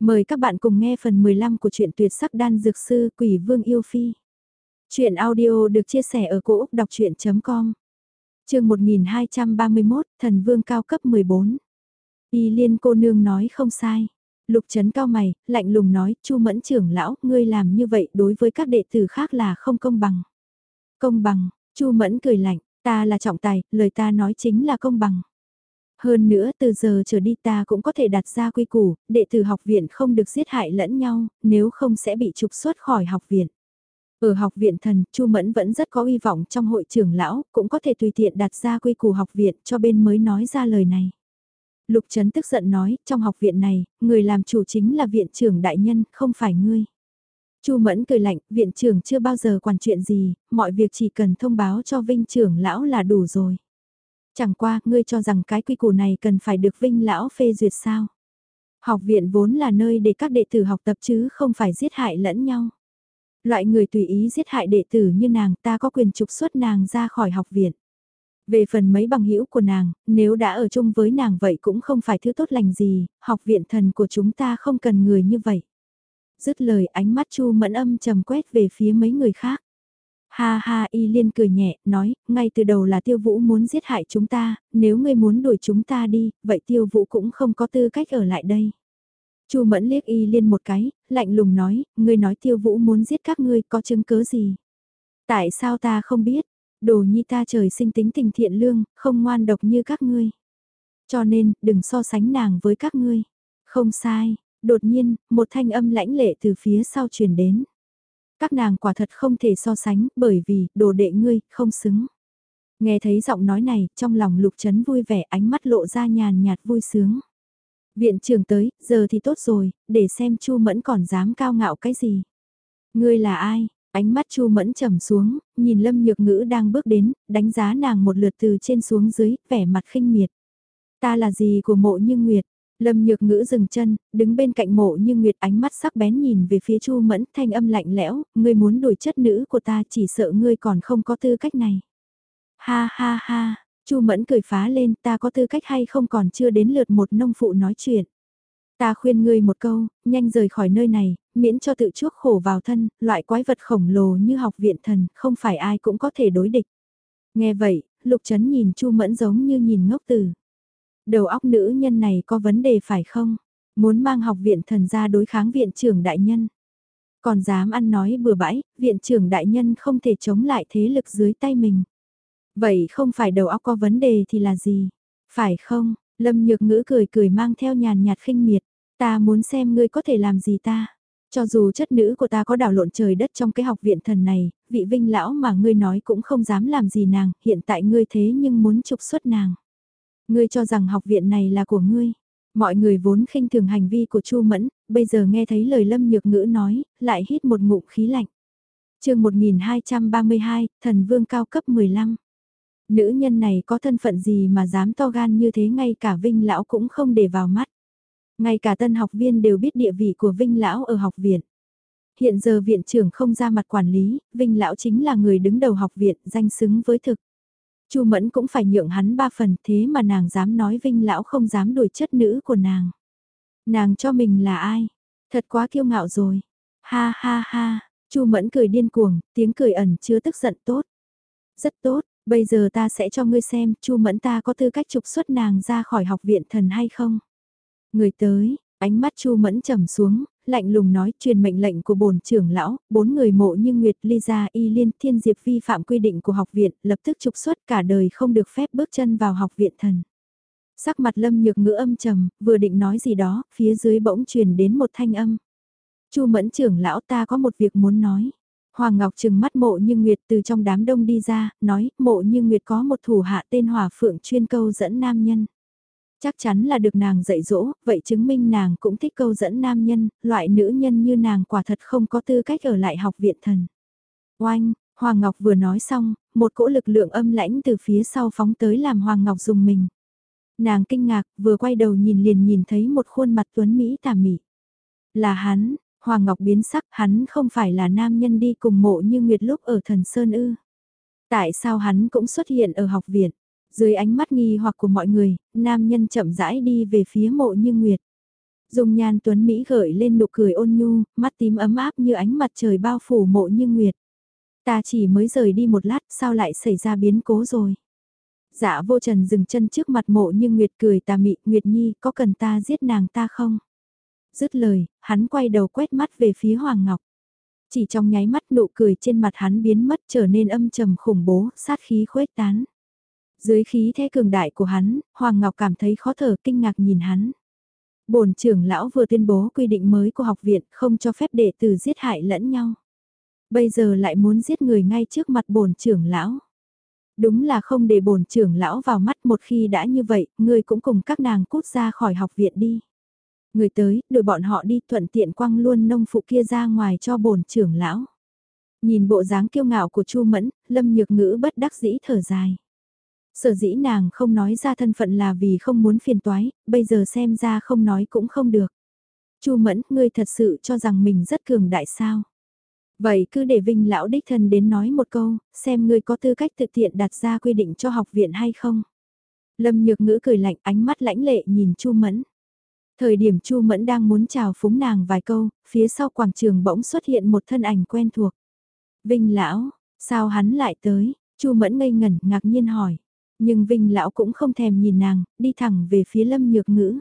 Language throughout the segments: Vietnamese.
Mời các bạn cùng nghe phần 15 của truyện tuyệt sắc đan dược sư Quỷ Vương Yêu Phi. Chuyện audio được chia sẻ ở cỗ đọc chuyện.com Trường 1231, Thần Vương cao cấp 14. Y liên cô nương nói không sai. Lục chấn cao mày, lạnh lùng nói, chu mẫn trưởng lão, ngươi làm như vậy đối với các đệ tử khác là không công bằng. Công bằng, chu mẫn cười lạnh, ta là trọng tài, lời ta nói chính là công bằng. Hơn nữa từ giờ trở đi ta cũng có thể đặt ra quy củ, đệ tử học viện không được giết hại lẫn nhau, nếu không sẽ bị trục xuất khỏi học viện. Ở học viện thần, Chu Mẫn vẫn rất có hy vọng trong hội trưởng lão, cũng có thể tùy tiện đặt ra quy củ học viện cho bên mới nói ra lời này. Lục Trấn tức giận nói, trong học viện này, người làm chủ chính là viện trưởng đại nhân, không phải ngươi. Chu Mẫn cười lạnh, viện trưởng chưa bao giờ quản chuyện gì, mọi việc chỉ cần thông báo cho vinh trưởng lão là đủ rồi. Chẳng qua, ngươi cho rằng cái quy củ này cần phải được vinh lão phê duyệt sao? Học viện vốn là nơi để các đệ tử học tập chứ không phải giết hại lẫn nhau. Loại người tùy ý giết hại đệ tử như nàng ta có quyền trục xuất nàng ra khỏi học viện. Về phần mấy bằng hữu của nàng, nếu đã ở chung với nàng vậy cũng không phải thứ tốt lành gì, học viện thần của chúng ta không cần người như vậy. Dứt lời ánh mắt Chu mẫn âm trầm quét về phía mấy người khác. Ha ha y liên cười nhẹ, nói, ngay từ đầu là tiêu vũ muốn giết hại chúng ta, nếu ngươi muốn đuổi chúng ta đi, vậy tiêu vũ cũng không có tư cách ở lại đây. Chu mẫn liếc y liên một cái, lạnh lùng nói, ngươi nói tiêu vũ muốn giết các ngươi có chứng cớ gì? Tại sao ta không biết? Đồ nhi ta trời sinh tính tình thiện lương, không ngoan độc như các ngươi. Cho nên, đừng so sánh nàng với các ngươi. Không sai, đột nhiên, một thanh âm lãnh lệ từ phía sau truyền đến. Các nàng quả thật không thể so sánh bởi vì đồ đệ ngươi không xứng. Nghe thấy giọng nói này, trong lòng lục chấn vui vẻ ánh mắt lộ ra nhàn nhạt vui sướng. Viện trưởng tới, giờ thì tốt rồi, để xem Chu Mẫn còn dám cao ngạo cái gì. Ngươi là ai? Ánh mắt Chu Mẫn trầm xuống, nhìn Lâm Nhược Ngữ đang bước đến, đánh giá nàng một lượt từ trên xuống dưới, vẻ mặt khinh miệt. Ta là gì của mộ như Nguyệt? Lâm nhược ngữ dừng chân, đứng bên cạnh mộ như Nguyệt ánh mắt sắc bén nhìn về phía Chu Mẫn thanh âm lạnh lẽo, ngươi muốn đổi chất nữ của ta chỉ sợ ngươi còn không có tư cách này. Ha ha ha, Chu Mẫn cười phá lên ta có tư cách hay không còn chưa đến lượt một nông phụ nói chuyện. Ta khuyên ngươi một câu, nhanh rời khỏi nơi này, miễn cho tự chuốc khổ vào thân, loại quái vật khổng lồ như học viện thần, không phải ai cũng có thể đối địch. Nghe vậy, Lục Trấn nhìn Chu Mẫn giống như nhìn ngốc tử. Đầu óc nữ nhân này có vấn đề phải không? Muốn mang học viện thần ra đối kháng viện trưởng đại nhân. Còn dám ăn nói bừa bãi, viện trưởng đại nhân không thể chống lại thế lực dưới tay mình. Vậy không phải đầu óc có vấn đề thì là gì? Phải không? Lâm nhược ngữ cười cười mang theo nhàn nhạt khinh miệt. Ta muốn xem ngươi có thể làm gì ta. Cho dù chất nữ của ta có đảo lộn trời đất trong cái học viện thần này, vị vinh lão mà ngươi nói cũng không dám làm gì nàng, hiện tại ngươi thế nhưng muốn trục xuất nàng. Ngươi cho rằng học viện này là của ngươi. Mọi người vốn khinh thường hành vi của Chu Mẫn, bây giờ nghe thấy lời Lâm Nhược Ngữ nói, lại hít một ngụm khí lạnh. chương 1232, Thần Vương cao cấp 15. Nữ nhân này có thân phận gì mà dám to gan như thế ngay cả Vinh Lão cũng không để vào mắt. Ngay cả tân học viên đều biết địa vị của Vinh Lão ở học viện. Hiện giờ viện trưởng không ra mặt quản lý, Vinh Lão chính là người đứng đầu học viện danh xứng với thực. Chu Mẫn cũng phải nhượng hắn ba phần thế mà nàng dám nói Vinh lão không dám đuổi chất nữ của nàng. Nàng cho mình là ai? Thật quá kiêu ngạo rồi. Ha ha ha, Chu Mẫn cười điên cuồng, tiếng cười ẩn chứa tức giận tốt. Rất tốt, bây giờ ta sẽ cho ngươi xem Chu Mẫn ta có tư cách trục xuất nàng ra khỏi học viện thần hay không. Người tới, ánh mắt Chu Mẫn trầm xuống, lạnh lùng nói truyền mệnh lệnh của bổn trưởng lão, bốn người mộ như Nguyệt Ly Gia Y Liên Thiên Diệp vi phạm quy định của học viện, lập tức trục xuất cả đời không được phép bước chân vào học viện thần. Sắc mặt lâm nhược ngữ âm trầm, vừa định nói gì đó, phía dưới bỗng truyền đến một thanh âm. Chu mẫn trưởng lão ta có một việc muốn nói. Hoàng Ngọc trừng mắt mộ như Nguyệt từ trong đám đông đi ra, nói mộ như Nguyệt có một thủ hạ tên Hòa Phượng chuyên câu dẫn nam nhân. Chắc chắn là được nàng dạy dỗ, vậy chứng minh nàng cũng thích câu dẫn nam nhân, loại nữ nhân như nàng quả thật không có tư cách ở lại học viện thần. Oanh, Hoàng Ngọc vừa nói xong, một cỗ lực lượng âm lãnh từ phía sau phóng tới làm Hoàng Ngọc dùng mình. Nàng kinh ngạc, vừa quay đầu nhìn liền nhìn thấy một khuôn mặt tuấn Mỹ tà mị. Là hắn, Hoàng Ngọc biến sắc, hắn không phải là nam nhân đi cùng mộ như Nguyệt lúc ở thần Sơn ư. Tại sao hắn cũng xuất hiện ở học viện? Dưới ánh mắt nghi hoặc của mọi người, nam nhân chậm rãi đi về phía mộ như nguyệt. dùng nhan tuấn Mỹ gợi lên nụ cười ôn nhu, mắt tím ấm áp như ánh mặt trời bao phủ mộ như nguyệt. Ta chỉ mới rời đi một lát sao lại xảy ra biến cố rồi. Dạ vô trần dừng chân trước mặt mộ như Nguyệt cười tà mị, Nguyệt Nhi có cần ta giết nàng ta không? Dứt lời, hắn quay đầu quét mắt về phía Hoàng Ngọc. Chỉ trong nháy mắt nụ cười trên mặt hắn biến mất trở nên âm trầm khủng bố, sát khí khuếch tán. Dưới khí thế cường đại của hắn, Hoàng Ngọc cảm thấy khó thở kinh ngạc nhìn hắn. Bổn trưởng lão vừa tuyên bố quy định mới của học viện không cho phép đệ tử giết hại lẫn nhau. Bây giờ lại muốn giết người ngay trước mặt bổn trưởng lão. Đúng là không để bổn trưởng lão vào mắt một khi đã như vậy, ngươi cũng cùng các nàng cút ra khỏi học viện đi. Người tới, đuổi bọn họ đi thuận tiện quăng luôn nông phụ kia ra ngoài cho bổn trưởng lão. Nhìn bộ dáng kiêu ngạo của Chu Mẫn, Lâm Nhược Ngữ bất đắc dĩ thở dài. Sở dĩ nàng không nói ra thân phận là vì không muốn phiền toái, bây giờ xem ra không nói cũng không được. Chu Mẫn, ngươi thật sự cho rằng mình rất cường đại sao? Vậy cứ để Vinh lão đích thân đến nói một câu, xem ngươi có tư cách thực tiện đặt ra quy định cho học viện hay không. Lâm Nhược Ngữ cười lạnh ánh mắt lãnh lệ nhìn Chu Mẫn. Thời điểm Chu Mẫn đang muốn chào phúng nàng vài câu, phía sau quảng trường bỗng xuất hiện một thân ảnh quen thuộc. Vinh lão, sao hắn lại tới? Chu Mẫn ngây ngẩn ngạc nhiên hỏi. Nhưng Vinh lão cũng không thèm nhìn nàng, đi thẳng về phía Lâm Nhược Ngữ.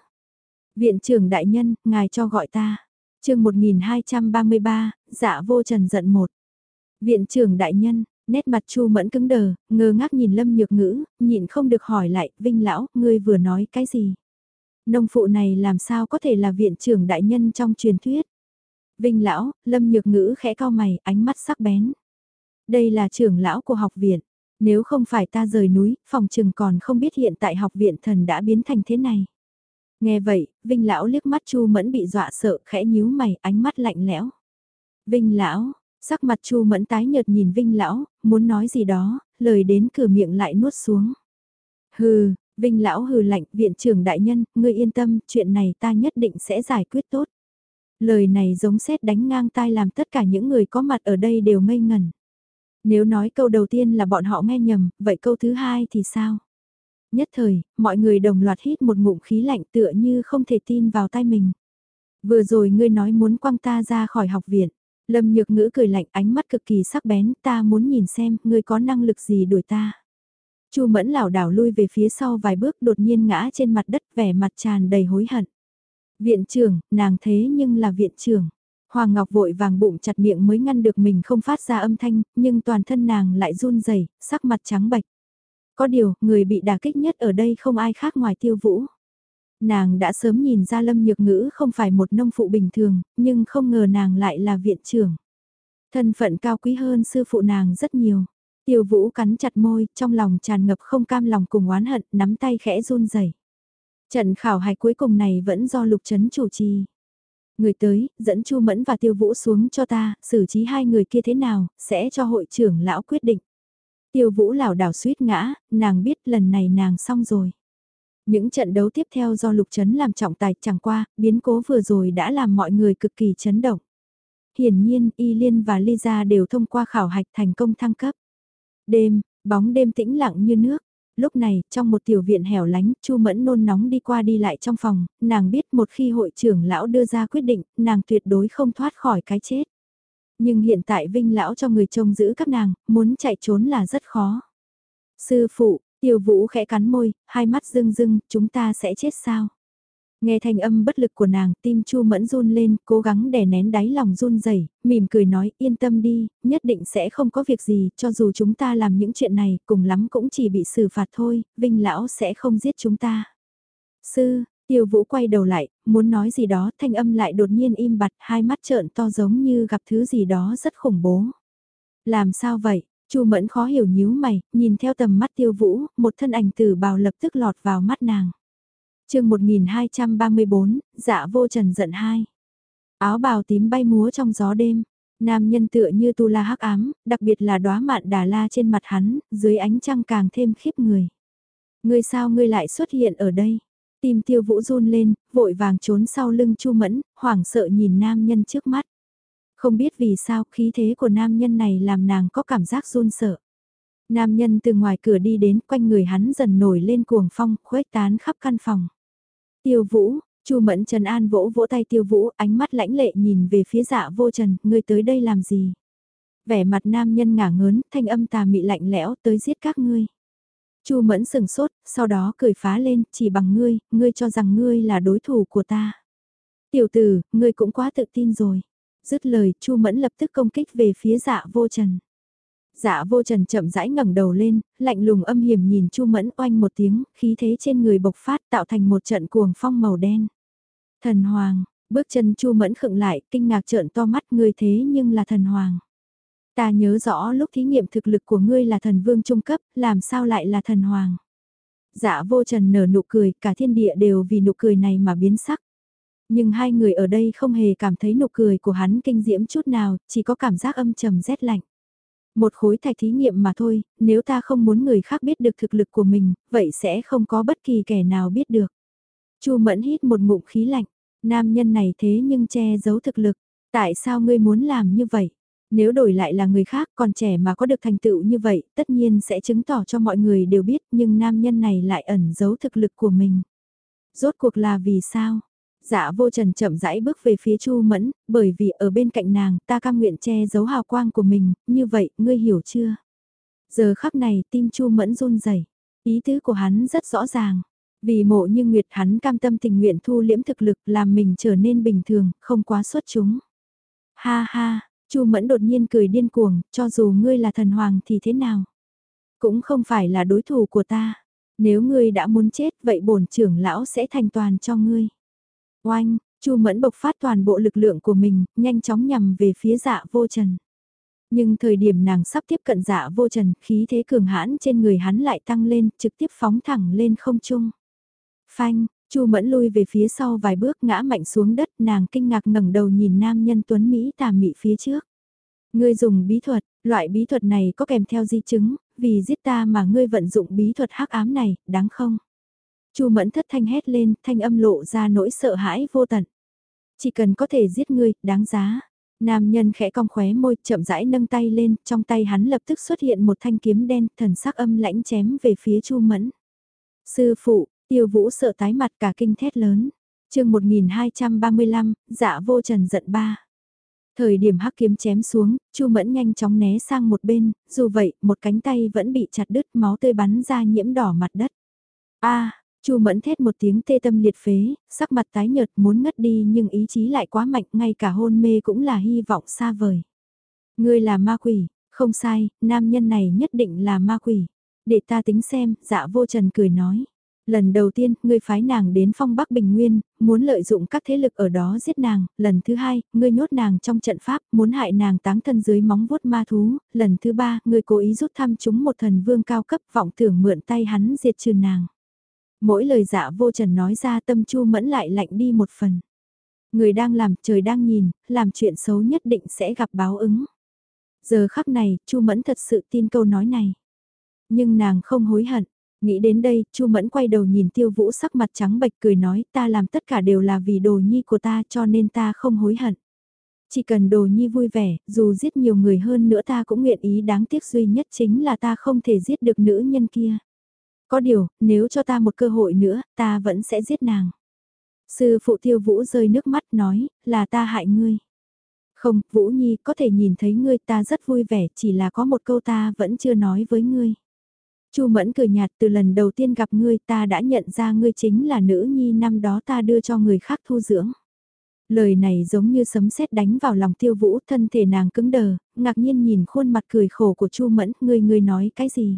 Viện trưởng đại nhân, ngài cho gọi ta chương 1233, dạ vô trần giận một. Viện trưởng đại nhân, nét mặt chu mẫn cứng đờ, ngơ ngác nhìn lâm nhược ngữ, nhịn không được hỏi lại, Vinh lão, ngươi vừa nói cái gì? Nông phụ này làm sao có thể là viện trưởng đại nhân trong truyền thuyết? Vinh lão, lâm nhược ngữ khẽ cao mày, ánh mắt sắc bén. Đây là trưởng lão của học viện. Nếu không phải ta rời núi, phòng trừng còn không biết hiện tại học viện thần đã biến thành thế này. Nghe vậy, Vinh lão liếc mắt Chu Mẫn bị dọa sợ, khẽ nhíu mày, ánh mắt lạnh lẽo. Vinh lão, sắc mặt Chu Mẫn tái nhợt nhìn Vinh lão, muốn nói gì đó, lời đến cửa miệng lại nuốt xuống. Hừ, Vinh lão hừ lạnh, viện trưởng đại nhân, ngươi yên tâm, chuyện này ta nhất định sẽ giải quyết tốt. Lời này giống sét đánh ngang tai làm tất cả những người có mặt ở đây đều ngây ngẩn. Nếu nói câu đầu tiên là bọn họ nghe nhầm, vậy câu thứ hai thì sao? Nhất thời, mọi người đồng loạt hít một ngụm khí lạnh tựa như không thể tin vào tai mình. Vừa rồi ngươi nói muốn quăng ta ra khỏi học viện. Lâm nhược ngữ cười lạnh ánh mắt cực kỳ sắc bén ta muốn nhìn xem ngươi có năng lực gì đuổi ta. Chu mẫn lảo đảo lui về phía sau vài bước đột nhiên ngã trên mặt đất vẻ mặt tràn đầy hối hận. Viện trưởng, nàng thế nhưng là viện trưởng. Hoàng Ngọc vội vàng bụng chặt miệng mới ngăn được mình không phát ra âm thanh, nhưng toàn thân nàng lại run rẩy, sắc mặt trắng bệch. Có điều, người bị đả kích nhất ở đây không ai khác ngoài tiêu vũ. Nàng đã sớm nhìn ra Lâm Nhược Ngữ không phải một nông phụ bình thường, nhưng không ngờ nàng lại là viện trưởng. Thân phận cao quý hơn sư phụ nàng rất nhiều. Tiêu vũ cắn chặt môi, trong lòng tràn ngập không cam lòng cùng oán hận, nắm tay khẽ run rẩy. Trận khảo hạch cuối cùng này vẫn do lục Trấn chủ trì. Người tới, dẫn Chu Mẫn và Tiêu Vũ xuống cho ta, xử trí hai người kia thế nào, sẽ cho hội trưởng lão quyết định. Tiêu vũ lảo đảo suýt ngã, nàng biết lần này nàng xong rồi. Những trận đấu tiếp theo do lục chấn làm trọng tài chẳng qua, biến cố vừa rồi đã làm mọi người cực kỳ chấn động. Hiển nhiên, Y Liên và Lisa đều thông qua khảo hạch thành công thăng cấp. Đêm, bóng đêm tĩnh lặng như nước. Lúc này, trong một tiểu viện hẻo lánh, Chu Mẫn nôn nóng đi qua đi lại trong phòng, nàng biết một khi hội trưởng lão đưa ra quyết định, nàng tuyệt đối không thoát khỏi cái chết. Nhưng hiện tại Vinh lão cho người trông giữ các nàng, muốn chạy trốn là rất khó. Sư phụ, tiêu vũ khẽ cắn môi, hai mắt rưng rưng, chúng ta sẽ chết sao? Nghe thanh âm bất lực của nàng, tim Chu Mẫn run lên, cố gắng đè nén đáy lòng run rẩy, mỉm cười nói, yên tâm đi, nhất định sẽ không có việc gì, cho dù chúng ta làm những chuyện này, cùng lắm cũng chỉ bị xử phạt thôi, Vinh lão sẽ không giết chúng ta. Sư, Tiêu Vũ quay đầu lại, muốn nói gì đó, thanh âm lại đột nhiên im bặt, hai mắt trợn to giống như gặp thứ gì đó rất khủng bố. Làm sao vậy? Chu Mẫn khó hiểu nhíu mày, nhìn theo tầm mắt Tiêu Vũ, một thân ảnh tử bào lập tức lọt vào mắt nàng. Chương 1234, Dạ Vô Trần giận hai. Áo bào tím bay múa trong gió đêm. Nam nhân tựa như tu la hắc ám, đặc biệt là đóa mạn đà la trên mặt hắn, dưới ánh trăng càng thêm khiếp người. Ngươi sao ngươi lại xuất hiện ở đây? Tim tiêu vũ run lên, vội vàng trốn sau lưng chu mẫn, hoảng sợ nhìn nam nhân trước mắt. Không biết vì sao khí thế của nam nhân này làm nàng có cảm giác run sợ. Nam nhân từ ngoài cửa đi đến quanh người hắn dần nổi lên cuồng phong, khuếch tán khắp căn phòng. Tiêu vũ, Chu Mẫn Trần An vỗ vỗ tay Tiêu Vũ, ánh mắt lãnh lệ nhìn về phía Dạ Vô Trần, ngươi tới đây làm gì? Vẻ mặt nam nhân ngả ngớn, thanh âm tà mị lạnh lẽo, tới giết các ngươi. Chu Mẫn sừng sốt, sau đó cười phá lên, chỉ bằng ngươi, ngươi cho rằng ngươi là đối thủ của ta. Tiểu tử, ngươi cũng quá tự tin rồi. Dứt lời, Chu Mẫn lập tức công kích về phía Dạ Vô Trần. Dạ vô trần chậm rãi ngẩng đầu lên, lạnh lùng âm hiểm nhìn Chu Mẫn oanh một tiếng, khí thế trên người bộc phát tạo thành một trận cuồng phong màu đen. Thần Hoàng, bước chân Chu Mẫn khựng lại, kinh ngạc trợn to mắt ngươi thế nhưng là thần Hoàng. Ta nhớ rõ lúc thí nghiệm thực lực của ngươi là thần vương trung cấp, làm sao lại là thần Hoàng. Dạ vô trần nở nụ cười, cả thiên địa đều vì nụ cười này mà biến sắc. Nhưng hai người ở đây không hề cảm thấy nụ cười của hắn kinh diễm chút nào, chỉ có cảm giác âm trầm rét lạnh. Một khối thạch thí nghiệm mà thôi, nếu ta không muốn người khác biết được thực lực của mình, vậy sẽ không có bất kỳ kẻ nào biết được. Chu Mẫn hít một ngụm khí lạnh, nam nhân này thế nhưng che giấu thực lực, tại sao ngươi muốn làm như vậy? Nếu đổi lại là người khác còn trẻ mà có được thành tựu như vậy, tất nhiên sẽ chứng tỏ cho mọi người đều biết nhưng nam nhân này lại ẩn giấu thực lực của mình. Rốt cuộc là vì sao? Dạ vô trần chậm rãi bước về phía Chu Mẫn, bởi vì ở bên cạnh nàng ta cam nguyện che giấu hào quang của mình, như vậy, ngươi hiểu chưa? Giờ khắc này tim Chu Mẫn run rẩy ý tứ của hắn rất rõ ràng. Vì mộ như Nguyệt hắn cam tâm tình nguyện thu liễm thực lực làm mình trở nên bình thường, không quá xuất chúng. Ha ha, Chu Mẫn đột nhiên cười điên cuồng, cho dù ngươi là thần hoàng thì thế nào? Cũng không phải là đối thủ của ta. Nếu ngươi đã muốn chết vậy bổn trưởng lão sẽ thành toàn cho ngươi. Oanh, Chu Mẫn bộc phát toàn bộ lực lượng của mình, nhanh chóng nhằm về phía dạ vô trần. Nhưng thời điểm nàng sắp tiếp cận dạ vô trần, khí thế cường hãn trên người hắn lại tăng lên, trực tiếp phóng thẳng lên không trung. Phanh, Chu Mẫn lui về phía sau vài bước ngã mạnh xuống đất, nàng kinh ngạc ngẩng đầu nhìn nam nhân tuấn Mỹ tà mị phía trước. Ngươi dùng bí thuật, loại bí thuật này có kèm theo di chứng, vì giết ta mà ngươi vận dụng bí thuật hắc ám này, đáng không? Chu Mẫn thất thanh hét lên, thanh âm lộ ra nỗi sợ hãi vô tận. Chỉ cần có thể giết ngươi, đáng giá. Nam nhân khẽ cong khóe môi, chậm rãi nâng tay lên, trong tay hắn lập tức xuất hiện một thanh kiếm đen, thần sắc âm lãnh chém về phía Chu Mẫn. Sư phụ, tiêu vũ sợ tái mặt cả kinh thét lớn. chương 1235, dạ vô trần giận ba. Thời điểm hắc kiếm chém xuống, Chu Mẫn nhanh chóng né sang một bên, dù vậy, một cánh tay vẫn bị chặt đứt máu tươi bắn ra nhiễm đỏ mặt đất. A, Chu Mẫn thét một tiếng tê tâm liệt phế, sắc mặt tái nhợt muốn ngất đi nhưng ý chí lại quá mạnh, ngay cả hôn mê cũng là hy vọng xa vời. Ngươi là ma quỷ, không sai, nam nhân này nhất định là ma quỷ. Để ta tính xem, dạ vô trần cười nói. Lần đầu tiên, ngươi phái nàng đến phong Bắc Bình Nguyên, muốn lợi dụng các thế lực ở đó giết nàng. Lần thứ hai, ngươi nhốt nàng trong trận pháp, muốn hại nàng táng thân dưới móng vuốt ma thú. Lần thứ ba, ngươi cố ý rút thăm chúng một thần vương cao cấp vọng tưởng mượn tay hắn diệt trừ nàng. Mỗi lời dạ vô trần nói ra tâm chu mẫn lại lạnh đi một phần. Người đang làm, trời đang nhìn, làm chuyện xấu nhất định sẽ gặp báo ứng. Giờ khắc này, chu mẫn thật sự tin câu nói này. Nhưng nàng không hối hận. Nghĩ đến đây, Chu Mẫn quay đầu nhìn Tiêu Vũ sắc mặt trắng bệch cười nói ta làm tất cả đều là vì đồ nhi của ta cho nên ta không hối hận. Chỉ cần đồ nhi vui vẻ, dù giết nhiều người hơn nữa ta cũng nguyện ý đáng tiếc duy nhất chính là ta không thể giết được nữ nhân kia. Có điều, nếu cho ta một cơ hội nữa, ta vẫn sẽ giết nàng. Sư phụ tiêu vũ rơi nước mắt nói, là ta hại ngươi. Không, Vũ Nhi có thể nhìn thấy ngươi ta rất vui vẻ, chỉ là có một câu ta vẫn chưa nói với ngươi. Chu Mẫn cười nhạt từ lần đầu tiên gặp ngươi ta đã nhận ra ngươi chính là nữ nhi năm đó ta đưa cho người khác thu dưỡng. Lời này giống như sấm sét đánh vào lòng tiêu vũ thân thể nàng cứng đờ, ngạc nhiên nhìn khuôn mặt cười khổ của Chu Mẫn, ngươi ngươi nói cái gì?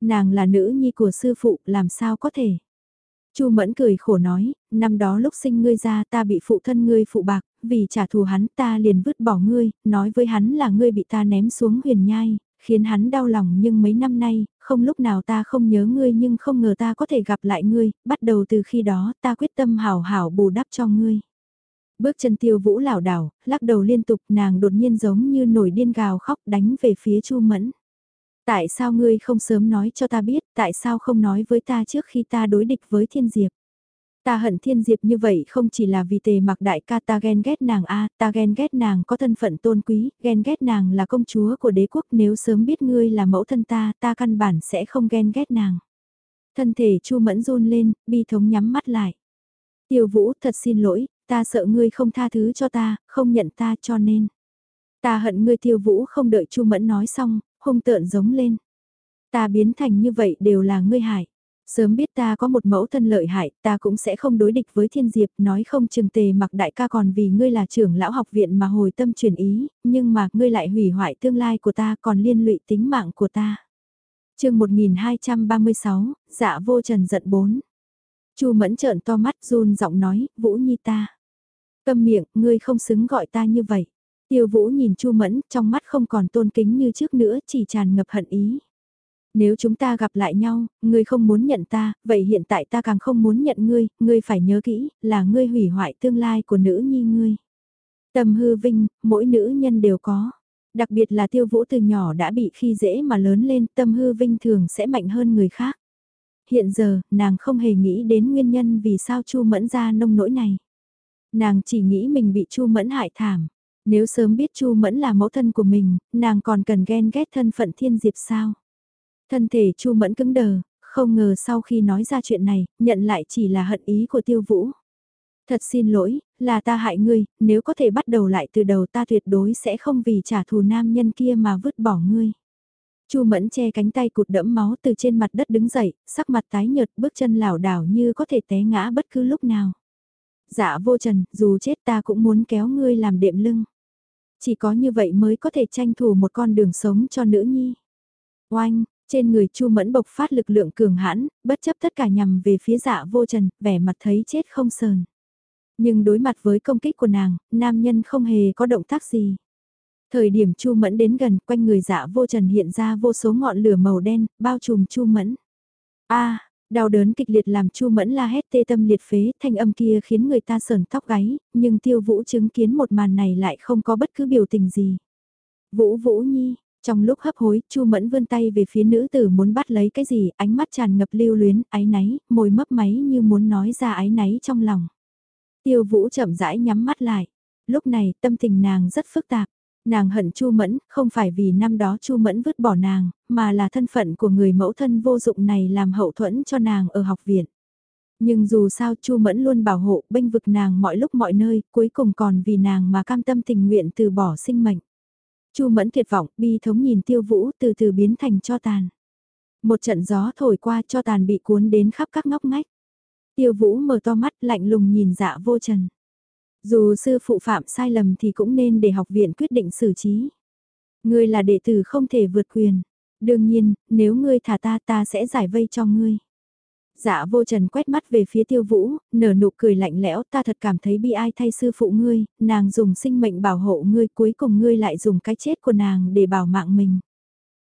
Nàng là nữ nhi của sư phụ, làm sao có thể? Chu Mẫn cười khổ nói, năm đó lúc sinh ngươi ra ta bị phụ thân ngươi phụ bạc, vì trả thù hắn ta liền vứt bỏ ngươi, nói với hắn là ngươi bị ta ném xuống huyền nhai, khiến hắn đau lòng nhưng mấy năm nay, không lúc nào ta không nhớ ngươi nhưng không ngờ ta có thể gặp lại ngươi, bắt đầu từ khi đó ta quyết tâm hảo hảo bù đắp cho ngươi. Bước chân tiêu vũ lảo đảo, lắc đầu liên tục nàng đột nhiên giống như nổi điên gào khóc đánh về phía Chu Mẫn. Tại sao ngươi không sớm nói cho ta biết, tại sao không nói với ta trước khi ta đối địch với thiên diệp? Ta hận thiên diệp như vậy không chỉ là vì tề mặc đại ca ta ghen ghét nàng a ta ghen ghét nàng có thân phận tôn quý, ghen ghét nàng là công chúa của đế quốc nếu sớm biết ngươi là mẫu thân ta, ta căn bản sẽ không ghen ghét nàng. Thân thể chu mẫn run lên, bi thống nhắm mắt lại. Tiêu Vũ thật xin lỗi, ta sợ ngươi không tha thứ cho ta, không nhận ta cho nên. Ta hận ngươi Tiêu Vũ không đợi Chu Mẫn nói xong, hung tợn giống lên. Ta biến thành như vậy đều là ngươi hại. Sớm biết ta có một mẫu thân lợi hại, ta cũng sẽ không đối địch với thiên diệp, nói không chừng tề mặc đại ca còn vì ngươi là trưởng lão học viện mà hồi tâm truyền ý, nhưng mà ngươi lại hủy hoại tương lai của ta còn liên lụy tính mạng của ta. chương 1236, dạ vô trần giận bốn. Chu mẫn trợn to mắt run giọng nói, Vũ Nhi ta. Câm miệng, ngươi không xứng gọi ta như vậy. Tiêu Vũ nhìn Chu Mẫn, trong mắt không còn tôn kính như trước nữa, chỉ tràn ngập hận ý. Nếu chúng ta gặp lại nhau, ngươi không muốn nhận ta, vậy hiện tại ta càng không muốn nhận ngươi, ngươi phải nhớ kỹ, là ngươi hủy hoại tương lai của nữ nhi ngươi. Tâm hư vinh, mỗi nữ nhân đều có. Đặc biệt là tiêu vũ từ nhỏ đã bị khi dễ mà lớn lên, tâm hư vinh thường sẽ mạnh hơn người khác. Hiện giờ, nàng không hề nghĩ đến nguyên nhân vì sao Chu Mẫn ra nông nỗi này. Nàng chỉ nghĩ mình bị Chu Mẫn hại thảm. Nếu sớm biết Chu Mẫn là mẫu thân của mình, nàng còn cần ghen ghét thân phận thiên diệp sao? Thân thể Chu Mẫn cứng đờ, không ngờ sau khi nói ra chuyện này, nhận lại chỉ là hận ý của Tiêu Vũ. Thật xin lỗi, là ta hại ngươi, nếu có thể bắt đầu lại từ đầu ta tuyệt đối sẽ không vì trả thù nam nhân kia mà vứt bỏ ngươi. Chu Mẫn che cánh tay cụt đẫm máu từ trên mặt đất đứng dậy, sắc mặt tái nhợt, bước chân lảo đảo như có thể té ngã bất cứ lúc nào. Dạ vô trần, dù chết ta cũng muốn kéo ngươi làm đệm lưng. Chỉ có như vậy mới có thể tranh thủ một con đường sống cho nữ nhi. Oanh, trên người Chu Mẫn bộc phát lực lượng cường hãn, bất chấp tất cả nhằm về phía dạ vô trần, vẻ mặt thấy chết không sờn. Nhưng đối mặt với công kích của nàng, nam nhân không hề có động tác gì. Thời điểm Chu Mẫn đến gần, quanh người dạ vô trần hiện ra vô số ngọn lửa màu đen, bao trùm Chu Mẫn. A, đau đớn kịch liệt làm Chu Mẫn la hét tê tâm liệt phế, thanh âm kia khiến người ta sờn tóc gáy, nhưng Tiêu Vũ chứng kiến một màn này lại không có bất cứ biểu tình gì. Vũ Vũ Nhi, trong lúc hấp hối, Chu Mẫn vươn tay về phía nữ tử muốn bắt lấy cái gì, ánh mắt tràn ngập lưu luyến, ái náy, môi mấp máy như muốn nói ra ái náy trong lòng. Tiêu Vũ chậm rãi nhắm mắt lại. Lúc này, tâm tình nàng rất phức tạp. Nàng hận Chu Mẫn, không phải vì năm đó Chu Mẫn vứt bỏ nàng, mà là thân phận của người mẫu thân vô dụng này làm hậu thuẫn cho nàng ở học viện. Nhưng dù sao Chu Mẫn luôn bảo hộ, bênh vực nàng mọi lúc mọi nơi, cuối cùng còn vì nàng mà cam tâm tình nguyện từ bỏ sinh mệnh. Chu Mẫn tuyệt vọng, bi thống nhìn Tiêu Vũ từ từ biến thành cho tàn. Một trận gió thổi qua cho tàn bị cuốn đến khắp các ngóc ngách. Tiêu Vũ mở to mắt lạnh lùng nhìn dạ vô trần. Dù sư phụ phạm sai lầm thì cũng nên để học viện quyết định xử trí. Ngươi là đệ tử không thể vượt quyền. Đương nhiên, nếu ngươi thả ta ta sẽ giải vây cho ngươi. Dạ vô trần quét mắt về phía tiêu vũ, nở nụ cười lạnh lẽo ta thật cảm thấy bi ai thay sư phụ ngươi, nàng dùng sinh mệnh bảo hộ ngươi cuối cùng ngươi lại dùng cái chết của nàng để bảo mạng mình.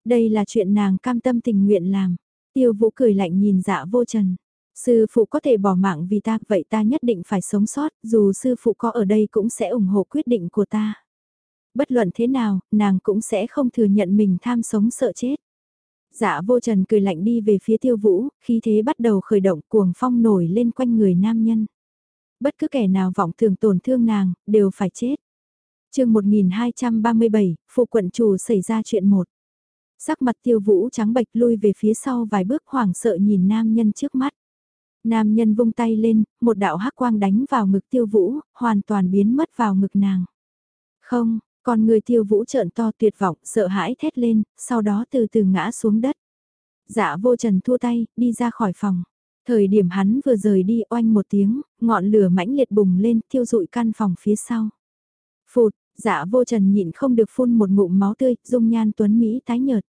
Đây là chuyện nàng cam tâm tình nguyện làm. Tiêu vũ cười lạnh nhìn dạ vô trần. Sư phụ có thể bỏ mạng vì ta, vậy ta nhất định phải sống sót, dù sư phụ có ở đây cũng sẽ ủng hộ quyết định của ta. Bất luận thế nào, nàng cũng sẽ không thừa nhận mình tham sống sợ chết. Dạ vô trần cười lạnh đi về phía tiêu vũ, khi thế bắt đầu khởi động cuồng phong nổi lên quanh người nam nhân. Bất cứ kẻ nào vọng thường tổn thương nàng, đều phải chết. chương 1237, phụ quận chủ xảy ra chuyện một. Sắc mặt tiêu vũ trắng bệch lui về phía sau vài bước hoảng sợ nhìn nam nhân trước mắt. Nam nhân vung tay lên, một đạo hắc quang đánh vào ngực tiêu vũ, hoàn toàn biến mất vào ngực nàng. Không, còn người tiêu vũ trợn to tuyệt vọng, sợ hãi thét lên, sau đó từ từ ngã xuống đất. Dạ vô trần thua tay, đi ra khỏi phòng. Thời điểm hắn vừa rời đi oanh một tiếng, ngọn lửa mãnh liệt bùng lên, thiêu rụi căn phòng phía sau. Phụt, dạ vô trần nhịn không được phun một ngụm máu tươi, dung nhan tuấn Mỹ tái nhợt.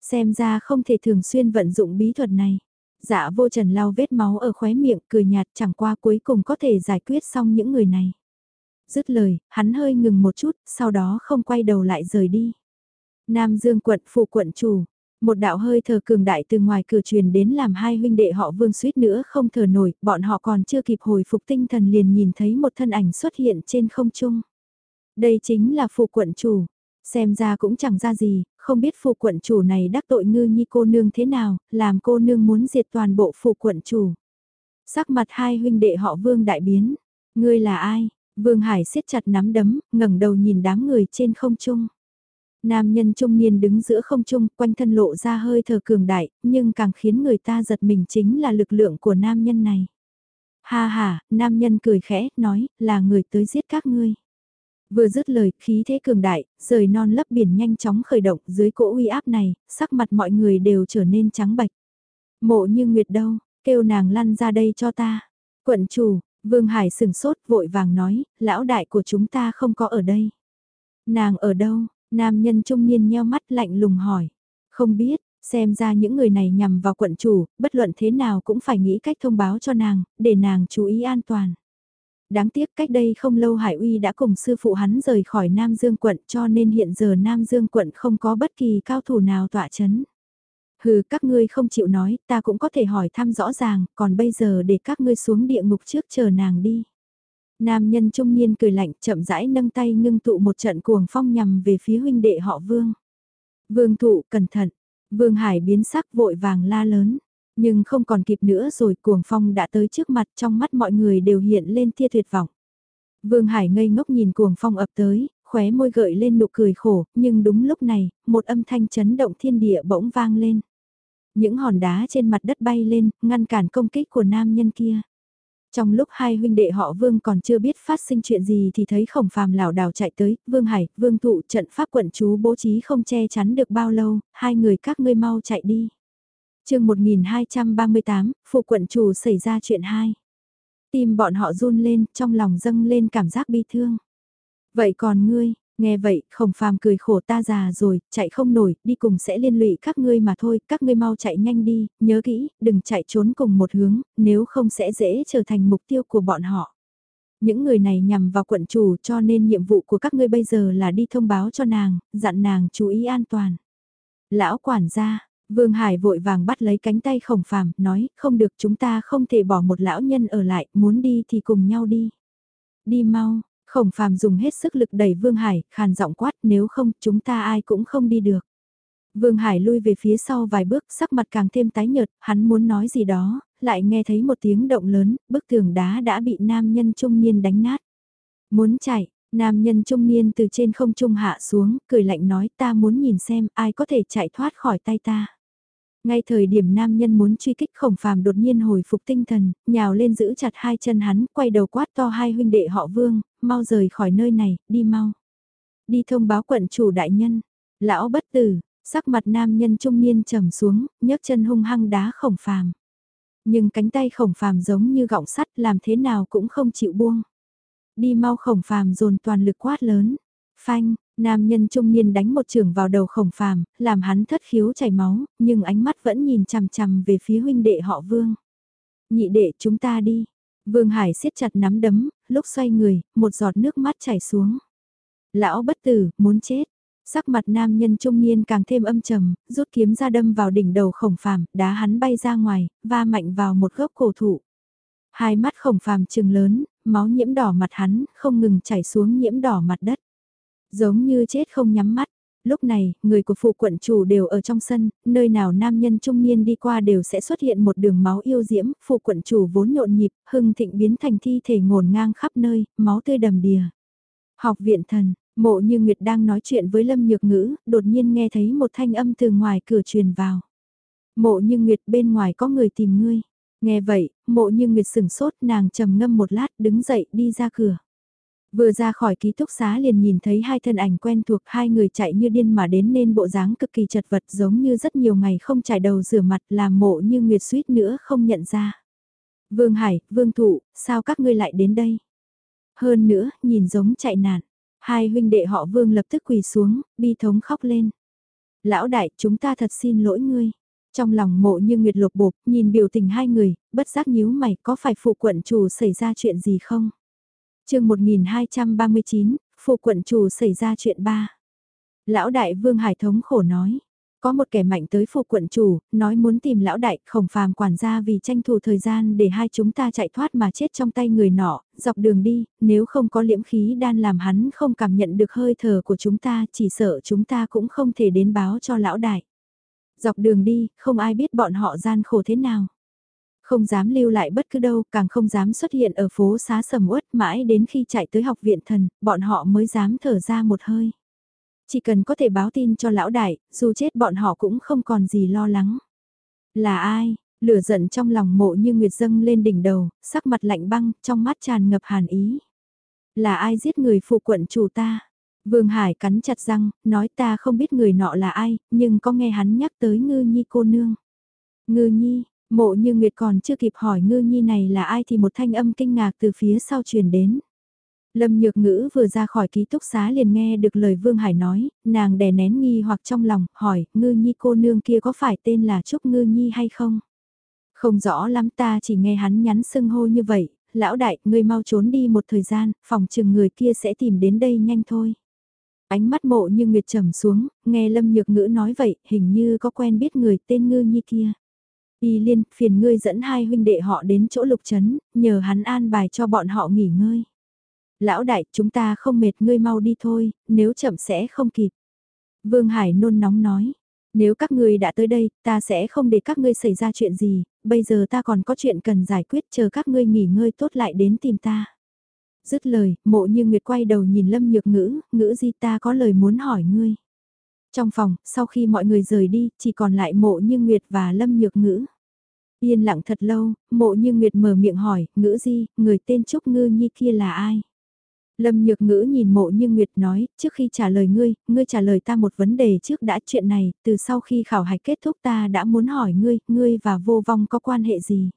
Xem ra không thể thường xuyên vận dụng bí thuật này. Dạ vô trần lau vết máu ở khóe miệng cười nhạt chẳng qua cuối cùng có thể giải quyết xong những người này. Dứt lời, hắn hơi ngừng một chút, sau đó không quay đầu lại rời đi. Nam Dương quận phụ quận chủ, một đạo hơi thở cường đại từ ngoài cửa truyền đến làm hai huynh đệ họ vương suýt nữa không thở nổi, bọn họ còn chưa kịp hồi phục tinh thần liền nhìn thấy một thân ảnh xuất hiện trên không trung. Đây chính là phụ quận chủ, xem ra cũng chẳng ra gì, không biết phụ quận chủ này đắc tội ngư nhi cô nương thế nào, làm cô nương muốn diệt toàn bộ phụ quận chủ. Sắc mặt hai huynh đệ họ vương đại biến, ngươi là ai? Vương Hải siết chặt nắm đấm, ngẩng đầu nhìn đám người trên không trung. Nam nhân trung niên đứng giữa không trung, quanh thân lộ ra hơi thở cường đại, nhưng càng khiến người ta giật mình chính là lực lượng của nam nhân này. Ha ha, nam nhân cười khẽ, nói, là người tới giết các ngươi. Vừa dứt lời, khí thế cường đại, rời non lấp biển nhanh chóng khởi động dưới cỗ uy áp này, sắc mặt mọi người đều trở nên trắng bạch. Mộ như Nguyệt đâu, kêu nàng lăn ra đây cho ta. Quận chủ, Vương Hải sừng sốt vội vàng nói, lão đại của chúng ta không có ở đây. Nàng ở đâu? Nam nhân trung niên nheo mắt lạnh lùng hỏi. Không biết, xem ra những người này nhằm vào quận chủ, bất luận thế nào cũng phải nghĩ cách thông báo cho nàng, để nàng chú ý an toàn. Đáng tiếc cách đây không lâu Hải Uy đã cùng sư phụ hắn rời khỏi Nam Dương quận cho nên hiện giờ Nam Dương quận không có bất kỳ cao thủ nào tọa chấn. Hừ, các ngươi không chịu nói, ta cũng có thể hỏi thăm rõ ràng, còn bây giờ để các ngươi xuống địa ngục trước chờ nàng đi. Nam nhân trung niên cười lạnh chậm rãi nâng tay ngưng tụ một trận cuồng phong nhằm về phía huynh đệ họ Vương. Vương thụ, cẩn thận. Vương Hải biến sắc vội vàng la lớn. Nhưng không còn kịp nữa rồi cuồng phong đã tới trước mặt trong mắt mọi người đều hiện lên tia tuyệt vọng. Vương Hải ngây ngốc nhìn cuồng phong ập tới, khóe môi gợi lên nụ cười khổ, nhưng đúng lúc này, một âm thanh chấn động thiên địa bỗng vang lên. Những hòn đá trên mặt đất bay lên, ngăn cản công kích của nam nhân kia. Trong lúc hai huynh đệ họ Vương còn chưa biết phát sinh chuyện gì thì thấy khổng phàm lảo đảo chạy tới, Vương Hải, Vương Thụ trận pháp quận chú bố trí không che chắn được bao lâu, hai người các ngươi mau chạy đi chương 1238, phụ quận chủ xảy ra chuyện hai. Tim bọn họ run lên, trong lòng dâng lên cảm giác bi thương. Vậy còn ngươi, Nghe vậy, khổng phàm cười khổ ta già rồi, chạy không nổi, đi cùng sẽ liên lụy các ngươi mà thôi, các ngươi mau chạy nhanh đi, nhớ kỹ, đừng chạy trốn cùng một hướng, nếu không sẽ dễ trở thành mục tiêu của bọn họ. Những người này nhằm vào quận chủ cho nên nhiệm vụ của các ngươi bây giờ là đi thông báo cho nàng, dặn nàng chú ý an toàn. Lão quản gia, Vương Hải vội vàng bắt lấy cánh tay khổng phàm, nói, không được chúng ta không thể bỏ một lão nhân ở lại, muốn đi thì cùng nhau đi. Đi mau, Khổng phàm dùng hết sức lực đẩy Vương Hải, khàn giọng quát nếu không chúng ta ai cũng không đi được. Vương Hải lui về phía sau vài bước sắc mặt càng thêm tái nhợt, hắn muốn nói gì đó, lại nghe thấy một tiếng động lớn, bức tường đá đã bị nam nhân trung niên đánh nát. Muốn chạy, nam nhân trung niên từ trên không trung hạ xuống, cười lạnh nói ta muốn nhìn xem ai có thể chạy thoát khỏi tay ta. Ngay thời điểm nam nhân muốn truy kích khổng phàm đột nhiên hồi phục tinh thần, nhào lên giữ chặt hai chân hắn, quay đầu quát to hai huynh đệ họ vương, mau rời khỏi nơi này, đi mau. Đi thông báo quận chủ đại nhân, lão bất tử, sắc mặt nam nhân trung niên trầm xuống, nhấc chân hung hăng đá khổng phàm. Nhưng cánh tay khổng phàm giống như gọng sắt làm thế nào cũng không chịu buông. Đi mau khổng phàm dồn toàn lực quát lớn. Phanh, Nam nhân trung niên đánh một trường vào đầu khổng phàm, làm hắn thất khiếu chảy máu, nhưng ánh mắt vẫn nhìn chằm chằm về phía huynh đệ họ Vương. Nhị đệ chúng ta đi. Vương Hải siết chặt nắm đấm, lúc xoay người, một giọt nước mắt chảy xuống. Lão bất tử, muốn chết. Sắc mặt nam nhân trung niên càng thêm âm trầm, rút kiếm ra đâm vào đỉnh đầu khổng phàm, đá hắn bay ra ngoài, va mạnh vào một gốc cổ thụ. Hai mắt khổng phàm trừng lớn, máu nhiễm đỏ mặt hắn, không ngừng chảy xuống nhiễm đỏ mặt đất. Giống như chết không nhắm mắt. Lúc này, người của phụ quận chủ đều ở trong sân, nơi nào nam nhân trung niên đi qua đều sẽ xuất hiện một đường máu yêu diễm, phụ quận chủ vốn nhộn nhịp, hưng thịnh biến thành thi thể ngổn ngang khắp nơi, máu tươi đầm đìa. Học viện thần, mộ như Nguyệt đang nói chuyện với Lâm Nhược Ngữ, đột nhiên nghe thấy một thanh âm từ ngoài cửa truyền vào. Mộ như Nguyệt bên ngoài có người tìm ngươi. Nghe vậy, mộ như Nguyệt sửng sốt nàng trầm ngâm một lát đứng dậy đi ra cửa. Vừa ra khỏi ký túc xá liền nhìn thấy hai thân ảnh quen thuộc hai người chạy như điên mà đến nên bộ dáng cực kỳ chật vật giống như rất nhiều ngày không trải đầu rửa mặt làm mộ như Nguyệt suýt nữa không nhận ra. Vương Hải, Vương Thụ, sao các ngươi lại đến đây? Hơn nữa, nhìn giống chạy nạn. Hai huynh đệ họ Vương lập tức quỳ xuống, bi thống khóc lên. Lão đại, chúng ta thật xin lỗi ngươi. Trong lòng mộ như Nguyệt lột bột, nhìn biểu tình hai người, bất giác nhíu mày có phải phụ quận chủ xảy ra chuyện gì không? Chương 1239, phụ quận chủ xảy ra chuyện ba. Lão đại vương hải thống khổ nói. Có một kẻ mạnh tới phụ quận chủ, nói muốn tìm lão đại khổng phàm quản gia vì tranh thủ thời gian để hai chúng ta chạy thoát mà chết trong tay người nọ, dọc đường đi, nếu không có liễm khí đan làm hắn không cảm nhận được hơi thở của chúng ta, chỉ sợ chúng ta cũng không thể đến báo cho lão đại. Dọc đường đi, không ai biết bọn họ gian khổ thế nào không dám lưu lại bất cứ đâu, càng không dám xuất hiện ở phố xá sầm uất mãi đến khi chạy tới học viện thần, bọn họ mới dám thở ra một hơi. Chỉ cần có thể báo tin cho lão đại, dù chết bọn họ cũng không còn gì lo lắng. Là ai? Lửa giận trong lòng mộ như nguyệt dâng lên đỉnh đầu, sắc mặt lạnh băng, trong mắt tràn ngập hàn ý. Là ai giết người phụ quận chủ ta? Vương Hải cắn chặt răng, nói ta không biết người nọ là ai, nhưng có nghe hắn nhắc tới ngư nhi cô nương. Ngư nhi, mộ như Nguyệt còn chưa kịp hỏi ngư nhi này là ai thì một thanh âm kinh ngạc từ phía sau truyền đến. Lâm Nhược Ngữ vừa ra khỏi ký túc xá liền nghe được lời Vương Hải nói, nàng đè nén nghi hoặc trong lòng, hỏi, ngư nhi cô nương kia có phải tên là Trúc Ngư Nhi hay không? Không rõ lắm ta chỉ nghe hắn nhắn sưng hô như vậy, lão đại, ngươi mau trốn đi một thời gian, phòng chừng người kia sẽ tìm đến đây nhanh thôi. Ánh mắt mộ như nguyệt trầm xuống, nghe Lâm Nhược Ngữ nói vậy, hình như có quen biết người tên Ngư Nhi kia. Y liên, phiền ngươi dẫn hai huynh đệ họ đến chỗ lục chấn, nhờ hắn an bài cho bọn họ nghỉ ngơi. Lão đại, chúng ta không mệt ngươi mau đi thôi, nếu chậm sẽ không kịp. Vương Hải nôn nóng nói, nếu các ngươi đã tới đây, ta sẽ không để các ngươi xảy ra chuyện gì, bây giờ ta còn có chuyện cần giải quyết chờ các ngươi nghỉ ngơi tốt lại đến tìm ta. Dứt lời, mộ như Nguyệt quay đầu nhìn Lâm Nhược Ngữ, ngữ gì ta có lời muốn hỏi ngươi. Trong phòng, sau khi mọi người rời đi, chỉ còn lại mộ như Nguyệt và Lâm Nhược Ngữ. Yên lặng thật lâu, mộ như Nguyệt mở miệng hỏi, ngữ gì, người tên Trúc Ngư Nhi kia là ai? Lâm Nhược Ngữ nhìn mộ như Nguyệt nói, trước khi trả lời ngươi, ngươi trả lời ta một vấn đề trước đã chuyện này, từ sau khi khảo hạch kết thúc ta đã muốn hỏi ngươi, ngươi và vô vong có quan hệ gì?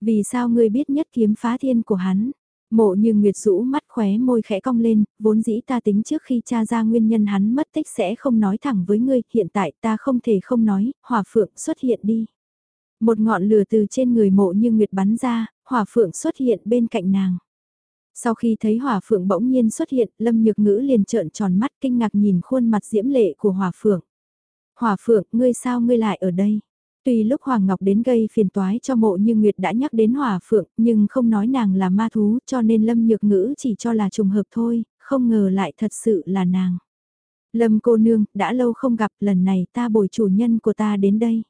Vì sao ngươi biết nhất kiếm phá thiên của hắn? Mộ như Nguyệt rũ mắt khóe môi khẽ cong lên, vốn dĩ ta tính trước khi cha ra nguyên nhân hắn mất tích sẽ không nói thẳng với ngươi, hiện tại ta không thể không nói, hỏa phượng xuất hiện đi. Một ngọn lửa từ trên người mộ như Nguyệt bắn ra, hỏa phượng xuất hiện bên cạnh nàng. Sau khi thấy hỏa phượng bỗng nhiên xuất hiện, Lâm Nhược Ngữ liền trợn tròn mắt kinh ngạc nhìn khuôn mặt diễm lệ của hỏa phượng. Hỏa phượng, ngươi sao ngươi lại ở đây? Tuy lúc Hoàng Ngọc đến gây phiền toái cho mộ như Nguyệt đã nhắc đến hỏa phượng, nhưng không nói nàng là ma thú cho nên Lâm Nhược Ngữ chỉ cho là trùng hợp thôi, không ngờ lại thật sự là nàng. Lâm cô nương, đã lâu không gặp lần này ta bồi chủ nhân của ta đến đây.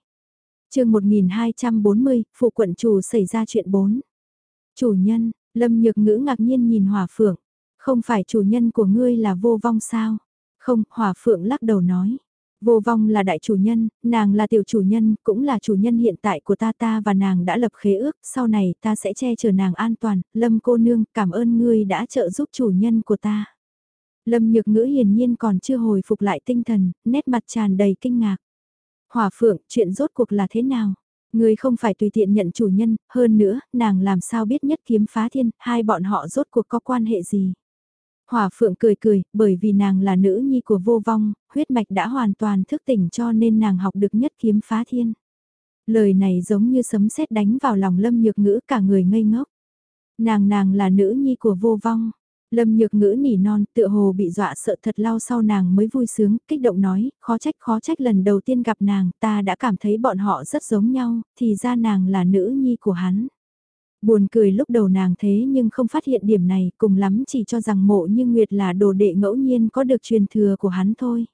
chương 1240, phụ quận chủ xảy ra chuyện 4. Chủ nhân, Lâm Nhược Ngữ ngạc nhiên nhìn Hỏa Phượng, không phải chủ nhân của ngươi là vô vong sao? Không, Hỏa Phượng lắc đầu nói. Vô vong là đại chủ nhân, nàng là tiểu chủ nhân, cũng là chủ nhân hiện tại của ta ta và nàng đã lập khế ước, sau này ta sẽ che chở nàng an toàn, Lâm cô nương cảm ơn ngươi đã trợ giúp chủ nhân của ta. Lâm nhược ngữ hiển nhiên còn chưa hồi phục lại tinh thần, nét mặt tràn đầy kinh ngạc. Hỏa phượng, chuyện rốt cuộc là thế nào? Ngươi không phải tùy tiện nhận chủ nhân, hơn nữa, nàng làm sao biết nhất kiếm phá thiên, hai bọn họ rốt cuộc có quan hệ gì. Hòa phượng cười cười, bởi vì nàng là nữ nhi của vô vong, huyết mạch đã hoàn toàn thức tỉnh cho nên nàng học được nhất kiếm phá thiên. Lời này giống như sấm sét đánh vào lòng lâm nhược ngữ cả người ngây ngốc. Nàng nàng là nữ nhi của vô vong, Lâm nhược ngữ nỉ non tựa hồ bị dọa sợ thật lao sau nàng mới vui sướng, kích động nói, khó trách khó trách lần đầu tiên gặp nàng ta đã cảm thấy bọn họ rất giống nhau, thì ra nàng là nữ nhi của hắn. Buồn cười lúc đầu nàng thế nhưng không phát hiện điểm này, cùng lắm chỉ cho rằng mộ như Nguyệt là đồ đệ ngẫu nhiên có được truyền thừa của hắn thôi.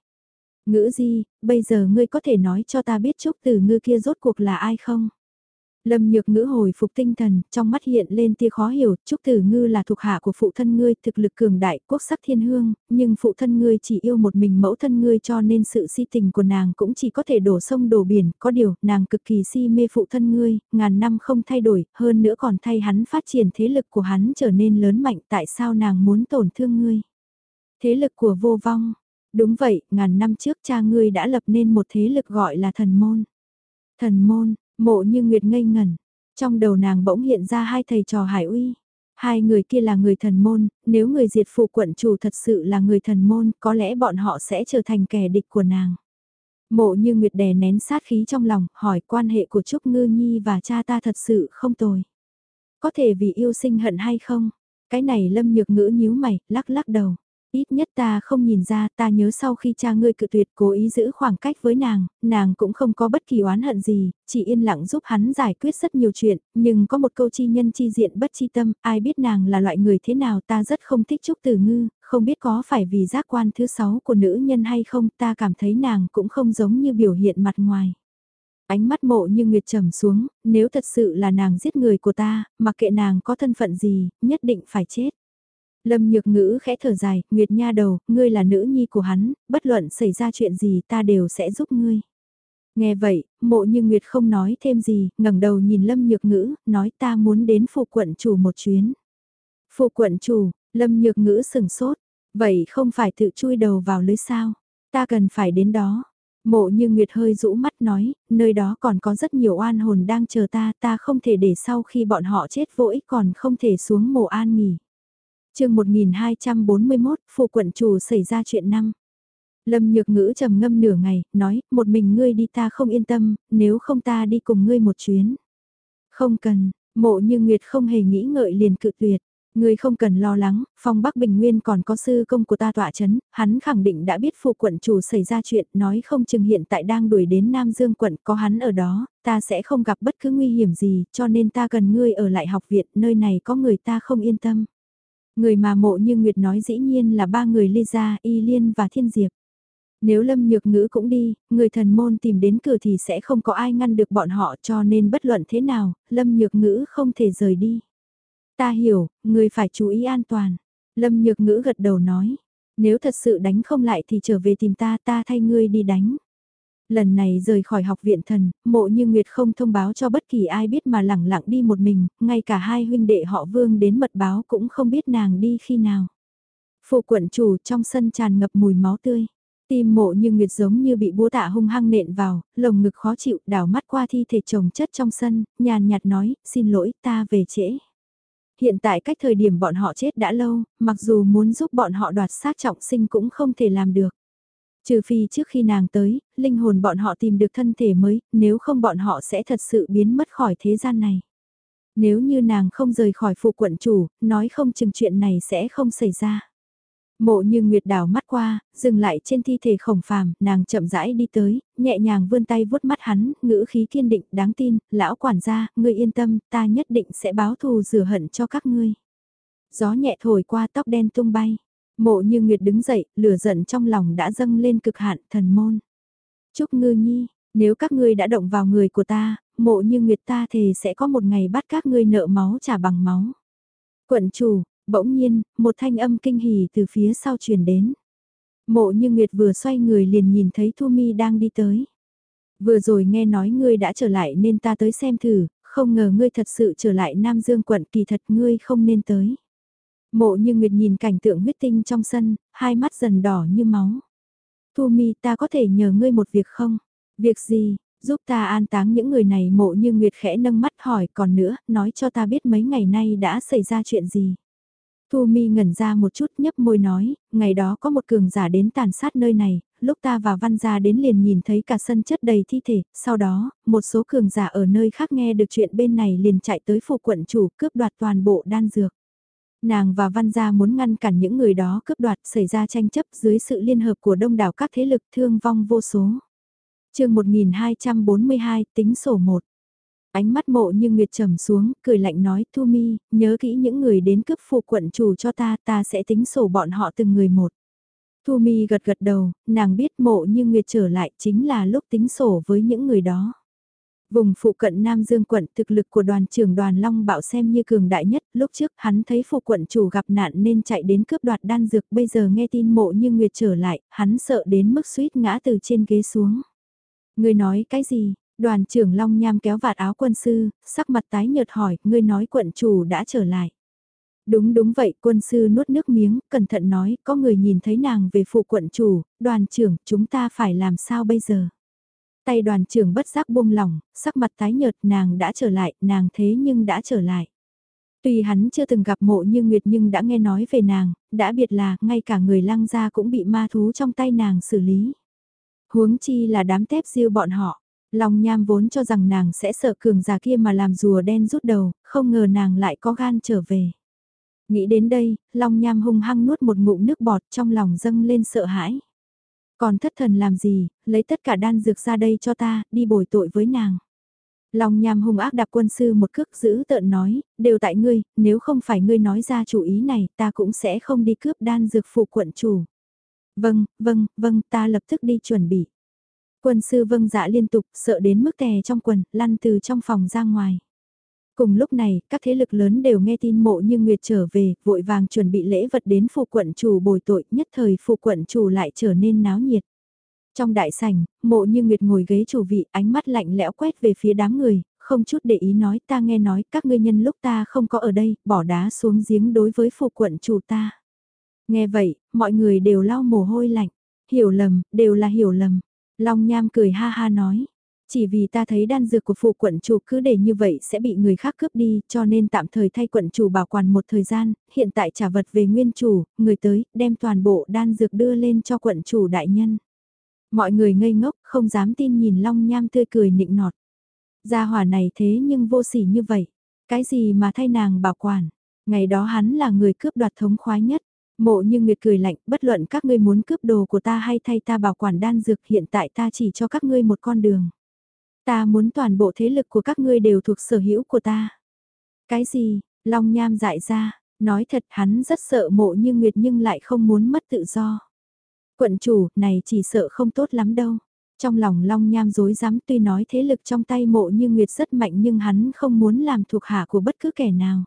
Ngữ gì, bây giờ ngươi có thể nói cho ta biết chúc từ ngư kia rốt cuộc là ai không? Lâm nhược ngữ hồi phục tinh thần, trong mắt hiện lên tia khó hiểu, Trúc Tử Ngư là thuộc hạ của phụ thân ngươi, thực lực cường đại, quốc sắc thiên hương, nhưng phụ thân ngươi chỉ yêu một mình mẫu thân ngươi cho nên sự si tình của nàng cũng chỉ có thể đổ sông đổ biển, có điều, nàng cực kỳ si mê phụ thân ngươi, ngàn năm không thay đổi, hơn nữa còn thay hắn phát triển thế lực của hắn trở nên lớn mạnh, tại sao nàng muốn tổn thương ngươi? Thế lực của vô vong. Đúng vậy, ngàn năm trước cha ngươi đã lập nên một thế lực gọi là thần môn. Thần môn, Mộ như Nguyệt ngây ngẩn, trong đầu nàng bỗng hiện ra hai thầy trò hải uy. Hai người kia là người thần môn, nếu người diệt phụ quận chủ thật sự là người thần môn, có lẽ bọn họ sẽ trở thành kẻ địch của nàng. Mộ như Nguyệt đè nén sát khí trong lòng, hỏi quan hệ của Trúc Ngư Nhi và cha ta thật sự không tồi. Có thể vì yêu sinh hận hay không? Cái này lâm nhược ngữ nhíu mày, lắc lắc đầu. Ít nhất ta không nhìn ra, ta nhớ sau khi cha ngươi cự tuyệt cố ý giữ khoảng cách với nàng, nàng cũng không có bất kỳ oán hận gì, chỉ yên lặng giúp hắn giải quyết rất nhiều chuyện, nhưng có một câu chi nhân chi diện bất chi tâm, ai biết nàng là loại người thế nào ta rất không thích Trúc Tử Ngư, không biết có phải vì giác quan thứ sáu của nữ nhân hay không ta cảm thấy nàng cũng không giống như biểu hiện mặt ngoài ánh mắt mộ như nguyệt trầm xuống, nếu thật sự là nàng giết người của ta, mặc kệ nàng có thân phận gì, nhất định phải chết. Lâm nhược ngữ khẽ thở dài, Nguyệt Nha đầu, ngươi là nữ nhi của hắn, bất luận xảy ra chuyện gì ta đều sẽ giúp ngươi. Nghe vậy, mộ như Nguyệt không nói thêm gì, ngẩng đầu nhìn Lâm Nhược Ngữ, nói ta muốn đến phụ quận chủ một chuyến. Phụ quận chủ, Lâm Nhược Ngữ sừng sốt, vậy không phải tự chui đầu vào lưới sao, ta cần phải đến đó. Mộ như Nguyệt hơi rũ mắt nói, nơi đó còn có rất nhiều oan hồn đang chờ ta, ta không thể để sau khi bọn họ chết vô ích còn không thể xuống mộ an nghỉ chương 1241, phụ quận chủ xảy ra chuyện năm. Lâm nhược ngữ trầm ngâm nửa ngày, nói, một mình ngươi đi ta không yên tâm, nếu không ta đi cùng ngươi một chuyến. Không cần, mộ như Nguyệt không hề nghĩ ngợi liền cự tuyệt. Ngươi không cần lo lắng, phong Bắc Bình Nguyên còn có sư công của ta tọa chấn, hắn khẳng định đã biết phụ quận chủ xảy ra chuyện, nói không chừng hiện tại đang đuổi đến Nam Dương quận có hắn ở đó, ta sẽ không gặp bất cứ nguy hiểm gì, cho nên ta cần ngươi ở lại học viện, nơi này có người ta không yên tâm. Người mà mộ như Nguyệt nói dĩ nhiên là ba người Lisa, Y Liên và Thiên Diệp. Nếu Lâm Nhược Ngữ cũng đi, người thần môn tìm đến cửa thì sẽ không có ai ngăn được bọn họ cho nên bất luận thế nào, Lâm Nhược Ngữ không thể rời đi. Ta hiểu, người phải chú ý an toàn. Lâm Nhược Ngữ gật đầu nói, nếu thật sự đánh không lại thì trở về tìm ta ta thay ngươi đi đánh. Lần này rời khỏi học viện thần, mộ như Nguyệt không thông báo cho bất kỳ ai biết mà lẳng lặng đi một mình, ngay cả hai huynh đệ họ vương đến mật báo cũng không biết nàng đi khi nào. Phụ quận chủ trong sân tràn ngập mùi máu tươi. Tim mộ như Nguyệt giống như bị búa tạ hung hăng nện vào, lồng ngực khó chịu, đảo mắt qua thi thể chồng chất trong sân, nhàn nhạt nói, xin lỗi, ta về trễ. Hiện tại cách thời điểm bọn họ chết đã lâu, mặc dù muốn giúp bọn họ đoạt xác trọng sinh cũng không thể làm được. Trừ phi trước khi nàng tới, linh hồn bọn họ tìm được thân thể mới, nếu không bọn họ sẽ thật sự biến mất khỏi thế gian này. Nếu như nàng không rời khỏi phụ quận chủ, nói không chừng chuyện này sẽ không xảy ra. Mộ như Nguyệt đảo mắt qua, dừng lại trên thi thể khổng phàm, nàng chậm rãi đi tới, nhẹ nhàng vươn tay vuốt mắt hắn, ngữ khí kiên định, đáng tin, lão quản gia, ngươi yên tâm, ta nhất định sẽ báo thù rửa hận cho các ngươi. Gió nhẹ thổi qua tóc đen tung bay, mộ như Nguyệt đứng dậy, lửa giận trong lòng đã dâng lên cực hạn, thần môn. Chúc ngư nhi, nếu các ngươi đã động vào người của ta, mộ như Nguyệt ta thề sẽ có một ngày bắt các ngươi nợ máu trả bằng máu. Quận chủ, Bỗng nhiên, một thanh âm kinh hỉ từ phía sau truyền đến. Mộ như Nguyệt vừa xoay người liền nhìn thấy Thu Mi đang đi tới. Vừa rồi nghe nói ngươi đã trở lại nên ta tới xem thử, không ngờ ngươi thật sự trở lại Nam Dương quận kỳ thật ngươi không nên tới. Mộ như Nguyệt nhìn cảnh tượng huyết tinh trong sân, hai mắt dần đỏ như máu. Thu Mi ta có thể nhờ ngươi một việc không? Việc gì? Giúp ta an táng những người này mộ như Nguyệt khẽ nâng mắt hỏi còn nữa, nói cho ta biết mấy ngày nay đã xảy ra chuyện gì. Thu Mi ngẩn ra một chút nhấp môi nói, ngày đó có một cường giả đến tàn sát nơi này, lúc ta và văn gia đến liền nhìn thấy cả sân chất đầy thi thể, sau đó, một số cường giả ở nơi khác nghe được chuyện bên này liền chạy tới phủ quận chủ cướp đoạt toàn bộ đan dược. Nàng và văn gia muốn ngăn cản những người đó cướp đoạt xảy ra tranh chấp dưới sự liên hợp của đông đảo các thế lực thương vong vô số. chương 1242 tính sổ 1 Ánh mắt mộ như Nguyệt trầm xuống, cười lạnh nói, Thu Mi, nhớ kỹ những người đến cướp phụ quận chủ cho ta, ta sẽ tính sổ bọn họ từng người một. Thu Mi gật gật đầu, nàng biết mộ như Nguyệt trở lại chính là lúc tính sổ với những người đó. Vùng phụ cận Nam Dương quận thực lực của đoàn trưởng đoàn Long Bạo xem như cường đại nhất, lúc trước hắn thấy phụ quận chủ gặp nạn nên chạy đến cướp đoạt đan dược, bây giờ nghe tin mộ như Nguyệt trở lại, hắn sợ đến mức suýt ngã từ trên ghế xuống. Người nói cái gì, Đoàn trưởng Long Nham kéo vạt áo quân sư, sắc mặt tái nhợt hỏi, ngươi nói quận chủ đã trở lại. Đúng đúng vậy, quân sư nuốt nước miếng, cẩn thận nói, có người nhìn thấy nàng về phụ quận chủ, đoàn trưởng, chúng ta phải làm sao bây giờ? Tay đoàn trưởng bất giác buông lỏng, sắc mặt tái nhợt, nàng đã trở lại, nàng thế nhưng đã trở lại. Tuy hắn chưa từng gặp mộ như Nguyệt nhưng đã nghe nói về nàng, đã biệt là, ngay cả người lăng gia cũng bị ma thú trong tay nàng xử lý. Huống chi là đám tép diêu bọn họ. Long Nham vốn cho rằng nàng sẽ sợ cường già kia mà làm rùa đen rút đầu, không ngờ nàng lại có gan trở về. Nghĩ đến đây, Long Nham hung hăng nuốt một ngụm nước bọt trong lòng dâng lên sợ hãi. Còn thất thần làm gì, lấy tất cả đan dược ra đây cho ta, đi bồi tội với nàng. Long Nham hung ác đạp quân sư một cước giữ tợn nói, đều tại ngươi, nếu không phải ngươi nói ra chủ ý này, ta cũng sẽ không đi cướp đan dược phụ quận chủ. Vâng, vâng, vâng, ta lập tức đi chuẩn bị. Quân sư vâng dạ liên tục, sợ đến mức tè trong quần, lăn từ trong phòng ra ngoài. Cùng lúc này, các thế lực lớn đều nghe tin mộ như Nguyệt trở về, vội vàng chuẩn bị lễ vật đến phụ quận chủ bồi tội, nhất thời phụ quận chủ lại trở nên náo nhiệt. Trong đại sảnh, mộ như Nguyệt ngồi ghế chủ vị, ánh mắt lạnh lẽo quét về phía đám người, không chút để ý nói ta nghe nói các ngươi nhân lúc ta không có ở đây, bỏ đá xuống giếng đối với phụ quận chủ ta. Nghe vậy, mọi người đều lau mồ hôi lạnh, hiểu lầm, đều là hiểu lầm. Long Nham cười ha ha nói, chỉ vì ta thấy đan dược của phụ quận chủ cứ để như vậy sẽ bị người khác cướp đi cho nên tạm thời thay quận chủ bảo quản một thời gian, hiện tại trả vật về nguyên chủ, người tới, đem toàn bộ đan dược đưa lên cho quận chủ đại nhân. Mọi người ngây ngốc, không dám tin nhìn Long Nham tươi cười nịnh nọt. Gia hỏa này thế nhưng vô sỉ như vậy. Cái gì mà thay nàng bảo quản. Ngày đó hắn là người cướp đoạt thống khoái nhất. Mộ như Nguyệt cười lạnh, bất luận các ngươi muốn cướp đồ của ta hay thay ta bảo quản đan dược hiện tại ta chỉ cho các ngươi một con đường. Ta muốn toàn bộ thế lực của các ngươi đều thuộc sở hữu của ta. Cái gì, Long Nham dại ra, nói thật hắn rất sợ mộ như Nguyệt nhưng lại không muốn mất tự do. Quận chủ, này chỉ sợ không tốt lắm đâu. Trong lòng Long Nham dối dám tuy nói thế lực trong tay mộ như Nguyệt rất mạnh nhưng hắn không muốn làm thuộc hạ của bất cứ kẻ nào.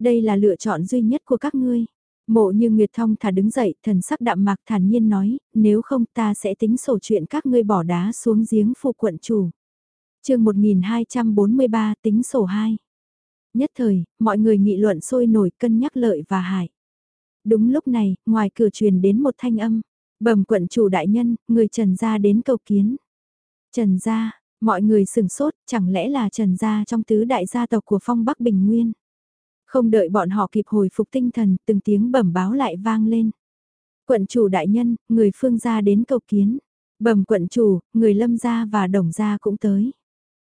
Đây là lựa chọn duy nhất của các ngươi. Mộ như Nguyệt Thông thả đứng dậy, thần sắc đạm mạc thản nhiên nói, nếu không ta sẽ tính sổ chuyện các ngươi bỏ đá xuống giếng phụ quận chủ chương 1243 tính sổ 2. Nhất thời, mọi người nghị luận sôi nổi cân nhắc lợi và hại. Đúng lúc này, ngoài cửa truyền đến một thanh âm. Bẩm quận chủ đại nhân, người Trần gia đến cầu kiến. Trần gia, mọi người sừng sốt, chẳng lẽ là Trần gia trong tứ đại gia tộc của phong Bắc Bình Nguyên. Không đợi bọn họ kịp hồi phục tinh thần, từng tiếng bẩm báo lại vang lên. Quận chủ đại nhân, người phương gia đến cầu kiến. Bẩm quận chủ, người lâm gia và đồng gia cũng tới.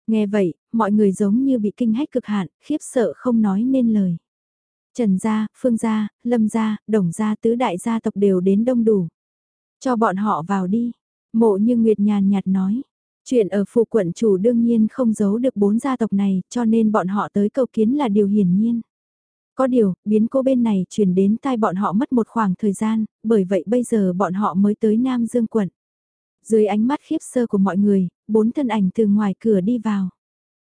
Nghe vậy, mọi người giống như bị kinh hách cực hạn, khiếp sợ không nói nên lời. Trần gia, Phương gia, Lâm gia, Đồng gia tứ đại gia tộc đều đến đông đủ. Cho bọn họ vào đi. Mộ như Nguyệt nhàn nhạt nói. Chuyện ở phụ quận chủ đương nhiên không giấu được bốn gia tộc này cho nên bọn họ tới cầu kiến là điều hiển nhiên. Có điều, biến cố bên này truyền đến tai bọn họ mất một khoảng thời gian, bởi vậy bây giờ bọn họ mới tới Nam Dương quận. Dưới ánh mắt khiếp sơ của mọi người, bốn thân ảnh từ ngoài cửa đi vào.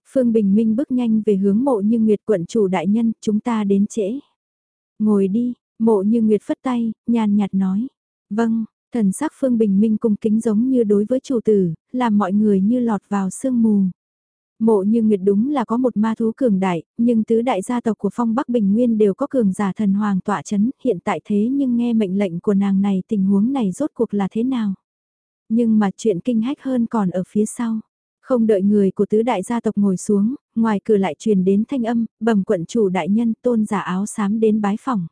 Phương Bình Minh bước nhanh về hướng mộ như Nguyệt quận chủ đại nhân, chúng ta đến trễ. Ngồi đi, mộ như Nguyệt phất tay, nhàn nhạt nói. Vâng, Thần sắc Phương Bình Minh cung kính giống như đối với chủ tử, làm mọi người như lọt vào sương mù. Mộ như Nguyệt đúng là có một ma thú cường đại, nhưng tứ đại gia tộc của phong Bắc Bình Nguyên đều có cường giả thần hoàng tọa chấn, hiện tại thế nhưng nghe mệnh lệnh của nàng này tình huống này rốt cuộc là thế nào. Nhưng mà chuyện kinh hách hơn còn ở phía sau. Không đợi người của tứ đại gia tộc ngồi xuống, ngoài cửa lại truyền đến thanh âm, bẩm quận chủ đại nhân tôn giả áo xám đến bái phòng.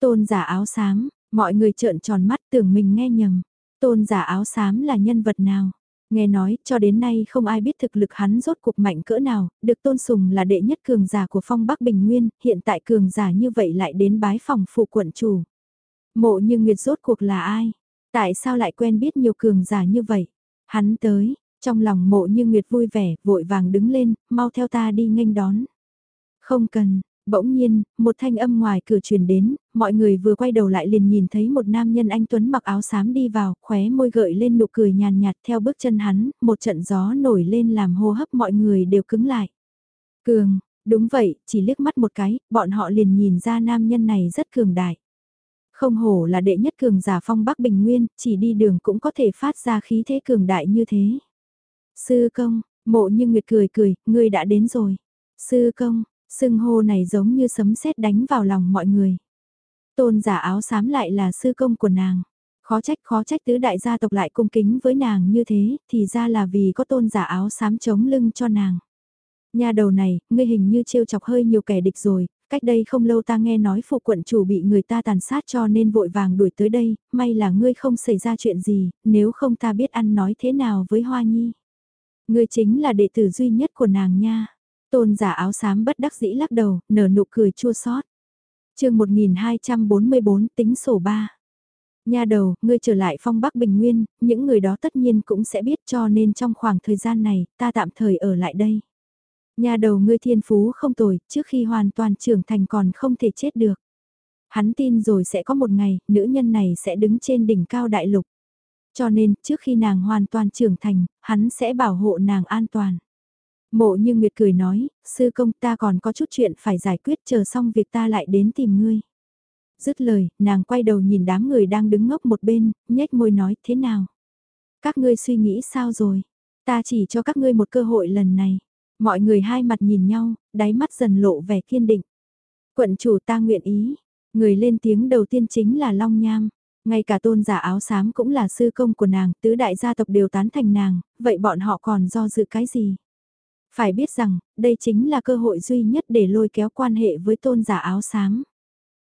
Tôn giả áo xám, Mọi người trợn tròn mắt tưởng mình nghe nhầm. Tôn giả áo xám là nhân vật nào? Nghe nói, cho đến nay không ai biết thực lực hắn rốt cuộc mạnh cỡ nào, được tôn sùng là đệ nhất cường giả của phong Bắc Bình Nguyên, hiện tại cường giả như vậy lại đến bái phòng phụ quận chủ. Mộ như Nguyệt rốt cuộc là ai? Tại sao lại quen biết nhiều cường giả như vậy? Hắn tới, trong lòng mộ như Nguyệt vui vẻ, vội vàng đứng lên, mau theo ta đi nghênh đón. Không cần, Bỗng nhiên, một thanh âm ngoài cửa truyền đến, mọi người vừa quay đầu lại liền nhìn thấy một nam nhân anh Tuấn mặc áo xám đi vào, khóe môi gợi lên nụ cười nhàn nhạt theo bước chân hắn, một trận gió nổi lên làm hô hấp mọi người đều cứng lại. Cường, đúng vậy, chỉ liếc mắt một cái, bọn họ liền nhìn ra nam nhân này rất cường đại. Không hổ là đệ nhất cường giả phong Bắc Bình Nguyên, chỉ đi đường cũng có thể phát ra khí thế cường đại như thế. Sư công, mộ như Nguyệt cười cười, ngươi đã đến rồi. Sư công, Sưng hô này giống như sấm sét đánh vào lòng mọi người. Tôn giả áo xám lại là sư công của nàng. Khó trách khó trách tứ đại gia tộc lại cung kính với nàng như thế, thì ra là vì có tôn giả áo xám chống lưng cho nàng. Nhà đầu này, ngươi hình như trêu chọc hơi nhiều kẻ địch rồi, cách đây không lâu ta nghe nói phụ quận chủ bị người ta tàn sát cho nên vội vàng đuổi tới đây, may là ngươi không xảy ra chuyện gì, nếu không ta biết ăn nói thế nào với Hoa Nhi. Ngươi chính là đệ tử duy nhất của nàng nha. Tôn giả áo xám bất đắc dĩ lắc đầu, nở nụ cười chua xót. chương 1244 tính sổ 3. Nha đầu, ngươi trở lại phong Bắc Bình Nguyên, những người đó tất nhiên cũng sẽ biết cho nên trong khoảng thời gian này, ta tạm thời ở lại đây. Nhà đầu ngươi thiên phú không tồi, trước khi hoàn toàn trưởng thành còn không thể chết được. Hắn tin rồi sẽ có một ngày, nữ nhân này sẽ đứng trên đỉnh cao đại lục. Cho nên, trước khi nàng hoàn toàn trưởng thành, hắn sẽ bảo hộ nàng an toàn. Mộ như Nguyệt cười nói, sư công ta còn có chút chuyện phải giải quyết chờ xong việc ta lại đến tìm ngươi. Dứt lời, nàng quay đầu nhìn đám người đang đứng ngốc một bên, nhếch môi nói thế nào. Các ngươi suy nghĩ sao rồi? Ta chỉ cho các ngươi một cơ hội lần này. Mọi người hai mặt nhìn nhau, đáy mắt dần lộ vẻ kiên định. Quận chủ ta nguyện ý. Người lên tiếng đầu tiên chính là Long Nham. Ngay cả tôn giả áo xám cũng là sư công của nàng, tứ đại gia tộc đều tán thành nàng, vậy bọn họ còn do dự cái gì? Phải biết rằng, đây chính là cơ hội duy nhất để lôi kéo quan hệ với tôn giả áo xám.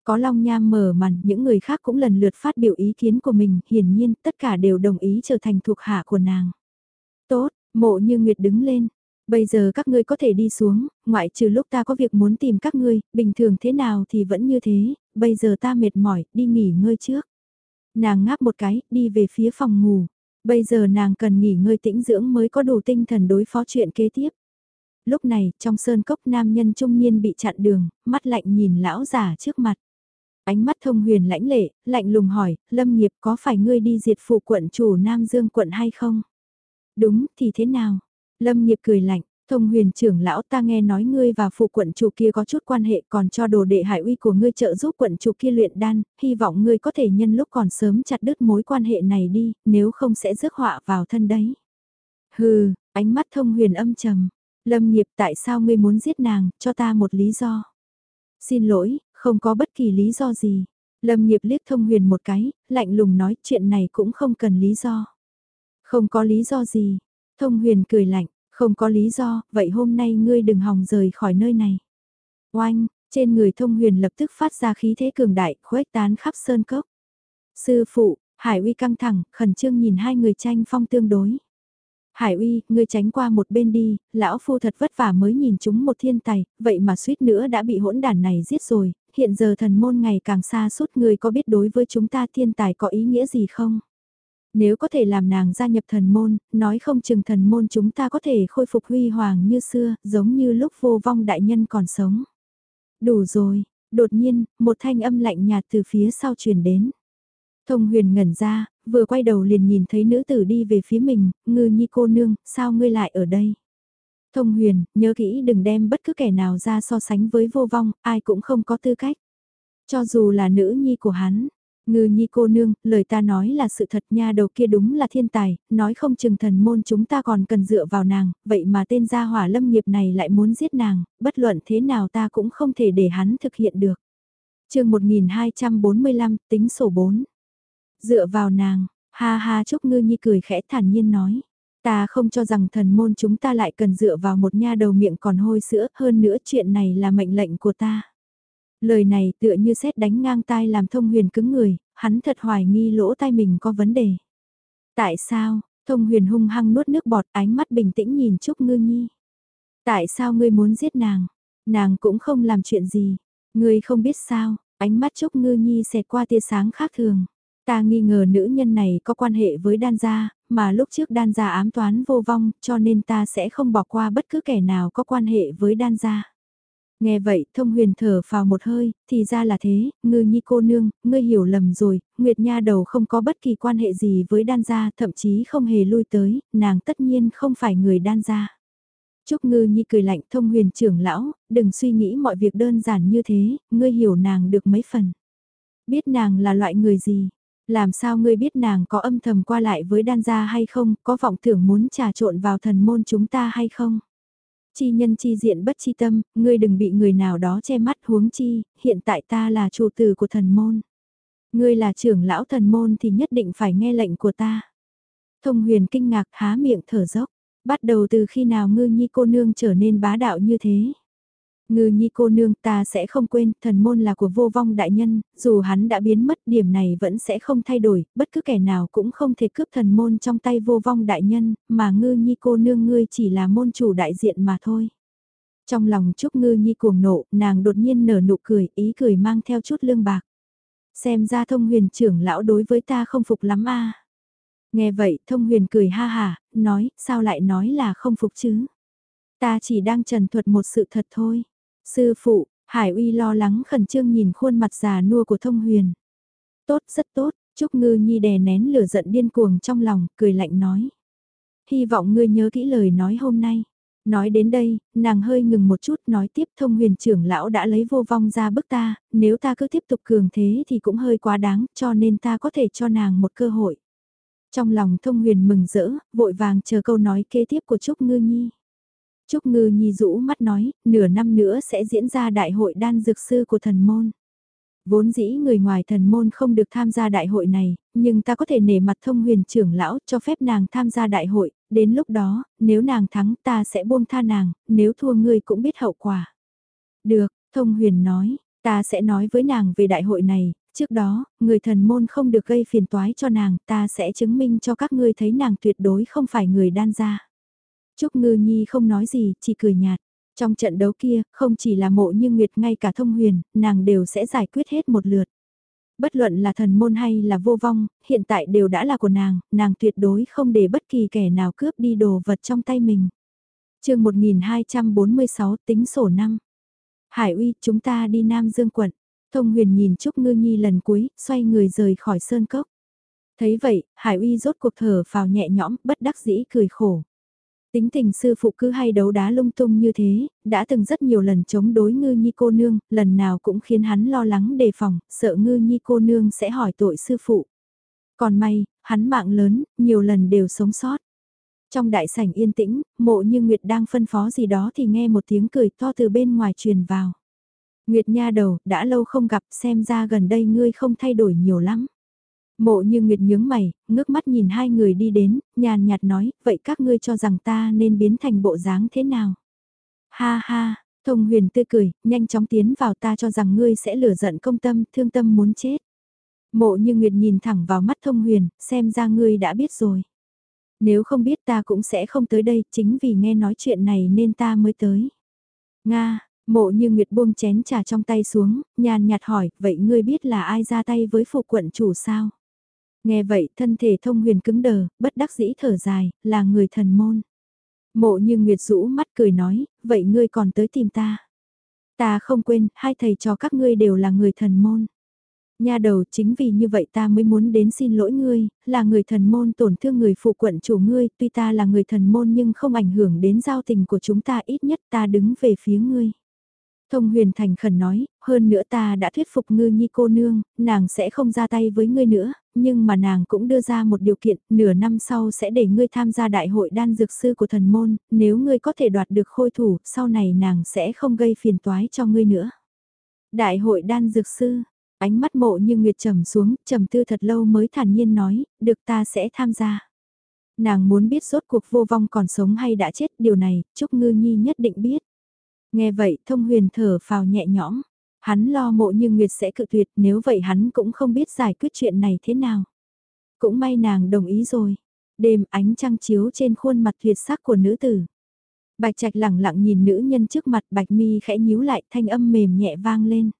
Có Long Nham mở màn, những người khác cũng lần lượt phát biểu ý kiến của mình, hiển nhiên tất cả đều đồng ý trở thành thuộc hạ của nàng. Tốt, mộ như Nguyệt đứng lên. Bây giờ các ngươi có thể đi xuống, ngoại trừ lúc ta có việc muốn tìm các ngươi, bình thường thế nào thì vẫn như thế, bây giờ ta mệt mỏi, đi nghỉ ngơi trước. Nàng ngáp một cái, đi về phía phòng ngủ. Bây giờ nàng cần nghỉ ngơi tĩnh dưỡng mới có đủ tinh thần đối phó chuyện kế tiếp. Lúc này, trong sơn cốc nam nhân trung niên bị chặn đường, mắt lạnh nhìn lão già trước mặt. Ánh mắt thông huyền lãnh lệ, lạnh lùng hỏi, Lâm nghiệp có phải ngươi đi diệt phụ quận chủ Nam Dương quận hay không? Đúng, thì thế nào? Lâm nghiệp cười lạnh, thông huyền trưởng lão ta nghe nói ngươi và phụ quận chủ kia có chút quan hệ còn cho đồ đệ hải uy của ngươi trợ giúp quận chủ kia luyện đan, hy vọng ngươi có thể nhân lúc còn sớm chặt đứt mối quan hệ này đi, nếu không sẽ rước họa vào thân đấy. Hừ, ánh mắt thông huyền âm trầm, lâm nghiệp tại sao ngươi muốn giết nàng, cho ta một lý do. Xin lỗi, không có bất kỳ lý do gì. Lâm nghiệp liếc thông huyền một cái, lạnh lùng nói chuyện này cũng không cần lý do. Không có lý do gì. Thông huyền cười lạnh, không có lý do, vậy hôm nay ngươi đừng hòng rời khỏi nơi này. Oanh, trên người thông huyền lập tức phát ra khí thế cường đại, khuếch tán khắp sơn cốc. Sư phụ, Hải uy căng thẳng, khẩn trương nhìn hai người tranh phong tương đối. Hải uy, ngươi tránh qua một bên đi, lão phu thật vất vả mới nhìn chúng một thiên tài, vậy mà suýt nữa đã bị hỗn đàn này giết rồi, hiện giờ thần môn ngày càng xa suốt ngươi có biết đối với chúng ta thiên tài có ý nghĩa gì không? Nếu có thể làm nàng gia nhập thần môn, nói không chừng thần môn chúng ta có thể khôi phục huy hoàng như xưa, giống như lúc vô vong đại nhân còn sống. Đủ rồi, đột nhiên, một thanh âm lạnh nhạt từ phía sau truyền đến. Thông huyền ngẩn ra, vừa quay đầu liền nhìn thấy nữ tử đi về phía mình, ngư nhi cô nương, sao ngươi lại ở đây? Thông huyền, nhớ kỹ đừng đem bất cứ kẻ nào ra so sánh với vô vong, ai cũng không có tư cách. Cho dù là nữ nhi của hắn, ngư nhi cô nương, lời ta nói là sự thật nha đầu kia đúng là thiên tài, nói không chừng thần môn chúng ta còn cần dựa vào nàng, vậy mà tên gia hỏa lâm nghiệp này lại muốn giết nàng, bất luận thế nào ta cũng không thể để hắn thực hiện được. chương 1245, tính sổ 4. Dựa vào nàng, ha ha chúc Ngư Nhi cười khẽ thản nhiên nói. Ta không cho rằng thần môn chúng ta lại cần dựa vào một nha đầu miệng còn hôi sữa, hơn nữa chuyện này là mệnh lệnh của ta. Lời này tựa như xét đánh ngang tai làm thông huyền cứng người, hắn thật hoài nghi lỗ tai mình có vấn đề. Tại sao, thông huyền hung hăng nuốt nước bọt ánh mắt bình tĩnh nhìn Trúc Ngư Nhi. Tại sao ngươi muốn giết nàng? Nàng cũng không làm chuyện gì. Ngươi không biết sao, ánh mắt Trúc Ngư Nhi xẹt qua tia sáng khác thường. Ta nghi ngờ nữ nhân này có quan hệ với đan gia, mà lúc trước đan gia ám toán vô vong, cho nên ta sẽ không bỏ qua bất cứ kẻ nào có quan hệ với đan gia. Nghe vậy, thông huyền thở vào một hơi, thì ra là thế, ngư nhi cô nương, ngươi hiểu lầm rồi, Nguyệt Nha đầu không có bất kỳ quan hệ gì với đan gia, thậm chí không hề lui tới, nàng tất nhiên không phải người đan gia. Trúc ngư nhi cười lạnh thông huyền trưởng lão, đừng suy nghĩ mọi việc đơn giản như thế, ngươi hiểu nàng được mấy phần. Biết nàng là loại người gì, làm sao ngươi biết nàng có âm thầm qua lại với đan gia hay không, có vọng tưởng muốn trà trộn vào thần môn chúng ta hay không? Chi nhân chi diện bất chi tâm, ngươi đừng bị người nào đó che mắt huống chi, hiện tại ta là chủ tử của thần môn. Ngươi là trưởng lão thần môn thì nhất định phải nghe lệnh của ta. Thông huyền kinh ngạc há miệng thở dốc, bắt đầu từ khi nào ngư nhi cô nương trở nên bá đạo như thế. Ngư nhi cô nương ta sẽ không quên, thần môn là của vô vong đại nhân, dù hắn đã biến mất điểm này vẫn sẽ không thay đổi, bất cứ kẻ nào cũng không thể cướp thần môn trong tay vô vong đại nhân, mà ngư nhi cô nương ngươi chỉ là môn chủ đại diện mà thôi. Trong lòng Trúc Ngư Nhi cuồng nộ, nàng đột nhiên nở nụ cười, ý cười mang theo chút lương bạc. Xem ra thông huyền trưởng lão đối với ta không phục lắm a Nghe vậy, thông huyền cười ha hà, nói, sao lại nói là không phục chứ? Ta chỉ đang trần thuật một sự thật thôi. Sư phụ, Hải uy lo lắng khẩn trương nhìn khuôn mặt già nua của thông huyền. Tốt, rất tốt, Trúc Ngư Nhi đè nén lửa giận điên cuồng trong lòng, cười lạnh nói. Hy vọng ngươi nhớ kỹ lời nói hôm nay. Nói đến đây, nàng hơi ngừng một chút nói tiếp thông huyền trưởng lão đã lấy vô vong ra bức ta, nếu ta cứ tiếp tục cường thế thì cũng hơi quá đáng cho nên ta có thể cho nàng một cơ hội. Trong lòng thông huyền mừng rỡ, vội vàng chờ câu nói kế tiếp của Trúc Ngư Nhi. Trúc Ngư Nhi rũ mắt nói, nửa năm nữa sẽ diễn ra đại hội đan dược sư của thần môn. Vốn dĩ người ngoài thần môn không được tham gia đại hội này, nhưng ta có thể nể mặt thông huyền trưởng lão cho phép nàng tham gia đại hội, đến lúc đó, nếu nàng thắng ta sẽ buông tha nàng, nếu thua ngươi cũng biết hậu quả. Được, thông huyền nói, ta sẽ nói với nàng về đại hội này, trước đó, người thần môn không được gây phiền toái cho nàng, ta sẽ chứng minh cho các ngươi thấy nàng tuyệt đối không phải người đan gia. Trúc Ngư Nhi không nói gì, chỉ cười nhạt. Trong trận đấu kia, không chỉ là mộ như Nguyệt ngay cả thông huyền, nàng đều sẽ giải quyết hết một lượt. Bất luận là thần môn hay là vô vong, hiện tại đều đã là của nàng, nàng tuyệt đối không để bất kỳ kẻ nào cướp đi đồ vật trong tay mình. chương 1246 tính sổ năm. Hải uy, chúng ta đi Nam Dương quận. Thông huyền nhìn Trúc Ngư Nhi lần cuối, xoay người rời khỏi sơn cốc. Thấy vậy, Hải uy rốt cuộc thở vào nhẹ nhõm, bất đắc dĩ cười khổ. Tính tình sư phụ cứ hay đấu đá lung tung như thế, đã từng rất nhiều lần chống đối ngư nhi cô nương, lần nào cũng khiến hắn lo lắng đề phòng, sợ ngư nhi cô nương sẽ hỏi tội sư phụ. Còn may, hắn mạng lớn, nhiều lần đều sống sót. Trong đại sảnh yên tĩnh, mộ như Nguyệt đang phân phó gì đó thì nghe một tiếng cười to từ bên ngoài truyền vào. Nguyệt nha đầu, đã lâu không gặp xem ra gần đây ngươi không thay đổi nhiều lắm. Mộ như Nguyệt nhướng mày, ngước mắt nhìn hai người đi đến, nhàn nhạt nói, vậy các ngươi cho rằng ta nên biến thành bộ dáng thế nào? Ha ha, thông huyền tươi cười, nhanh chóng tiến vào ta cho rằng ngươi sẽ lửa giận công tâm, thương tâm muốn chết. Mộ như Nguyệt nhìn thẳng vào mắt thông huyền, xem ra ngươi đã biết rồi. Nếu không biết ta cũng sẽ không tới đây, chính vì nghe nói chuyện này nên ta mới tới. Nga, mộ như Nguyệt buông chén trà trong tay xuống, nhàn nhạt hỏi, vậy ngươi biết là ai ra tay với phụ quận chủ sao? Nghe vậy thân thể thông huyền cứng đờ, bất đắc dĩ thở dài, là người thần môn. Mộ như Nguyệt rũ mắt cười nói, vậy ngươi còn tới tìm ta. Ta không quên, hai thầy cho các ngươi đều là người thần môn. Nha đầu chính vì như vậy ta mới muốn đến xin lỗi ngươi, là người thần môn tổn thương người phụ quận chủ ngươi, tuy ta là người thần môn nhưng không ảnh hưởng đến giao tình của chúng ta ít nhất ta đứng về phía ngươi. Thông huyền thành khẩn nói, hơn nữa ta đã thuyết phục ngư nhi cô nương, nàng sẽ không ra tay với ngươi nữa, nhưng mà nàng cũng đưa ra một điều kiện, nửa năm sau sẽ để ngươi tham gia đại hội đan dược sư của thần môn, nếu ngươi có thể đoạt được khôi thủ, sau này nàng sẽ không gây phiền toái cho ngươi nữa. Đại hội đan dược sư, ánh mắt mộ như nguyệt trầm xuống, trầm tư thật lâu mới thản nhiên nói, được ta sẽ tham gia. Nàng muốn biết rốt cuộc vô vong còn sống hay đã chết, điều này, Trúc Ngư Nhi nhất định biết. Nghe vậy thông huyền thở phào nhẹ nhõm. Hắn lo mộ như Nguyệt sẽ cự tuyệt nếu vậy hắn cũng không biết giải quyết chuyện này thế nào. Cũng may nàng đồng ý rồi. Đêm ánh trăng chiếu trên khuôn mặt tuyệt sắc của nữ tử. Bạch Trạch lẳng lặng nhìn nữ nhân trước mặt Bạch Mi khẽ nhíu lại thanh âm mềm nhẹ vang lên.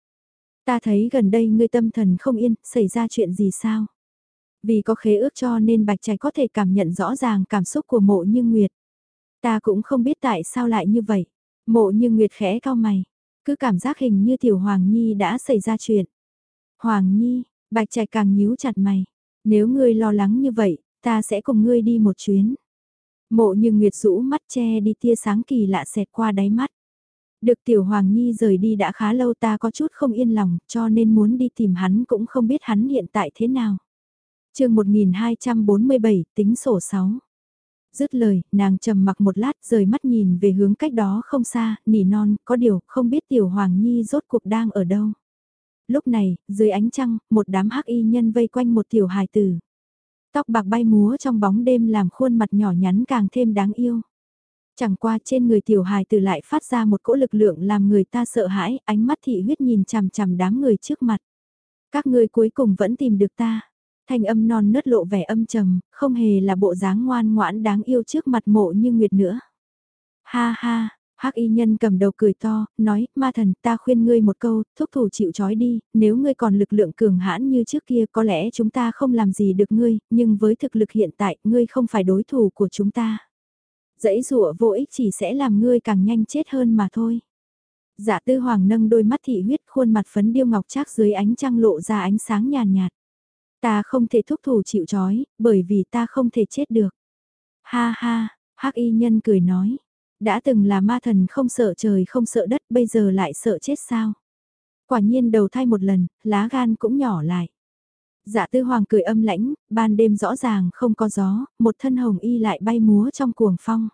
Ta thấy gần đây ngươi tâm thần không yên, xảy ra chuyện gì sao? Vì có khế ước cho nên Bạch Trạch có thể cảm nhận rõ ràng cảm xúc của mộ như Nguyệt. Ta cũng không biết tại sao lại như vậy. Mộ như Nguyệt khẽ cao mày, cứ cảm giác hình như tiểu Hoàng Nhi đã xảy ra chuyện. Hoàng Nhi, Bạch Trạch càng nhíu chặt mày, nếu ngươi lo lắng như vậy, ta sẽ cùng ngươi đi một chuyến. Mộ như Nguyệt rũ mắt che đi tia sáng kỳ lạ xẹt qua đáy mắt. Được tiểu Hoàng Nhi rời đi đã khá lâu ta có chút không yên lòng cho nên muốn đi tìm hắn cũng không biết hắn hiện tại thế nào. chương 1247 tính sổ 6 Dứt lời, nàng trầm mặc một lát rời mắt nhìn về hướng cách đó không xa, nỉ non, có điều, không biết tiểu hoàng nhi rốt cuộc đang ở đâu. Lúc này, dưới ánh trăng, một đám hắc y nhân vây quanh một tiểu hài tử. Tóc bạc bay múa trong bóng đêm làm khuôn mặt nhỏ nhắn càng thêm đáng yêu. Chẳng qua trên người tiểu hài tử lại phát ra một cỗ lực lượng làm người ta sợ hãi, ánh mắt thị huyết nhìn chằm chằm đám người trước mặt. Các ngươi cuối cùng vẫn tìm được ta thanh âm non nớt lộ vẻ âm trầm, không hề là bộ dáng ngoan ngoãn đáng yêu trước mặt mộ như nguyệt nữa. Ha ha, hắc y nhân cầm đầu cười to, nói, ma thần ta khuyên ngươi một câu, thúc thủ chịu trói đi, nếu ngươi còn lực lượng cường hãn như trước kia có lẽ chúng ta không làm gì được ngươi, nhưng với thực lực hiện tại, ngươi không phải đối thủ của chúng ta. Dãy rụa vô ích chỉ sẽ làm ngươi càng nhanh chết hơn mà thôi. Dạ tư hoàng nâng đôi mắt thị huyết khuôn mặt phấn điêu ngọc trác dưới ánh trăng lộ ra ánh sáng nhàn nhạt. Ta không thể thúc thủ chịu trói, bởi vì ta không thể chết được. Ha ha, hắc y nhân cười nói. Đã từng là ma thần không sợ trời không sợ đất, bây giờ lại sợ chết sao? Quả nhiên đầu thai một lần, lá gan cũng nhỏ lại. Dạ tư hoàng cười âm lãnh, ban đêm rõ ràng không có gió, một thân hồng y lại bay múa trong cuồng phong.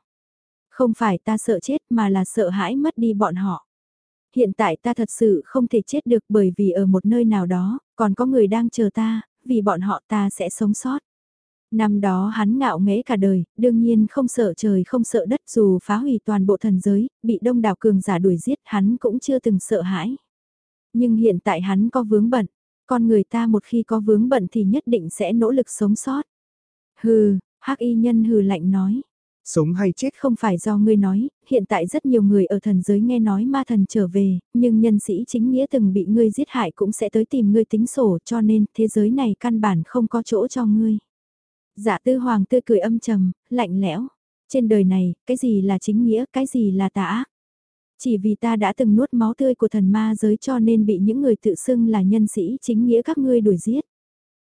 Không phải ta sợ chết mà là sợ hãi mất đi bọn họ. Hiện tại ta thật sự không thể chết được bởi vì ở một nơi nào đó, còn có người đang chờ ta, vì bọn họ ta sẽ sống sót. Năm đó hắn ngạo nghễ cả đời, đương nhiên không sợ trời không sợ đất dù phá hủy toàn bộ thần giới, bị đông đảo cường giả đuổi giết hắn cũng chưa từng sợ hãi. Nhưng hiện tại hắn có vướng bận, con người ta một khi có vướng bận thì nhất định sẽ nỗ lực sống sót. Hừ, hắc y nhân hừ lạnh nói. Sống hay chết không phải do ngươi nói, hiện tại rất nhiều người ở thần giới nghe nói ma thần trở về, nhưng nhân sĩ chính nghĩa từng bị ngươi giết hại cũng sẽ tới tìm ngươi tính sổ cho nên thế giới này căn bản không có chỗ cho ngươi. Dạ tư hoàng tươi cười âm trầm, lạnh lẽo. Trên đời này, cái gì là chính nghĩa, cái gì là tà ác? Chỉ vì ta đã từng nuốt máu tươi của thần ma giới cho nên bị những người tự xưng là nhân sĩ chính nghĩa các ngươi đuổi giết.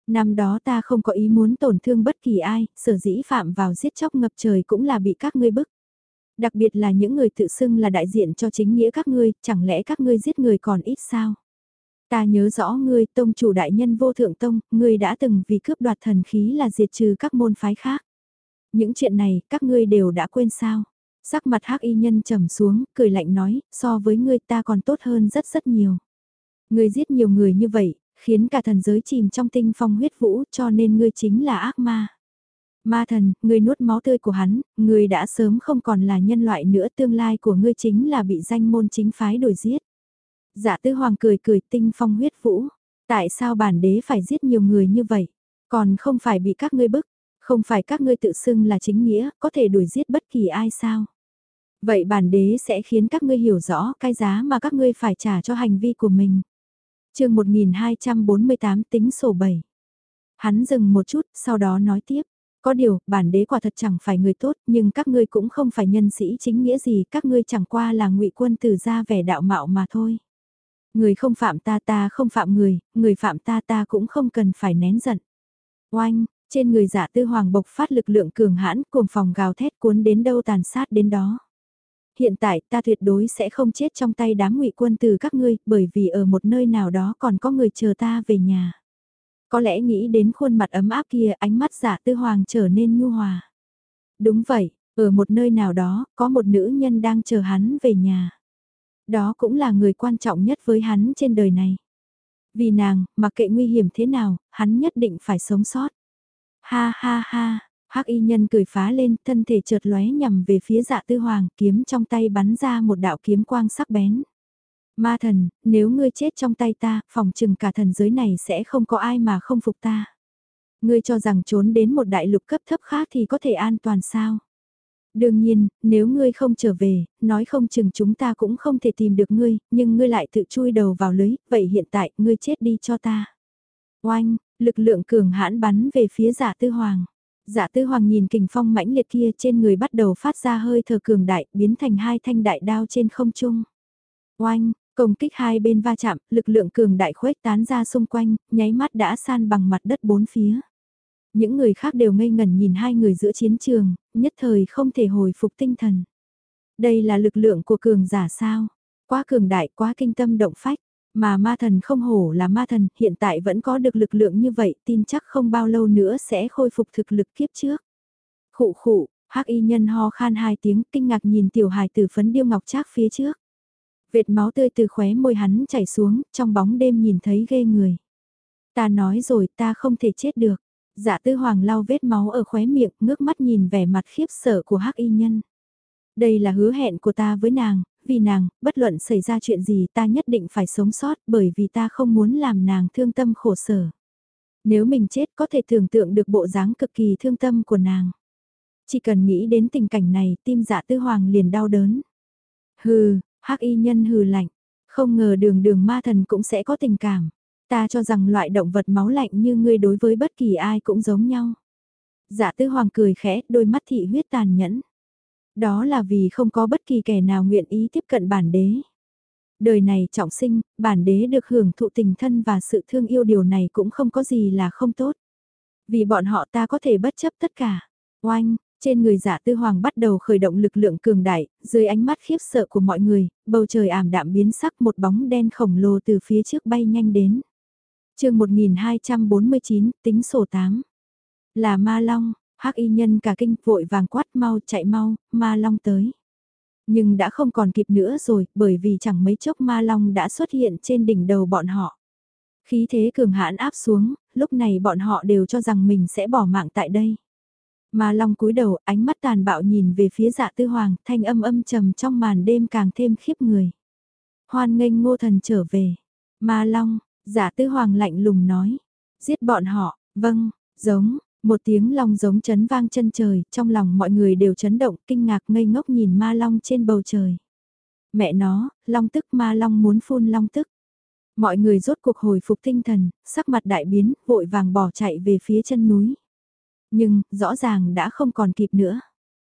Năm đó ta không có ý muốn tổn thương bất kỳ ai, sở dĩ phạm vào giết chóc ngập trời cũng là bị các ngươi bức. Đặc biệt là những người tự xưng là đại diện cho chính nghĩa các ngươi, chẳng lẽ các ngươi giết người còn ít sao? Ta nhớ rõ ngươi, tông chủ đại nhân vô thượng tông, ngươi đã từng vì cướp đoạt thần khí là diệt trừ các môn phái khác. Những chuyện này, các ngươi đều đã quên sao? Sắc mặt hắc y nhân trầm xuống, cười lạnh nói, so với ngươi ta còn tốt hơn rất rất nhiều. Ngươi giết nhiều người như vậy, khiến cả thần giới chìm trong tinh phong huyết vũ cho nên ngươi chính là ác ma. Ma thần, ngươi nuốt máu tươi của hắn, ngươi đã sớm không còn là nhân loại nữa tương lai của ngươi chính là bị danh môn chính phái đổi giết. Dạ tư hoàng cười cười tinh phong huyết vũ. Tại sao bản đế phải giết nhiều người như vậy? Còn không phải bị các ngươi bức, không phải các ngươi tự xưng là chính nghĩa, có thể đuổi giết bất kỳ ai sao? Vậy bản đế sẽ khiến các ngươi hiểu rõ cái giá mà các ngươi phải trả cho hành vi của mình chương 1248 tính sổ 7. Hắn dừng một chút, sau đó nói tiếp. Có điều, bản đế quả thật chẳng phải người tốt, nhưng các ngươi cũng không phải nhân sĩ chính nghĩa gì, các ngươi chẳng qua là ngụy quân từ ra vẻ đạo mạo mà thôi. Người không phạm ta ta không phạm người, người phạm ta ta cũng không cần phải nén giận. Oanh, trên người giả tư hoàng bộc phát lực lượng cường hãn cuồng phòng gào thét cuốn đến đâu tàn sát đến đó. Hiện tại ta tuyệt đối sẽ không chết trong tay đám ngụy quân từ các ngươi bởi vì ở một nơi nào đó còn có người chờ ta về nhà. Có lẽ nghĩ đến khuôn mặt ấm áp kia ánh mắt giả tư hoàng trở nên nhu hòa. Đúng vậy, ở một nơi nào đó có một nữ nhân đang chờ hắn về nhà. Đó cũng là người quan trọng nhất với hắn trên đời này. Vì nàng, mặc kệ nguy hiểm thế nào, hắn nhất định phải sống sót. Ha ha ha, hắc y nhân cười phá lên, thân thể chợt lóe nhằm về phía dạ tư hoàng, kiếm trong tay bắn ra một đạo kiếm quang sắc bén. Ma thần, nếu ngươi chết trong tay ta, phòng chừng cả thần giới này sẽ không có ai mà không phục ta. Ngươi cho rằng trốn đến một đại lục cấp thấp khác thì có thể an toàn sao? Đương nhiên, nếu ngươi không trở về, nói không chừng chúng ta cũng không thể tìm được ngươi, nhưng ngươi lại tự chui đầu vào lưới, vậy hiện tại ngươi chết đi cho ta. Oanh, lực lượng cường hãn bắn về phía giả tư hoàng. Dạ tư hoàng nhìn kình phong mãnh liệt kia trên người bắt đầu phát ra hơi thở cường đại, biến thành hai thanh đại đao trên không trung. Oanh, công kích hai bên va chạm, lực lượng cường đại khuếch tán ra xung quanh, nháy mắt đã san bằng mặt đất bốn phía. Những người khác đều ngây ngẩn nhìn hai người giữa chiến trường, nhất thời không thể hồi phục tinh thần. Đây là lực lượng của cường giả sao? Quá cường đại, quá kinh tâm động phách. Mà ma thần không hổ là ma thần, hiện tại vẫn có được lực lượng như vậy, tin chắc không bao lâu nữa sẽ khôi phục thực lực kiếp trước. Khụ khụ, hắc y nhân ho khan hai tiếng, kinh ngạc nhìn tiểu hài từ phấn điêu ngọc trác phía trước. Vệt máu tươi từ khóe môi hắn chảy xuống, trong bóng đêm nhìn thấy ghê người. Ta nói rồi, ta không thể chết được. Dạ tư hoàng lau vết máu ở khóe miệng, ngước mắt nhìn vẻ mặt khiếp sợ của hắc y nhân. Đây là hứa hẹn của ta với nàng, vì nàng, bất luận xảy ra chuyện gì ta nhất định phải sống sót bởi vì ta không muốn làm nàng thương tâm khổ sở. Nếu mình chết có thể tưởng tượng được bộ dáng cực kỳ thương tâm của nàng. Chỉ cần nghĩ đến tình cảnh này tim dạ tư hoàng liền đau đớn. Hừ, hắc y nhân hừ lạnh, không ngờ đường đường ma thần cũng sẽ có tình cảm. Ta cho rằng loại động vật máu lạnh như ngươi đối với bất kỳ ai cũng giống nhau. Dạ tư hoàng cười khẽ, đôi mắt thị huyết tàn nhẫn. Đó là vì không có bất kỳ kẻ nào nguyện ý tiếp cận bản đế. Đời này trọng sinh, bản đế được hưởng thụ tình thân và sự thương yêu điều này cũng không có gì là không tốt. Vì bọn họ ta có thể bất chấp tất cả. Oanh, trên người giả tư hoàng bắt đầu khởi động lực lượng cường đại, dưới ánh mắt khiếp sợ của mọi người, bầu trời ảm đạm biến sắc một bóng đen khổng lồ từ phía trước bay nhanh đến. chương 1249, tính sổ 8. Là ma long, hắc y nhân cả kinh vội vàng quát mau chạy mau, ma long tới. Nhưng đã không còn kịp nữa rồi, bởi vì chẳng mấy chốc ma long đã xuất hiện trên đỉnh đầu bọn họ. Khí thế cường hãn áp xuống, lúc này bọn họ đều cho rằng mình sẽ bỏ mạng tại đây. Ma long cúi đầu, ánh mắt tàn bạo nhìn về phía dạ tư hoàng, thanh âm âm trầm trong màn đêm càng thêm khiếp người. Hoan nghênh ngô thần trở về. Ma long, dạ tư hoàng lạnh lùng nói. Giết bọn họ, vâng, giống, một tiếng long giống chấn vang chân trời, trong lòng mọi người đều chấn động, kinh ngạc ngây ngốc nhìn ma long trên bầu trời. Mẹ nó, long tức ma long muốn phun long tức. Mọi người rốt cuộc hồi phục tinh thần, sắc mặt đại biến, vội vàng bỏ chạy về phía chân núi. Nhưng, rõ ràng đã không còn kịp nữa.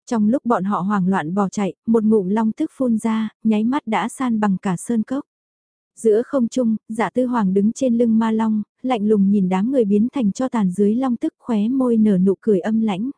Trong lúc bọn họ hoảng loạn bỏ chạy, một ngụm long tức phun ra, nháy mắt đã san bằng cả sơn cốc. Giữa không trung, dạ tư hoàng đứng trên lưng ma long, lạnh lùng nhìn đám người biến thành cho tàn dưới long tức khóe môi nở nụ cười âm lãnh.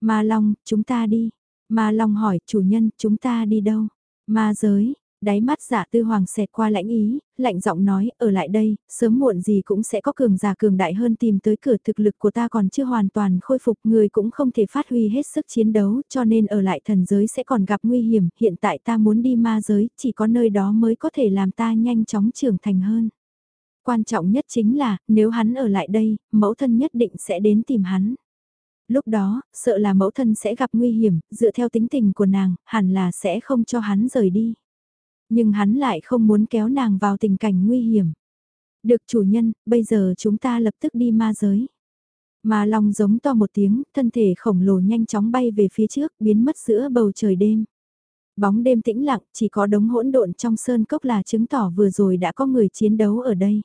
Ma long, chúng ta đi. Ma long hỏi, chủ nhân, chúng ta đi đâu? Ma giới, đáy mắt giả tư hoàng xẹt qua lãnh ý, lạnh giọng nói, ở lại đây, sớm muộn gì cũng sẽ có cường giả cường đại hơn tìm tới cửa thực lực của ta còn chưa hoàn toàn khôi phục, người cũng không thể phát huy hết sức chiến đấu, cho nên ở lại thần giới sẽ còn gặp nguy hiểm, hiện tại ta muốn đi ma giới, chỉ có nơi đó mới có thể làm ta nhanh chóng trưởng thành hơn. Quan trọng nhất chính là, nếu hắn ở lại đây, mẫu thân nhất định sẽ đến tìm hắn. Lúc đó, sợ là mẫu thân sẽ gặp nguy hiểm, dựa theo tính tình của nàng, hẳn là sẽ không cho hắn rời đi. Nhưng hắn lại không muốn kéo nàng vào tình cảnh nguy hiểm. Được chủ nhân, bây giờ chúng ta lập tức đi ma giới. mà long giống to một tiếng, thân thể khổng lồ nhanh chóng bay về phía trước, biến mất giữa bầu trời đêm. Bóng đêm tĩnh lặng, chỉ có đống hỗn độn trong sơn cốc là chứng tỏ vừa rồi đã có người chiến đấu ở đây.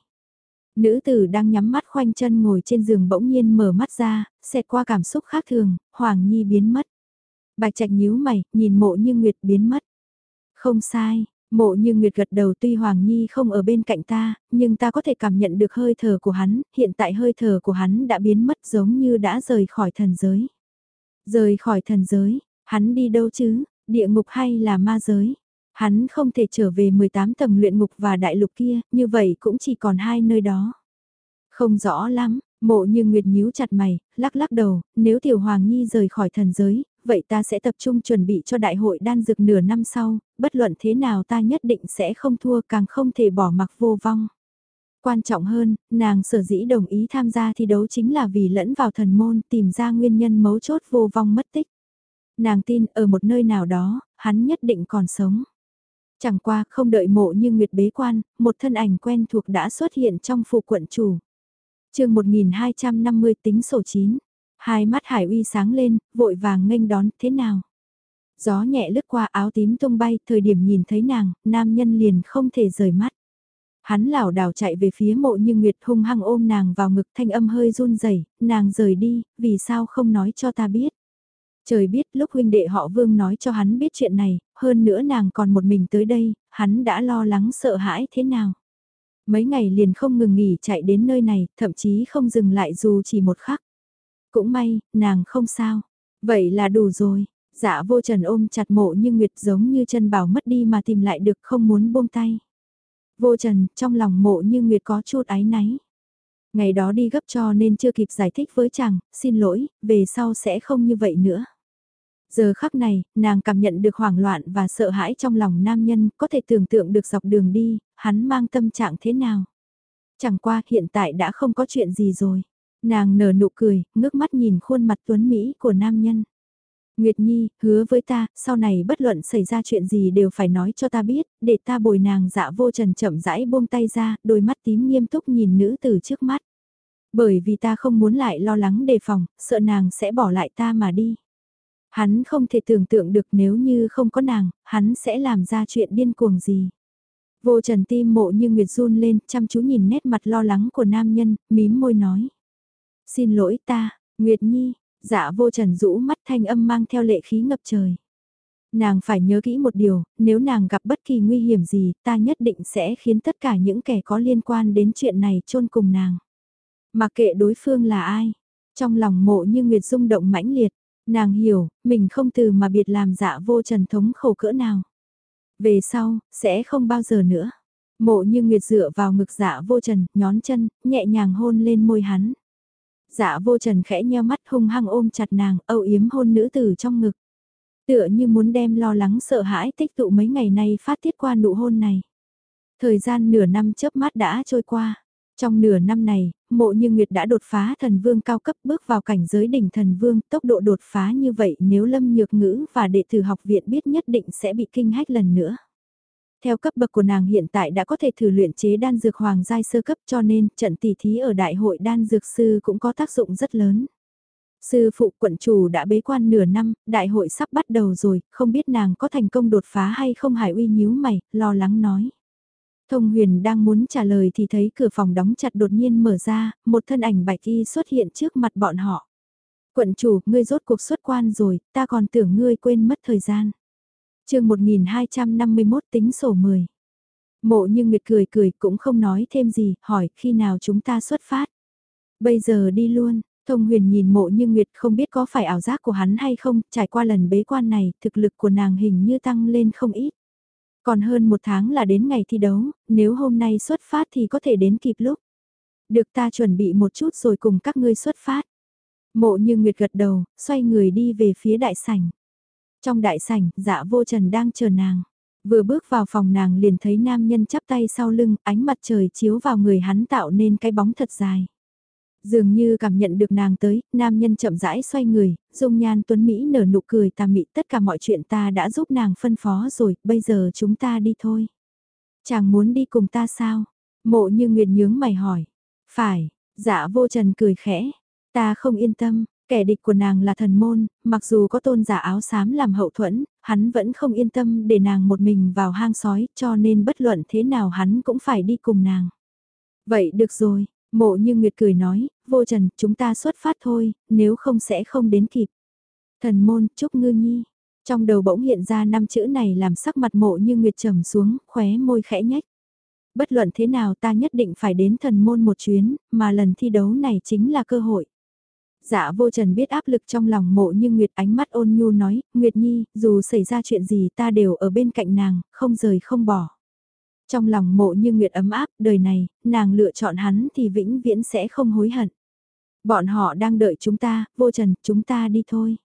Nữ tử đang nhắm mắt khoanh chân ngồi trên giường bỗng nhiên mở mắt ra, xẹt qua cảm xúc khác thường, Hoàng Nhi biến mất. Bạch Trạch nhíu mày, nhìn mộ như Nguyệt biến mất. Không sai, Mộ như Nguyệt gật đầu tuy Hoàng Nhi không ở bên cạnh ta, nhưng ta có thể cảm nhận được hơi thở của hắn, hiện tại hơi thở của hắn đã biến mất giống như đã rời khỏi thần giới. Rời khỏi thần giới, hắn đi đâu chứ, địa ngục hay là ma giới? Hắn không thể trở về 18 tầng luyện ngục và đại lục kia, như vậy cũng chỉ còn hai nơi đó. Không rõ lắm, mộ như Nguyệt nhíu chặt mày, lắc lắc đầu, nếu Tiểu Hoàng Nhi rời khỏi thần giới, vậy ta sẽ tập trung chuẩn bị cho đại hội đan dược nửa năm sau, bất luận thế nào ta nhất định sẽ không thua càng không thể bỏ mặc vô vong. Quan trọng hơn, nàng sở dĩ đồng ý tham gia thi đấu chính là vì lẫn vào thần môn tìm ra nguyên nhân mấu chốt vô vong mất tích. Nàng tin ở một nơi nào đó, hắn nhất định còn sống. Chẳng qua không đợi mộ như nguyệt bế quan, một thân ảnh quen thuộc đã xuất hiện trong phủ quận chủ. chương 1250 tính sổ 9. Hai mắt Hải Uy sáng lên, vội vàng nghênh đón, thế nào? Gió nhẹ lướt qua áo tím tung bay, thời điểm nhìn thấy nàng, nam nhân liền không thể rời mắt. Hắn lảo đảo chạy về phía mộ như Nguyệt hung hăng ôm nàng vào ngực thanh âm hơi run rẩy nàng rời đi, vì sao không nói cho ta biết. Trời biết lúc huynh đệ họ vương nói cho hắn biết chuyện này, hơn nữa nàng còn một mình tới đây, hắn đã lo lắng sợ hãi thế nào. Mấy ngày liền không ngừng nghỉ chạy đến nơi này, thậm chí không dừng lại dù chỉ một khắc. Cũng may, nàng không sao. Vậy là đủ rồi. Dạ vô trần ôm chặt mộ như Nguyệt giống như chân bảo mất đi mà tìm lại được không muốn buông tay. Vô trần, trong lòng mộ như Nguyệt có chút ái náy. Ngày đó đi gấp cho nên chưa kịp giải thích với chàng, xin lỗi, về sau sẽ không như vậy nữa. Giờ khắc này, nàng cảm nhận được hoảng loạn và sợ hãi trong lòng nam nhân, có thể tưởng tượng được dọc đường đi, hắn mang tâm trạng thế nào. Chẳng qua hiện tại đã không có chuyện gì rồi. Nàng nở nụ cười, ngước mắt nhìn khuôn mặt tuấn Mỹ của nam nhân. Nguyệt Nhi, hứa với ta, sau này bất luận xảy ra chuyện gì đều phải nói cho ta biết, để ta bồi nàng dạ vô trần chậm rãi buông tay ra, đôi mắt tím nghiêm túc nhìn nữ từ trước mắt. Bởi vì ta không muốn lại lo lắng đề phòng, sợ nàng sẽ bỏ lại ta mà đi. Hắn không thể tưởng tượng được nếu như không có nàng, hắn sẽ làm ra chuyện điên cuồng gì. Vô trần tim mộ như Nguyệt run lên, chăm chú nhìn nét mặt lo lắng của nam nhân, mím môi nói. Xin lỗi ta, Nguyệt Nhi, dạ vô trần rũ mắt thanh âm mang theo lệ khí ngập trời. Nàng phải nhớ kỹ một điều, nếu nàng gặp bất kỳ nguy hiểm gì, ta nhất định sẽ khiến tất cả những kẻ có liên quan đến chuyện này chôn cùng nàng. Mặc kệ đối phương là ai, trong lòng mộ như Nguyệt rung động mãnh liệt, nàng hiểu, mình không từ mà biệt làm dạ vô trần thống khổ cỡ nào. Về sau, sẽ không bao giờ nữa. Mộ như Nguyệt dựa vào ngực dạ vô trần, nhón chân, nhẹ nhàng hôn lên môi hắn. Dạ vô trần khẽ nheo mắt hung hăng ôm chặt nàng, âu yếm hôn nữ tử trong ngực. Tựa như muốn đem lo lắng sợ hãi tích tụ mấy ngày nay phát tiết qua nụ hôn này. Thời gian nửa năm chớp mắt đã trôi qua. Trong nửa năm này, mộ như Nguyệt đã đột phá thần vương cao cấp bước vào cảnh giới đỉnh thần vương, tốc độ đột phá như vậy nếu lâm nhược ngữ và đệ tử học viện biết nhất định sẽ bị kinh hách lần nữa. Theo cấp bậc của nàng hiện tại đã có thể thử luyện chế đan dược hoàng giai sơ cấp cho nên trận tỷ thí ở đại hội đan dược sư cũng có tác dụng rất lớn. Sư phụ quận chủ đã bế quan nửa năm, đại hội sắp bắt đầu rồi, không biết nàng có thành công đột phá hay không hải uy nhíu mày, lo lắng nói. Thông huyền đang muốn trả lời thì thấy cửa phòng đóng chặt đột nhiên mở ra, một thân ảnh bạch y xuất hiện trước mặt bọn họ. Quận chủ, ngươi rốt cuộc xuất quan rồi, ta còn tưởng ngươi quên mất thời gian chương 1251 tính sổ 10. Mộ như Nguyệt cười cười cũng không nói thêm gì, hỏi khi nào chúng ta xuất phát. Bây giờ đi luôn, Thông huyền nhìn mộ như Nguyệt không biết có phải ảo giác của hắn hay không, trải qua lần bế quan này, thực lực của nàng hình như tăng lên không ít. Còn hơn một tháng là đến ngày thi đấu, nếu hôm nay xuất phát thì có thể đến kịp lúc. Được ta chuẩn bị một chút rồi cùng các ngươi xuất phát. Mộ như Nguyệt gật đầu, xoay người đi về phía đại sảnh. Trong đại sảnh, dạ vô trần đang chờ nàng. Vừa bước vào phòng nàng liền thấy nam nhân chắp tay sau lưng, ánh mặt trời chiếu vào người hắn tạo nên cái bóng thật dài. Dường như cảm nhận được nàng tới, nam nhân chậm rãi xoay người, dung nhan tuấn Mỹ nở nụ cười ta mị tất cả mọi chuyện ta đã giúp nàng phân phó rồi, bây giờ chúng ta đi thôi. Chàng muốn đi cùng ta sao? Mộ như Nguyệt nhướng mày hỏi. Phải, dạ vô trần cười khẽ. Ta không yên tâm, kẻ địch của nàng là thần môn, mặc dù có tôn giả áo xám làm hậu thuẫn, hắn vẫn không yên tâm để nàng một mình vào hang sói, cho nên bất luận thế nào hắn cũng phải đi cùng nàng. Vậy được rồi, Mộ như Nguyệt cười nói, vô trần, chúng ta xuất phát thôi, nếu không sẽ không đến kịp. Thần môn, chúc ngư nhi. Trong đầu bỗng hiện ra năm chữ này làm sắc mặt mộ như Nguyệt trầm xuống, khóe môi khẽ nhách. Bất luận thế nào ta nhất định phải đến thần môn một chuyến, mà lần thi đấu này chính là cơ hội. Dạ vô trần biết áp lực trong lòng mộ như Nguyệt ánh mắt ôn nhu nói, Nguyệt Nhi, dù xảy ra chuyện gì ta đều ở bên cạnh nàng, không rời không bỏ. Trong lòng mộ như Nguyệt ấm áp, đời này, nàng lựa chọn hắn thì vĩnh viễn sẽ không hối hận. Bọn họ đang đợi chúng ta, vô trần, chúng ta đi thôi.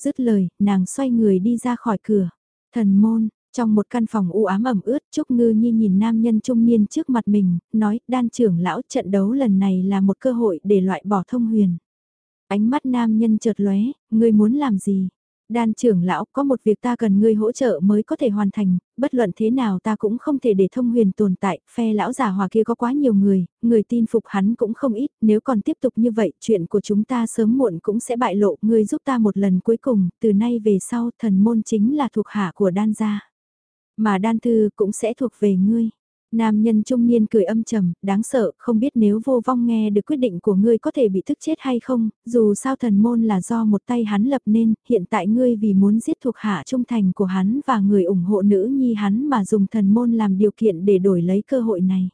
Dứt lời, nàng xoay người đi ra khỏi cửa. Thần môn, trong một căn phòng u ám ẩm ướt, Trúc Ngư Nhi nhìn nam nhân trung niên trước mặt mình, nói, đan trưởng lão trận đấu lần này là một cơ hội để loại bỏ thông huyền. Ánh mắt nam nhân chợt lóe, ngươi muốn làm gì? Đan trưởng lão có một việc ta cần ngươi hỗ trợ mới có thể hoàn thành, bất luận thế nào ta cũng không thể để thông huyền tồn tại, phe lão giả hòa kia có quá nhiều người, người tin phục hắn cũng không ít, nếu còn tiếp tục như vậy chuyện của chúng ta sớm muộn cũng sẽ bại lộ, ngươi giúp ta một lần cuối cùng, từ nay về sau thần môn chính là thuộc hạ của đan gia. Mà đan thư cũng sẽ thuộc về ngươi. Nam nhân trung niên cười âm trầm, đáng sợ, không biết nếu vô vong nghe được quyết định của ngươi có thể bị thức chết hay không, dù sao thần môn là do một tay hắn lập nên, hiện tại ngươi vì muốn giết thuộc hạ trung thành của hắn và người ủng hộ nữ nhi hắn mà dùng thần môn làm điều kiện để đổi lấy cơ hội này.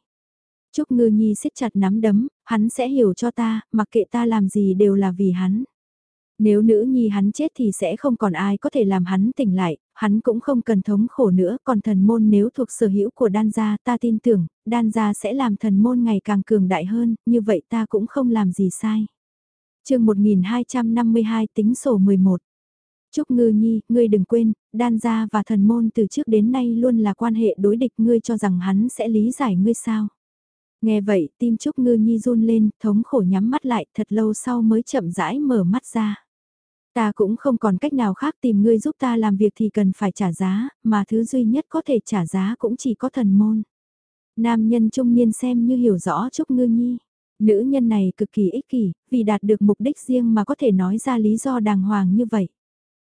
Trúc ngư nhi siết chặt nắm đấm, hắn sẽ hiểu cho ta, mặc kệ ta làm gì đều là vì hắn. Nếu nữ nhi hắn chết thì sẽ không còn ai có thể làm hắn tỉnh lại, hắn cũng không cần thống khổ nữa, còn thần môn nếu thuộc sở hữu của đan gia ta tin tưởng, đan gia sẽ làm thần môn ngày càng cường đại hơn, như vậy ta cũng không làm gì sai. chương 1252 tính sổ 11 Trúc Ngư Nhi, ngươi đừng quên, đan gia và thần môn từ trước đến nay luôn là quan hệ đối địch ngươi cho rằng hắn sẽ lý giải ngươi sao. Nghe vậy, tim Trúc Ngư Nhi run lên, thống khổ nhắm mắt lại thật lâu sau mới chậm rãi mở mắt ra. Ta cũng không còn cách nào khác tìm ngươi giúp ta làm việc thì cần phải trả giá, mà thứ duy nhất có thể trả giá cũng chỉ có thần môn. Nam nhân trung niên xem như hiểu rõ Trúc Ngư Nhi. Nữ nhân này cực kỳ ích kỷ, vì đạt được mục đích riêng mà có thể nói ra lý do đàng hoàng như vậy.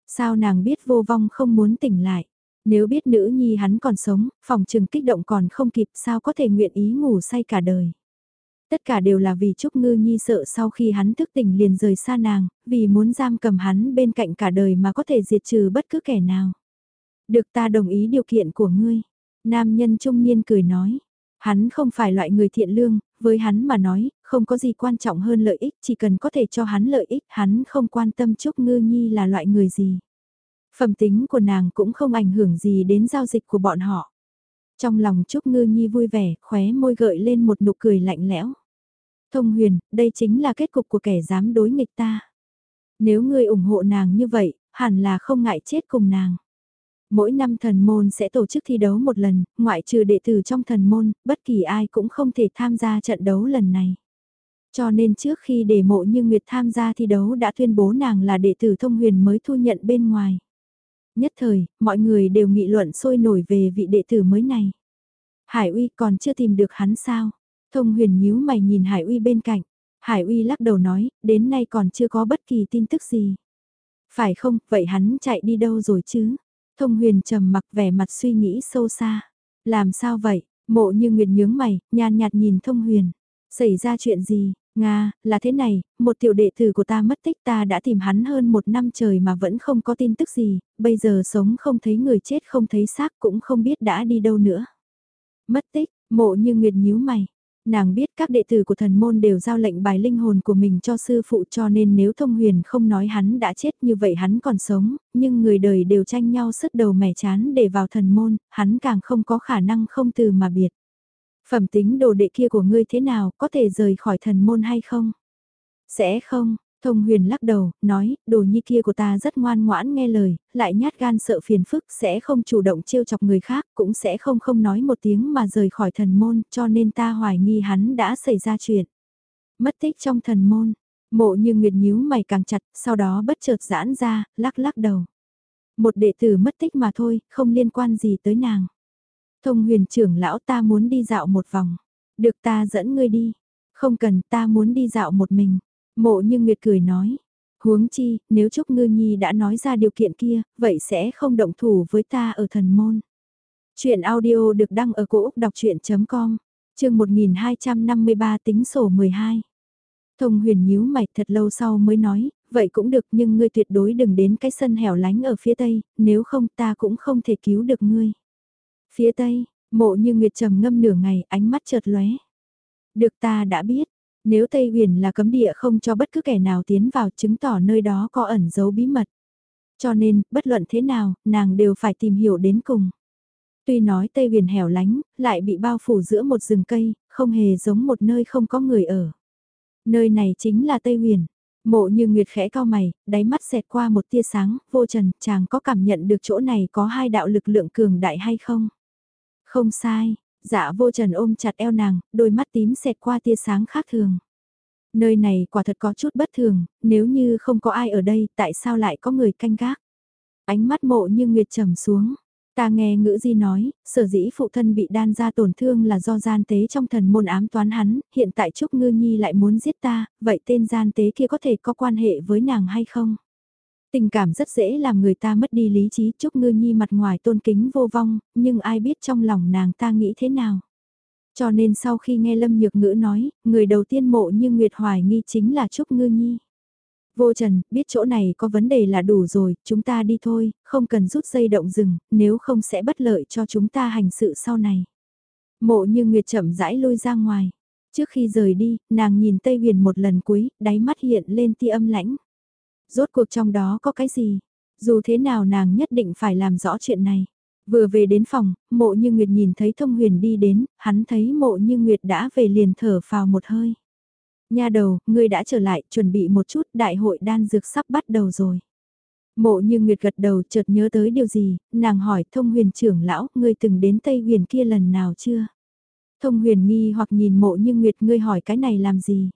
Sao nàng biết vô vong không muốn tỉnh lại? Nếu biết nữ nhi hắn còn sống, phòng trừng kích động còn không kịp sao có thể nguyện ý ngủ say cả đời. Tất cả đều là vì Trúc Ngư Nhi sợ sau khi hắn thức tỉnh liền rời xa nàng, vì muốn giam cầm hắn bên cạnh cả đời mà có thể diệt trừ bất cứ kẻ nào. Được ta đồng ý điều kiện của ngươi. Nam nhân trung niên cười nói. Hắn không phải loại người thiện lương, với hắn mà nói, không có gì quan trọng hơn lợi ích, chỉ cần có thể cho hắn lợi ích, hắn không quan tâm Trúc Ngư Nhi là loại người gì. Phẩm tính của nàng cũng không ảnh hưởng gì đến giao dịch của bọn họ. Trong lòng Trúc Ngư Nhi vui vẻ, khóe môi gợi lên một nụ cười lạnh lẽo. Thông huyền, đây chính là kết cục của kẻ dám đối nghịch ta. Nếu ngươi ủng hộ nàng như vậy, hẳn là không ngại chết cùng nàng. Mỗi năm thần môn sẽ tổ chức thi đấu một lần, ngoại trừ đệ tử trong thần môn, bất kỳ ai cũng không thể tham gia trận đấu lần này. Cho nên trước khi để mộ như Nguyệt tham gia thi đấu đã tuyên bố nàng là đệ tử thông huyền mới thu nhận bên ngoài. Nhất thời, mọi người đều nghị luận sôi nổi về vị đệ tử mới này. Hải uy còn chưa tìm được hắn sao? Thông huyền nhíu mày nhìn Hải uy bên cạnh. Hải uy lắc đầu nói, đến nay còn chưa có bất kỳ tin tức gì. Phải không, vậy hắn chạy đi đâu rồi chứ? Thông huyền trầm mặc vẻ mặt suy nghĩ sâu xa. Làm sao vậy? Mộ như Nguyệt nhướng mày, nhàn nhạt nhìn thông huyền. Xảy ra chuyện gì? Nga, là thế này, một tiểu đệ tử của ta mất tích ta đã tìm hắn hơn một năm trời mà vẫn không có tin tức gì, bây giờ sống không thấy người chết không thấy xác cũng không biết đã đi đâu nữa. Mất tích, mộ như Nguyệt nhíu mày, Nàng biết các đệ tử của thần môn đều giao lệnh bài linh hồn của mình cho sư phụ cho nên nếu thông huyền không nói hắn đã chết như vậy hắn còn sống, nhưng người đời đều tranh nhau sứt đầu mẻ chán để vào thần môn, hắn càng không có khả năng không từ mà biệt. Phẩm tính đồ đệ kia của ngươi thế nào, có thể rời khỏi thần môn hay không? Sẽ không, Thông huyền lắc đầu, nói, đồ nhi kia của ta rất ngoan ngoãn nghe lời, lại nhát gan sợ phiền phức, sẽ không chủ động trêu chọc người khác, cũng sẽ không không nói một tiếng mà rời khỏi thần môn, cho nên ta hoài nghi hắn đã xảy ra chuyện. Mất tích trong thần môn, mộ như nguyệt nhíu mày càng chặt, sau đó bất chợt giãn ra, lắc lắc đầu. Một đệ tử mất tích mà thôi, không liên quan gì tới nàng. Thông huyền trưởng lão ta muốn đi dạo một vòng, được ta dẫn ngươi đi, không cần ta muốn đi dạo một mình. Mộ như Nguyệt cười nói, huống chi, nếu Trúc Ngư Nhi đã nói ra điều kiện kia, vậy sẽ không động thủ với ta ở thần môn. Chuyện audio được đăng ở cổ Úc đọc chuyện.com, trường 1253 tính sổ 12. Thông huyền nhíu mày thật lâu sau mới nói, vậy cũng được nhưng ngươi tuyệt đối đừng đến cái sân hẻo lánh ở phía tây, nếu không ta cũng không thể cứu được ngươi. Phía tây, mộ như Nguyệt trầm ngâm nửa ngày, ánh mắt chợt lóe. Được ta đã biết, nếu Tây Huyền là cấm địa không cho bất cứ kẻ nào tiến vào chứng tỏ nơi đó có ẩn giấu bí mật. Cho nên, bất luận thế nào, nàng đều phải tìm hiểu đến cùng. Tuy nói Tây Huyền hẻo lánh, lại bị bao phủ giữa một rừng cây, không hề giống một nơi không có người ở. Nơi này chính là Tây Huyền. Mộ như Nguyệt khẽ cao mày, đáy mắt xẹt qua một tia sáng, vô trần, chàng có cảm nhận được chỗ này có hai đạo lực lượng cường đại hay không? Không sai, Dạ vô trần ôm chặt eo nàng, đôi mắt tím xẹt qua tia sáng khác thường. Nơi này quả thật có chút bất thường, nếu như không có ai ở đây tại sao lại có người canh gác. Ánh mắt mộ như nguyệt trầm xuống. Ta nghe ngữ di nói, sở dĩ phụ thân bị đan ra tổn thương là do gian tế trong thần môn ám toán hắn, hiện tại Trúc Ngư Nhi lại muốn giết ta, vậy tên gian tế kia có thể có quan hệ với nàng hay không? Tình cảm rất dễ làm người ta mất đi lý trí Trúc Ngư Nhi mặt ngoài tôn kính vô vong, nhưng ai biết trong lòng nàng ta nghĩ thế nào. Cho nên sau khi nghe Lâm Nhược Ngữ nói, người đầu tiên mộ như Nguyệt Hoài nghi chính là Trúc Ngư Nhi. Vô Trần, biết chỗ này có vấn đề là đủ rồi, chúng ta đi thôi, không cần rút dây động rừng, nếu không sẽ bất lợi cho chúng ta hành sự sau này. Mộ như Nguyệt chậm rãi lôi ra ngoài. Trước khi rời đi, nàng nhìn Tây Huyền một lần cuối, đáy mắt hiện lên tia âm lãnh. Rốt cuộc trong đó có cái gì? Dù thế nào nàng nhất định phải làm rõ chuyện này. Vừa về đến phòng, mộ như Nguyệt nhìn thấy thông huyền đi đến, hắn thấy mộ như Nguyệt đã về liền thở phào một hơi. Nha đầu, ngươi đã trở lại, chuẩn bị một chút, đại hội đan dược sắp bắt đầu rồi. Mộ như Nguyệt gật đầu chợt nhớ tới điều gì, nàng hỏi thông huyền trưởng lão, ngươi từng đến Tây huyền kia lần nào chưa? Thông huyền nghi hoặc nhìn mộ như Nguyệt ngươi hỏi cái này làm gì?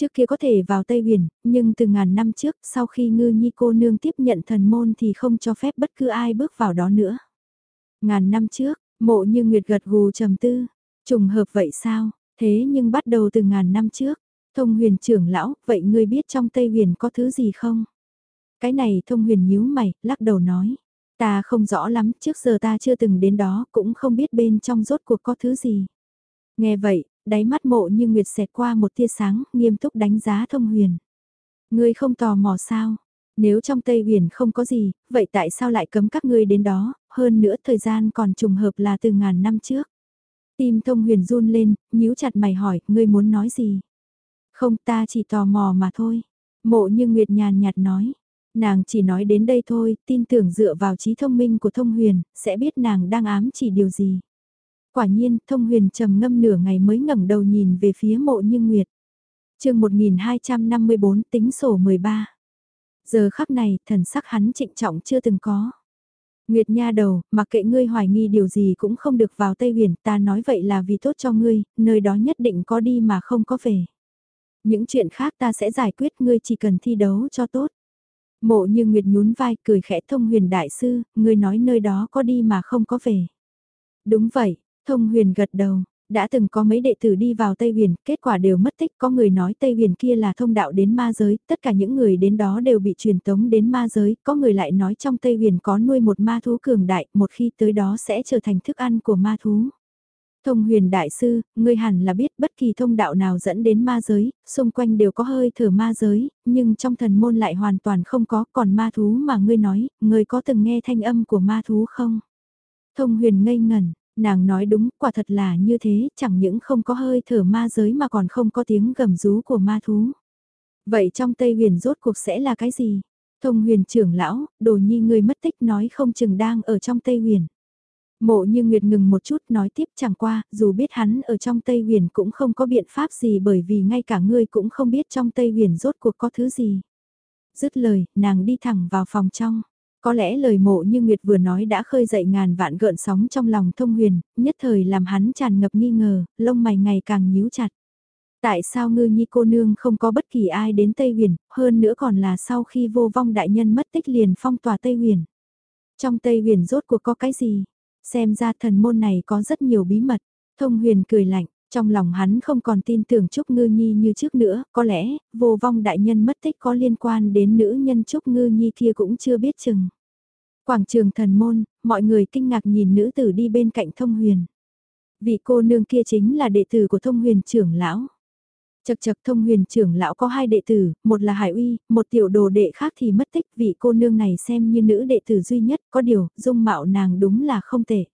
Trước kia có thể vào Tây Huyền, nhưng từ ngàn năm trước, sau khi ngư nhi cô nương tiếp nhận thần môn thì không cho phép bất cứ ai bước vào đó nữa. Ngàn năm trước, mộ như Nguyệt gật gù trầm tư, trùng hợp vậy sao, thế nhưng bắt đầu từ ngàn năm trước. Thông huyền trưởng lão, vậy ngươi biết trong Tây Huyền có thứ gì không? Cái này thông huyền nhíu mày, lắc đầu nói. Ta không rõ lắm, trước giờ ta chưa từng đến đó, cũng không biết bên trong rốt cuộc có thứ gì. Nghe vậy, đáy mắt mộ như nguyệt xẹt qua một tia sáng, nghiêm túc đánh giá thông huyền. Ngươi không tò mò sao? Nếu trong Tây Huyền không có gì, vậy tại sao lại cấm các ngươi đến đó, hơn nữa thời gian còn trùng hợp là từ ngàn năm trước. Tim thông huyền run lên, nhíu chặt mày hỏi, ngươi muốn nói gì? Không ta chỉ tò mò mà thôi. Mộ như Nguyệt nhàn nhạt nói. Nàng chỉ nói đến đây thôi, tin tưởng dựa vào trí thông minh của thông huyền, sẽ biết nàng đang ám chỉ điều gì. Quả nhiên, thông huyền trầm ngâm nửa ngày mới ngẩng đầu nhìn về phía mộ như nguyệt. chương 1254 tính sổ 13. Giờ khắc này, thần sắc hắn trịnh trọng chưa từng có. Nguyệt nha đầu, mặc kệ ngươi hoài nghi điều gì cũng không được vào Tây Huyền, ta nói vậy là vì tốt cho ngươi, nơi đó nhất định có đi mà không có về. Những chuyện khác ta sẽ giải quyết ngươi chỉ cần thi đấu cho tốt. Mộ như Nguyệt nhún vai cười khẽ thông huyền đại sư, ngươi nói nơi đó có đi mà không có về. Đúng vậy, thông huyền gật đầu, đã từng có mấy đệ tử đi vào Tây Huyền, kết quả đều mất tích, có người nói Tây Huyền kia là thông đạo đến ma giới, tất cả những người đến đó đều bị truyền tống đến ma giới, có người lại nói trong Tây Huyền có nuôi một ma thú cường đại, một khi tới đó sẽ trở thành thức ăn của ma thú. Thông huyền đại sư, ngươi hẳn là biết bất kỳ thông đạo nào dẫn đến ma giới, xung quanh đều có hơi thở ma giới, nhưng trong thần môn lại hoàn toàn không có, còn ma thú mà ngươi nói, ngươi có từng nghe thanh âm của ma thú không? Thông huyền ngây ngẩn, nàng nói đúng, quả thật là như thế, chẳng những không có hơi thở ma giới mà còn không có tiếng gầm rú của ma thú. Vậy trong Tây huyền rốt cuộc sẽ là cái gì? Thông huyền trưởng lão, đồ nhi người mất tích nói không chừng đang ở trong Tây huyền. Mộ như Nguyệt ngừng một chút nói tiếp chẳng qua, dù biết hắn ở trong Tây huyền cũng không có biện pháp gì bởi vì ngay cả ngươi cũng không biết trong Tây huyền rốt cuộc có thứ gì. Dứt lời, nàng đi thẳng vào phòng trong. Có lẽ lời mộ như Nguyệt vừa nói đã khơi dậy ngàn vạn gợn sóng trong lòng thông huyền, nhất thời làm hắn tràn ngập nghi ngờ, lông mày ngày càng nhíu chặt. Tại sao ngư nhi cô nương không có bất kỳ ai đến Tây Huyền, hơn nữa còn là sau khi vô vong đại nhân mất tích liền phong tỏa Tây Huyền. Trong Tây Huyền rốt cuộc có cái gì? Xem ra thần môn này có rất nhiều bí mật. Thông huyền cười lạnh, trong lòng hắn không còn tin tưởng Trúc Ngư Nhi như trước nữa, có lẽ, vô vong đại nhân mất tích có liên quan đến nữ nhân Trúc Ngư Nhi kia cũng chưa biết chừng. Quảng trường thần môn, mọi người kinh ngạc nhìn nữ tử đi bên cạnh thông huyền. Vị cô nương kia chính là đệ tử của thông huyền trưởng lão. Chật chật thông huyền trưởng lão có hai đệ tử, một là Hải Uy, một tiểu đồ đệ khác thì mất tích vị cô nương này xem như nữ đệ tử duy nhất, có điều, dung mạo nàng đúng là không tệ.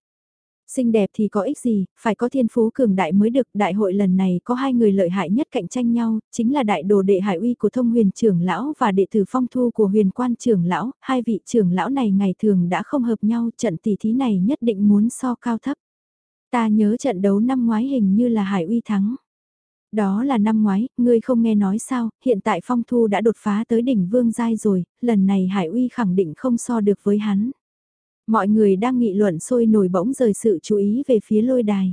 Xinh đẹp thì có ích gì, phải có thiên phú cường đại mới được, đại hội lần này có hai người lợi hại nhất cạnh tranh nhau, chính là đại đồ đệ Hải Uy của thông huyền trưởng lão và đệ tử phong thu của huyền quan trưởng lão, hai vị trưởng lão này ngày thường đã không hợp nhau, trận tỷ thí này nhất định muốn so cao thấp. Ta nhớ trận đấu năm ngoái hình như là Hải Uy thắng. Đó là năm ngoái, ngươi không nghe nói sao, hiện tại phong thu đã đột phá tới đỉnh vương giai rồi, lần này Hải Uy khẳng định không so được với hắn. Mọi người đang nghị luận sôi nổi bỗng rời sự chú ý về phía lôi đài.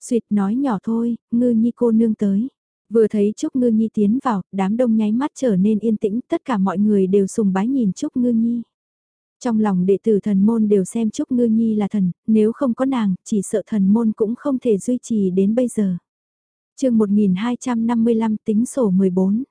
Xuyệt nói nhỏ thôi, ngư nhi cô nương tới. Vừa thấy Trúc Ngư Nhi tiến vào, đám đông nháy mắt trở nên yên tĩnh, tất cả mọi người đều sùng bái nhìn Trúc Ngư Nhi. Trong lòng đệ tử thần môn đều xem Trúc Ngư Nhi là thần, nếu không có nàng, chỉ sợ thần môn cũng không thể duy trì đến bây giờ chương 1255 tính sổ 14.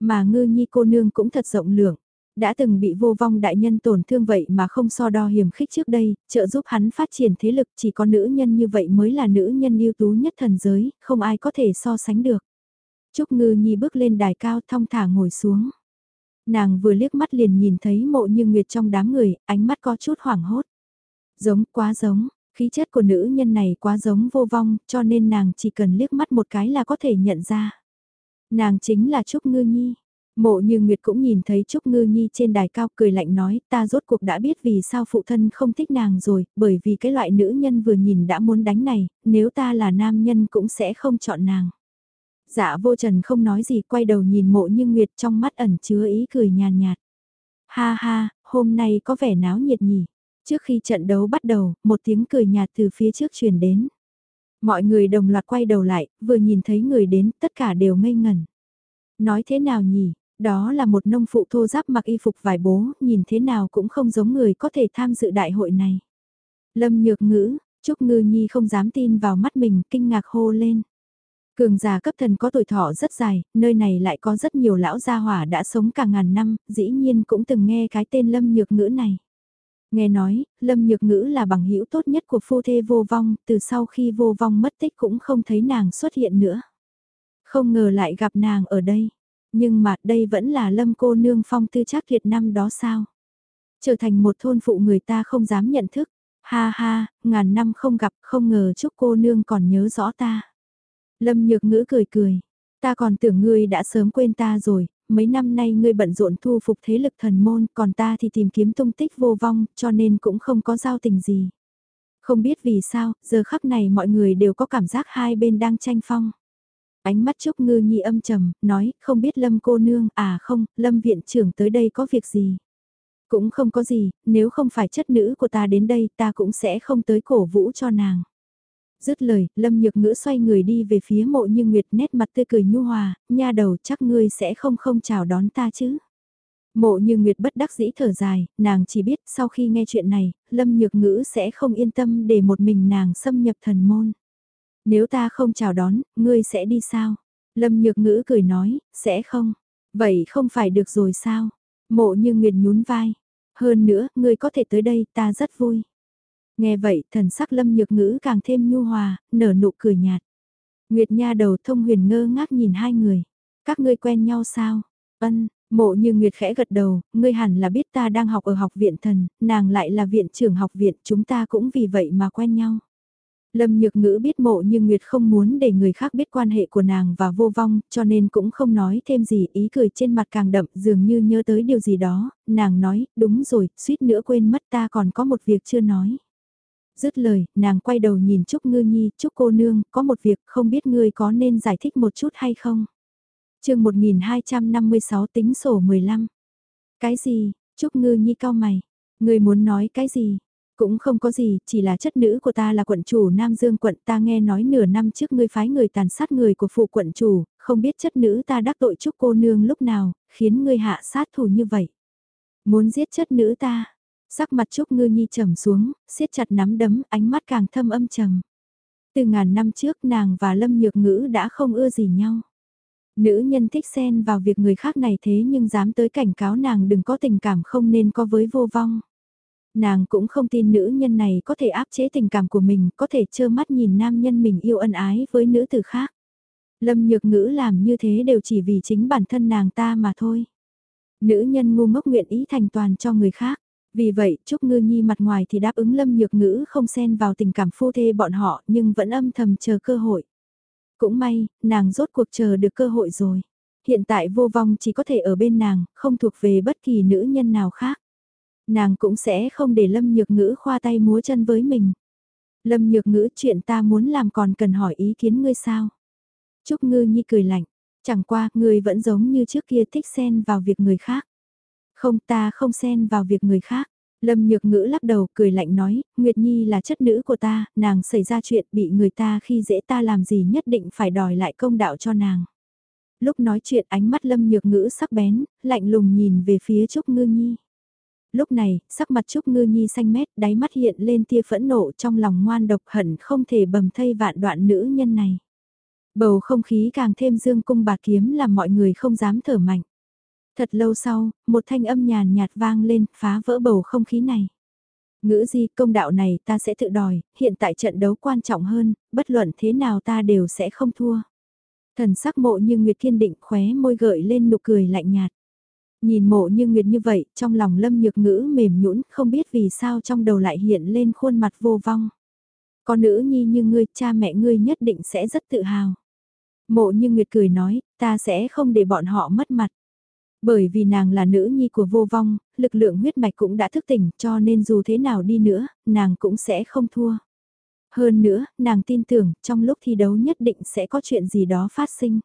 Mà ngư nhi cô nương cũng thật rộng lượng. Đã từng bị vô vong đại nhân tổn thương vậy mà không so đo hiểm khích trước đây, trợ giúp hắn phát triển thế lực chỉ có nữ nhân như vậy mới là nữ nhân ưu tú nhất thần giới, không ai có thể so sánh được. Trúc ngư nhi bước lên đài cao thong thả ngồi xuống. Nàng vừa liếc mắt liền nhìn thấy mộ như nguyệt trong đám người, ánh mắt có chút hoảng hốt. Giống, quá giống, Khí chất của nữ nhân này quá giống vô vong, cho nên nàng chỉ cần liếc mắt một cái là có thể nhận ra. Nàng chính là Trúc Ngư Nhi. Mộ như Nguyệt cũng nhìn thấy Trúc Ngư Nhi trên đài cao cười lạnh nói ta rốt cuộc đã biết vì sao phụ thân không thích nàng rồi, bởi vì cái loại nữ nhân vừa nhìn đã muốn đánh này, nếu ta là nam nhân cũng sẽ không chọn nàng. Dạ vô trần không nói gì quay đầu nhìn mộ như Nguyệt trong mắt ẩn chứa ý cười nhàn nhạt. Ha ha, hôm nay có vẻ náo nhiệt nhỉ. Trước khi trận đấu bắt đầu, một tiếng cười nhạt từ phía trước truyền đến. Mọi người đồng loạt quay đầu lại, vừa nhìn thấy người đến, tất cả đều ngây ngẩn. Nói thế nào nhỉ, đó là một nông phụ thô giáp mặc y phục vải bố, nhìn thế nào cũng không giống người có thể tham dự đại hội này. Lâm nhược ngữ, Trúc Ngư Nhi không dám tin vào mắt mình, kinh ngạc hô lên. Cường già cấp thần có tuổi thọ rất dài, nơi này lại có rất nhiều lão gia hỏa đã sống cả ngàn năm, dĩ nhiên cũng từng nghe cái tên lâm nhược ngữ này. Nghe nói, Lâm Nhược Ngữ là bằng hữu tốt nhất của phu thê vô vong, từ sau khi vô vong mất tích cũng không thấy nàng xuất hiện nữa. Không ngờ lại gặp nàng ở đây. Nhưng mà đây vẫn là Lâm cô nương phong tư chắc thiệt năm đó sao? Trở thành một thôn phụ người ta không dám nhận thức. Ha ha, ngàn năm không gặp không ngờ chúc cô nương còn nhớ rõ ta. Lâm Nhược Ngữ cười cười. Ta còn tưởng ngươi đã sớm quên ta rồi, mấy năm nay ngươi bận rộn thu phục thế lực thần môn, còn ta thì tìm kiếm tung tích vô vong, cho nên cũng không có giao tình gì. Không biết vì sao, giờ khắc này mọi người đều có cảm giác hai bên đang tranh phong. Ánh mắt Trúc Ngư Nhi âm trầm, nói, không biết Lâm cô nương, à không, Lâm viện trưởng tới đây có việc gì. Cũng không có gì, nếu không phải chất nữ của ta đến đây ta cũng sẽ không tới cổ vũ cho nàng. Dứt lời, Lâm Nhược Ngữ xoay người đi về phía mộ như Nguyệt nét mặt tươi cười nhu hòa, nha đầu chắc ngươi sẽ không không chào đón ta chứ. Mộ như Nguyệt bất đắc dĩ thở dài, nàng chỉ biết sau khi nghe chuyện này, Lâm Nhược Ngữ sẽ không yên tâm để một mình nàng xâm nhập thần môn. Nếu ta không chào đón, ngươi sẽ đi sao? Lâm Nhược Ngữ cười nói, sẽ không. Vậy không phải được rồi sao? Mộ như Nguyệt nhún vai. Hơn nữa, ngươi có thể tới đây, ta rất vui. Nghe vậy, thần sắc Lâm Nhược Ngữ càng thêm nhu hòa, nở nụ cười nhạt. Nguyệt Nha đầu thông huyền ngơ ngác nhìn hai người. Các ngươi quen nhau sao? Ân, Mộ như Nguyệt khẽ gật đầu, ngươi hẳn là biết ta đang học ở học viện thần, nàng lại là viện trưởng học viện, chúng ta cũng vì vậy mà quen nhau. Lâm Nhược Ngữ biết mộ nhưng Nguyệt không muốn để người khác biết quan hệ của nàng và vô vong, cho nên cũng không nói thêm gì, ý cười trên mặt càng đậm, dường như nhớ tới điều gì đó, nàng nói, đúng rồi, suýt nữa quên mất ta còn có một việc chưa nói. Dứt lời, nàng quay đầu nhìn Trúc Ngư Nhi, Trúc cô nương, có một việc không biết ngươi có nên giải thích một chút hay không? chương 1256 tính sổ 15. Cái gì, Trúc Ngư Nhi cao mày, ngươi muốn nói cái gì? Cũng không có gì, chỉ là chất nữ của ta là quận chủ Nam Dương quận ta nghe nói nửa năm trước ngươi phái người tàn sát người của phụ quận chủ, không biết chất nữ ta đắc tội chúc cô nương lúc nào, khiến ngươi hạ sát thủ như vậy. Muốn giết chất nữ ta, sắc mặt Trúc Ngư Nhi trầm xuống, siết chặt nắm đấm, ánh mắt càng thâm âm trầm. Từ ngàn năm trước nàng và Lâm Nhược Ngữ đã không ưa gì nhau. Nữ nhân thích xen vào việc người khác này thế nhưng dám tới cảnh cáo nàng đừng có tình cảm không nên có với vô vong. Nàng cũng không tin nữ nhân này có thể áp chế tình cảm của mình, có thể trơ mắt nhìn nam nhân mình yêu ân ái với nữ tử khác. Lâm nhược ngữ làm như thế đều chỉ vì chính bản thân nàng ta mà thôi. Nữ nhân ngu ngốc nguyện ý thành toàn cho người khác. Vì vậy, Trúc Ngư Nhi mặt ngoài thì đáp ứng Lâm Nhược Ngữ không xen vào tình cảm phu thê bọn họ nhưng vẫn âm thầm chờ cơ hội. Cũng may, nàng rốt cuộc chờ được cơ hội rồi. Hiện tại vô vong chỉ có thể ở bên nàng, không thuộc về bất kỳ nữ nhân nào khác. Nàng cũng sẽ không để Lâm Nhược Ngữ khoa tay múa chân với mình. Lâm Nhược Ngữ chuyện ta muốn làm còn cần hỏi ý kiến ngươi sao? Trúc Ngư Nhi cười lạnh, chẳng qua ngươi vẫn giống như trước kia thích xen vào việc người khác. Không ta không xen vào việc người khác. Lâm Nhược Ngữ lắc đầu cười lạnh nói, Nguyệt Nhi là chất nữ của ta, nàng xảy ra chuyện bị người ta khi dễ ta làm gì nhất định phải đòi lại công đạo cho nàng. Lúc nói chuyện ánh mắt Lâm Nhược Ngữ sắc bén, lạnh lùng nhìn về phía Trúc Ngư Nhi. Lúc này, sắc mặt Trúc Ngư Nhi xanh mét, đáy mắt hiện lên tia phẫn nộ trong lòng ngoan độc hận không thể bầm thây vạn đoạn nữ nhân này. Bầu không khí càng thêm dương cung bạc kiếm làm mọi người không dám thở mạnh. Thật lâu sau, một thanh âm nhàn nhạt vang lên, phá vỡ bầu không khí này. Ngữ di công đạo này ta sẽ tự đòi, hiện tại trận đấu quan trọng hơn, bất luận thế nào ta đều sẽ không thua. Thần sắc mộ như Nguyệt kiên định khóe môi gợi lên nụ cười lạnh nhạt. Nhìn mộ như Nguyệt như vậy, trong lòng lâm nhược ngữ mềm nhũn không biết vì sao trong đầu lại hiện lên khuôn mặt vô vong. Có nữ nhi như ngươi, cha mẹ ngươi nhất định sẽ rất tự hào. Mộ như Nguyệt cười nói, ta sẽ không để bọn họ mất mặt. Bởi vì nàng là nữ nhi của vô vong, lực lượng huyết mạch cũng đã thức tỉnh cho nên dù thế nào đi nữa, nàng cũng sẽ không thua. Hơn nữa, nàng tin tưởng trong lúc thi đấu nhất định sẽ có chuyện gì đó phát sinh.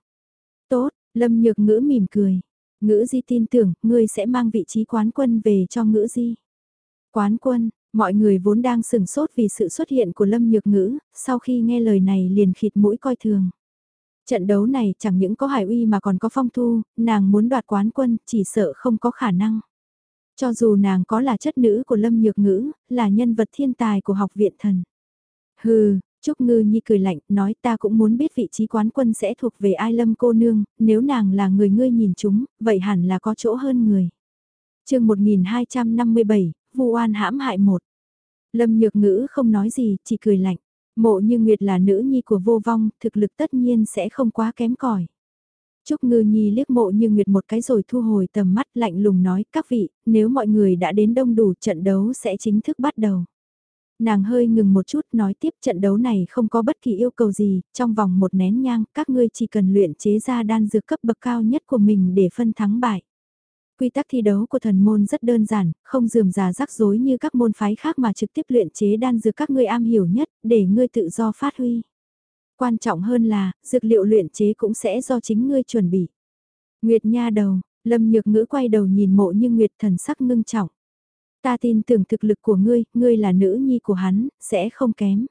Tốt, Lâm Nhược Ngữ mỉm cười. Ngữ Di tin tưởng, ngươi sẽ mang vị trí quán quân về cho Ngữ Di. Quán quân, mọi người vốn đang sừng sốt vì sự xuất hiện của Lâm Nhược Ngữ, sau khi nghe lời này liền khịt mũi coi thường. Trận đấu này chẳng những có Hải Uy mà còn có Phong Thu, nàng muốn đoạt quán quân, chỉ sợ không có khả năng. Cho dù nàng có là chất nữ của Lâm Nhược Ngữ, là nhân vật thiên tài của học viện thần. Hừ, Trúc Ngư Nhi cười lạnh, nói ta cũng muốn biết vị trí quán quân sẽ thuộc về ai Lâm cô nương, nếu nàng là người ngươi nhìn chúng, vậy hẳn là có chỗ hơn người. chương 1257, Vu oan hãm hại một. Lâm Nhược Ngữ không nói gì, chỉ cười lạnh. Mộ như Nguyệt là nữ nhi của vô vong, thực lực tất nhiên sẽ không quá kém cỏi. Trúc Ngư Nhi liếc mộ như Nguyệt một cái rồi thu hồi tầm mắt lạnh lùng nói các vị, nếu mọi người đã đến đông đủ trận đấu sẽ chính thức bắt đầu. Nàng hơi ngừng một chút nói tiếp trận đấu này không có bất kỳ yêu cầu gì, trong vòng một nén nhang các ngươi chỉ cần luyện chế ra đan dược cấp bậc cao nhất của mình để phân thắng bại. Quy tắc thi đấu của thần môn rất đơn giản, không dườm già rắc rối như các môn phái khác mà trực tiếp luyện chế đan dược các ngươi am hiểu nhất, để ngươi tự do phát huy. Quan trọng hơn là, dược liệu luyện chế cũng sẽ do chính ngươi chuẩn bị. Nguyệt nha đầu, Lâm Nhược Ngữ quay đầu nhìn mộ như Nguyệt thần sắc ngưng trọng. Ta tin tưởng thực lực của ngươi, ngươi là nữ nhi của hắn, sẽ không kém.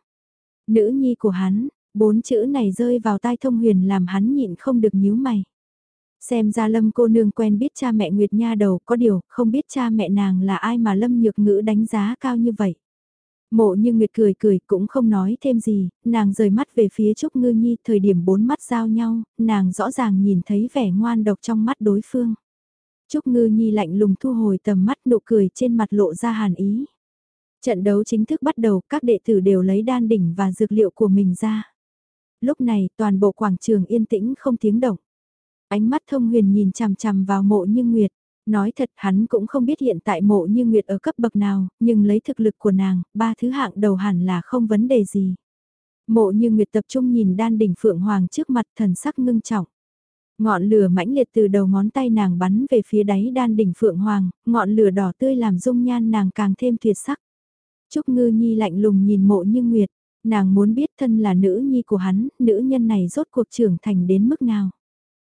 Nữ nhi của hắn, bốn chữ này rơi vào tai thông huyền làm hắn nhịn không được nhíu mày. Xem ra Lâm cô nương quen biết cha mẹ Nguyệt Nha đầu có điều không biết cha mẹ nàng là ai mà Lâm Nhược Ngữ đánh giá cao như vậy. Mộ như Nguyệt cười cười cũng không nói thêm gì, nàng rời mắt về phía Trúc Ngư Nhi thời điểm bốn mắt giao nhau, nàng rõ ràng nhìn thấy vẻ ngoan độc trong mắt đối phương. Trúc Ngư Nhi lạnh lùng thu hồi tầm mắt nụ cười trên mặt lộ ra hàn ý. Trận đấu chính thức bắt đầu, các đệ tử đều lấy đan đỉnh và dược liệu của mình ra. Lúc này, toàn bộ quảng trường yên tĩnh không tiếng động. Ánh mắt thông huyền nhìn chằm chằm vào mộ như Nguyệt. Nói thật hắn cũng không biết hiện tại mộ như Nguyệt ở cấp bậc nào, nhưng lấy thực lực của nàng, ba thứ hạng đầu hẳn là không vấn đề gì. Mộ như Nguyệt tập trung nhìn đan đỉnh Phượng Hoàng trước mặt thần sắc ngưng trọng. Ngọn lửa mãnh liệt từ đầu ngón tay nàng bắn về phía đáy đan đỉnh Phượng Hoàng, ngọn lửa đỏ tươi làm dung nhan nàng càng thêm tuyệt sắc. Trúc Ngư Nhi lạnh lùng nhìn mộ như Nguyệt, nàng muốn biết thân là nữ nhi của hắn, nữ nhân này rốt cuộc trưởng thành đến mức nào.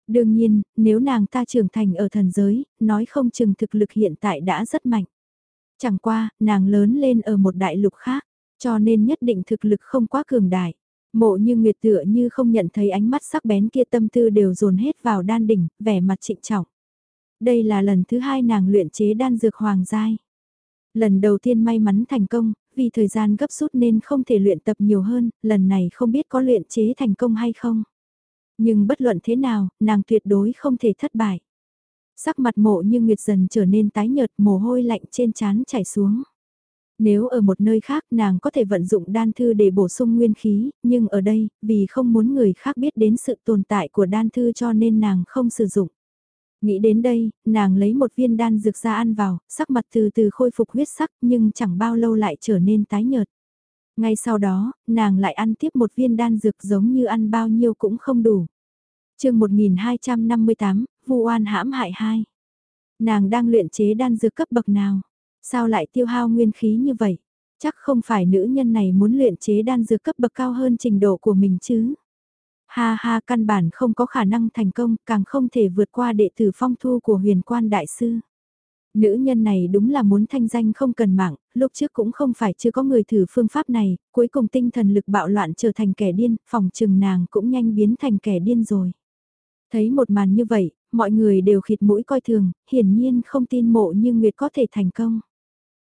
Đương nhiên, nếu nàng ta trưởng thành ở thần giới, nói không chừng thực lực hiện tại đã rất mạnh. Chẳng qua, nàng lớn lên ở một đại lục khác, cho nên nhất định thực lực không quá cường đại. Mộ như nguyệt tựa như không nhận thấy ánh mắt sắc bén kia tâm tư đều dồn hết vào đan đỉnh, vẻ mặt trịnh trọng. Đây là lần thứ hai nàng luyện chế đan dược hoàng giai. Lần đầu tiên may mắn thành công, vì thời gian gấp rút nên không thể luyện tập nhiều hơn, lần này không biết có luyện chế thành công hay không. Nhưng bất luận thế nào, nàng tuyệt đối không thể thất bại. Sắc mặt mộ như nguyệt dần trở nên tái nhợt mồ hôi lạnh trên trán chảy xuống. Nếu ở một nơi khác nàng có thể vận dụng đan thư để bổ sung nguyên khí, nhưng ở đây, vì không muốn người khác biết đến sự tồn tại của đan thư cho nên nàng không sử dụng. Nghĩ đến đây, nàng lấy một viên đan dược ra ăn vào, sắc mặt từ từ khôi phục huyết sắc nhưng chẳng bao lâu lại trở nên tái nhợt. Ngay sau đó, nàng lại ăn tiếp một viên đan dược giống như ăn bao nhiêu cũng không đủ. chương 1258, vu oan hãm hại hai. Nàng đang luyện chế đan dược cấp bậc nào? Sao lại tiêu hao nguyên khí như vậy? Chắc không phải nữ nhân này muốn luyện chế đan dược cấp bậc cao hơn trình độ của mình chứ? Ha ha căn bản không có khả năng thành công, càng không thể vượt qua đệ tử phong thu của huyền quan đại sư. Nữ nhân này đúng là muốn thanh danh không cần mạng, lúc trước cũng không phải chưa có người thử phương pháp này, cuối cùng tinh thần lực bạo loạn trở thành kẻ điên, phòng trừng nàng cũng nhanh biến thành kẻ điên rồi. Thấy một màn như vậy, mọi người đều khịt mũi coi thường, hiển nhiên không tin mộ như Nguyệt có thể thành công.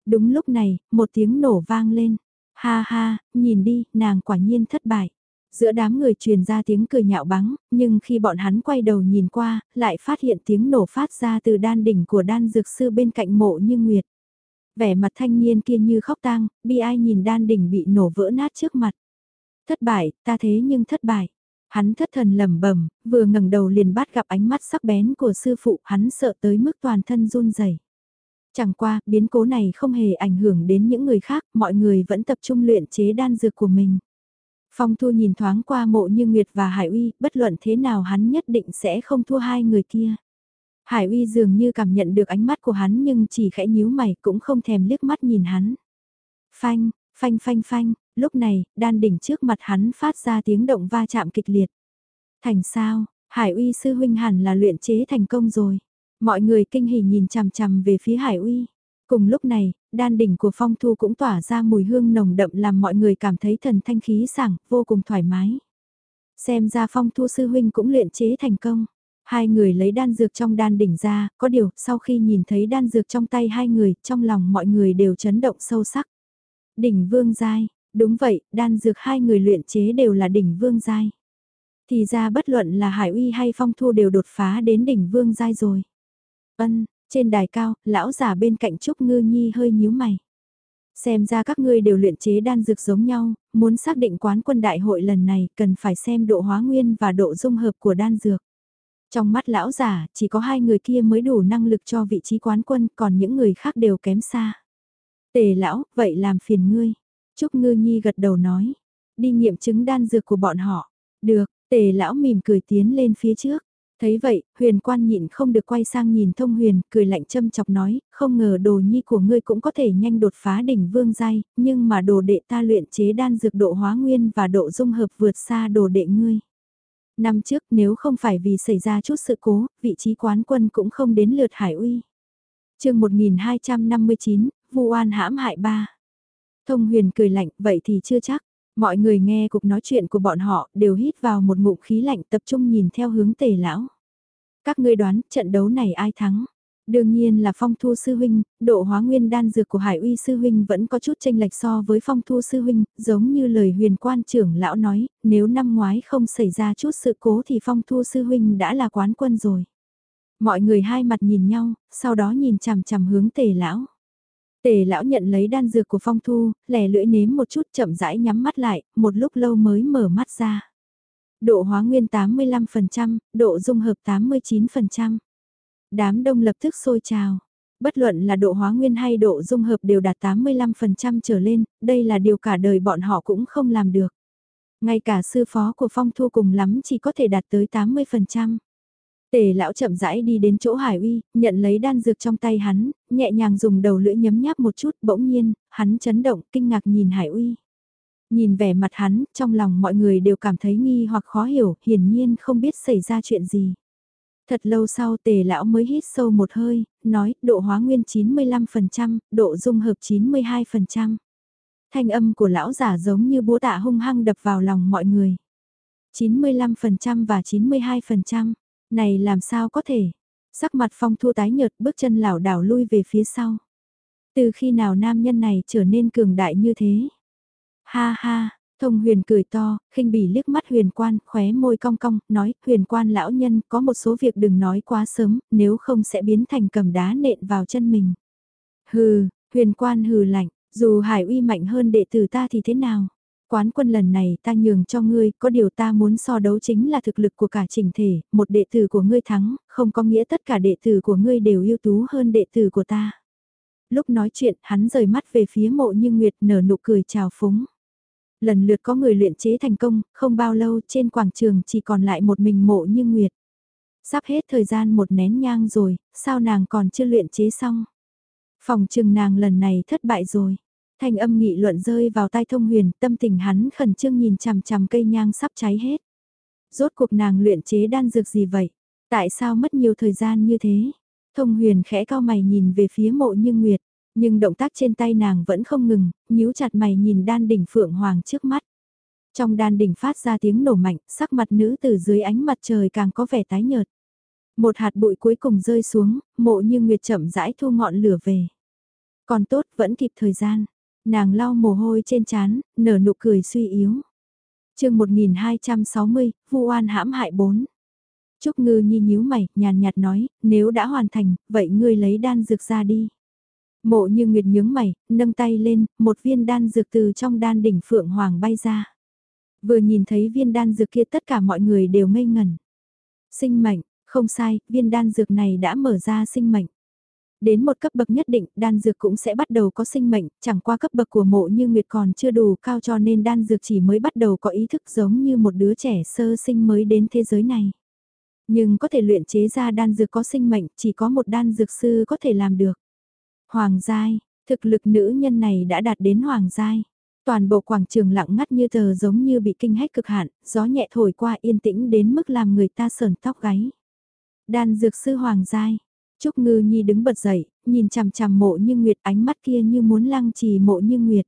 Đúng lúc này, một tiếng nổ vang lên. Ha ha, nhìn đi, nàng quả nhiên thất bại. Giữa đám người truyền ra tiếng cười nhạo báng, nhưng khi bọn hắn quay đầu nhìn qua, lại phát hiện tiếng nổ phát ra từ đan đỉnh của đan dược sư bên cạnh mộ như nguyệt. Vẻ mặt thanh niên kia như khóc tang, bi ai nhìn đan đỉnh bị nổ vỡ nát trước mặt. Thất bại, ta thế nhưng thất bại. Hắn thất thần lẩm bẩm, vừa ngẩng đầu liền bắt gặp ánh mắt sắc bén của sư phụ, hắn sợ tới mức toàn thân run rẩy. Chẳng qua, biến cố này không hề ảnh hưởng đến những người khác, mọi người vẫn tập trung luyện chế đan dược của mình. Phong Thu nhìn thoáng qua mộ như Nguyệt và Hải Uy, bất luận thế nào hắn nhất định sẽ không thua hai người kia. Hải Uy dường như cảm nhận được ánh mắt của hắn nhưng chỉ khẽ nhíu mày cũng không thèm liếc mắt nhìn hắn. Phanh, phanh phanh phanh, lúc này, đan đỉnh trước mặt hắn phát ra tiếng động va chạm kịch liệt. Thành sao, Hải Uy sư huynh hẳn là luyện chế thành công rồi. Mọi người kinh hỉ nhìn chằm chằm về phía Hải Uy. Cùng lúc này, đan đỉnh của phong thu cũng tỏa ra mùi hương nồng đậm làm mọi người cảm thấy thần thanh khí sảng, vô cùng thoải mái. Xem ra phong thu sư huynh cũng luyện chế thành công. Hai người lấy đan dược trong đan đỉnh ra, có điều, sau khi nhìn thấy đan dược trong tay hai người, trong lòng mọi người đều chấn động sâu sắc. Đỉnh vương giai, đúng vậy, đan dược hai người luyện chế đều là đỉnh vương giai. Thì ra bất luận là Hải Uy hay Phong Thu đều đột phá đến đỉnh vương giai rồi. Ân, trên đài cao, lão già bên cạnh Trúc Ngư Nhi hơi nhíu mày. Xem ra các ngươi đều luyện chế đan dược giống nhau, muốn xác định quán quân đại hội lần này cần phải xem độ hóa nguyên và độ dung hợp của đan dược. Trong mắt lão già, chỉ có hai người kia mới đủ năng lực cho vị trí quán quân, còn những người khác đều kém xa. Tề lão, vậy làm phiền ngươi. Trúc Ngư Nhi gật đầu nói. Đi nghiệm chứng đan dược của bọn họ. Được, tề lão mỉm cười tiến lên phía trước. Thấy vậy, huyền quan nhịn không được quay sang nhìn thông huyền, cười lạnh châm chọc nói, không ngờ đồ nhi của ngươi cũng có thể nhanh đột phá đỉnh vương giai, nhưng mà đồ đệ ta luyện chế đan dược độ hóa nguyên và độ dung hợp vượt xa đồ đệ ngươi. Năm trước nếu không phải vì xảy ra chút sự cố, vị trí quán quân cũng không đến lượt hải uy. chương 1259, vu oan hãm hại ba. Thông huyền cười lạnh, vậy thì chưa chắc. Mọi người nghe cuộc nói chuyện của bọn họ đều hít vào một ngụm khí lạnh tập trung nhìn theo hướng tề lão. Các ngươi đoán trận đấu này ai thắng? Đương nhiên là phong thu sư huynh, độ hóa nguyên đan dược của hải uy sư huynh vẫn có chút tranh lệch so với phong thu sư huynh, giống như lời huyền quan trưởng lão nói, nếu năm ngoái không xảy ra chút sự cố thì phong thu sư huynh đã là quán quân rồi. Mọi người hai mặt nhìn nhau, sau đó nhìn chằm chằm hướng tề lão. Tề lão nhận lấy đan dược của phong thu, lẻ lưỡi nếm một chút chậm rãi nhắm mắt lại, một lúc lâu mới mở mắt ra. Độ hóa nguyên 85%, độ dung hợp 89%. Đám đông lập tức sôi trào. Bất luận là độ hóa nguyên hay độ dung hợp đều đạt 85% trở lên, đây là điều cả đời bọn họ cũng không làm được. Ngay cả sư phó của phong thu cùng lắm chỉ có thể đạt tới 80%. Tề lão chậm rãi đi đến chỗ Hải Uy, nhận lấy đan dược trong tay hắn, nhẹ nhàng dùng đầu lưỡi nhấm nháp một chút, bỗng nhiên, hắn chấn động, kinh ngạc nhìn Hải Uy. Nhìn vẻ mặt hắn, trong lòng mọi người đều cảm thấy nghi hoặc khó hiểu, hiển nhiên không biết xảy ra chuyện gì. Thật lâu sau tề lão mới hít sâu một hơi, nói độ hóa nguyên 95%, độ dung hợp 92%. Thanh âm của lão giả giống như búa tạ hung hăng đập vào lòng mọi người. 95% và 92%. Này làm sao có thể? Sắc mặt phong thu tái nhợt bước chân lảo đảo lui về phía sau. Từ khi nào nam nhân này trở nên cường đại như thế? Ha ha, thông huyền cười to, khinh bỉ liếc mắt huyền quan, khóe môi cong cong, nói, huyền quan lão nhân có một số việc đừng nói quá sớm, nếu không sẽ biến thành cầm đá nện vào chân mình. Hừ, huyền quan hừ lạnh, dù hải uy mạnh hơn đệ tử ta thì thế nào? Quán quân lần này ta nhường cho ngươi, có điều ta muốn so đấu chính là thực lực của cả chỉnh thể, một đệ tử của ngươi thắng, không có nghĩa tất cả đệ tử của ngươi đều ưu tú hơn đệ tử của ta. Lúc nói chuyện, hắn rời mắt về phía mộ như Nguyệt nở nụ cười chào phúng. Lần lượt có người luyện chế thành công, không bao lâu trên quảng trường chỉ còn lại một mình mộ như Nguyệt. Sắp hết thời gian một nén nhang rồi, sao nàng còn chưa luyện chế xong? Phòng trường nàng lần này thất bại rồi. Thanh âm nghị luận rơi vào tai thông huyền, tâm tình hắn khẩn trương nhìn chằm chằm cây nhang sắp cháy hết. Rốt cuộc nàng luyện chế đan dược gì vậy? Tại sao mất nhiều thời gian như thế? Thông huyền khẽ cao mày nhìn về phía mộ như nguyệt, nhưng động tác trên tay nàng vẫn không ngừng, nhíu chặt mày nhìn đan đỉnh phượng hoàng trước mắt. Trong đan đỉnh phát ra tiếng nổ mạnh, sắc mặt nữ từ dưới ánh mặt trời càng có vẻ tái nhợt. Một hạt bụi cuối cùng rơi xuống, mộ như nguyệt chậm rãi thu ngọn lửa về. Còn tốt vẫn kịp thời gian. Nàng lau mồ hôi trên trán, nở nụ cười suy yếu. chương 1260, vu oan hãm hại 4. Trúc ngư nhi nhíu mày, nhàn nhạt nói, nếu đã hoàn thành, vậy ngươi lấy đan dược ra đi. Mộ như nguyệt nhướng mày, nâng tay lên, một viên đan dược từ trong đan đỉnh phượng hoàng bay ra. Vừa nhìn thấy viên đan dược kia tất cả mọi người đều ngây ngẩn. Sinh mệnh, không sai, viên đan dược này đã mở ra sinh mệnh. Đến một cấp bậc nhất định, đan dược cũng sẽ bắt đầu có sinh mệnh, chẳng qua cấp bậc của mộ như Nguyệt còn chưa đủ cao cho nên đan dược chỉ mới bắt đầu có ý thức giống như một đứa trẻ sơ sinh mới đến thế giới này. Nhưng có thể luyện chế ra đan dược có sinh mệnh, chỉ có một đan dược sư có thể làm được. Hoàng giai, thực lực nữ nhân này đã đạt đến hoàng giai. Toàn bộ quảng trường lặng ngắt như tờ giống như bị kinh hách cực hạn, gió nhẹ thổi qua yên tĩnh đến mức làm người ta sờn tóc gáy. Đan dược sư hoàng giai, Trúc Ngư Nhi đứng bật dậy, nhìn chằm chằm mộ như Nguyệt ánh mắt kia như muốn lăng trì mộ như Nguyệt.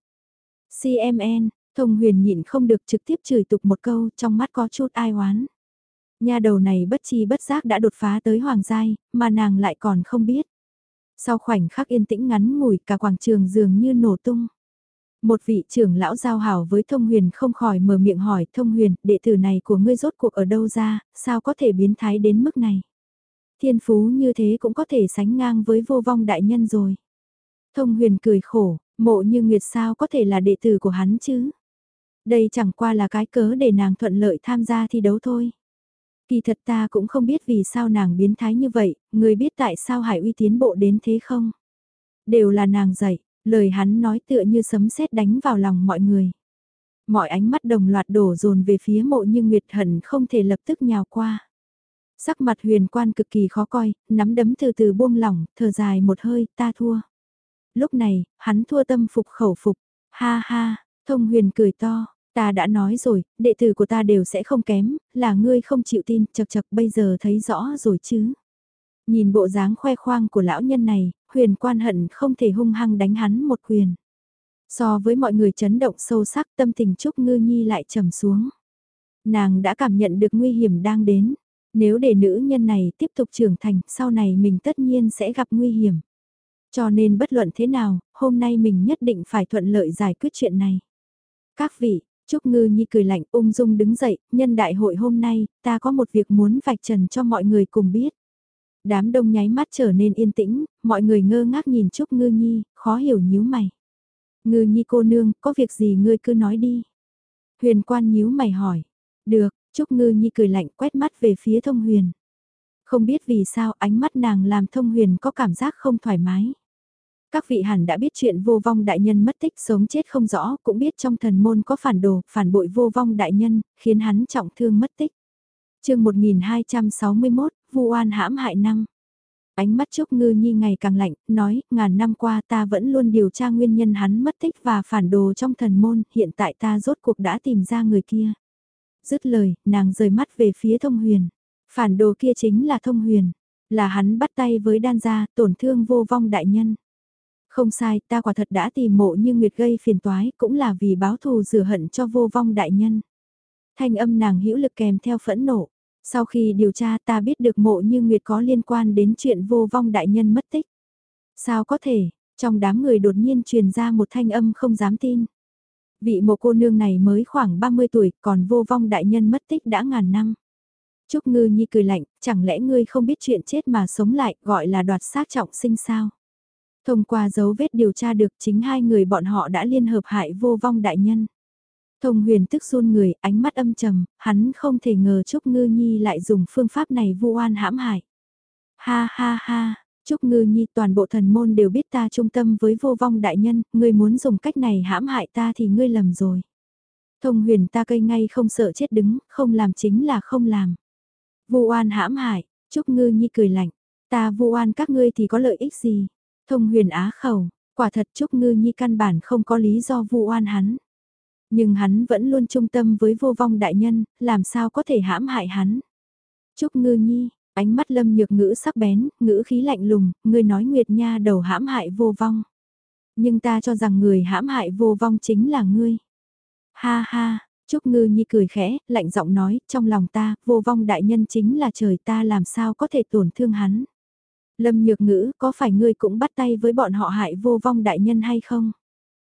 CMN, thông huyền nhịn không được trực tiếp chửi tục một câu trong mắt có chút ai oán. Nhà đầu này bất chi bất giác đã đột phá tới hoàng giai, mà nàng lại còn không biết. Sau khoảnh khắc yên tĩnh ngắn ngủi cả quảng trường dường như nổ tung. Một vị trưởng lão giao hảo với thông huyền không khỏi mở miệng hỏi thông huyền, đệ tử này của ngươi rốt cuộc ở đâu ra, sao có thể biến thái đến mức này. Thiên phú như thế cũng có thể sánh ngang với vô vong đại nhân rồi. Thông huyền cười khổ, mộ như Nguyệt sao có thể là đệ tử của hắn chứ? Đây chẳng qua là cái cớ để nàng thuận lợi tham gia thi đấu thôi. Kỳ thật ta cũng không biết vì sao nàng biến thái như vậy, người biết tại sao Hải Uy tiến bộ đến thế không? Đều là nàng dạy, lời hắn nói tựa như sấm sét đánh vào lòng mọi người. Mọi ánh mắt đồng loạt đổ dồn về phía mộ như Nguyệt hận không thể lập tức nhào qua. Sắc mặt huyền quan cực kỳ khó coi, nắm đấm từ từ buông lỏng, thở dài một hơi, ta thua. Lúc này, hắn thua tâm phục khẩu phục, ha ha, thông huyền cười to, ta đã nói rồi, đệ tử của ta đều sẽ không kém, là ngươi không chịu tin, chật chật bây giờ thấy rõ rồi chứ. Nhìn bộ dáng khoe khoang của lão nhân này, huyền quan hận không thể hung hăng đánh hắn một quyền. So với mọi người chấn động sâu sắc tâm tình Trúc Ngư Nhi lại trầm xuống. Nàng đã cảm nhận được nguy hiểm đang đến. Nếu để nữ nhân này tiếp tục trưởng thành, sau này mình tất nhiên sẽ gặp nguy hiểm. Cho nên bất luận thế nào, hôm nay mình nhất định phải thuận lợi giải quyết chuyện này. Các vị, Trúc Ngư Nhi cười lạnh ung dung đứng dậy, nhân đại hội hôm nay, ta có một việc muốn vạch trần cho mọi người cùng biết. Đám đông nháy mắt trở nên yên tĩnh, mọi người ngơ ngác nhìn Trúc Ngư Nhi, khó hiểu nhíu mày. Ngư Nhi cô nương, có việc gì ngươi cứ nói đi. Huyền quan nhíu mày hỏi. Được, Trúc Ngư Nhi cười lạnh quét mắt về phía thông huyền. Không biết vì sao ánh mắt nàng làm thông huyền có cảm giác không thoải mái. Các vị hẳn đã biết chuyện vô vong đại nhân mất tích sống chết không rõ, cũng biết trong thần môn có phản đồ, phản bội vô vong đại nhân, khiến hắn trọng thương mất tích. chương 1261, vu oan hãm hại năm. Ánh mắt Trúc Ngư Nhi ngày càng lạnh, nói, ngàn năm qua ta vẫn luôn điều tra nguyên nhân hắn mất tích và phản đồ trong thần môn, hiện tại ta rốt cuộc đã tìm ra người kia. Dứt lời, nàng rời mắt về phía thông huyền. Phản đồ kia chính là thông huyền, là hắn bắt tay với đan gia, tổn thương vô vong đại nhân. Không sai, ta quả thật đã tìm mộ như Nguyệt gây phiền toái, cũng là vì báo thù rửa hận cho vô vong đại nhân. Thanh âm nàng hữu lực kèm theo phẫn nộ. Sau khi điều tra ta biết được mộ như Nguyệt có liên quan đến chuyện vô vong đại nhân mất tích. Sao có thể, trong đám người đột nhiên truyền ra một thanh âm không dám tin. Vị mộ cô nương này mới khoảng 30 tuổi, còn vô vong đại nhân mất tích đã ngàn năm. Trúc Ngư Nhi cười lạnh, chẳng lẽ ngươi không biết chuyện chết mà sống lại, gọi là đoạt xác trọng sinh sao? Thông qua dấu vết điều tra được chính hai người bọn họ đã liên hợp hại vô vong đại nhân. Thông huyền tức run người, ánh mắt âm trầm, hắn không thể ngờ Trúc Ngư Nhi lại dùng phương pháp này vu oan hãm hại. Ha ha ha, Trúc Ngư Nhi toàn bộ thần môn đều biết ta trung tâm với vô vong đại nhân, ngươi muốn dùng cách này hãm hại ta thì ngươi lầm rồi. Thông huyền ta cây ngay không sợ chết đứng, không làm chính là không làm. Vu oan hãm hại, Trúc Ngư Nhi cười lạnh, ta vu oan các ngươi thì có lợi ích gì? Thông huyền á khẩu, quả thật Trúc Ngư Nhi căn bản không có lý do vu oan hắn. Nhưng hắn vẫn luôn trung tâm với vô vong đại nhân, làm sao có thể hãm hại hắn. Trúc Ngư Nhi, ánh mắt lâm nhược ngữ sắc bén, ngữ khí lạnh lùng, người nói Nguyệt Nha đầu hãm hại vô vong. Nhưng ta cho rằng người hãm hại vô vong chính là ngươi. Ha ha, Trúc Ngư Nhi cười khẽ, lạnh giọng nói, trong lòng ta, vô vong đại nhân chính là trời ta làm sao có thể tổn thương hắn. Lâm Nhược Ngữ, có phải ngươi cũng bắt tay với bọn họ hại vô vong đại nhân hay không?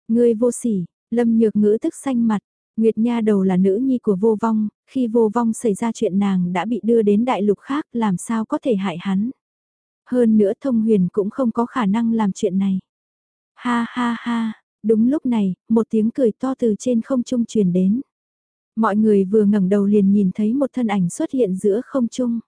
Ngươi vô sỉ, Lâm Nhược Ngữ tức xanh mặt, Nguyệt Nha đầu là nữ nhi của vô vong, khi vô vong xảy ra chuyện nàng đã bị đưa đến đại lục khác làm sao có thể hại hắn. Hơn nữa thông huyền cũng không có khả năng làm chuyện này. Ha ha ha, đúng lúc này, một tiếng cười to từ trên không trung truyền đến. Mọi người vừa ngẩng đầu liền nhìn thấy một thân ảnh xuất hiện giữa không trung.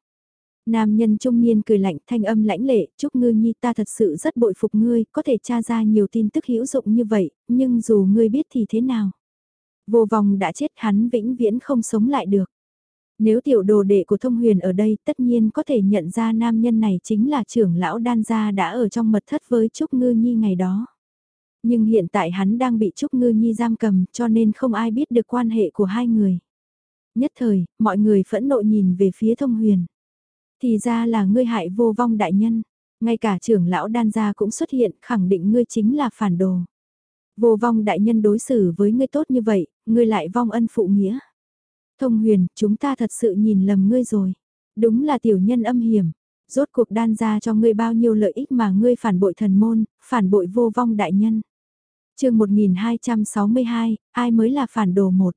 Nam nhân trung niên cười lạnh thanh âm lãnh lệ, chúc ngư nhi ta thật sự rất bội phục ngươi, có thể tra ra nhiều tin tức hữu dụng như vậy, nhưng dù ngươi biết thì thế nào. Vô vòng đã chết hắn vĩnh viễn không sống lại được. Nếu tiểu đồ đệ của thông huyền ở đây tất nhiên có thể nhận ra nam nhân này chính là trưởng lão đan gia đã ở trong mật thất với Trúc Ngư Nhi ngày đó. Nhưng hiện tại hắn đang bị Trúc Ngư Nhi giam cầm cho nên không ai biết được quan hệ của hai người. Nhất thời, mọi người phẫn nộ nhìn về phía thông huyền. Thì ra là ngươi hại vô vong đại nhân, ngay cả trưởng lão đan gia cũng xuất hiện khẳng định ngươi chính là phản đồ. Vô vong đại nhân đối xử với ngươi tốt như vậy, ngươi lại vong ân phụ nghĩa. Thông huyền, chúng ta thật sự nhìn lầm ngươi rồi. Đúng là tiểu nhân âm hiểm. Rốt cuộc đan ra cho ngươi bao nhiêu lợi ích mà ngươi phản bội thần môn, phản bội vô vong đại nhân. chương 1262, ai mới là phản đồ một.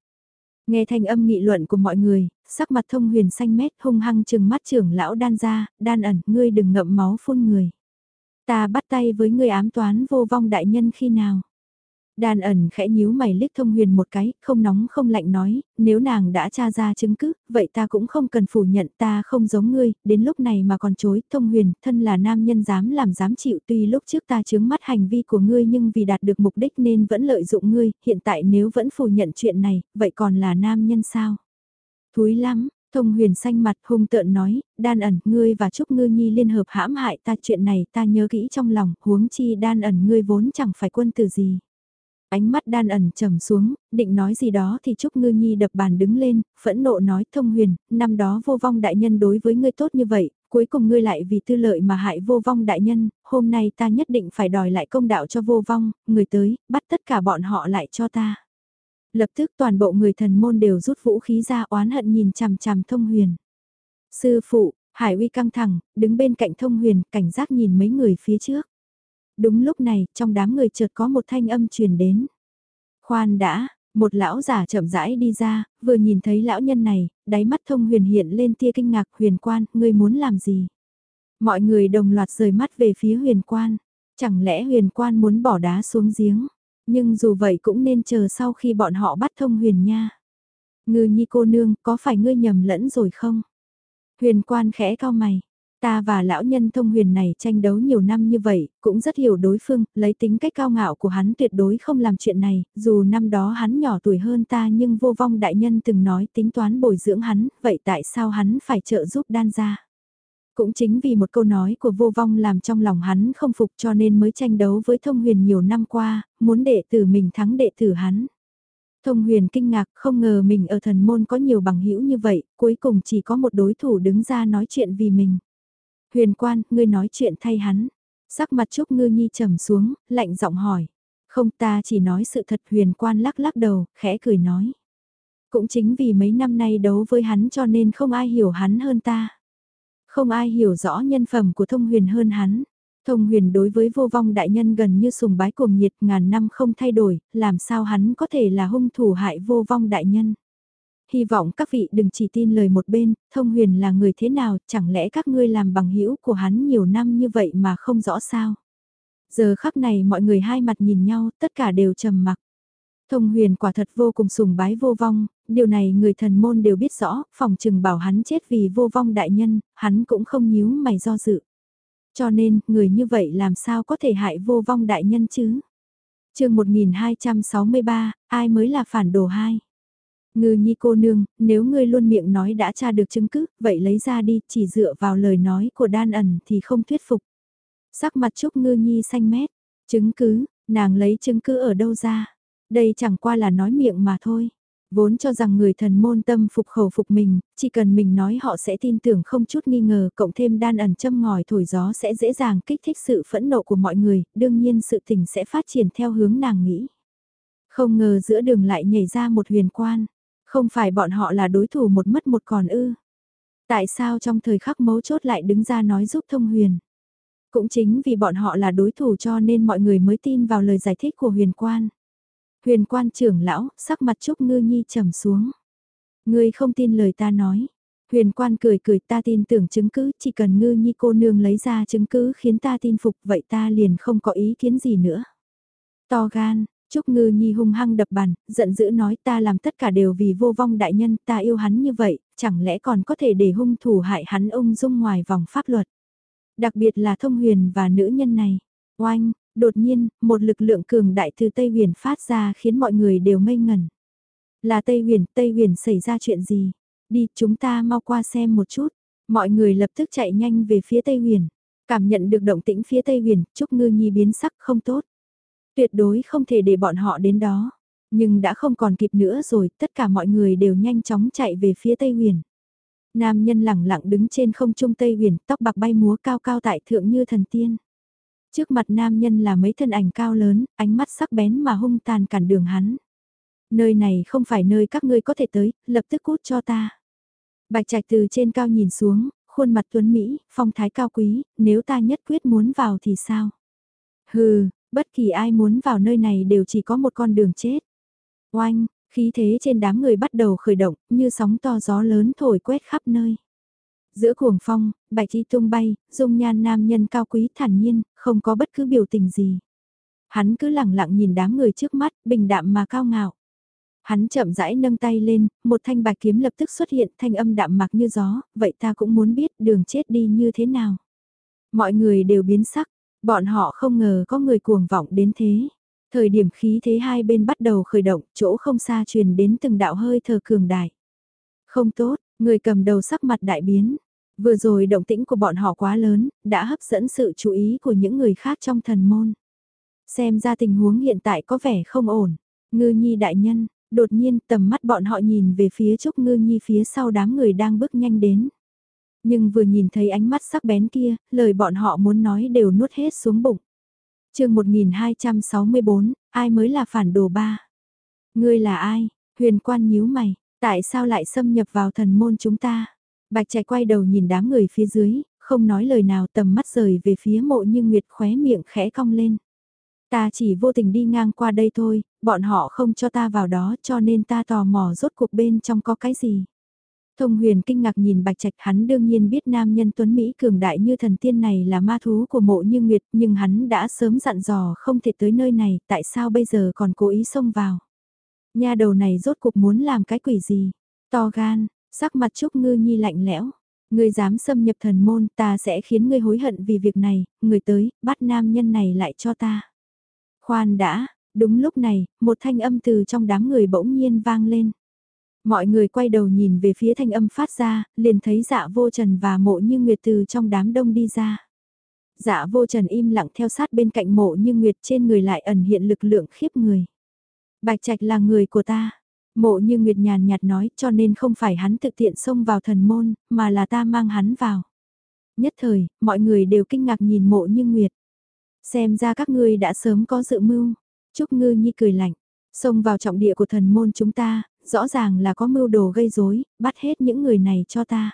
Nghe thanh âm nghị luận của mọi người, sắc mặt thông huyền xanh mét hung hăng chừng mắt trưởng lão đan ra, đan ẩn, ngươi đừng ngậm máu phun người. Ta bắt tay với ngươi ám toán vô vong đại nhân khi nào. Đan ẩn khẽ nhíu mày liếc thông huyền một cái, không nóng không lạnh nói, nếu nàng đã tra ra chứng cứ, vậy ta cũng không cần phủ nhận ta không giống ngươi, đến lúc này mà còn chối, thông huyền, thân là nam nhân dám làm dám chịu tuy lúc trước ta chứng mắt hành vi của ngươi nhưng vì đạt được mục đích nên vẫn lợi dụng ngươi, hiện tại nếu vẫn phủ nhận chuyện này, vậy còn là nam nhân sao? Thúi lắm, Thông huyền xanh mặt hung tợn nói, đan ẩn, ngươi và Trúc Ngư Nhi liên hợp hãm hại ta chuyện này ta nhớ kỹ trong lòng, huống chi đan ẩn ngươi vốn chẳng phải quân tử gì. Ánh mắt đan ẩn trầm xuống, định nói gì đó thì Trúc Ngư Nhi đập bàn đứng lên, phẫn nộ nói thông huyền, năm đó vô vong đại nhân đối với ngươi tốt như vậy, cuối cùng ngươi lại vì tư lợi mà hại vô vong đại nhân, hôm nay ta nhất định phải đòi lại công đạo cho vô vong, người tới, bắt tất cả bọn họ lại cho ta. Lập tức toàn bộ người thần môn đều rút vũ khí ra oán hận nhìn chằm chằm thông huyền. Sư phụ, Hải uy căng thẳng, đứng bên cạnh thông huyền, cảnh giác nhìn mấy người phía trước. Đúng lúc này, trong đám người chợt có một thanh âm truyền đến. Khoan đã, một lão giả chậm rãi đi ra, vừa nhìn thấy lão nhân này, đáy mắt thông huyền hiện lên tia kinh ngạc huyền quan, ngươi muốn làm gì? Mọi người đồng loạt rời mắt về phía huyền quan. Chẳng lẽ huyền quan muốn bỏ đá xuống giếng? Nhưng dù vậy cũng nên chờ sau khi bọn họ bắt thông huyền nha. Ngư nhi cô nương, có phải ngươi nhầm lẫn rồi không? Huyền quan khẽ cao mày. Ta và lão nhân thông huyền này tranh đấu nhiều năm như vậy, cũng rất hiểu đối phương, lấy tính cách cao ngạo của hắn tuyệt đối không làm chuyện này, dù năm đó hắn nhỏ tuổi hơn ta nhưng vô vong đại nhân từng nói tính toán bồi dưỡng hắn, vậy tại sao hắn phải trợ giúp đan ra? Cũng chính vì một câu nói của vô vong làm trong lòng hắn không phục cho nên mới tranh đấu với thông huyền nhiều năm qua, muốn đệ tử mình thắng đệ tử hắn. Thông huyền kinh ngạc không ngờ mình ở thần môn có nhiều bằng hữu như vậy, cuối cùng chỉ có một đối thủ đứng ra nói chuyện vì mình. Huyền quan, ngươi nói chuyện thay hắn. Sắc mặt Trúc Ngư Nhi trầm xuống, lạnh giọng hỏi. Không ta chỉ nói sự thật huyền quan lắc lắc đầu, khẽ cười nói. Cũng chính vì mấy năm nay đấu với hắn cho nên không ai hiểu hắn hơn ta. Không ai hiểu rõ nhân phẩm của thông huyền hơn hắn. Thông huyền đối với vô vong đại nhân gần như sùng bái cuồng nhiệt ngàn năm không thay đổi, làm sao hắn có thể là hung thủ hại vô vong đại nhân. Hy vọng các vị đừng chỉ tin lời một bên, thông huyền là người thế nào, chẳng lẽ các ngươi làm bằng hữu của hắn nhiều năm như vậy mà không rõ sao. Giờ khắc này mọi người hai mặt nhìn nhau, tất cả đều trầm mặc. Thông huyền quả thật vô cùng sùng bái vô vong, điều này người thần môn đều biết rõ, phòng trừng bảo hắn chết vì vô vong đại nhân, hắn cũng không nhíu mày do dự. Cho nên, người như vậy làm sao có thể hại vô vong đại nhân chứ? chương 1263, ai mới là phản đồ hai? Ngư nhi cô nương, nếu ngươi luôn miệng nói đã tra được chứng cứ, vậy lấy ra đi, chỉ dựa vào lời nói của đan ẩn thì không thuyết phục. Sắc mặt Trúc Ngư Nhi xanh mét, chứng cứ, nàng lấy chứng cứ ở đâu ra? Đây chẳng qua là nói miệng mà thôi. Vốn cho rằng người thần môn tâm phục khẩu phục mình, chỉ cần mình nói họ sẽ tin tưởng không chút nghi ngờ, cộng thêm đan ẩn châm ngòi thổi gió sẽ dễ dàng kích thích sự phẫn nộ của mọi người, đương nhiên sự tình sẽ phát triển theo hướng nàng nghĩ. Không ngờ giữa đường lại nhảy ra một huyền quan, không phải bọn họ là đối thủ một mất một còn ư. Tại sao trong thời khắc mấu chốt lại đứng ra nói giúp thông huyền? Cũng chính vì bọn họ là đối thủ cho nên mọi người mới tin vào lời giải thích của huyền quan. Huyền quan trưởng lão, sắc mặt Trúc Ngư Nhi trầm xuống. Ngươi không tin lời ta nói. Huyền quan cười cười ta tin tưởng chứng cứ, chỉ cần Ngư Nhi cô nương lấy ra chứng cứ khiến ta tin phục vậy ta liền không có ý kiến gì nữa. To gan, Trúc Ngư Nhi hung hăng đập bàn, giận dữ nói ta làm tất cả đều vì vô vong đại nhân, ta yêu hắn như vậy, chẳng lẽ còn có thể để hung thủ hại hắn ông dung ngoài vòng pháp luật. Đặc biệt là thông huyền và nữ nhân này. Oanh, đột nhiên, một lực lượng cường đại từ Tây Huyền phát ra khiến mọi người đều ngây ngẩn. Là Tây Huyền, Tây Huyền xảy ra chuyện gì? Đi, chúng ta mau qua xem một chút. Mọi người lập tức chạy nhanh về phía Tây Huyền. Cảm nhận được động tĩnh phía Tây Huyền, Trúc Ngư Nhi biến sắc không tốt. Tuyệt đối không thể để bọn họ đến đó. Nhưng đã không còn kịp nữa rồi, tất cả mọi người đều nhanh chóng chạy về phía Tây Huyền. Nam nhân lẳng lặng đứng trên không trung Tây Huyền, tóc bạc bay múa cao cao tại thượng như thần tiên. Trước mặt nam nhân là mấy thân ảnh cao lớn, ánh mắt sắc bén mà hung tàn cản đường hắn. Nơi này không phải nơi các ngươi có thể tới, lập tức cút cho ta. Bạch Trạch từ trên cao nhìn xuống, khuôn mặt tuấn Mỹ, phong thái cao quý, nếu ta nhất quyết muốn vào thì sao? Hừ, bất kỳ ai muốn vào nơi này đều chỉ có một con đường chết. Oanh, khí thế trên đám người bắt đầu khởi động, như sóng to gió lớn thổi quét khắp nơi. Giữa cuồng phong, bạch chi tung bay, dung nhan nam nhân cao quý thản nhiên, không có bất cứ biểu tình gì. Hắn cứ lặng lặng nhìn đám người trước mắt, bình đạm mà cao ngạo. Hắn chậm rãi nâng tay lên, một thanh bạch kiếm lập tức xuất hiện thanh âm đạm mặc như gió, vậy ta cũng muốn biết đường chết đi như thế nào. Mọi người đều biến sắc, bọn họ không ngờ có người cuồng vọng đến thế. Thời điểm khí thế hai bên bắt đầu khởi động, chỗ không xa truyền đến từng đạo hơi thở cường đại. Không tốt, Người cầm đầu sắc mặt đại biến. Vừa rồi động tĩnh của bọn họ quá lớn, đã hấp dẫn sự chú ý của những người khác trong thần môn. Xem ra tình huống hiện tại có vẻ không ổn. Ngư nhi đại nhân, đột nhiên tầm mắt bọn họ nhìn về phía Trúc Ngư Nhi phía sau đám người đang bước nhanh đến. Nhưng vừa nhìn thấy ánh mắt sắc bén kia, lời bọn họ muốn nói đều nuốt hết xuống bụng. chương 1264, ai mới là phản đồ ba? Ngươi là ai? Huyền quan nhíu mày, tại sao lại xâm nhập vào thần môn chúng ta? Bạch trẻ quay đầu nhìn đám người phía dưới, không nói lời nào tầm mắt rời về phía mộ như Nguyệt khóe miệng khẽ cong lên. Ta chỉ vô tình đi ngang qua đây thôi, bọn họ không cho ta vào đó cho nên ta tò mò rốt cuộc bên trong có cái gì. Thông huyền kinh ngạc nhìn bạch trạch hắn đương nhiên biết nam nhân tuấn Mỹ cường đại như thần tiên này là ma thú của mộ như nguyệt nhưng hắn đã sớm dặn dò không thể tới nơi này tại sao bây giờ còn cố ý xông vào. nhà đầu này rốt cuộc muốn làm cái quỷ gì, to gan, sắc mặt trúc ngư nhi lạnh lẽo. Ngươi dám xâm nhập thần môn ta sẽ khiến ngươi hối hận vì việc này, người tới, bắt nam nhân này lại cho ta. Khoan đã, đúng lúc này, một thanh âm từ trong đám người bỗng nhiên vang lên. Mọi người quay đầu nhìn về phía thanh âm phát ra, liền thấy dạ vô trần và mộ như nguyệt từ trong đám đông đi ra. Dạ vô trần im lặng theo sát bên cạnh mộ như nguyệt trên người lại ẩn hiện lực lượng khiếp người. Bạch trạch là người của ta. Mộ như nguyệt nhàn nhạt nói cho nên không phải hắn thực tiện xông vào thần môn, mà là ta mang hắn vào. Nhất thời, mọi người đều kinh ngạc nhìn mộ như nguyệt. Xem ra các ngươi đã sớm có dự mưu. Trúc Ngư Nhi cười lạnh, xông vào trọng địa của thần môn chúng ta, rõ ràng là có mưu đồ gây rối, bắt hết những người này cho ta.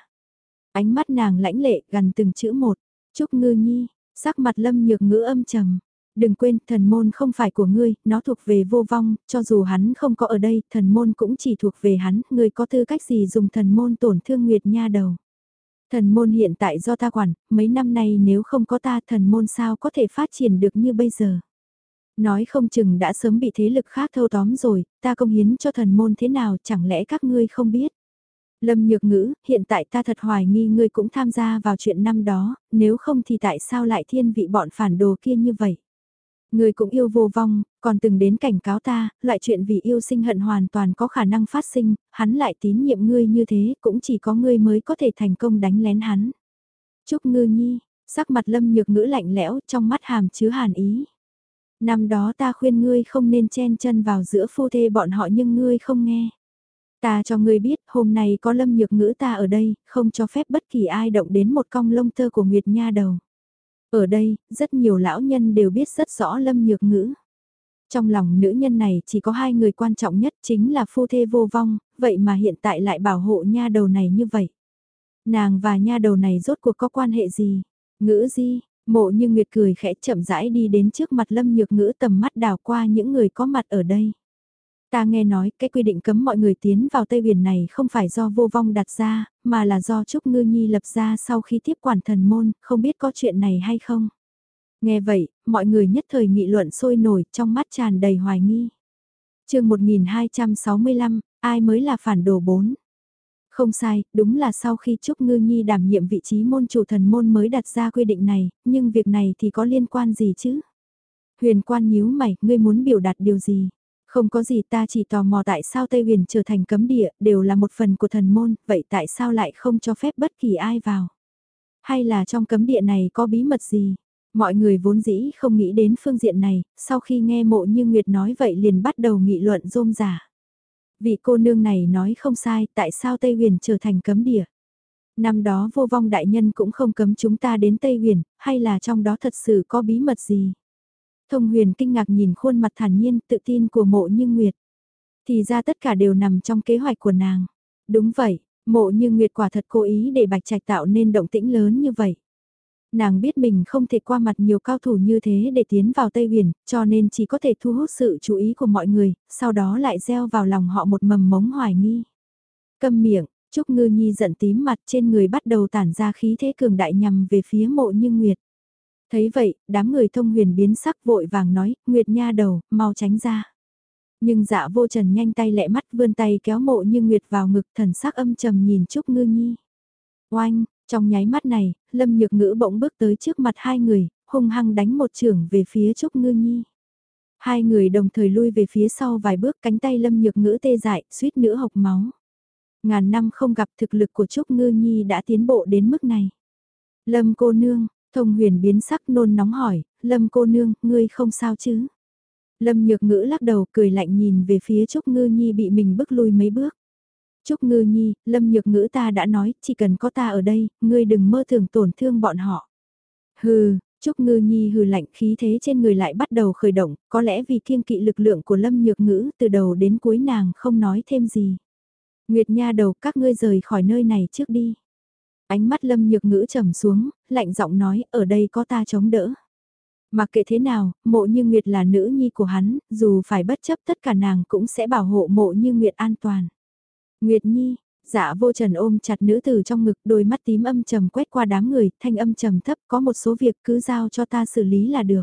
Ánh mắt nàng lãnh lệ gần từng chữ một, Trúc Ngư Nhi, sắc mặt lâm nhược ngữ âm trầm. Đừng quên, thần môn không phải của ngươi, nó thuộc về vô vong, cho dù hắn không có ở đây, thần môn cũng chỉ thuộc về hắn, ngươi có tư cách gì dùng thần môn tổn thương Nguyệt Nha đầu. Thần môn hiện tại do ta quản, mấy năm nay nếu không có ta thần môn sao có thể phát triển được như bây giờ. Nói không chừng đã sớm bị thế lực khác thâu tóm rồi, ta công hiến cho thần môn thế nào chẳng lẽ các ngươi không biết. Lâm Nhược Ngữ, hiện tại ta thật hoài nghi ngươi cũng tham gia vào chuyện năm đó, nếu không thì tại sao lại thiên vị bọn phản đồ kia như vậy? Ngươi cũng yêu vô vong, còn từng đến cảnh cáo ta, loại chuyện vì yêu sinh hận hoàn toàn có khả năng phát sinh, hắn lại tín nhiệm ngươi như thế, cũng chỉ có ngươi mới có thể thành công đánh lén hắn. Chúc ngư nhi, sắc mặt lâm nhược ngữ lạnh lẽo trong mắt hàm chứa hàn ý. Năm đó ta khuyên ngươi không nên chen chân vào giữa phu thê bọn họ nhưng ngươi không nghe. Ta cho ngươi biết hôm nay có lâm nhược ngữ ta ở đây, không cho phép bất kỳ ai động đến một cong lông tơ của Nguyệt Nha đầu. Ở đây, rất nhiều lão nhân đều biết rất rõ lâm nhược ngữ. Trong lòng nữ nhân này chỉ có hai người quan trọng nhất chính là phu thê vô vong, vậy mà hiện tại lại bảo hộ nha đầu này như vậy. Nàng và nha đầu này rốt cuộc có quan hệ gì? Ngữ gì? Mộ như Nguyệt cười khẽ chậm rãi đi đến trước mặt lâm nhược ngữ tầm mắt đào qua những người có mặt ở đây. Ta nghe nói cái quy định cấm mọi người tiến vào Tây Biển này không phải do vô vong đặt ra, mà là do Trúc Ngư Nhi lập ra sau khi tiếp quản thần môn, không biết có chuyện này hay không. Nghe vậy, mọi người nhất thời nghị luận sôi nổi trong mắt tràn đầy hoài nghi. chương 1265, ai mới là phản đồ 4? Không sai, đúng là sau khi Trúc Ngư Nhi đảm nhiệm vị trí môn chủ thần môn mới đặt ra quy định này, nhưng việc này thì có liên quan gì chứ? Huyền quan nhíu mày, ngươi muốn biểu đạt điều gì? Không có gì ta chỉ tò mò tại sao Tây Huyền trở thành cấm địa, đều là một phần của thần môn, vậy tại sao lại không cho phép bất kỳ ai vào? Hay là trong cấm địa này có bí mật gì? Mọi người vốn dĩ không nghĩ đến phương diện này, sau khi nghe mộ như Nguyệt nói vậy liền bắt đầu nghị luận rôm rả Vị cô nương này nói không sai, tại sao Tây Huyền trở thành cấm địa? Năm đó vô vong đại nhân cũng không cấm chúng ta đến Tây Huyền, hay là trong đó thật sự có bí mật gì? Thông huyền kinh ngạc nhìn khuôn mặt thản nhiên tự tin của mộ như Nguyệt. Thì ra tất cả đều nằm trong kế hoạch của nàng. Đúng vậy, mộ như Nguyệt quả thật cố ý để bạch trạch tạo nên động tĩnh lớn như vậy. Nàng biết mình không thể qua mặt nhiều cao thủ như thế để tiến vào Tây Huyền, cho nên chỉ có thể thu hút sự chú ý của mọi người, sau đó lại gieo vào lòng họ một mầm mống hoài nghi. Câm miệng, Trúc Ngư Nhi giận tím mặt trên người bắt đầu tản ra khí thế cường đại nhằm về phía mộ như Nguyệt. Thấy vậy, đám người thông huyền biến sắc vội vàng nói, Nguyệt nha đầu, mau tránh ra. Nhưng dạ vô trần nhanh tay lẹ mắt vươn tay kéo mộ như Nguyệt vào ngực thần sắc âm trầm nhìn Trúc Ngư Nhi. Oanh, trong nháy mắt này, Lâm Nhược Ngữ bỗng bước tới trước mặt hai người, hung hăng đánh một trưởng về phía Trúc Ngư Nhi. Hai người đồng thời lui về phía sau vài bước cánh tay Lâm Nhược Ngữ tê dại, suýt nữa hộc máu. Ngàn năm không gặp thực lực của Trúc Ngư Nhi đã tiến bộ đến mức này. Lâm cô nương, thông huyền biến sắc nôn nóng hỏi, Lâm cô nương, ngươi không sao chứ? Lâm nhược ngữ lắc đầu cười lạnh nhìn về phía Trúc Ngư Nhi bị mình bước lui mấy bước. Trúc Ngư Nhi, Lâm nhược ngữ ta đã nói, chỉ cần có ta ở đây, ngươi đừng mơ tưởng tổn thương bọn họ. Hừ, Trúc Ngư Nhi hừ lạnh khí thế trên người lại bắt đầu khởi động, có lẽ vì kiêng kỵ lực lượng của Lâm Nhược Ngữ từ đầu đến cuối nàng không nói thêm gì. Nguyệt Nha đầu các ngươi rời khỏi nơi này trước đi. Ánh mắt Lâm Nhược Ngữ trầm xuống, lạnh giọng nói ở đây có ta chống đỡ. Mặc kệ thế nào, mộ như Nguyệt là nữ nhi của hắn, dù phải bất chấp tất cả nàng cũng sẽ bảo hộ mộ như Nguyệt an toàn. Nguyệt Nhi, dạ vô trần ôm chặt nữ tử trong ngực đôi mắt tím âm trầm quét qua đám người, thanh âm trầm thấp có một số việc cứ giao cho ta xử lý là được.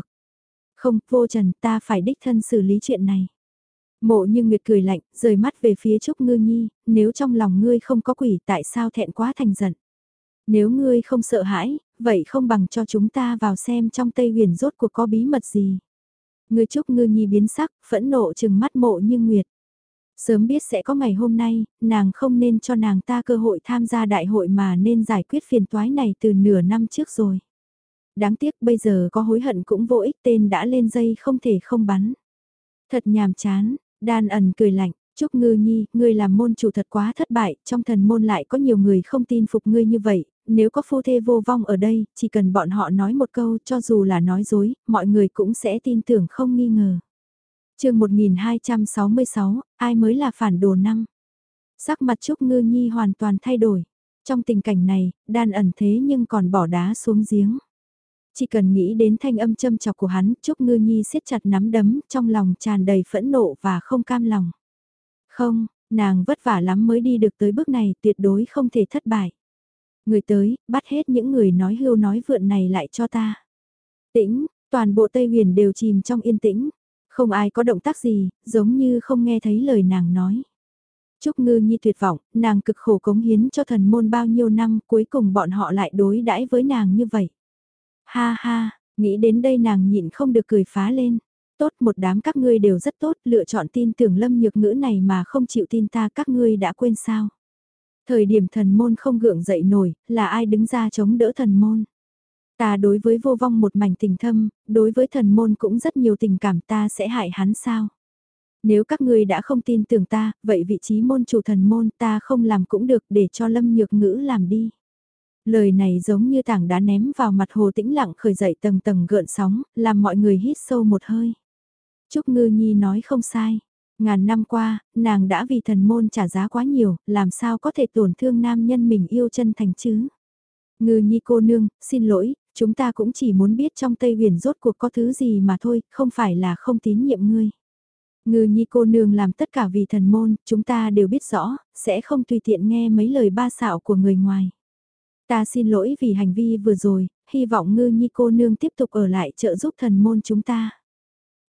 Không, vô trần ta phải đích thân xử lý chuyện này. Mộ như Nguyệt cười lạnh, rời mắt về phía Trúc Ngư Nhi, nếu trong lòng ngươi không có quỷ tại sao thẹn quá thành giận. Nếu ngươi không sợ hãi, vậy không bằng cho chúng ta vào xem trong Tây huyền rốt cuộc có bí mật gì. Ngươi Trúc Ngư Nhi biến sắc, phẫn nộ chừng mắt mộ như Nguyệt. Sớm biết sẽ có ngày hôm nay, nàng không nên cho nàng ta cơ hội tham gia đại hội mà nên giải quyết phiền toái này từ nửa năm trước rồi. Đáng tiếc bây giờ có hối hận cũng vô ích tên đã lên dây không thể không bắn. Thật nhàm chán, đan ẩn cười lạnh, Trúc Ngư Nhi, ngươi làm môn chủ thật quá thất bại, trong thần môn lại có nhiều người không tin phục ngươi như vậy, nếu có phu thê vô vong ở đây, chỉ cần bọn họ nói một câu cho dù là nói dối, mọi người cũng sẽ tin tưởng không nghi ngờ chương 1266, ai mới là phản đồ năm? Sắc mặt Trúc Ngư Nhi hoàn toàn thay đổi. Trong tình cảnh này, đan ẩn thế nhưng còn bỏ đá xuống giếng. Chỉ cần nghĩ đến thanh âm châm chọc của hắn, Trúc Ngư Nhi siết chặt nắm đấm, trong lòng tràn đầy phẫn nộ và không cam lòng. Không, nàng vất vả lắm mới đi được tới bước này, tuyệt đối không thể thất bại. Người tới, bắt hết những người nói hưu nói vượn này lại cho ta. Tĩnh, toàn bộ Tây Huyền đều chìm trong yên tĩnh. Không ai có động tác gì, giống như không nghe thấy lời nàng nói. Trúc Ngư Nhi tuyệt vọng, nàng cực khổ cống hiến cho thần môn bao nhiêu năm, cuối cùng bọn họ lại đối đãi với nàng như vậy. Ha ha, nghĩ đến đây nàng nhịn không được cười phá lên. Tốt một đám các ngươi đều rất tốt, lựa chọn tin tưởng lâm nhược ngữ này mà không chịu tin ta các ngươi đã quên sao. Thời điểm thần môn không gượng dậy nổi, là ai đứng ra chống đỡ thần môn. Ta đối với vô vong một mảnh tình thâm, đối với thần môn cũng rất nhiều tình cảm ta sẽ hại hắn sao? Nếu các ngươi đã không tin tưởng ta, vậy vị trí môn chủ thần môn ta không làm cũng được để cho lâm nhược ngữ làm đi. Lời này giống như tảng đá ném vào mặt hồ tĩnh lặng khởi dậy tầng tầng gợn sóng, làm mọi người hít sâu một hơi. Trúc Ngư Nhi nói không sai. Ngàn năm qua, nàng đã vì thần môn trả giá quá nhiều, làm sao có thể tổn thương nam nhân mình yêu chân thành chứ? Ngư Nhi cô nương, xin lỗi, chúng ta cũng chỉ muốn biết trong Tây Huyền rốt cuộc có thứ gì mà thôi, không phải là không tín nhiệm ngươi. Ngư nhi cô nương làm tất cả vì thần môn, chúng ta đều biết rõ, sẽ không tùy tiện nghe mấy lời ba xạo của người ngoài. Ta xin lỗi vì hành vi vừa rồi, hy vọng ngư nhi cô nương tiếp tục ở lại trợ giúp thần môn chúng ta.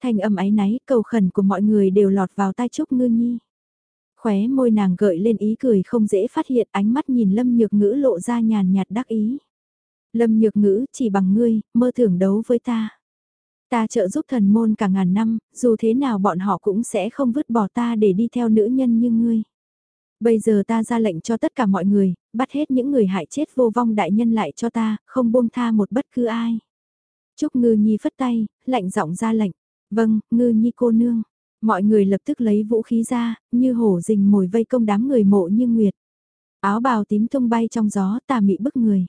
Thanh âm ái náy, cầu khẩn của mọi người đều lọt vào tai trúc ngư nhi. Khóe môi nàng gợi lên ý cười không dễ phát hiện ánh mắt nhìn lâm nhược ngữ lộ ra nhàn nhạt đắc ý. Lâm nhược ngữ chỉ bằng ngươi, mơ tưởng đấu với ta. Ta trợ giúp thần môn cả ngàn năm, dù thế nào bọn họ cũng sẽ không vứt bỏ ta để đi theo nữ nhân như ngươi. Bây giờ ta ra lệnh cho tất cả mọi người, bắt hết những người hại chết vô vong đại nhân lại cho ta, không buông tha một bất cứ ai. Trúc ngư nhi phất tay, lạnh giọng ra lệnh. Vâng, ngư nhi cô nương. Mọi người lập tức lấy vũ khí ra, như hổ rình mồi vây công đám người mộ như nguyệt. Áo bào tím tung bay trong gió tà mị bức người.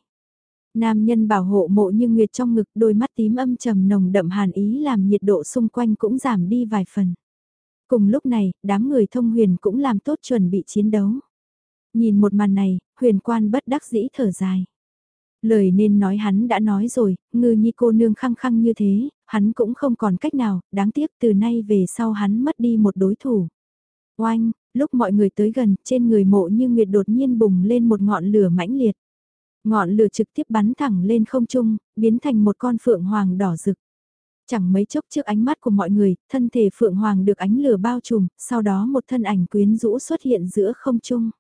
Nam nhân bảo hộ mộ như nguyệt trong ngực đôi mắt tím âm trầm nồng đậm hàn ý làm nhiệt độ xung quanh cũng giảm đi vài phần. Cùng lúc này, đám người thông huyền cũng làm tốt chuẩn bị chiến đấu. Nhìn một màn này, huyền quan bất đắc dĩ thở dài. Lời nên nói hắn đã nói rồi, ngư nhi cô nương khăng khăng như thế, hắn cũng không còn cách nào, đáng tiếc từ nay về sau hắn mất đi một đối thủ. Oanh, lúc mọi người tới gần, trên người mộ như nguyệt đột nhiên bùng lên một ngọn lửa mãnh liệt. Ngọn lửa trực tiếp bắn thẳng lên không trung, biến thành một con phượng hoàng đỏ rực. Chẳng mấy chốc trước ánh mắt của mọi người, thân thể phượng hoàng được ánh lửa bao trùm, sau đó một thân ảnh quyến rũ xuất hiện giữa không trung.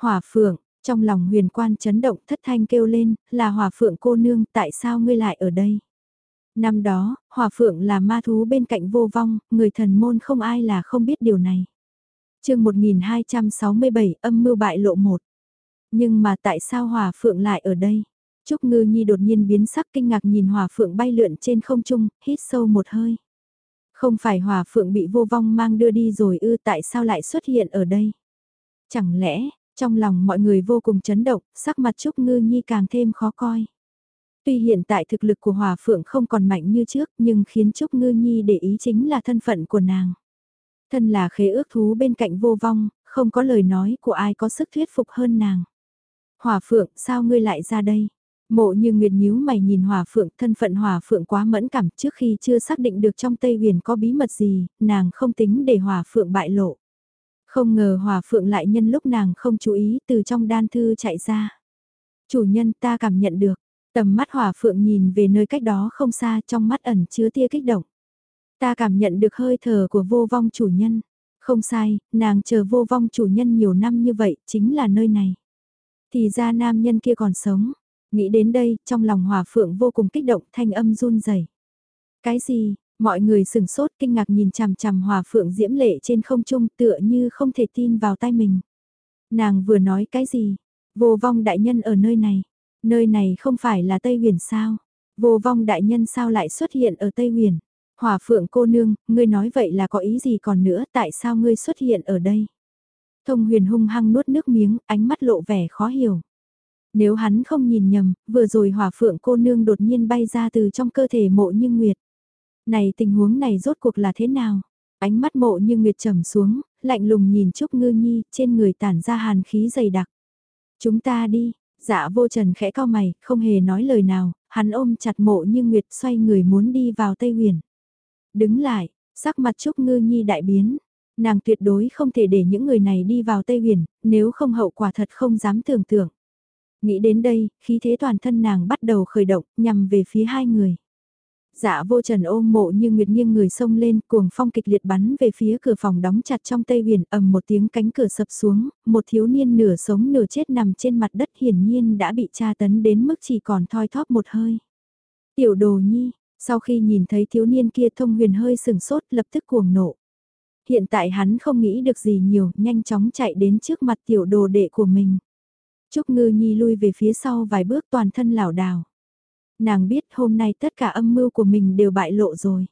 Hỏa phượng, trong lòng huyền quan chấn động thất thanh kêu lên, là hỏa phượng cô nương, tại sao ngươi lại ở đây? Năm đó, hỏa phượng là ma thú bên cạnh vô vong, người thần môn không ai là không biết điều này. chương 1267 âm mưu bại lộ một. Nhưng mà tại sao Hòa Phượng lại ở đây? Trúc Ngư Nhi đột nhiên biến sắc kinh ngạc nhìn Hòa Phượng bay lượn trên không trung, hít sâu một hơi. Không phải Hòa Phượng bị vô vong mang đưa đi rồi ư tại sao lại xuất hiện ở đây? Chẳng lẽ, trong lòng mọi người vô cùng chấn động, sắc mặt Trúc Ngư Nhi càng thêm khó coi. Tuy hiện tại thực lực của Hòa Phượng không còn mạnh như trước nhưng khiến Trúc Ngư Nhi để ý chính là thân phận của nàng. Thân là khế ước thú bên cạnh vô vong, không có lời nói của ai có sức thuyết phục hơn nàng. Hòa Phượng, sao ngươi lại ra đây? Mộ như Nguyệt nhíu mày nhìn Hòa Phượng, thân phận Hòa Phượng quá mẫn cảm trước khi chưa xác định được trong Tây Huyền có bí mật gì, nàng không tính để Hòa Phượng bại lộ. Không ngờ Hòa Phượng lại nhân lúc nàng không chú ý từ trong đan thư chạy ra. Chủ nhân ta cảm nhận được, tầm mắt Hòa Phượng nhìn về nơi cách đó không xa trong mắt ẩn chứa tia kích động. Ta cảm nhận được hơi thở của vô vong chủ nhân. Không sai, nàng chờ vô vong chủ nhân nhiều năm như vậy, chính là nơi này. Thì ra nam nhân kia còn sống. Nghĩ đến đây, trong lòng hòa phượng vô cùng kích động, thanh âm run rẩy. Cái gì, mọi người sừng sốt kinh ngạc nhìn chằm chằm hòa phượng diễm lệ trên không trung tựa như không thể tin vào tay mình. Nàng vừa nói cái gì? Vô vong đại nhân ở nơi này. Nơi này không phải là Tây Huyền sao? Vô vong đại nhân sao lại xuất hiện ở Tây Huyền? Hòa phượng cô nương, ngươi nói vậy là có ý gì còn nữa, tại sao ngươi xuất hiện ở đây? Thông huyền hung hăng nuốt nước miếng, ánh mắt lộ vẻ khó hiểu. Nếu hắn không nhìn nhầm, vừa rồi hỏa phượng cô nương đột nhiên bay ra từ trong cơ thể mộ như nguyệt. Này tình huống này rốt cuộc là thế nào? Ánh mắt mộ như nguyệt trầm xuống, lạnh lùng nhìn Trúc Ngư Nhi, trên người tản ra hàn khí dày đặc. Chúng ta đi, dạ vô trần khẽ cao mày, không hề nói lời nào, hắn ôm chặt mộ như nguyệt xoay người muốn đi vào Tây Huyền. Đứng lại, sắc mặt Trúc Ngư Nhi đại biến. Nàng tuyệt đối không thể để những người này đi vào Tây Huyền, nếu không hậu quả thật không dám tưởng tượng. Nghĩ đến đây, khí thế toàn thân nàng bắt đầu khởi động, nhằm về phía hai người. Dạ vô trần ôm mộ như nguyệt nghiêng người xông lên, cuồng phong kịch liệt bắn về phía cửa phòng đóng chặt trong tây huyền ầm một tiếng cánh cửa sập xuống, một thiếu niên nửa sống nửa chết nằm trên mặt đất hiển nhiên đã bị tra tấn đến mức chỉ còn thoi thóp một hơi. Tiểu đồ nhi, sau khi nhìn thấy thiếu niên kia thông huyền hơi sừng sốt lập tức cuồng nộ. Hiện tại hắn không nghĩ được gì nhiều, nhanh chóng chạy đến trước mặt tiểu đồ đệ của mình. Trúc Ngư Nhi lui về phía sau vài bước toàn thân lảo đảo. Nàng biết hôm nay tất cả âm mưu của mình đều bại lộ rồi.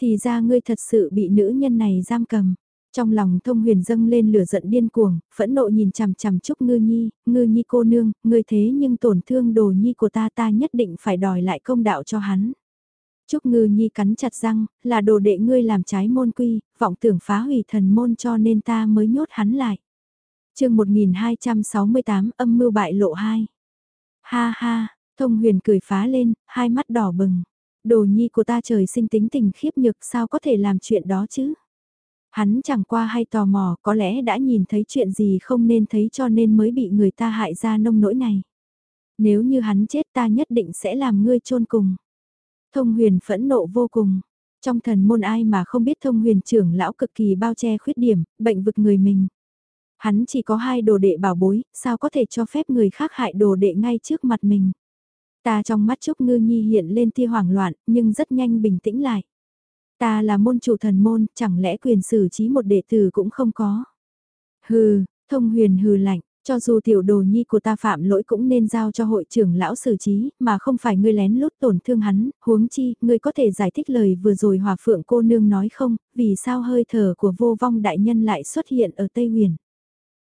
Thì ra ngươi thật sự bị nữ nhân này giam cầm. Trong lòng thông huyền dâng lên lửa giận điên cuồng, phẫn nộ nhìn chằm chằm Trúc Ngư Nhi, Ngư Nhi cô nương, ngươi thế nhưng tổn thương đồ nhi của ta ta nhất định phải đòi lại công đạo cho hắn. Trúc Ngư Nhi cắn chặt răng, là đồ đệ ngươi làm trái môn quy, vọng tưởng phá hủy thần môn cho nên ta mới nhốt hắn lại. chương 1268 âm mưu bại lộ 2. Ha ha, thông huyền cười phá lên, hai mắt đỏ bừng. Đồ nhi của ta trời sinh tính tình khiếp nhược sao có thể làm chuyện đó chứ? Hắn chẳng qua hay tò mò có lẽ đã nhìn thấy chuyện gì không nên thấy cho nên mới bị người ta hại ra nông nỗi này. Nếu như hắn chết ta nhất định sẽ làm ngươi chôn cùng. Thông huyền phẫn nộ vô cùng. Trong thần môn ai mà không biết thông huyền trưởng lão cực kỳ bao che khuyết điểm, bệnh vực người mình. Hắn chỉ có hai đồ đệ bảo bối, sao có thể cho phép người khác hại đồ đệ ngay trước mặt mình. Ta trong mắt Trúc Ngư Nhi hiện lên tia hoảng loạn, nhưng rất nhanh bình tĩnh lại. Ta là môn chủ thần môn, chẳng lẽ quyền xử trí một đệ tử cũng không có. Hừ, thông huyền hừ lạnh, cho dù tiểu đồ nhi của ta phạm lỗi cũng nên giao cho hội trưởng lão xử trí, mà không phải ngươi lén lút tổn thương hắn, huống chi, ngươi có thể giải thích lời vừa rồi hòa phượng cô nương nói không, vì sao hơi thở của vô vong đại nhân lại xuất hiện ở Tây Huyền.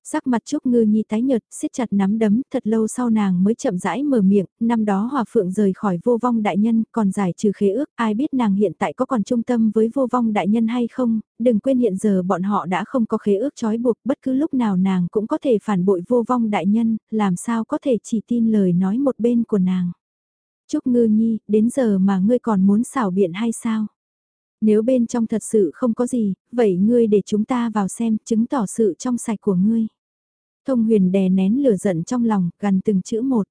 Sắc mặt Trúc Ngư Nhi tái nhợt, siết chặt nắm đấm, thật lâu sau nàng mới chậm rãi mở miệng, năm đó Hòa Phượng rời khỏi vô vong đại nhân, còn giải trừ khế ước, ai biết nàng hiện tại có còn trung tâm với vô vong đại nhân hay không, đừng quên hiện giờ bọn họ đã không có khế ước trói buộc, bất cứ lúc nào nàng cũng có thể phản bội vô vong đại nhân, làm sao có thể chỉ tin lời nói một bên của nàng. Trúc Ngư Nhi, đến giờ mà ngươi còn muốn xảo biện hay sao? Nếu bên trong thật sự không có gì, vậy ngươi để chúng ta vào xem, chứng tỏ sự trong sạch của ngươi. Thông huyền đè nén lửa giận trong lòng, gần từng chữ một.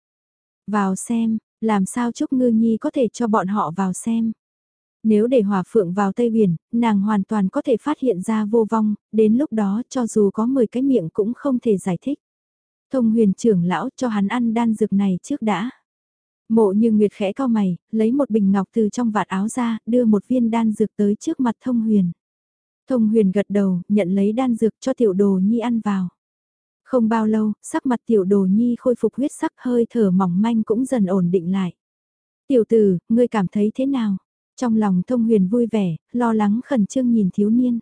Vào xem, làm sao Trúc Ngư Nhi có thể cho bọn họ vào xem. Nếu để hòa phượng vào Tây Huyền, nàng hoàn toàn có thể phát hiện ra vô vong, đến lúc đó cho dù có 10 cái miệng cũng không thể giải thích. Thông huyền trưởng lão cho hắn ăn đan dược này trước đã. Mộ như Nguyệt khẽ cao mày, lấy một bình ngọc từ trong vạt áo ra, đưa một viên đan dược tới trước mặt thông huyền. Thông huyền gật đầu, nhận lấy đan dược cho tiểu đồ nhi ăn vào. Không bao lâu, sắc mặt tiểu đồ nhi khôi phục huyết sắc hơi thở mỏng manh cũng dần ổn định lại. Tiểu tử, ngươi cảm thấy thế nào? Trong lòng thông huyền vui vẻ, lo lắng khẩn trương nhìn thiếu niên.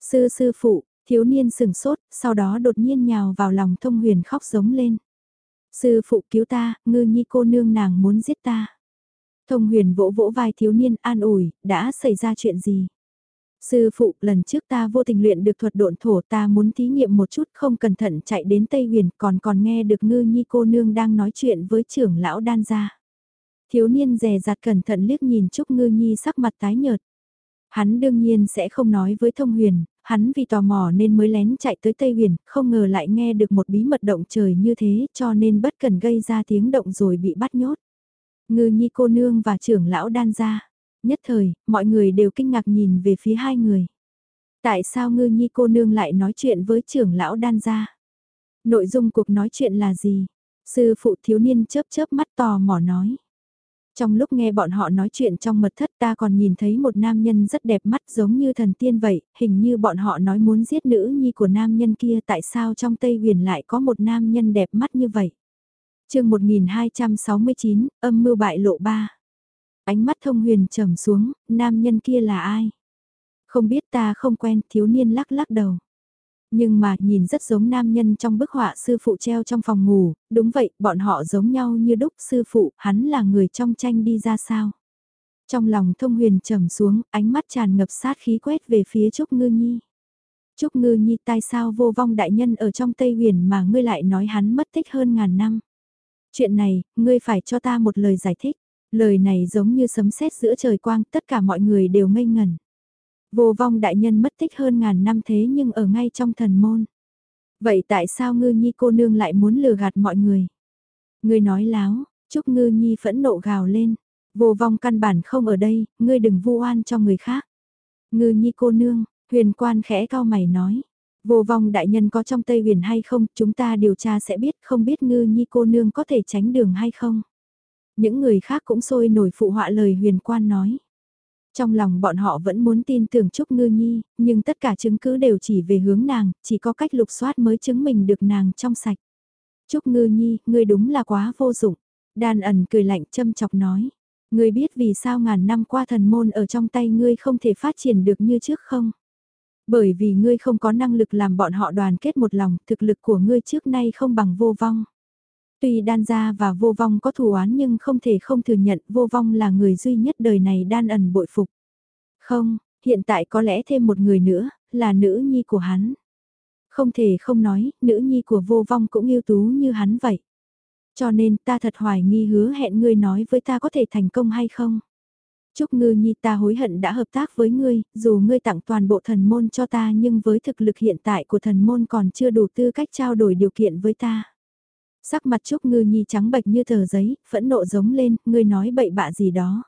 Sư sư phụ, thiếu niên sừng sốt, sau đó đột nhiên nhào vào lòng thông huyền khóc giống lên. Sư phụ cứu ta, ngư nhi cô nương nàng muốn giết ta. Thông huyền vỗ vỗ vai thiếu niên an ủi, đã xảy ra chuyện gì? Sư phụ, lần trước ta vô tình luyện được thuật độn thổ ta muốn thí nghiệm một chút không cẩn thận chạy đến Tây Huyền còn còn nghe được ngư nhi cô nương đang nói chuyện với trưởng lão đan gia. Thiếu niên rè rặt cẩn thận liếc nhìn Trúc Ngư Nhi sắc mặt tái nhợt. Hắn đương nhiên sẽ không nói với Thông Huyền, hắn vì tò mò nên mới lén chạy tới Tây Huyền, không ngờ lại nghe được một bí mật động trời như thế cho nên bất cần gây ra tiếng động rồi bị bắt nhốt. Ngư Nhi cô nương và trưởng lão đan ra. Nhất thời, mọi người đều kinh ngạc nhìn về phía hai người. Tại sao Ngư Nhi cô nương lại nói chuyện với trưởng lão đan ra? Nội dung cuộc nói chuyện là gì? Sư phụ thiếu niên chớp chớp mắt tò mò nói. Trong lúc nghe bọn họ nói chuyện trong mật thất ta còn nhìn thấy một nam nhân rất đẹp mắt giống như thần tiên vậy, hình như bọn họ nói muốn giết nữ nhi của nam nhân kia tại sao trong Tây Huyền lại có một nam nhân đẹp mắt như vậy. chương 1269, âm mưu bại lộ 3. Ánh mắt thông huyền trầm xuống, nam nhân kia là ai? Không biết ta không quen, thiếu niên lắc lắc đầu. Nhưng mà nhìn rất giống nam nhân trong bức họa sư phụ treo trong phòng ngủ, đúng vậy, bọn họ giống nhau như đúc sư phụ, hắn là người trong tranh đi ra sao. Trong lòng thông huyền trầm xuống, ánh mắt tràn ngập sát khí quét về phía Trúc Ngư Nhi. Trúc Ngư Nhi tại sao vô vong đại nhân ở trong Tây Huyền mà ngươi lại nói hắn mất tích hơn ngàn năm. Chuyện này, ngươi phải cho ta một lời giải thích. Lời này giống như sấm sét giữa trời quang, tất cả mọi người đều ngây ngẩn. Vô vong đại nhân mất tích hơn ngàn năm thế nhưng ở ngay trong thần môn. Vậy tại sao ngư nhi cô nương lại muốn lừa gạt mọi người? Ngươi nói láo, chúc ngư nhi phẫn nộ gào lên. Vô vong căn bản không ở đây, ngươi đừng vu oan cho người khác. Ngư nhi cô nương, huyền quan khẽ cao mày nói. Vô vong đại nhân có trong Tây huyền hay không, chúng ta điều tra sẽ biết không biết ngư nhi cô nương có thể tránh đường hay không. Những người khác cũng sôi nổi phụ họa lời huyền quan nói. Trong lòng bọn họ vẫn muốn tin tưởng Trúc Ngư Nhi, nhưng tất cả chứng cứ đều chỉ về hướng nàng, chỉ có cách lục soát mới chứng minh được nàng trong sạch. Trúc Ngư Nhi, ngươi đúng là quá vô dụng. Đan ẩn cười lạnh châm chọc nói. Ngươi biết vì sao ngàn năm qua thần môn ở trong tay ngươi không thể phát triển được như trước không? Bởi vì ngươi không có năng lực làm bọn họ đoàn kết một lòng, thực lực của ngươi trước nay không bằng vô vong. Tuy đan gia và vô vong có thù oán nhưng không thể không thừa nhận vô vong là người duy nhất đời này đan ẩn bội phục. Không, hiện tại có lẽ thêm một người nữa, là nữ nhi của hắn. Không thể không nói, nữ nhi của vô vong cũng yêu tú như hắn vậy. Cho nên ta thật hoài nghi hứa hẹn ngươi nói với ta có thể thành công hay không. Chúc ngư nhi ta hối hận đã hợp tác với ngươi, dù ngươi tặng toàn bộ thần môn cho ta nhưng với thực lực hiện tại của thần môn còn chưa đủ tư cách trao đổi điều kiện với ta. Sắc mặt Trúc Ngư Nhi trắng bệch như tờ giấy, phẫn nộ giống lên, ngươi nói bậy bạ gì đó.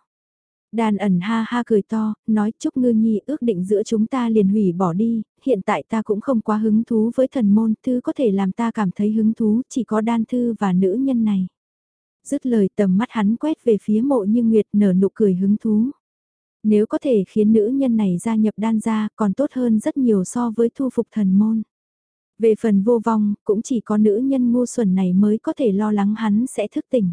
Đàn ẩn ha ha cười to, nói Trúc Ngư Nhi ước định giữa chúng ta liền hủy bỏ đi, hiện tại ta cũng không quá hứng thú với thần môn, thư có thể làm ta cảm thấy hứng thú, chỉ có đan thư và nữ nhân này. Dứt lời tầm mắt hắn quét về phía mộ như Nguyệt nở nụ cười hứng thú. Nếu có thể khiến nữ nhân này gia nhập đan gia còn tốt hơn rất nhiều so với thu phục thần môn. Về phần vô vong, cũng chỉ có nữ nhân ngu xuẩn này mới có thể lo lắng hắn sẽ thức tỉnh.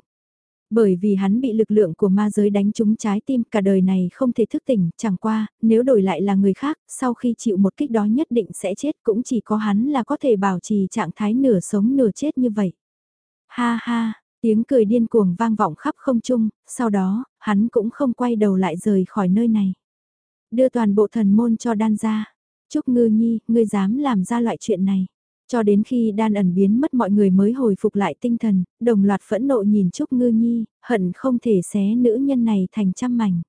Bởi vì hắn bị lực lượng của ma giới đánh trúng trái tim cả đời này không thể thức tỉnh, chẳng qua, nếu đổi lại là người khác, sau khi chịu một kích đó nhất định sẽ chết cũng chỉ có hắn là có thể bảo trì trạng thái nửa sống nửa chết như vậy. Ha ha, tiếng cười điên cuồng vang vọng khắp không trung, sau đó, hắn cũng không quay đầu lại rời khỏi nơi này. Đưa toàn bộ thần môn cho đan ra. Trúc ngư nhi, ngươi dám làm ra loại chuyện này. Cho đến khi đan ẩn biến mất mọi người mới hồi phục lại tinh thần, đồng loạt phẫn nộ nhìn Trúc Ngư Nhi, hận không thể xé nữ nhân này thành trăm mảnh.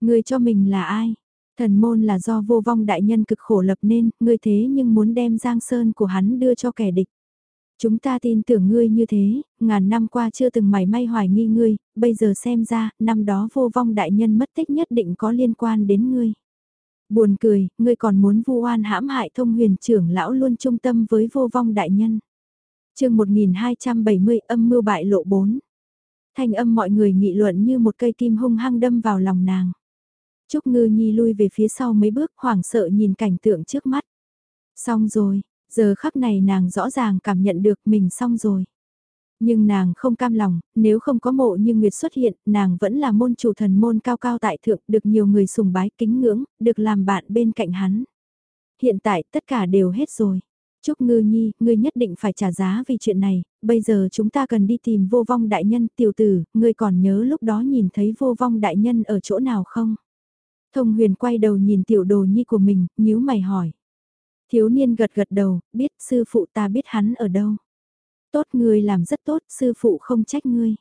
Ngươi cho mình là ai? Thần môn là do vô vong đại nhân cực khổ lập nên, ngươi thế nhưng muốn đem giang sơn của hắn đưa cho kẻ địch. Chúng ta tin tưởng ngươi như thế, ngàn năm qua chưa từng mảy may hoài nghi ngươi, bây giờ xem ra, năm đó vô vong đại nhân mất tích nhất định có liên quan đến ngươi. Buồn cười, ngươi còn muốn vu oan hãm hại thông huyền trưởng lão luôn trung tâm với vô vong đại nhân. chương 1270 âm mưu bại lộ 4. Thanh âm mọi người nghị luận như một cây kim hung hăng đâm vào lòng nàng. Trúc Ngư Nhi lui về phía sau mấy bước hoảng sợ nhìn cảnh tượng trước mắt. Xong rồi, giờ khắc này nàng rõ ràng cảm nhận được mình xong rồi. Nhưng nàng không cam lòng, nếu không có mộ như Nguyệt xuất hiện, nàng vẫn là môn chủ thần môn cao cao tại thượng, được nhiều người sùng bái kính ngưỡng, được làm bạn bên cạnh hắn. Hiện tại tất cả đều hết rồi. Trúc Ngư Nhi, ngươi nhất định phải trả giá vì chuyện này, bây giờ chúng ta cần đi tìm vô vong đại nhân tiểu tử, ngươi còn nhớ lúc đó nhìn thấy vô vong đại nhân ở chỗ nào không? Thông huyền quay đầu nhìn tiểu đồ nhi của mình, nhíu mày hỏi. Thiếu niên gật gật đầu, biết sư phụ ta biết hắn ở đâu. Tốt ngươi làm rất tốt, sư phụ không trách ngươi.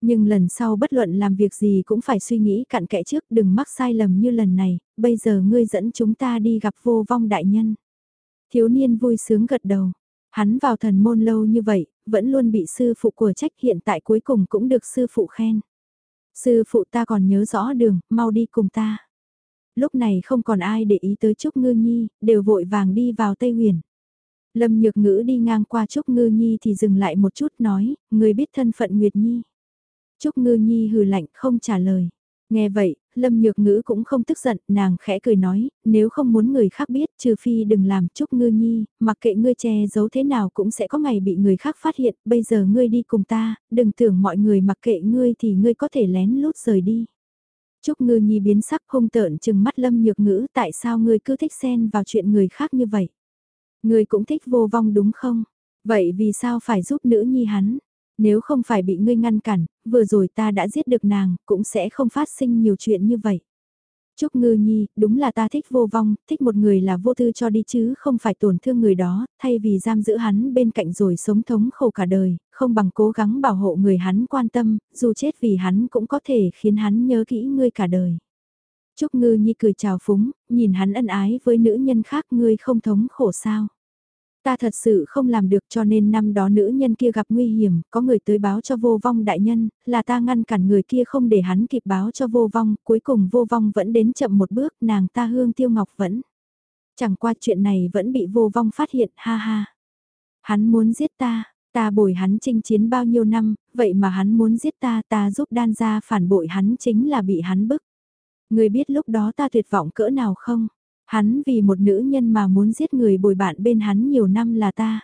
Nhưng lần sau bất luận làm việc gì cũng phải suy nghĩ cặn kẽ trước đừng mắc sai lầm như lần này, bây giờ ngươi dẫn chúng ta đi gặp vô vong đại nhân. Thiếu niên vui sướng gật đầu, hắn vào thần môn lâu như vậy, vẫn luôn bị sư phụ của trách hiện tại cuối cùng cũng được sư phụ khen. Sư phụ ta còn nhớ rõ đường, mau đi cùng ta. Lúc này không còn ai để ý tới Trúc Ngư Nhi, đều vội vàng đi vào Tây Huyền. Lâm Nhược Ngữ đi ngang qua Trúc Ngư Nhi thì dừng lại một chút nói, người biết thân phận Nguyệt Nhi. Trúc Ngư Nhi hừ lạnh không trả lời. Nghe vậy, Lâm Nhược Ngữ cũng không tức giận, nàng khẽ cười nói, nếu không muốn người khác biết, trừ phi đừng làm Trúc Ngư Nhi, mặc kệ ngươi che giấu thế nào cũng sẽ có ngày bị người khác phát hiện, bây giờ ngươi đi cùng ta, đừng tưởng mọi người mặc kệ ngươi thì ngươi có thể lén lút rời đi. Trúc Ngư Nhi biến sắc hung tợn chừng mắt Lâm Nhược Ngữ tại sao ngươi cứ thích xen vào chuyện người khác như vậy. Ngươi cũng thích vô vong đúng không? Vậy vì sao phải giúp nữ nhi hắn? Nếu không phải bị ngươi ngăn cản, vừa rồi ta đã giết được nàng, cũng sẽ không phát sinh nhiều chuyện như vậy. Trúc Ngư Nhi, đúng là ta thích vô vong, thích một người là vô tư cho đi chứ không phải tổn thương người đó, thay vì giam giữ hắn bên cạnh rồi sống thống khổ cả đời, không bằng cố gắng bảo hộ người hắn quan tâm, dù chết vì hắn cũng có thể khiến hắn nhớ kỹ ngươi cả đời. Trúc Ngư Nhi cười chào phúng, nhìn hắn ân ái với nữ nhân khác ngươi không thống khổ sao. Ta thật sự không làm được cho nên năm đó nữ nhân kia gặp nguy hiểm, có người tới báo cho vô vong đại nhân, là ta ngăn cản người kia không để hắn kịp báo cho vô vong, cuối cùng vô vong vẫn đến chậm một bước, nàng ta hương tiêu ngọc vẫn. Chẳng qua chuyện này vẫn bị vô vong phát hiện, ha ha. Hắn muốn giết ta, ta bồi hắn chinh chiến bao nhiêu năm, vậy mà hắn muốn giết ta, ta giúp đan ra phản bội hắn chính là bị hắn bức. Người biết lúc đó ta tuyệt vọng cỡ nào không? Hắn vì một nữ nhân mà muốn giết người bồi bạn bên hắn nhiều năm là ta.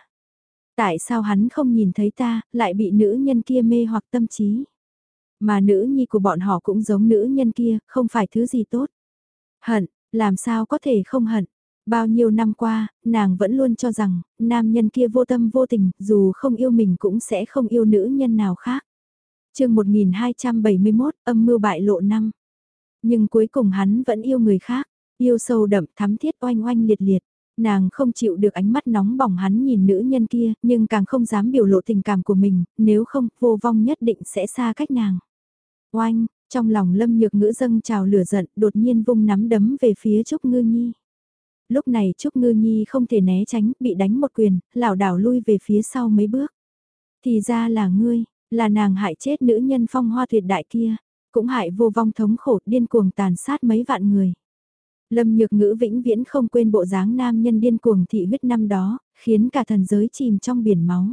Tại sao hắn không nhìn thấy ta, lại bị nữ nhân kia mê hoặc tâm trí? Mà nữ nhi của bọn họ cũng giống nữ nhân kia, không phải thứ gì tốt. Hận, làm sao có thể không hận? Bao nhiêu năm qua, nàng vẫn luôn cho rằng, nam nhân kia vô tâm vô tình, dù không yêu mình cũng sẽ không yêu nữ nhân nào khác. chương 1271, âm mưu bại lộ năm. Nhưng cuối cùng hắn vẫn yêu người khác. Yêu sâu đậm thắm thiết oanh oanh liệt liệt. Nàng không chịu được ánh mắt nóng bỏng hắn nhìn nữ nhân kia, nhưng càng không dám biểu lộ tình cảm của mình, nếu không, vô vong nhất định sẽ xa cách nàng. Oanh, trong lòng lâm nhược ngữ dâng trào lửa giận, đột nhiên vung nắm đấm về phía Trúc Ngư Nhi. Lúc này Trúc Ngư Nhi không thể né tránh, bị đánh một quyền, lảo đảo lui về phía sau mấy bước. Thì ra là ngươi, là nàng hại chết nữ nhân phong hoa tuyệt đại kia, cũng hại vô vong thống khổ điên cuồng tàn sát mấy vạn người. Lâm Nhược Ngữ vĩnh viễn không quên bộ dáng nam nhân điên cuồng thị huyết năm đó, khiến cả thần giới chìm trong biển máu.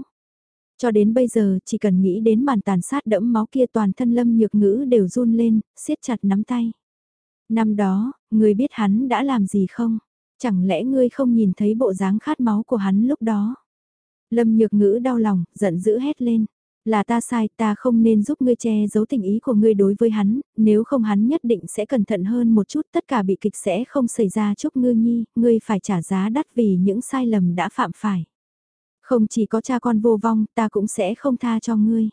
Cho đến bây giờ, chỉ cần nghĩ đến màn tàn sát đẫm máu kia toàn thân Lâm Nhược Ngữ đều run lên, siết chặt nắm tay. Năm đó, người biết hắn đã làm gì không? Chẳng lẽ ngươi không nhìn thấy bộ dáng khát máu của hắn lúc đó? Lâm Nhược Ngữ đau lòng, giận dữ hét lên. Là ta sai, ta không nên giúp ngươi che giấu tình ý của ngươi đối với hắn, nếu không hắn nhất định sẽ cẩn thận hơn một chút, tất cả bị kịch sẽ không xảy ra chúc ngư nhi, ngươi phải trả giá đắt vì những sai lầm đã phạm phải. Không chỉ có cha con vô vong, ta cũng sẽ không tha cho ngươi.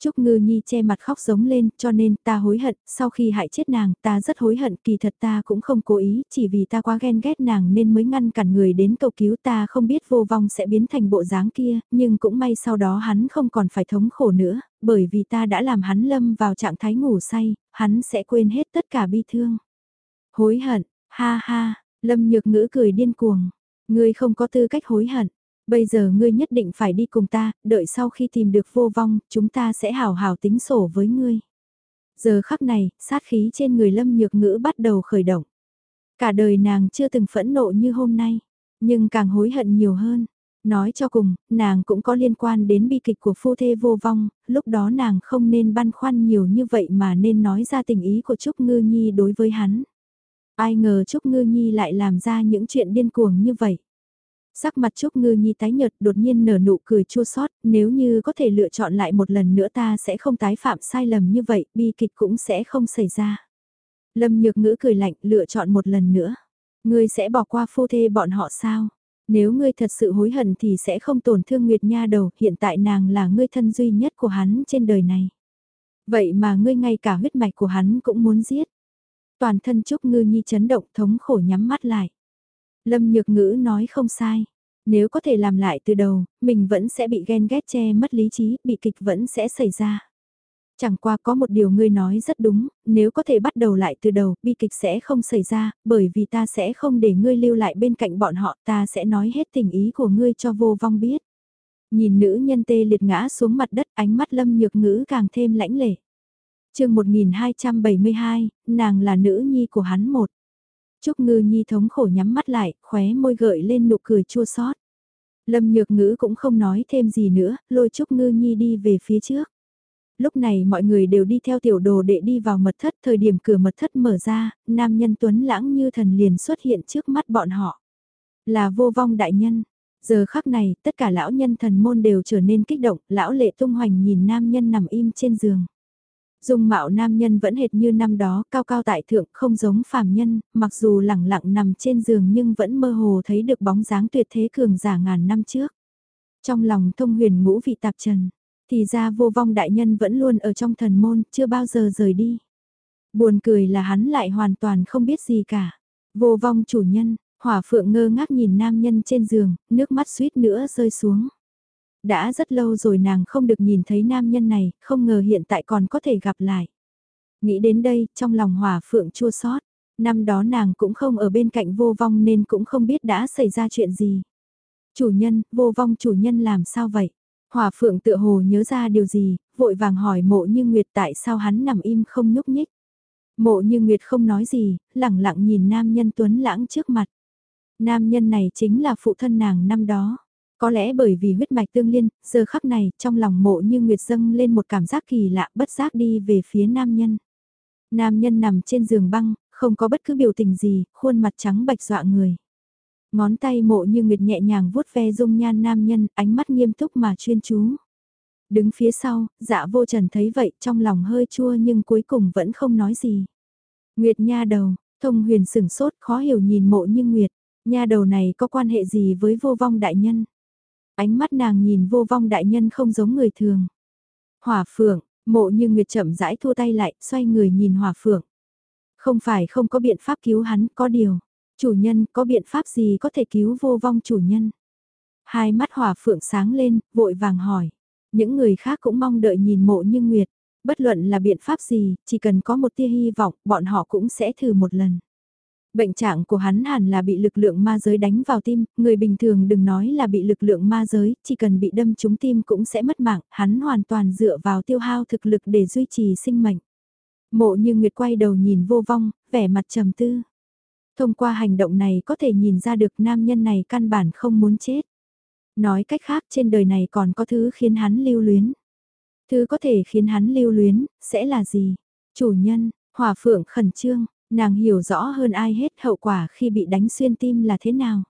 Trúc Ngư Nhi che mặt khóc giống lên, cho nên ta hối hận, sau khi hại chết nàng, ta rất hối hận, kỳ thật ta cũng không cố ý, chỉ vì ta quá ghen ghét nàng nên mới ngăn cản người đến cầu cứu ta không biết vô vong sẽ biến thành bộ dáng kia, nhưng cũng may sau đó hắn không còn phải thống khổ nữa, bởi vì ta đã làm hắn lâm vào trạng thái ngủ say, hắn sẽ quên hết tất cả bi thương. Hối hận, ha ha, lâm nhược ngữ cười điên cuồng, ngươi không có tư cách hối hận. Bây giờ ngươi nhất định phải đi cùng ta, đợi sau khi tìm được vô vong, chúng ta sẽ hào hào tính sổ với ngươi. Giờ khắc này, sát khí trên người lâm nhược ngữ bắt đầu khởi động. Cả đời nàng chưa từng phẫn nộ như hôm nay, nhưng càng hối hận nhiều hơn. Nói cho cùng, nàng cũng có liên quan đến bi kịch của phu thê vô vong, lúc đó nàng không nên băn khoăn nhiều như vậy mà nên nói ra tình ý của Trúc Ngư Nhi đối với hắn. Ai ngờ Trúc Ngư Nhi lại làm ra những chuyện điên cuồng như vậy. Sắc mặt Trúc Ngư Nhi tái nhợt đột nhiên nở nụ cười chua xót nếu như có thể lựa chọn lại một lần nữa ta sẽ không tái phạm sai lầm như vậy, bi kịch cũng sẽ không xảy ra. Lâm Nhược Ngữ cười lạnh lựa chọn một lần nữa. Ngươi sẽ bỏ qua phu thê bọn họ sao? Nếu ngươi thật sự hối hận thì sẽ không tổn thương Nguyệt Nha đầu, hiện tại nàng là ngươi thân duy nhất của hắn trên đời này. Vậy mà ngươi ngay cả huyết mạch của hắn cũng muốn giết. Toàn thân Trúc Ngư Nhi chấn động thống khổ nhắm mắt lại. Lâm Nhược Ngữ nói không sai. Nếu có thể làm lại từ đầu, mình vẫn sẽ bị ghen ghét che mất lý trí, bị kịch vẫn sẽ xảy ra. Chẳng qua có một điều ngươi nói rất đúng, nếu có thể bắt đầu lại từ đầu, bi kịch sẽ không xảy ra, bởi vì ta sẽ không để ngươi lưu lại bên cạnh bọn họ, ta sẽ nói hết tình ý của ngươi cho vô vong biết. Nhìn nữ nhân tê liệt ngã xuống mặt đất ánh mắt lâm nhược ngữ càng thêm lãnh lệ. chương 1272, nàng là nữ nhi của hắn một. Trúc ngư nhi thống khổ nhắm mắt lại, khóe môi gợi lên nụ cười chua xót. Lâm nhược ngữ cũng không nói thêm gì nữa, lôi Trúc ngư nhi đi về phía trước lúc này mọi người đều đi theo tiểu đồ để đi vào mật thất, thời điểm cửa mật thất mở ra, nam nhân tuấn lãng như thần liền xuất hiện trước mắt bọn họ. Là vô vong đại nhân. Giờ khắc này, tất cả lão nhân thần môn đều trở nên kích động, lão lệ tung hoành nhìn nam nhân nằm im trên giường. Dung mạo nam nhân vẫn hệt như năm đó, cao cao tại thượng, không giống phàm nhân, mặc dù lẳng lặng nằm trên giường nhưng vẫn mơ hồ thấy được bóng dáng tuyệt thế cường giả ngàn năm trước. Trong lòng thông huyền ngũ vị tạp trần, thì ra vô vong đại nhân vẫn luôn ở trong thần môn, chưa bao giờ rời đi. Buồn cười là hắn lại hoàn toàn không biết gì cả. Vô vong chủ nhân, hỏa phượng ngơ ngác nhìn nam nhân trên giường, nước mắt suýt nữa rơi xuống. Đã rất lâu rồi nàng không được nhìn thấy nam nhân này, không ngờ hiện tại còn có thể gặp lại. Nghĩ đến đây, trong lòng Hòa phượng chua xót năm đó nàng cũng không ở bên cạnh vô vong nên cũng không biết đã xảy ra chuyện gì. Chủ nhân, vô vong chủ nhân làm sao vậy? Hòa phượng tự hồ nhớ ra điều gì, vội vàng hỏi mộ như Nguyệt tại sao hắn nằm im không nhúc nhích. Mộ như Nguyệt không nói gì, lẳng lặng nhìn nam nhân tuấn lãng trước mặt. Nam nhân này chính là phụ thân nàng năm đó. Có lẽ bởi vì huyết mạch tương liên, giờ khắc này, trong lòng mộ như Nguyệt dâng lên một cảm giác kỳ lạ bất giác đi về phía nam nhân. Nam nhân nằm trên giường băng, không có bất cứ biểu tình gì, khuôn mặt trắng bạch dọa người. Ngón tay mộ như nguyệt nhẹ nhàng vuốt ve dung nhan nam nhân, ánh mắt nghiêm túc mà chuyên chú. Đứng phía sau, dạ vô trần thấy vậy trong lòng hơi chua nhưng cuối cùng vẫn không nói gì. Nguyệt nha đầu, thông huyền sửng sốt khó hiểu nhìn mộ như nguyệt, nha đầu này có quan hệ gì với vô vong đại nhân. Ánh mắt nàng nhìn vô vong đại nhân không giống người thường. Hỏa phượng, mộ như nguyệt chậm rãi thua tay lại, xoay người nhìn hỏa phượng. Không phải không có biện pháp cứu hắn, có điều. Chủ nhân có biện pháp gì có thể cứu vô vong chủ nhân? Hai mắt hỏa phượng sáng lên, vội vàng hỏi. Những người khác cũng mong đợi nhìn mộ như Nguyệt. Bất luận là biện pháp gì, chỉ cần có một tia hy vọng, bọn họ cũng sẽ thử một lần. Bệnh trạng của hắn hẳn là bị lực lượng ma giới đánh vào tim, người bình thường đừng nói là bị lực lượng ma giới, chỉ cần bị đâm trúng tim cũng sẽ mất mạng, hắn hoàn toàn dựa vào tiêu hao thực lực để duy trì sinh mệnh. Mộ như Nguyệt quay đầu nhìn vô vong, vẻ mặt trầm tư. Thông qua hành động này có thể nhìn ra được nam nhân này căn bản không muốn chết. Nói cách khác trên đời này còn có thứ khiến hắn lưu luyến. Thứ có thể khiến hắn lưu luyến, sẽ là gì? Chủ nhân, hỏa phượng khẩn trương, nàng hiểu rõ hơn ai hết hậu quả khi bị đánh xuyên tim là thế nào.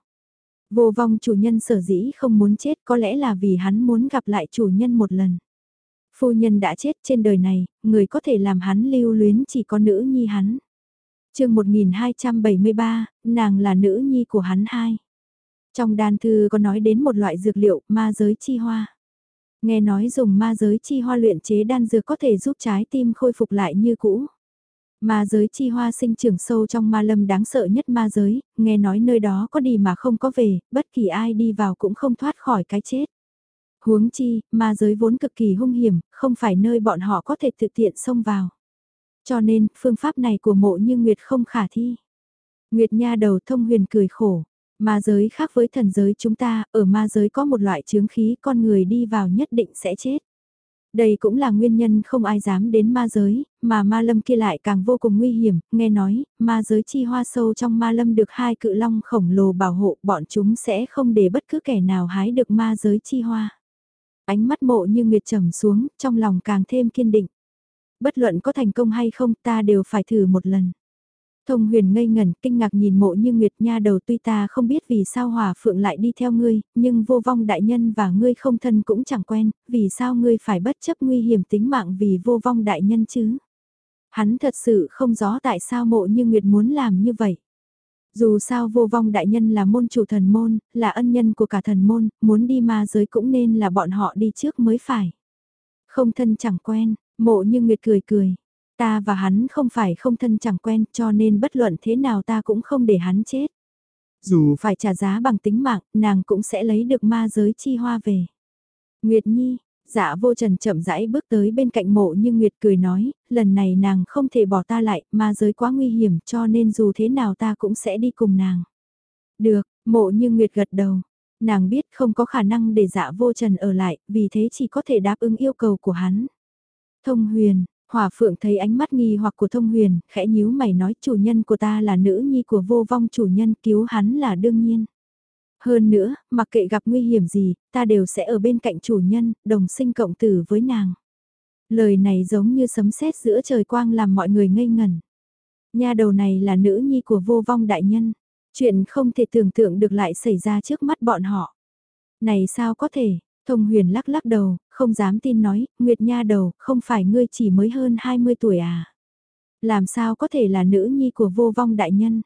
Vô vong chủ nhân sở dĩ không muốn chết có lẽ là vì hắn muốn gặp lại chủ nhân một lần. Phu nhân đã chết trên đời này, người có thể làm hắn lưu luyến chỉ có nữ nhi hắn chương 1273, nàng là nữ nhi của hắn hai. Trong đàn thư có nói đến một loại dược liệu, ma giới chi hoa. Nghe nói dùng ma giới chi hoa luyện chế đan dược có thể giúp trái tim khôi phục lại như cũ. Ma giới chi hoa sinh trưởng sâu trong ma lâm đáng sợ nhất ma giới, nghe nói nơi đó có đi mà không có về, bất kỳ ai đi vào cũng không thoát khỏi cái chết. Huống chi, ma giới vốn cực kỳ hung hiểm, không phải nơi bọn họ có thể thực tiện xông vào. Cho nên, phương pháp này của mộ như Nguyệt không khả thi. Nguyệt Nha đầu thông huyền cười khổ. Ma giới khác với thần giới chúng ta, ở ma giới có một loại chướng khí con người đi vào nhất định sẽ chết. Đây cũng là nguyên nhân không ai dám đến ma giới, mà ma lâm kia lại càng vô cùng nguy hiểm, nghe nói, ma giới chi hoa sâu trong ma lâm được hai cự long khổng lồ bảo hộ, bọn chúng sẽ không để bất cứ kẻ nào hái được ma giới chi hoa. Ánh mắt mộ như nguyệt trầm xuống, trong lòng càng thêm kiên định. Bất luận có thành công hay không ta đều phải thử một lần. Thông huyền ngây ngẩn, kinh ngạc nhìn mộ như Nguyệt Nha đầu tuy ta không biết vì sao hỏa phượng lại đi theo ngươi, nhưng vô vong đại nhân và ngươi không thân cũng chẳng quen, vì sao ngươi phải bất chấp nguy hiểm tính mạng vì vô vong đại nhân chứ? Hắn thật sự không rõ tại sao mộ như Nguyệt muốn làm như vậy. Dù sao vô vong đại nhân là môn chủ thần môn, là ân nhân của cả thần môn, muốn đi ma giới cũng nên là bọn họ đi trước mới phải. Không thân chẳng quen, mộ như Nguyệt cười cười, Ta và hắn không phải không thân chẳng quen cho nên bất luận thế nào ta cũng không để hắn chết. Dù phải trả giá bằng tính mạng, nàng cũng sẽ lấy được ma giới chi hoa về. Nguyệt Nhi, dạ vô trần chậm rãi bước tới bên cạnh mộ nhưng Nguyệt cười nói, lần này nàng không thể bỏ ta lại, ma giới quá nguy hiểm cho nên dù thế nào ta cũng sẽ đi cùng nàng. Được, mộ như Nguyệt gật đầu. Nàng biết không có khả năng để dạ vô trần ở lại, vì thế chỉ có thể đáp ứng yêu cầu của hắn. Thông huyền, Hòa Phượng thấy ánh mắt nghi hoặc của Thông Huyền, khẽ nhíu mày nói chủ nhân của ta là nữ nhi của vô vong chủ nhân cứu hắn là đương nhiên. Hơn nữa, mặc kệ gặp nguy hiểm gì, ta đều sẽ ở bên cạnh chủ nhân, đồng sinh cộng tử với nàng. Lời này giống như sấm sét giữa trời quang làm mọi người ngây ngẩn. Nha đầu này là nữ nhi của vô vong đại nhân. Chuyện không thể tưởng tượng được lại xảy ra trước mắt bọn họ. Này sao có thể, Thông huyền lắc lắc đầu, không dám tin nói, Nguyệt Nha đầu, không phải ngươi chỉ mới hơn 20 tuổi à? Làm sao có thể là nữ nhi của vô vong đại nhân?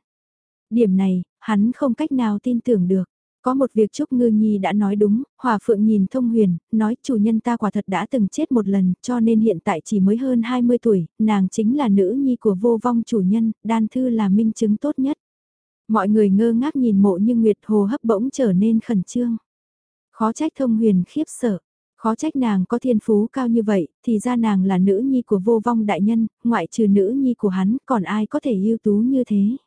Điểm này, hắn không cách nào tin tưởng được. Có một việc Trúc Ngư Nhi đã nói đúng, Hòa Phượng nhìn Thông Huyền, nói chủ nhân ta quả thật đã từng chết một lần, cho nên hiện tại chỉ mới hơn 20 tuổi, nàng chính là nữ nhi của vô vong chủ nhân, đan thư là minh chứng tốt nhất. Mọi người ngơ ngác nhìn mộ như Nguyệt Hồ hấp bỗng trở nên khẩn trương. Khó trách thông huyền khiếp sợ. Khó trách nàng có thiên phú cao như vậy, thì ra nàng là nữ nhi của vô vong đại nhân, ngoại trừ nữ nhi của hắn, còn ai có thể ưu tú như thế.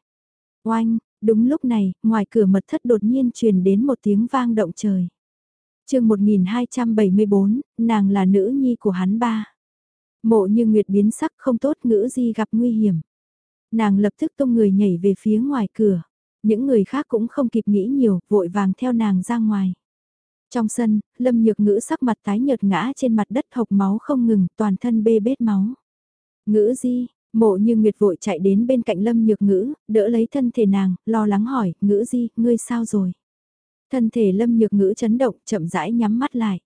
Oanh, đúng lúc này, ngoài cửa mật thất đột nhiên truyền đến một tiếng vang động trời. chương 1274, nàng là nữ nhi của hắn ba. Mộ như nguyệt biến sắc không tốt ngữ di gặp nguy hiểm. Nàng lập tức tung người nhảy về phía ngoài cửa. Những người khác cũng không kịp nghĩ nhiều, vội vàng theo nàng ra ngoài. Trong sân, Lâm Nhược Ngữ sắc mặt tái nhợt ngã trên mặt đất hộc máu không ngừng, toàn thân bê bết máu. Ngữ di, mộ như Nguyệt vội chạy đến bên cạnh Lâm Nhược Ngữ, đỡ lấy thân thể nàng, lo lắng hỏi, Ngữ di, ngươi sao rồi? Thân thể Lâm Nhược Ngữ chấn động, chậm rãi nhắm mắt lại.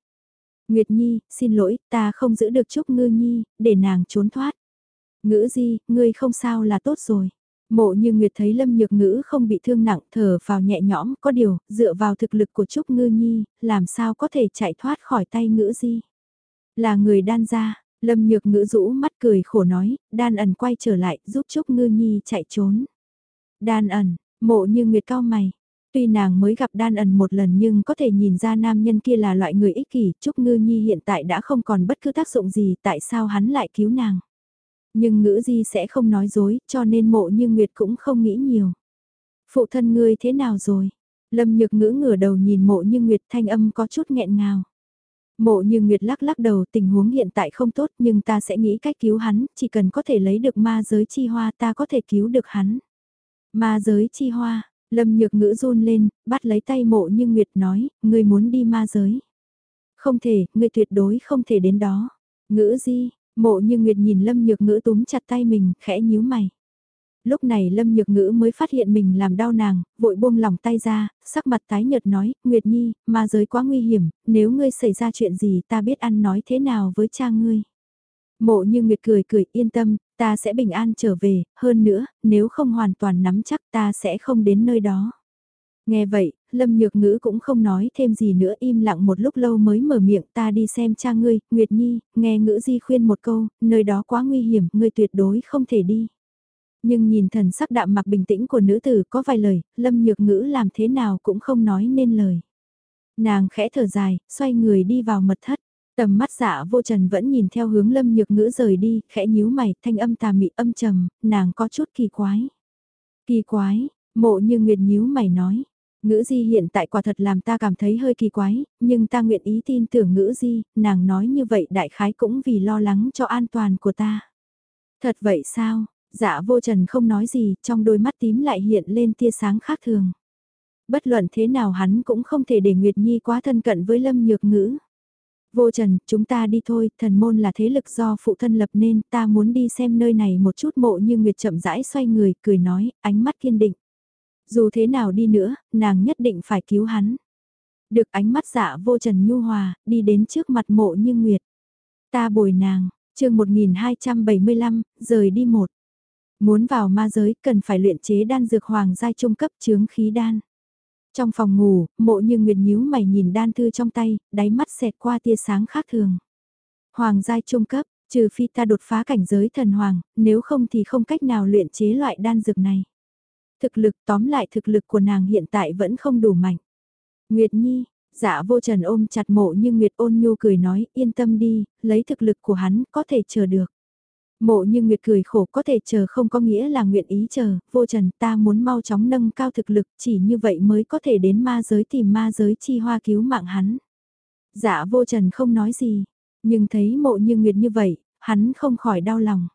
Nguyệt Nhi, xin lỗi, ta không giữ được Trúc Ngư Nhi, để nàng trốn thoát. Ngữ di, ngươi không sao là tốt rồi. Mộ như Nguyệt thấy Lâm Nhược Ngữ không bị thương nặng thở vào nhẹ nhõm có điều, dựa vào thực lực của Trúc Ngư Nhi, làm sao có thể chạy thoát khỏi tay Ngữ Di. Là người đan ra, Lâm Nhược Ngữ rũ mắt cười khổ nói, đan ẩn quay trở lại giúp Trúc Ngư Nhi chạy trốn. Đan ẩn, mộ như Nguyệt cao mày. Tuy nàng mới gặp đan ẩn một lần nhưng có thể nhìn ra nam nhân kia là loại người ích kỷ, Trúc Ngư Nhi hiện tại đã không còn bất cứ tác dụng gì tại sao hắn lại cứu nàng. Nhưng ngữ di sẽ không nói dối, cho nên mộ như Nguyệt cũng không nghĩ nhiều. Phụ thân ngươi thế nào rồi? Lâm nhược ngữ ngửa đầu nhìn mộ như Nguyệt thanh âm có chút nghẹn ngào. Mộ như Nguyệt lắc lắc đầu tình huống hiện tại không tốt nhưng ta sẽ nghĩ cách cứu hắn, chỉ cần có thể lấy được ma giới chi hoa ta có thể cứu được hắn. Ma giới chi hoa, Lâm nhược ngữ run lên, bắt lấy tay mộ như Nguyệt nói, ngươi muốn đi ma giới. Không thể, ngươi tuyệt đối không thể đến đó. Ngữ di, Mộ như Nguyệt nhìn Lâm Nhược Ngữ túm chặt tay mình, khẽ nhíu mày. Lúc này Lâm Nhược Ngữ mới phát hiện mình làm đau nàng, vội buông lỏng tay ra, sắc mặt tái nhợt nói, Nguyệt Nhi, ma giới quá nguy hiểm, nếu ngươi xảy ra chuyện gì ta biết ăn nói thế nào với cha ngươi. Mộ như Nguyệt cười cười yên tâm, ta sẽ bình an trở về, hơn nữa, nếu không hoàn toàn nắm chắc ta sẽ không đến nơi đó. Nghe vậy, Lâm Nhược Ngữ cũng không nói thêm gì nữa im lặng một lúc lâu mới mở miệng ta đi xem cha ngươi, Nguyệt Nhi, nghe Ngữ Di khuyên một câu, nơi đó quá nguy hiểm, ngươi tuyệt đối không thể đi. Nhưng nhìn thần sắc đạm mặc bình tĩnh của nữ tử có vài lời, Lâm Nhược Ngữ làm thế nào cũng không nói nên lời. Nàng khẽ thở dài, xoay người đi vào mật thất. Tầm mắt dạ vô trần vẫn nhìn theo hướng lâm nhược ngữ rời đi, khẽ nhíu mày, thanh âm tà mị âm trầm, nàng có chút kỳ quái. Kỳ quái, mộ như nguyệt nhíu mày nói, Ngữ di hiện tại quả thật làm ta cảm thấy hơi kỳ quái, nhưng ta nguyện ý tin tưởng ngữ di, nàng nói như vậy đại khái cũng vì lo lắng cho an toàn của ta. Thật vậy sao? Dạ vô trần không nói gì, trong đôi mắt tím lại hiện lên tia sáng khác thường. Bất luận thế nào hắn cũng không thể để Nguyệt Nhi quá thân cận với Lâm Nhược Ngữ. Vô Trần, chúng ta đi thôi, thần môn là thế lực do phụ thân lập nên, ta muốn đi xem nơi này một chút mộ như Nguyệt chậm rãi xoay người, cười nói, ánh mắt kiên định. Dù thế nào đi nữa, nàng nhất định phải cứu hắn. Được ánh mắt dạ vô Trần nhu hòa, đi đến trước mặt mộ như Nguyệt. Ta bồi nàng, chương 1275, rời đi một. Muốn vào ma giới cần phải luyện chế đan dược hoàng giai trung cấp chướng khí đan. Trong phòng ngủ, mộ như nguyệt nhíu mày nhìn đan thư trong tay, đáy mắt xẹt qua tia sáng khác thường. Hoàng giai trung cấp, trừ phi ta đột phá cảnh giới thần hoàng, nếu không thì không cách nào luyện chế loại đan dược này. Thực lực tóm lại thực lực của nàng hiện tại vẫn không đủ mạnh. Nguyệt Nhi, dạ vô trần ôm chặt mộ như Nguyệt ôn nhu cười nói yên tâm đi, lấy thực lực của hắn có thể chờ được. Mộ như Nguyệt cười khổ có thể chờ không có nghĩa là nguyện ý chờ, vô trần ta muốn mau chóng nâng cao thực lực chỉ như vậy mới có thể đến ma giới tìm ma giới chi hoa cứu mạng hắn. Dạ vô trần không nói gì, nhưng thấy mộ như Nguyệt như vậy, hắn không khỏi đau lòng.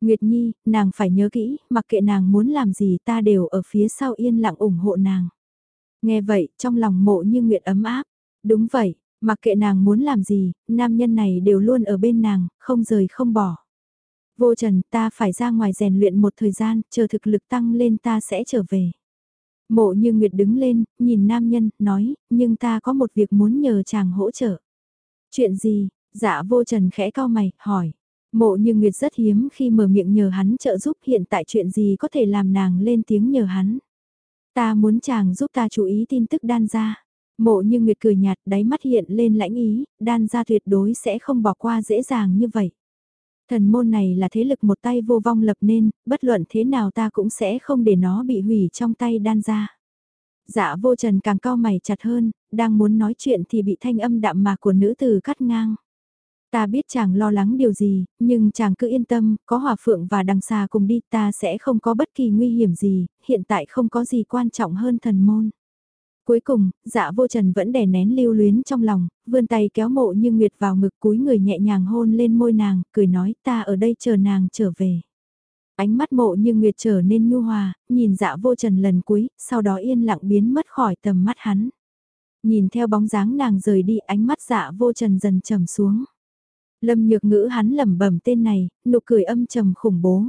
Nguyệt Nhi, nàng phải nhớ kỹ, mặc kệ nàng muốn làm gì ta đều ở phía sau yên lặng ủng hộ nàng. Nghe vậy, trong lòng mộ như Nguyệt ấm áp. Đúng vậy, mặc kệ nàng muốn làm gì, nam nhân này đều luôn ở bên nàng, không rời không bỏ. Vô trần ta phải ra ngoài rèn luyện một thời gian, chờ thực lực tăng lên ta sẽ trở về. Mộ như Nguyệt đứng lên, nhìn nam nhân, nói, nhưng ta có một việc muốn nhờ chàng hỗ trợ. Chuyện gì? Dạ vô trần khẽ cao mày, hỏi. Mộ như Nguyệt rất hiếm khi mở miệng nhờ hắn trợ giúp hiện tại chuyện gì có thể làm nàng lên tiếng nhờ hắn. Ta muốn chàng giúp ta chú ý tin tức đan ra. Mộ như Nguyệt cười nhạt đáy mắt hiện lên lãnh ý, đan ra tuyệt đối sẽ không bỏ qua dễ dàng như vậy. Thần môn này là thế lực một tay vô vong lập nên, bất luận thế nào ta cũng sẽ không để nó bị hủy trong tay đan ra. Dạ vô trần càng cao mày chặt hơn, đang muốn nói chuyện thì bị thanh âm đạm mạc của nữ tử cắt ngang. Ta biết chàng lo lắng điều gì, nhưng chàng cứ yên tâm, có hòa phượng và đằng xa cùng đi ta sẽ không có bất kỳ nguy hiểm gì, hiện tại không có gì quan trọng hơn thần môn. Cuối cùng, dạ vô trần vẫn đè nén lưu luyến trong lòng, vươn tay kéo mộ như Nguyệt vào ngực cúi người nhẹ nhàng hôn lên môi nàng, cười nói ta ở đây chờ nàng trở về. Ánh mắt mộ như Nguyệt trở nên nhu hòa, nhìn dạ vô trần lần cuối, sau đó yên lặng biến mất khỏi tầm mắt hắn. Nhìn theo bóng dáng nàng rời đi ánh mắt dạ vô trần dần trầm xuống. Lâm nhược ngữ hắn lẩm bẩm tên này, nụ cười âm trầm khủng bố.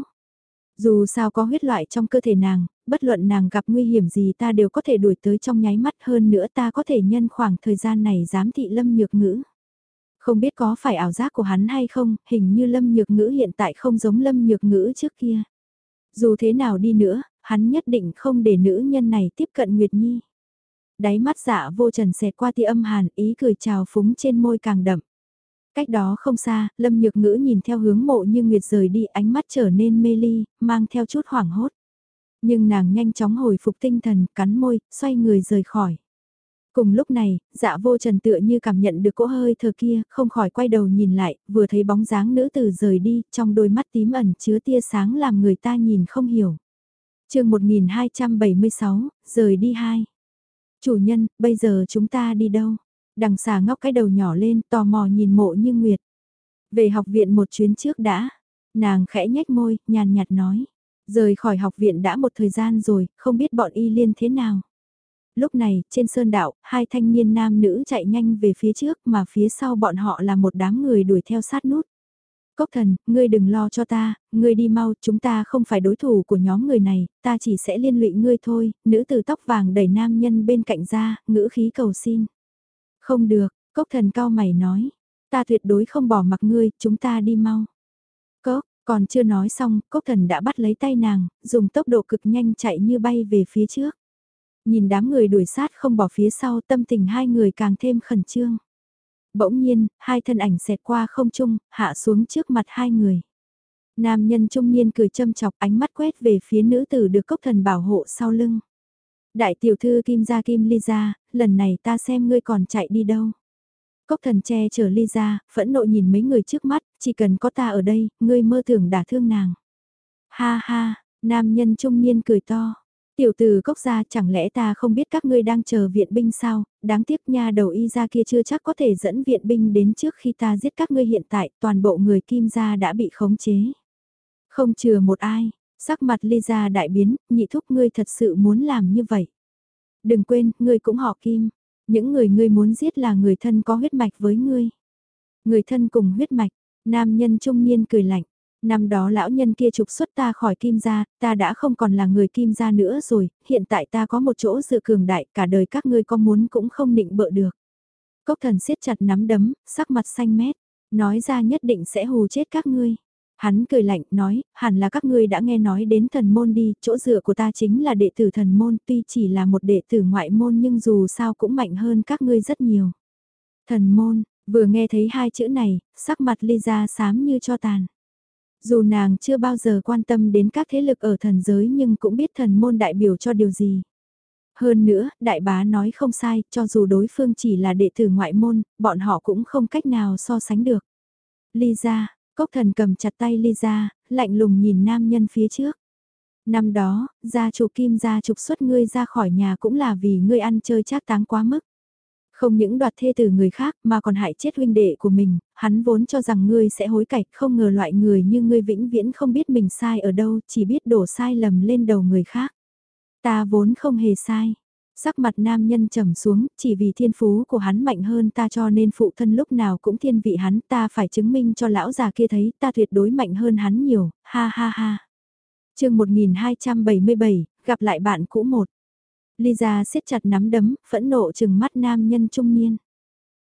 Dù sao có huyết loại trong cơ thể nàng, bất luận nàng gặp nguy hiểm gì ta đều có thể đuổi tới trong nháy mắt hơn nữa ta có thể nhân khoảng thời gian này giám thị lâm nhược ngữ. Không biết có phải ảo giác của hắn hay không, hình như lâm nhược ngữ hiện tại không giống lâm nhược ngữ trước kia. Dù thế nào đi nữa, hắn nhất định không để nữ nhân này tiếp cận Nguyệt Nhi. Đáy mắt dạ vô trần xẹt qua tia âm hàn ý cười trào phúng trên môi càng đậm. Cách đó không xa, Lâm Nhược Ngữ nhìn theo hướng mộ như Nguyệt rời đi ánh mắt trở nên mê ly, mang theo chút hoảng hốt. Nhưng nàng nhanh chóng hồi phục tinh thần, cắn môi, xoay người rời khỏi. Cùng lúc này, dạ vô trần tựa như cảm nhận được cỗ hơi thở kia, không khỏi quay đầu nhìn lại, vừa thấy bóng dáng nữ tử rời đi, trong đôi mắt tím ẩn chứa tia sáng làm người ta nhìn không hiểu. chương 1276, rời đi hai. Chủ nhân, bây giờ chúng ta đi đâu? Đằng xà ngóc cái đầu nhỏ lên tò mò nhìn mộ như nguyệt. Về học viện một chuyến trước đã. Nàng khẽ nhếch môi, nhàn nhạt nói. Rời khỏi học viện đã một thời gian rồi, không biết bọn y liên thế nào. Lúc này, trên sơn đạo, hai thanh niên nam nữ chạy nhanh về phía trước mà phía sau bọn họ là một đám người đuổi theo sát nút. Cốc thần, ngươi đừng lo cho ta, ngươi đi mau, chúng ta không phải đối thủ của nhóm người này, ta chỉ sẽ liên lụy ngươi thôi, nữ tử tóc vàng đẩy nam nhân bên cạnh ra, ngữ khí cầu xin. Không được, cốc thần cao mày nói. Ta tuyệt đối không bỏ mặc ngươi, chúng ta đi mau. Cốc, còn chưa nói xong, cốc thần đã bắt lấy tay nàng, dùng tốc độ cực nhanh chạy như bay về phía trước. Nhìn đám người đuổi sát không bỏ phía sau tâm tình hai người càng thêm khẩn trương. Bỗng nhiên, hai thân ảnh xẹt qua không trung, hạ xuống trước mặt hai người. Nam nhân trung niên cười châm chọc ánh mắt quét về phía nữ tử được cốc thần bảo hộ sau lưng. Đại tiểu thư Kim gia Kim Ly gia, lần này ta xem ngươi còn chạy đi đâu. Cốc thần che chở Ly gia, phẫn nộ nhìn mấy người trước mắt, chỉ cần có ta ở đây, ngươi mơ tưởng đả thương nàng. Ha ha, nam nhân trung niên cười to. Tiểu tử cốc gia chẳng lẽ ta không biết các ngươi đang chờ viện binh sao, đáng tiếc nha đầu y ra kia chưa chắc có thể dẫn viện binh đến trước khi ta giết các ngươi hiện tại toàn bộ người kim gia đã bị khống chế. Không chừa một ai, sắc mặt ly gia đại biến, nhị thúc ngươi thật sự muốn làm như vậy. Đừng quên, ngươi cũng họ kim, những người ngươi muốn giết là người thân có huyết mạch với ngươi. Người thân cùng huyết mạch, nam nhân trung niên cười lạnh, Năm đó lão nhân kia trục xuất ta khỏi kim gia, ta đã không còn là người kim gia nữa rồi, hiện tại ta có một chỗ dự cường đại, cả đời các ngươi có muốn cũng không định bợ được. Cốc thần siết chặt nắm đấm, sắc mặt xanh mét, nói ra nhất định sẽ hù chết các ngươi. Hắn cười lạnh nói, hẳn là các ngươi đã nghe nói đến thần môn đi, chỗ dựa của ta chính là đệ tử thần môn, tuy chỉ là một đệ tử ngoại môn nhưng dù sao cũng mạnh hơn các ngươi rất nhiều. Thần môn, vừa nghe thấy hai chữ này, sắc mặt ly ra xám như cho tàn. Dù nàng chưa bao giờ quan tâm đến các thế lực ở thần giới nhưng cũng biết thần môn đại biểu cho điều gì. Hơn nữa, đại bá nói không sai, cho dù đối phương chỉ là đệ tử ngoại môn, bọn họ cũng không cách nào so sánh được. Lisa, cốc thần cầm chặt tay ly ra, lạnh lùng nhìn nam nhân phía trước. Năm đó, gia chủ kim gia trục xuất ngươi ra khỏi nhà cũng là vì ngươi ăn chơi trác táng quá mức. Không những đoạt thê từ người khác mà còn hại chết huynh đệ của mình, hắn vốn cho rằng ngươi sẽ hối cải, không ngờ loại người như ngươi vĩnh viễn không biết mình sai ở đâu, chỉ biết đổ sai lầm lên đầu người khác. Ta vốn không hề sai. Sắc mặt nam nhân trầm xuống, chỉ vì thiên phú của hắn mạnh hơn ta cho nên phụ thân lúc nào cũng thiên vị hắn, ta phải chứng minh cho lão già kia thấy ta tuyệt đối mạnh hơn hắn nhiều, ha ha ha. chương 1277, gặp lại bạn cũ một. Lisa siết chặt nắm đấm, phẫn nộ chừng mắt nam nhân trung niên.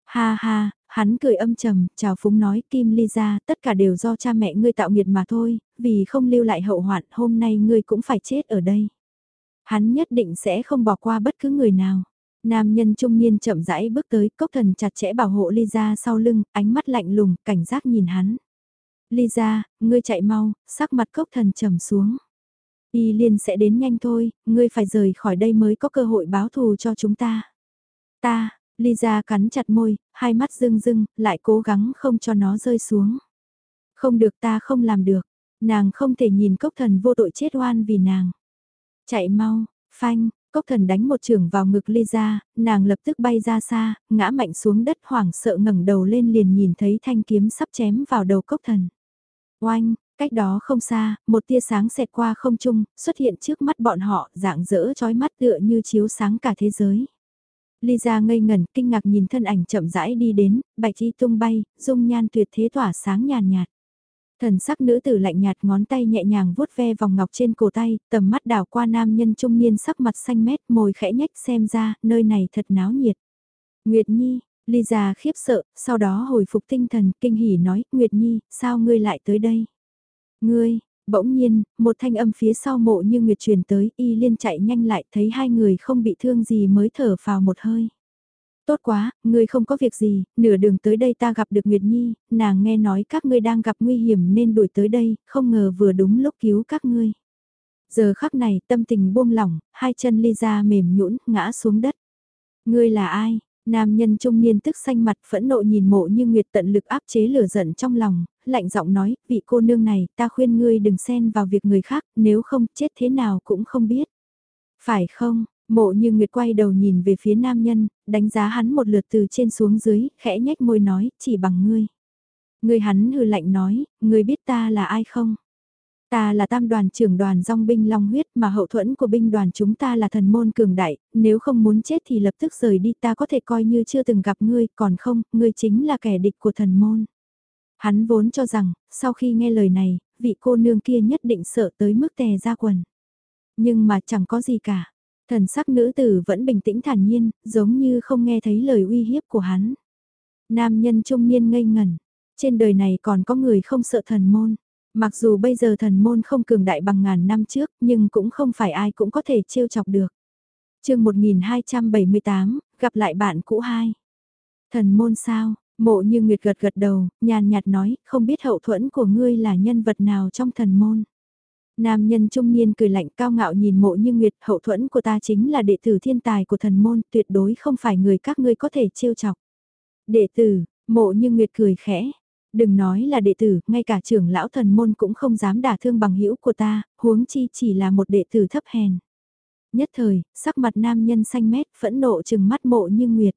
Ha ha, hắn cười âm trầm, chào phúng nói Kim Lisa, tất cả đều do cha mẹ ngươi tạo nghiệt mà thôi, vì không lưu lại hậu hoạn hôm nay ngươi cũng phải chết ở đây. Hắn nhất định sẽ không bỏ qua bất cứ người nào. Nam nhân trung niên chậm rãi bước tới, cốc thần chặt chẽ bảo hộ Lisa sau lưng, ánh mắt lạnh lùng, cảnh giác nhìn hắn. Lisa, ngươi chạy mau, sắc mặt cốc thần trầm xuống. Y liên sẽ đến nhanh thôi, ngươi phải rời khỏi đây mới có cơ hội báo thù cho chúng ta. Ta, Lisa cắn chặt môi, hai mắt rưng rưng, lại cố gắng không cho nó rơi xuống. Không được ta không làm được, nàng không thể nhìn cốc thần vô tội chết oan vì nàng. Chạy mau, phanh, cốc thần đánh một trường vào ngực Lisa, nàng lập tức bay ra xa, ngã mạnh xuống đất hoảng sợ ngẩng đầu lên liền nhìn thấy thanh kiếm sắp chém vào đầu cốc thần. Oanh, Cách đó không xa, một tia sáng xẹt qua không trung, xuất hiện trước mắt bọn họ, dạng dỡ chói mắt tựa như chiếu sáng cả thế giới. Lisa ngây ngẩn, kinh ngạc nhìn thân ảnh chậm rãi đi đến, bạch y tung bay, dung nhan tuyệt thế tỏa sáng nhàn nhạt. Thần sắc nữ tử lạnh nhạt ngón tay nhẹ nhàng vuốt ve vòng ngọc trên cổ tay, tầm mắt đảo qua nam nhân trung niên sắc mặt xanh mét, môi khẽ nhách xem ra, nơi này thật náo nhiệt. Nguyệt Nhi, Lisa khiếp sợ, sau đó hồi phục tinh thần, kinh hỉ nói, Nguyệt Nhi, sao ngươi lại tới đây? Ngươi, bỗng nhiên, một thanh âm phía sau mộ như nguyệt truyền tới, y liên chạy nhanh lại thấy hai người không bị thương gì mới thở vào một hơi. Tốt quá, ngươi không có việc gì, nửa đường tới đây ta gặp được Nguyệt Nhi, nàng nghe nói các ngươi đang gặp nguy hiểm nên đuổi tới đây, không ngờ vừa đúng lúc cứu các ngươi. Giờ khắc này tâm tình buông lỏng, hai chân ly ra mềm nhũn ngã xuống đất. Ngươi là ai? Nam nhân trung niên tức xanh mặt phẫn nộ nhìn mộ như Nguyệt tận lực áp chế lửa giận trong lòng, lạnh giọng nói, vị cô nương này, ta khuyên ngươi đừng xen vào việc người khác, nếu không chết thế nào cũng không biết. Phải không, mộ như Nguyệt quay đầu nhìn về phía nam nhân, đánh giá hắn một lượt từ trên xuống dưới, khẽ nhếch môi nói, chỉ bằng ngươi. Ngươi hắn hư lạnh nói, ngươi biết ta là ai không? Ta là tam đoàn trưởng đoàn dòng binh long huyết mà hậu thuẫn của binh đoàn chúng ta là thần môn cường đại, nếu không muốn chết thì lập tức rời đi ta có thể coi như chưa từng gặp ngươi, còn không, ngươi chính là kẻ địch của thần môn. Hắn vốn cho rằng, sau khi nghe lời này, vị cô nương kia nhất định sợ tới mức tè ra quần. Nhưng mà chẳng có gì cả. Thần sắc nữ tử vẫn bình tĩnh thản nhiên, giống như không nghe thấy lời uy hiếp của hắn. Nam nhân trung niên ngây ngẩn. Trên đời này còn có người không sợ thần môn. Mặc dù bây giờ thần môn không cường đại bằng ngàn năm trước, nhưng cũng không phải ai cũng có thể trêu chọc được. chương 1278, gặp lại bạn cũ hai. Thần môn sao, Mộ như Nguyệt gật gật đầu, nhàn nhạt nói, không biết hậu thuẫn của ngươi là nhân vật nào trong thần môn. Nam nhân trung niên cười lạnh cao ngạo nhìn mộ như Nguyệt, hậu thuẫn của ta chính là đệ tử thiên tài của thần môn, tuyệt đối không phải người các ngươi có thể trêu chọc. Đệ tử, mộ như Nguyệt cười khẽ, đừng nói là đệ tử, ngay cả trưởng lão thần môn cũng không dám đả thương bằng hữu của ta, huống chi chỉ là một đệ tử thấp hèn. Nhất thời, sắc mặt nam nhân xanh mét, phẫn nộ chừng mắt mộ như nguyệt.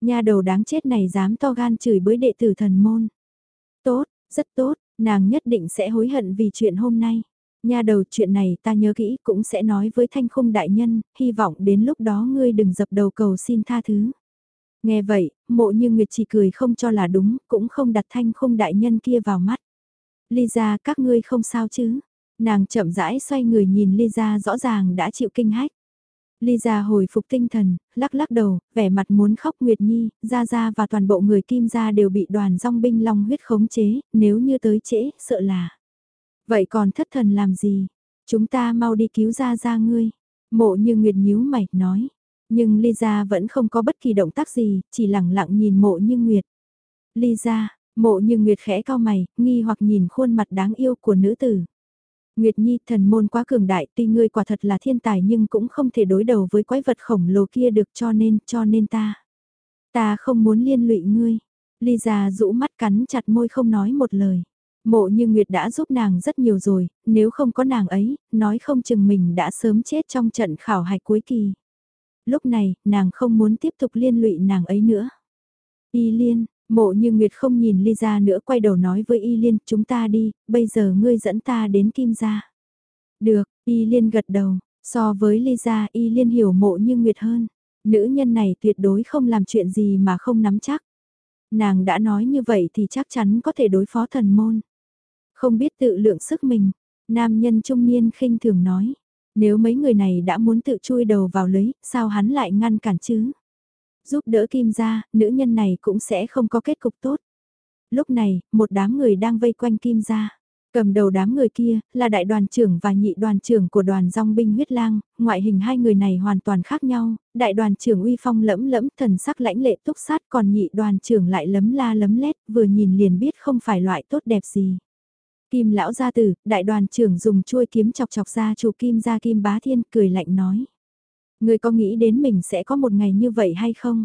Nhà đầu đáng chết này dám to gan chửi bới đệ tử thần môn. Tốt, rất tốt, nàng nhất định sẽ hối hận vì chuyện hôm nay. Nhà đầu chuyện này ta nhớ kỹ cũng sẽ nói với thanh khung đại nhân, hy vọng đến lúc đó ngươi đừng dập đầu cầu xin tha thứ. Nghe vậy, mộ như Nguyệt chỉ cười không cho là đúng, cũng không đặt thanh khung đại nhân kia vào mắt. Lisa các ngươi không sao chứ? Nàng chậm rãi xoay người nhìn Lisa rõ ràng đã chịu kinh hách. Lisa hồi phục tinh thần, lắc lắc đầu, vẻ mặt muốn khóc Nguyệt Nhi, Gia Gia và toàn bộ người Kim Gia đều bị đoàn rong binh long huyết khống chế, nếu như tới trễ, sợ là. Vậy còn thất thần làm gì? Chúng ta mau đi cứu ra ra ngươi. Mộ như Nguyệt nhíu mày, nói. Nhưng Lisa vẫn không có bất kỳ động tác gì, chỉ lặng lặng nhìn mộ như Nguyệt. Lisa, mộ như Nguyệt khẽ cao mày, nghi hoặc nhìn khuôn mặt đáng yêu của nữ tử. Nguyệt Nhi thần môn quá cường đại tuy ngươi quả thật là thiên tài nhưng cũng không thể đối đầu với quái vật khổng lồ kia được cho nên, cho nên ta. Ta không muốn liên lụy ngươi. Lisa rũ mắt cắn chặt môi không nói một lời. Mộ như Nguyệt đã giúp nàng rất nhiều rồi, nếu không có nàng ấy, nói không chừng mình đã sớm chết trong trận khảo hạch cuối kỳ. Lúc này, nàng không muốn tiếp tục liên lụy nàng ấy nữa. Y liên, mộ như Nguyệt không nhìn Ly ra nữa quay đầu nói với Y liên, chúng ta đi, bây giờ ngươi dẫn ta đến Kim gia. Được, Y liên gật đầu, so với Ly ra Y liên hiểu mộ như Nguyệt hơn. Nữ nhân này tuyệt đối không làm chuyện gì mà không nắm chắc. Nàng đã nói như vậy thì chắc chắn có thể đối phó thần môn. Không biết tự lượng sức mình, nam nhân trung niên khinh thường nói. Nếu mấy người này đã muốn tự chui đầu vào lưới, sao hắn lại ngăn cản chứ? Giúp đỡ kim ra, nữ nhân này cũng sẽ không có kết cục tốt. Lúc này, một đám người đang vây quanh kim ra. Cầm đầu đám người kia, là đại đoàn trưởng và nhị đoàn trưởng của đoàn dòng binh huyết lang, ngoại hình hai người này hoàn toàn khác nhau, đại đoàn trưởng uy phong lẫm lẫm thần sắc lãnh lệ túc sát còn nhị đoàn trưởng lại lấm la lấm lét vừa nhìn liền biết không phải loại tốt đẹp gì. Kim lão gia tử, đại đoàn trưởng dùng chuôi kiếm chọc chọc ra chủ kim gia kim bá thiên cười lạnh nói. Ngươi có nghĩ đến mình sẽ có một ngày như vậy hay không?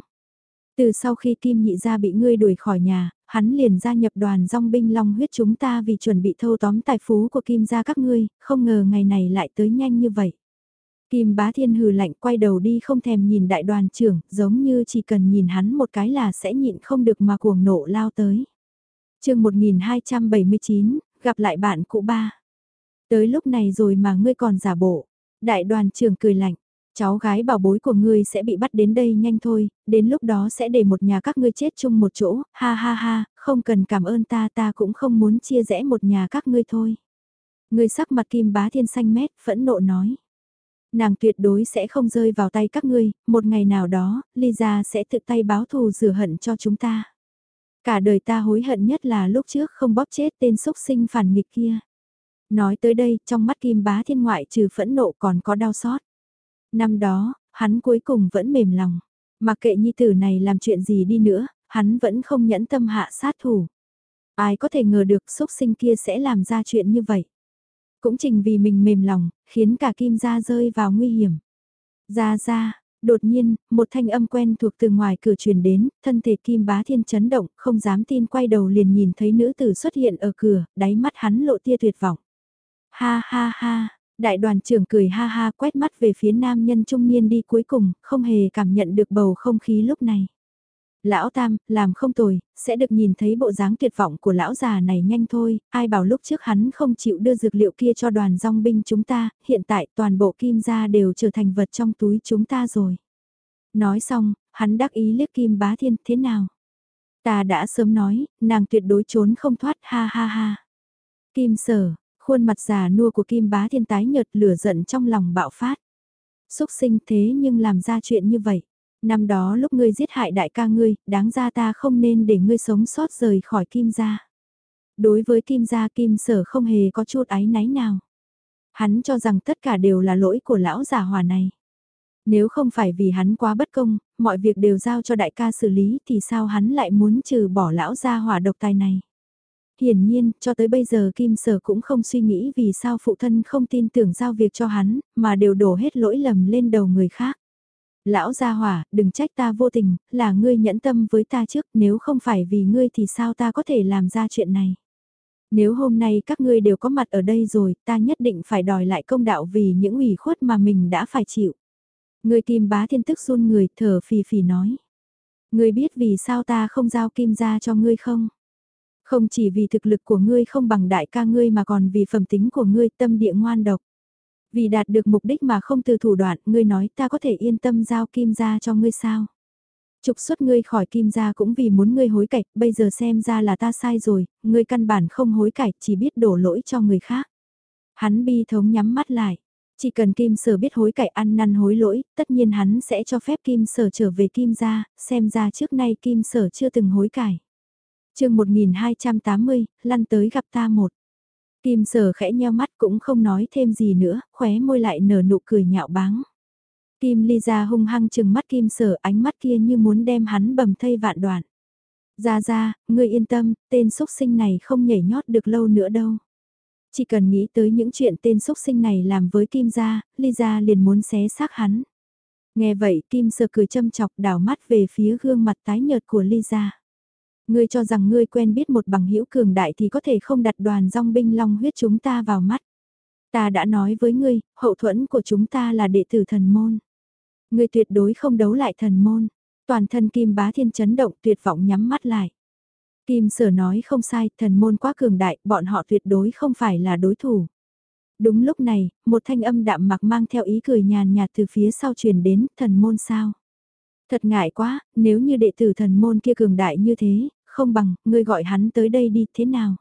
Từ sau khi kim nhị gia bị ngươi đuổi khỏi nhà, hắn liền gia nhập đoàn dòng binh long huyết chúng ta vì chuẩn bị thâu tóm tài phú của kim gia các ngươi, không ngờ ngày này lại tới nhanh như vậy. Kim bá thiên hừ lạnh quay đầu đi không thèm nhìn đại đoàn trưởng, giống như chỉ cần nhìn hắn một cái là sẽ nhịn không được mà cuồng nộ lao tới. chương 1279, gặp lại bạn cũ ba. Tới lúc này rồi mà ngươi còn giả bộ. Đại đoàn trưởng cười lạnh, cháu gái bảo bối của ngươi sẽ bị bắt đến đây nhanh thôi, đến lúc đó sẽ để một nhà các ngươi chết chung một chỗ, ha ha ha, không cần cảm ơn ta ta cũng không muốn chia rẽ một nhà các ngươi thôi. Ngươi sắc mặt kim bá thiên xanh mét, phẫn nộ nói. Nàng tuyệt đối sẽ không rơi vào tay các ngươi, một ngày nào đó, Lisa sẽ tự tay báo thù rửa hận cho chúng ta. Cả đời ta hối hận nhất là lúc trước không bóp chết tên xúc sinh phản nghịch kia. Nói tới đây, trong mắt kim bá thiên ngoại trừ phẫn nộ còn có đau xót. Năm đó, hắn cuối cùng vẫn mềm lòng. mà kệ nhi tử này làm chuyện gì đi nữa, hắn vẫn không nhẫn tâm hạ sát thủ. Ai có thể ngờ được xúc sinh kia sẽ làm ra chuyện như vậy. Cũng trình vì mình mềm lòng, khiến cả kim gia rơi vào nguy hiểm. Ra ra, Đột nhiên, một thanh âm quen thuộc từ ngoài cửa truyền đến, thân thể Kim Bá Thiên chấn động, không dám tin quay đầu liền nhìn thấy nữ tử xuất hiện ở cửa, đáy mắt hắn lộ tia tuyệt vọng. Ha ha ha, đại đoàn trưởng cười ha ha quét mắt về phía nam nhân trung niên đi cuối cùng, không hề cảm nhận được bầu không khí lúc này. Lão Tam, làm không tồi, sẽ được nhìn thấy bộ dáng tuyệt vọng của lão già này nhanh thôi, ai bảo lúc trước hắn không chịu đưa dược liệu kia cho đoàn dòng binh chúng ta, hiện tại toàn bộ kim gia đều trở thành vật trong túi chúng ta rồi. Nói xong, hắn đắc ý liếc kim bá thiên thế nào? Ta đã sớm nói, nàng tuyệt đối trốn không thoát ha ha ha. Kim sở, khuôn mặt già nua của kim bá thiên tái nhợt lửa giận trong lòng bạo phát. Xúc sinh thế nhưng làm ra chuyện như vậy. Năm đó lúc ngươi giết hại đại ca ngươi, đáng ra ta không nên để ngươi sống sót rời khỏi kim gia. Đối với kim gia kim sở không hề có chút áy náy nào. Hắn cho rằng tất cả đều là lỗi của lão già hòa này. Nếu không phải vì hắn quá bất công, mọi việc đều giao cho đại ca xử lý thì sao hắn lại muốn trừ bỏ lão gia hỏa độc tài này. Hiển nhiên, cho tới bây giờ Kim Sở cũng không suy nghĩ vì sao phụ thân không tin tưởng giao việc cho hắn, mà đều đổ hết lỗi lầm lên đầu người khác. Lão gia hỏa, đừng trách ta vô tình, là ngươi nhẫn tâm với ta trước, nếu không phải vì ngươi thì sao ta có thể làm ra chuyện này. Nếu hôm nay các ngươi đều có mặt ở đây rồi, ta nhất định phải đòi lại công đạo vì những ủy khuất mà mình đã phải chịu. Người kim bá thiên tức run người, thở phì phì nói. Ngươi biết vì sao ta không giao kim ra cho ngươi không? Không chỉ vì thực lực của ngươi không bằng đại ca ngươi mà còn vì phẩm tính của ngươi tâm địa ngoan độc. Vì đạt được mục đích mà không từ thủ đoạn, ngươi nói ta có thể yên tâm giao kim ra cho ngươi sao? Trục xuất ngươi khỏi kim gia cũng vì muốn ngươi hối cải, bây giờ xem ra là ta sai rồi, ngươi căn bản không hối cải, chỉ biết đổ lỗi cho người khác. Hắn bi thống nhắm mắt lại. Chỉ cần kim sở biết hối cải ăn năn hối lỗi, tất nhiên hắn sẽ cho phép kim sở trở về kim gia, xem ra trước nay kim sở chưa từng hối cải. chương 1280, lăn tới gặp ta một. Kim sở khẽ nheo mắt cũng không nói thêm gì nữa, khóe môi lại nở nụ cười nhạo báng. Kim ly ra hung hăng chừng mắt kim sở ánh mắt kia như muốn đem hắn bầm thây vạn đoạn. Ra ra, ngươi yên tâm, tên xúc sinh này không nhảy nhót được lâu nữa đâu. Chỉ cần nghĩ tới những chuyện tên xúc sinh này làm với Kim gia, Ly gia liền muốn xé xác hắn. Nghe vậy Kim sờ cười châm chọc đảo mắt về phía gương mặt tái nhợt của Ly gia. Ngươi cho rằng ngươi quen biết một bằng hữu cường đại thì có thể không đặt đoàn dòng binh long huyết chúng ta vào mắt. Ta đã nói với ngươi, hậu thuẫn của chúng ta là đệ tử thần môn. Ngươi tuyệt đối không đấu lại thần môn. Toàn thân Kim Bá Thiên chấn động tuyệt vọng nhắm mắt lại. Kim Sở nói không sai, thần môn quá cường đại, bọn họ tuyệt đối không phải là đối thủ. Đúng lúc này, một thanh âm đạm mặc mang theo ý cười nhàn nhạt từ phía sau truyền đến, thần môn sao. Thật ngại quá, nếu như đệ tử thần môn kia cường đại như thế, không bằng, ngươi gọi hắn tới đây đi, thế nào?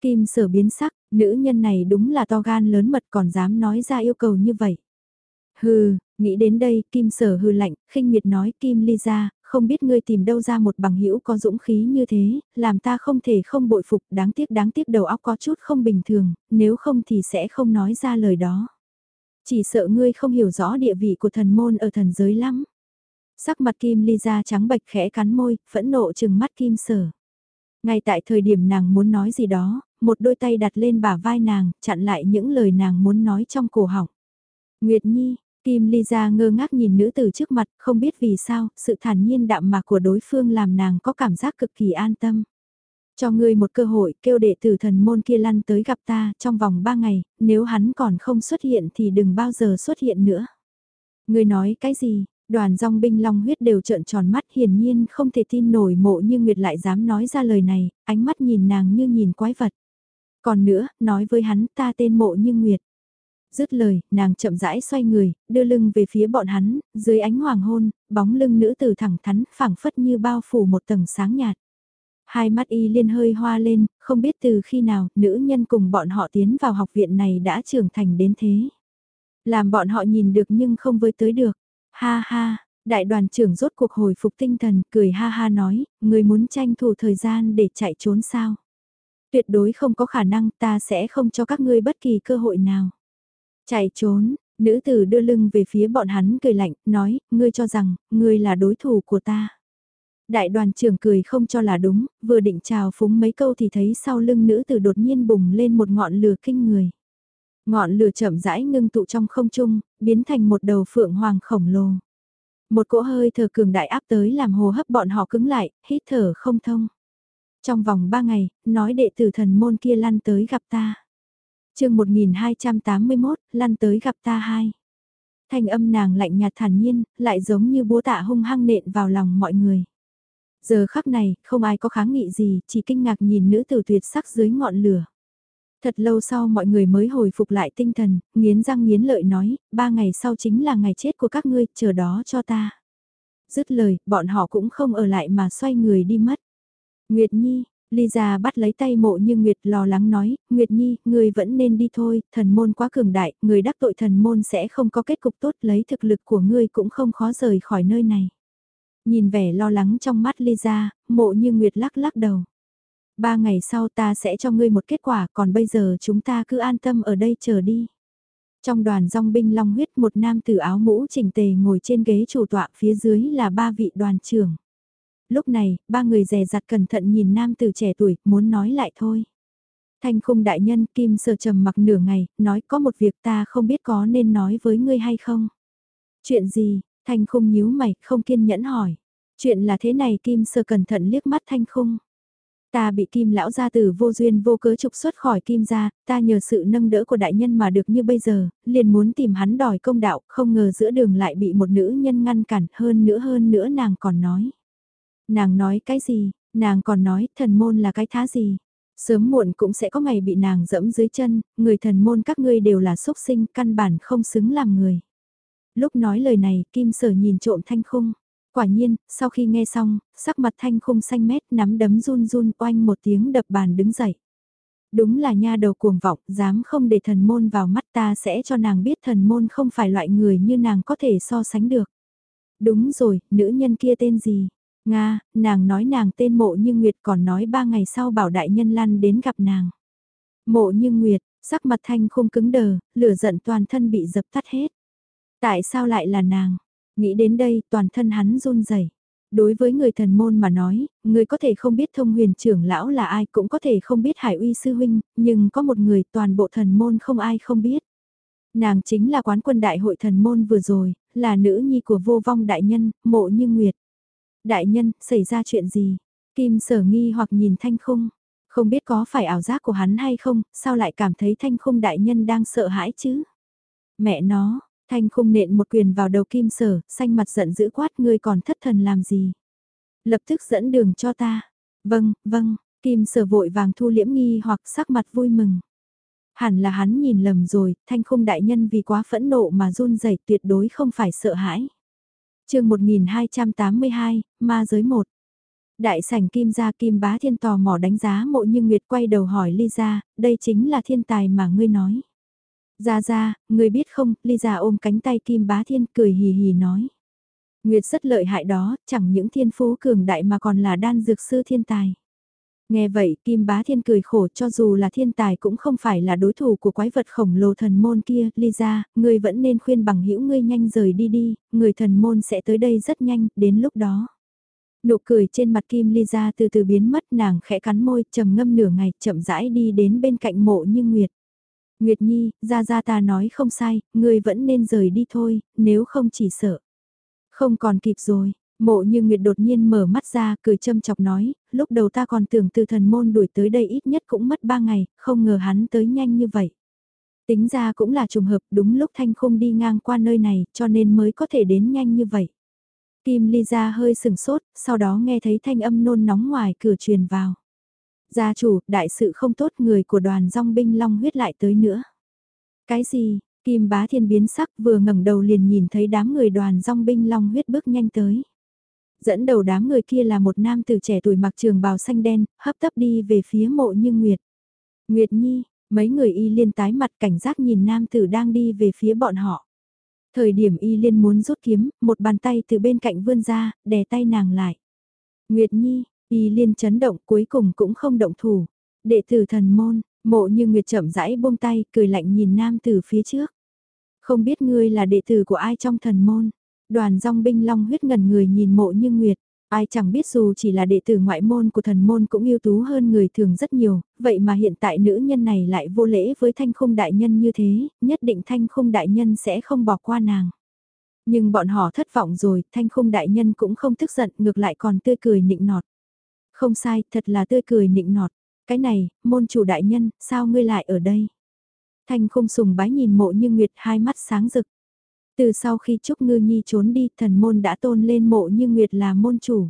Kim sở biến sắc, nữ nhân này đúng là to gan lớn mật còn dám nói ra yêu cầu như vậy. Hừ, nghĩ đến đây, Kim sở hừ lạnh, khinh miệt nói Kim ly ra, không biết ngươi tìm đâu ra một bằng hữu có dũng khí như thế, làm ta không thể không bội phục, đáng tiếc đáng tiếc đầu óc có chút không bình thường, nếu không thì sẽ không nói ra lời đó. Chỉ sợ ngươi không hiểu rõ địa vị của thần môn ở thần giới lắm. Sắc mặt Kim Ly ra trắng bạch khẽ cắn môi, phẫn nộ chừng mắt Kim Sở. Ngay tại thời điểm nàng muốn nói gì đó, một đôi tay đặt lên bả vai nàng, chặn lại những lời nàng muốn nói trong cổ họng. Nguyệt Nhi, Kim Ly ra ngơ ngác nhìn nữ tử trước mặt, không biết vì sao, sự thản nhiên đạm mạc của đối phương làm nàng có cảm giác cực kỳ an tâm. Cho ngươi một cơ hội, kêu đệ tử thần môn kia lăn tới gặp ta trong vòng ba ngày, nếu hắn còn không xuất hiện thì đừng bao giờ xuất hiện nữa. Ngươi nói cái gì? Đoàn dòng binh long huyết đều trợn tròn mắt hiển nhiên không thể tin nổi mộ như Nguyệt lại dám nói ra lời này, ánh mắt nhìn nàng như nhìn quái vật. Còn nữa, nói với hắn ta tên mộ như Nguyệt. Dứt lời, nàng chậm rãi xoay người, đưa lưng về phía bọn hắn, dưới ánh hoàng hôn, bóng lưng nữ tử thẳng thắn, phẳng phất như bao phủ một tầng sáng nhạt. Hai mắt y liên hơi hoa lên, không biết từ khi nào, nữ nhân cùng bọn họ tiến vào học viện này đã trưởng thành đến thế. Làm bọn họ nhìn được nhưng không với tới được. Ha ha, đại đoàn trưởng rốt cuộc hồi phục tinh thần, cười ha ha nói, người muốn tranh thủ thời gian để chạy trốn sao. Tuyệt đối không có khả năng ta sẽ không cho các ngươi bất kỳ cơ hội nào. Chạy trốn, nữ tử đưa lưng về phía bọn hắn cười lạnh, nói, ngươi cho rằng, ngươi là đối thủ của ta. Đại đoàn trưởng cười không cho là đúng, vừa định chào phúng mấy câu thì thấy sau lưng nữ tử đột nhiên bùng lên một ngọn lửa kinh người. Ngọn lửa chậm rãi ngưng tụ trong không trung, biến thành một đầu phượng hoàng khổng lồ. Một cỗ hơi thở cường đại áp tới làm hồ hấp bọn họ cứng lại, hít thở không thông. Trong vòng ba ngày, nói đệ tử thần môn kia lăn tới gặp ta chương 1281, lăn tới gặp ta hai. Thanh âm nàng lạnh nhạt thản nhiên, lại giống như búa tạ hung hăng nện vào lòng mọi người. Giờ khắc này, không ai có kháng nghị gì, chỉ kinh ngạc nhìn nữ tử tuyệt sắc dưới ngọn lửa. Thật lâu sau mọi người mới hồi phục lại tinh thần, nghiến răng nghiến lợi nói, ba ngày sau chính là ngày chết của các ngươi, chờ đó cho ta. Dứt lời, bọn họ cũng không ở lại mà xoay người đi mất. Nguyệt Nhi, Lisa bắt lấy tay mộ như Nguyệt lo lắng nói, Nguyệt Nhi, người vẫn nên đi thôi, thần môn quá cường đại, người đắc tội thần môn sẽ không có kết cục tốt, lấy thực lực của ngươi cũng không khó rời khỏi nơi này. Nhìn vẻ lo lắng trong mắt Lisa, mộ như Nguyệt lắc lắc đầu. Ba ngày sau ta sẽ cho ngươi một kết quả, còn bây giờ chúng ta cứ an tâm ở đây chờ đi. Trong đoàn dòng binh long huyết một nam tử áo mũ chỉnh tề ngồi trên ghế chủ tọa phía dưới là ba vị đoàn trưởng lúc này, ba người rè rặt cẩn thận nhìn nam tử trẻ tuổi, muốn nói lại thôi. Thanh khung đại nhân Kim sờ trầm mặc nửa ngày, nói có một việc ta không biết có nên nói với ngươi hay không. Chuyện gì, Thanh khung nhíu mày, không kiên nhẫn hỏi. Chuyện là thế này Kim sơ cẩn thận liếc mắt Thanh khung. Ta bị kim lão gia tử vô duyên vô cớ trục xuất khỏi kim gia, ta nhờ sự nâng đỡ của đại nhân mà được như bây giờ, liền muốn tìm hắn đòi công đạo, không ngờ giữa đường lại bị một nữ nhân ngăn cản, hơn nữa hơn nữa nàng còn nói. Nàng nói cái gì, nàng còn nói thần môn là cái thá gì. Sớm muộn cũng sẽ có ngày bị nàng dẫm dưới chân, người thần môn các ngươi đều là xúc sinh, căn bản không xứng làm người. Lúc nói lời này, kim sở nhìn trộm thanh khung. Quả nhiên, sau khi nghe xong, sắc mặt thanh khung xanh mét nắm đấm run run oanh một tiếng đập bàn đứng dậy. Đúng là nha đầu cuồng vọng, dám không để thần môn vào mắt ta sẽ cho nàng biết thần môn không phải loại người như nàng có thể so sánh được. Đúng rồi, nữ nhân kia tên gì? Nga, nàng nói nàng tên mộ như Nguyệt còn nói ba ngày sau bảo đại nhân lăn đến gặp nàng. Mộ như Nguyệt, sắc mặt thanh khung cứng đờ, lửa giận toàn thân bị dập tắt hết. Tại sao lại là nàng? Nghĩ đến đây toàn thân hắn run rẩy. Đối với người thần môn mà nói, người có thể không biết thông huyền trưởng lão là ai cũng có thể không biết hải uy sư huynh, nhưng có một người toàn bộ thần môn không ai không biết. Nàng chính là quán quân đại hội thần môn vừa rồi, là nữ nhi của vô vong đại nhân, mộ như nguyệt. Đại nhân, xảy ra chuyện gì? Kim sở nghi hoặc nhìn thanh khung. Không biết có phải ảo giác của hắn hay không, sao lại cảm thấy thanh khung đại nhân đang sợ hãi chứ? Mẹ nó, Thanh khung nện một quyền vào đầu kim sở, xanh mặt giận dữ quát ngươi còn thất thần làm gì. Lập tức dẫn đường cho ta. Vâng, vâng, kim sở vội vàng thu liễm nghi hoặc sắc mặt vui mừng. Hẳn là hắn nhìn lầm rồi, thanh khung đại nhân vì quá phẫn nộ mà run rẩy tuyệt đối không phải sợ hãi. chương 1282, ma giới 1. Đại sảnh kim gia kim bá thiên tò mò đánh giá mộ như Nguyệt quay đầu hỏi ly ra, đây chính là thiên tài mà ngươi nói. Ra ra, người biết không, ly ra ôm cánh tay Kim Bá Thiên cười hì hì nói. Nguyệt rất lợi hại đó, chẳng những thiên phú cường đại mà còn là đan dược sư thiên tài. Nghe vậy Kim Bá Thiên cười khổ cho dù là thiên tài cũng không phải là đối thủ của quái vật khổng lồ thần môn kia, Lisa, ngươi vẫn nên khuyên bằng hữu ngươi nhanh rời đi đi, người thần môn sẽ tới đây rất nhanh, đến lúc đó. Nụ cười trên mặt Kim Lisa từ từ biến mất nàng khẽ cắn môi trầm ngâm nửa ngày chậm rãi đi đến bên cạnh mộ như Nguyệt. Nguyệt Nhi, ra ra ta nói không sai, ngươi vẫn nên rời đi thôi, nếu không chỉ sợ. Không còn kịp rồi, mộ như Nguyệt đột nhiên mở mắt ra, cười châm chọc nói, lúc đầu ta còn tưởng từ thần môn đuổi tới đây ít nhất cũng mất ba ngày, không ngờ hắn tới nhanh như vậy. Tính ra cũng là trùng hợp đúng lúc Thanh Khung đi ngang qua nơi này cho nên mới có thể đến nhanh như vậy. Kim Ly ra hơi sừng sốt, sau đó nghe thấy thanh âm nôn nóng ngoài cửa truyền vào. Gia chủ, đại sự không tốt người của đoàn dòng binh long huyết lại tới nữa. Cái gì, Kim bá thiên biến sắc vừa ngẩng đầu liền nhìn thấy đám người đoàn dòng binh long huyết bước nhanh tới. Dẫn đầu đám người kia là một nam tử trẻ tuổi mặc trường bào xanh đen, hấp tấp đi về phía mộ như Nguyệt. Nguyệt Nhi, mấy người y liên tái mặt cảnh giác nhìn nam tử đang đi về phía bọn họ. Thời điểm y liên muốn rút kiếm, một bàn tay từ bên cạnh vươn ra, đè tay nàng lại. Nguyệt Nhi, Y liên chấn động cuối cùng cũng không động thủ. Đệ tử thần môn, mộ như Nguyệt chậm rãi buông tay, cười lạnh nhìn nam tử phía trước. Không biết ngươi là đệ tử của ai trong thần môn. Đoàn rong binh long huyết ngần người nhìn mộ như Nguyệt. Ai chẳng biết dù chỉ là đệ tử ngoại môn của thần môn cũng ưu tú hơn người thường rất nhiều, vậy mà hiện tại nữ nhân này lại vô lễ với thanh khung đại nhân như thế, nhất định thanh khung đại nhân sẽ không bỏ qua nàng. Nhưng bọn họ thất vọng rồi, thanh khung đại nhân cũng không tức giận, ngược lại còn tươi cười nịnh nọt. Không sai, thật là tươi cười nịnh nọt. Cái này, môn chủ đại nhân, sao ngươi lại ở đây? Thanh không sùng bái nhìn mộ như nguyệt hai mắt sáng rực. Từ sau khi Trúc Ngư Nhi trốn đi, thần môn đã tôn lên mộ như nguyệt là môn chủ.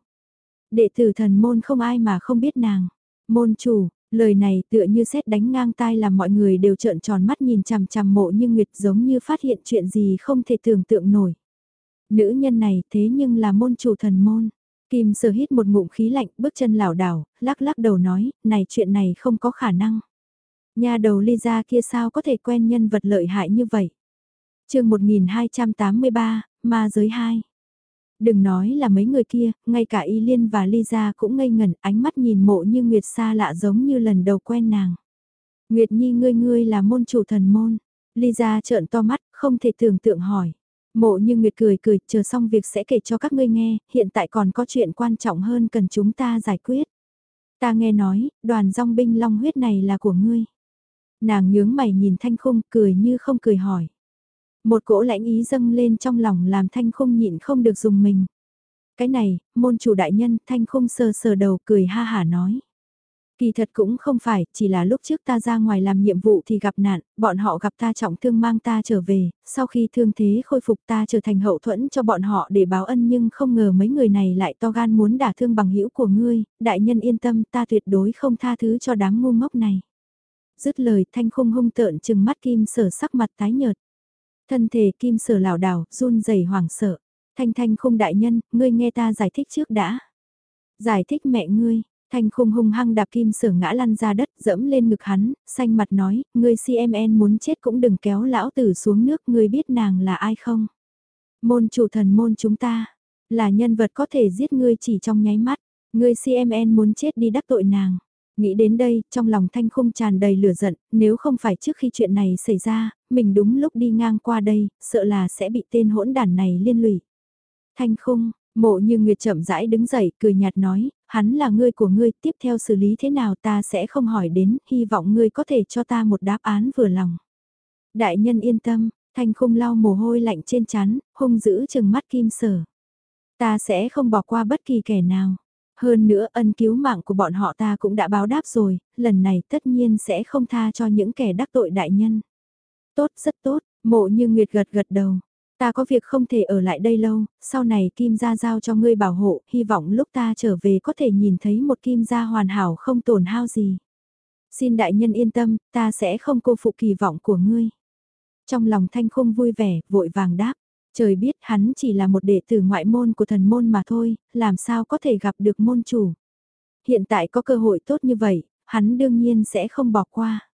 Đệ tử thần môn không ai mà không biết nàng. Môn chủ, lời này tựa như xét đánh ngang tai làm mọi người đều trợn tròn mắt nhìn chằm chằm mộ như nguyệt giống như phát hiện chuyện gì không thể tưởng tượng nổi. Nữ nhân này thế nhưng là môn chủ thần môn. Kim sơ hít một ngụm khí lạnh, bước chân lảo đảo, lắc lắc đầu nói, này chuyện này không có khả năng. Nhà đầu ly ra kia sao có thể quen nhân vật lợi hại như vậy? chương 1283, ma giới 2. Đừng nói là mấy người kia, ngay cả Y Liên và Ly ra cũng ngây ngẩn ánh mắt nhìn mộ như Nguyệt xa lạ giống như lần đầu quen nàng. Nguyệt Nhi ngươi ngươi là môn chủ thần môn. Ly trợn to mắt, không thể tưởng tượng hỏi. Mộ như Nguyệt cười cười, chờ xong việc sẽ kể cho các ngươi nghe, hiện tại còn có chuyện quan trọng hơn cần chúng ta giải quyết. Ta nghe nói, đoàn rong binh long huyết này là của ngươi. Nàng nhướng mày nhìn thanh khung, cười như không cười hỏi. Một cỗ lãnh ý dâng lên trong lòng làm thanh khung nhịn không được dùng mình. Cái này, môn chủ đại nhân, thanh khung sờ sờ đầu cười ha hả nói. Kỳ thật cũng không phải, chỉ là lúc trước ta ra ngoài làm nhiệm vụ thì gặp nạn, bọn họ gặp ta trọng thương mang ta trở về, sau khi thương thế khôi phục ta trở thành hậu thuẫn cho bọn họ để báo ân nhưng không ngờ mấy người này lại to gan muốn đả thương bằng hữu của ngươi, đại nhân yên tâm ta tuyệt đối không tha thứ cho đám ngu ngốc này. Dứt lời thanh khung hung tợn chừng mắt kim sở sắc mặt tái nhợt. Thân thể kim sở lảo đảo, run rẩy hoảng sợ. Thanh thanh khung đại nhân, ngươi nghe ta giải thích trước đã. Giải thích mẹ ngươi, Thanh khung hung hăng đạp kim sở ngã lăn ra đất, dẫm lên ngực hắn, xanh mặt nói, ngươi CMN muốn chết cũng đừng kéo lão tử xuống nước, ngươi biết nàng là ai không? Môn chủ thần môn chúng ta, là nhân vật có thể giết ngươi chỉ trong nháy mắt, ngươi CMN muốn chết đi đắc tội nàng. Nghĩ đến đây, trong lòng thanh khung tràn đầy lửa giận, nếu không phải trước khi chuyện này xảy ra, mình đúng lúc đi ngang qua đây, sợ là sẽ bị tên hỗn đản này liên lụy. Thanh khung, Mộ như Nguyệt chậm rãi đứng dậy, cười nhạt nói, hắn là ngươi của ngươi, tiếp theo xử lý thế nào ta sẽ không hỏi đến, hy vọng ngươi có thể cho ta một đáp án vừa lòng. Đại nhân yên tâm, thanh khung lau mồ hôi lạnh trên chán, hung giữ chừng mắt kim sở. Ta sẽ không bỏ qua bất kỳ kẻ nào. Hơn nữa ân cứu mạng của bọn họ ta cũng đã báo đáp rồi, lần này tất nhiên sẽ không tha cho những kẻ đắc tội đại nhân. Tốt rất tốt, mộ như Nguyệt gật gật đầu. Ta có việc không thể ở lại đây lâu, sau này Kim Gia giao cho ngươi bảo hộ, hy vọng lúc ta trở về có thể nhìn thấy một Kim Gia hoàn hảo không tổn hao gì. Xin đại nhân yên tâm, ta sẽ không cô phụ kỳ vọng của ngươi. Trong lòng thanh khung vui vẻ, vội vàng đáp. Trời biết hắn chỉ là một đệ tử ngoại môn của thần môn mà thôi, làm sao có thể gặp được môn chủ. Hiện tại có cơ hội tốt như vậy, hắn đương nhiên sẽ không bỏ qua.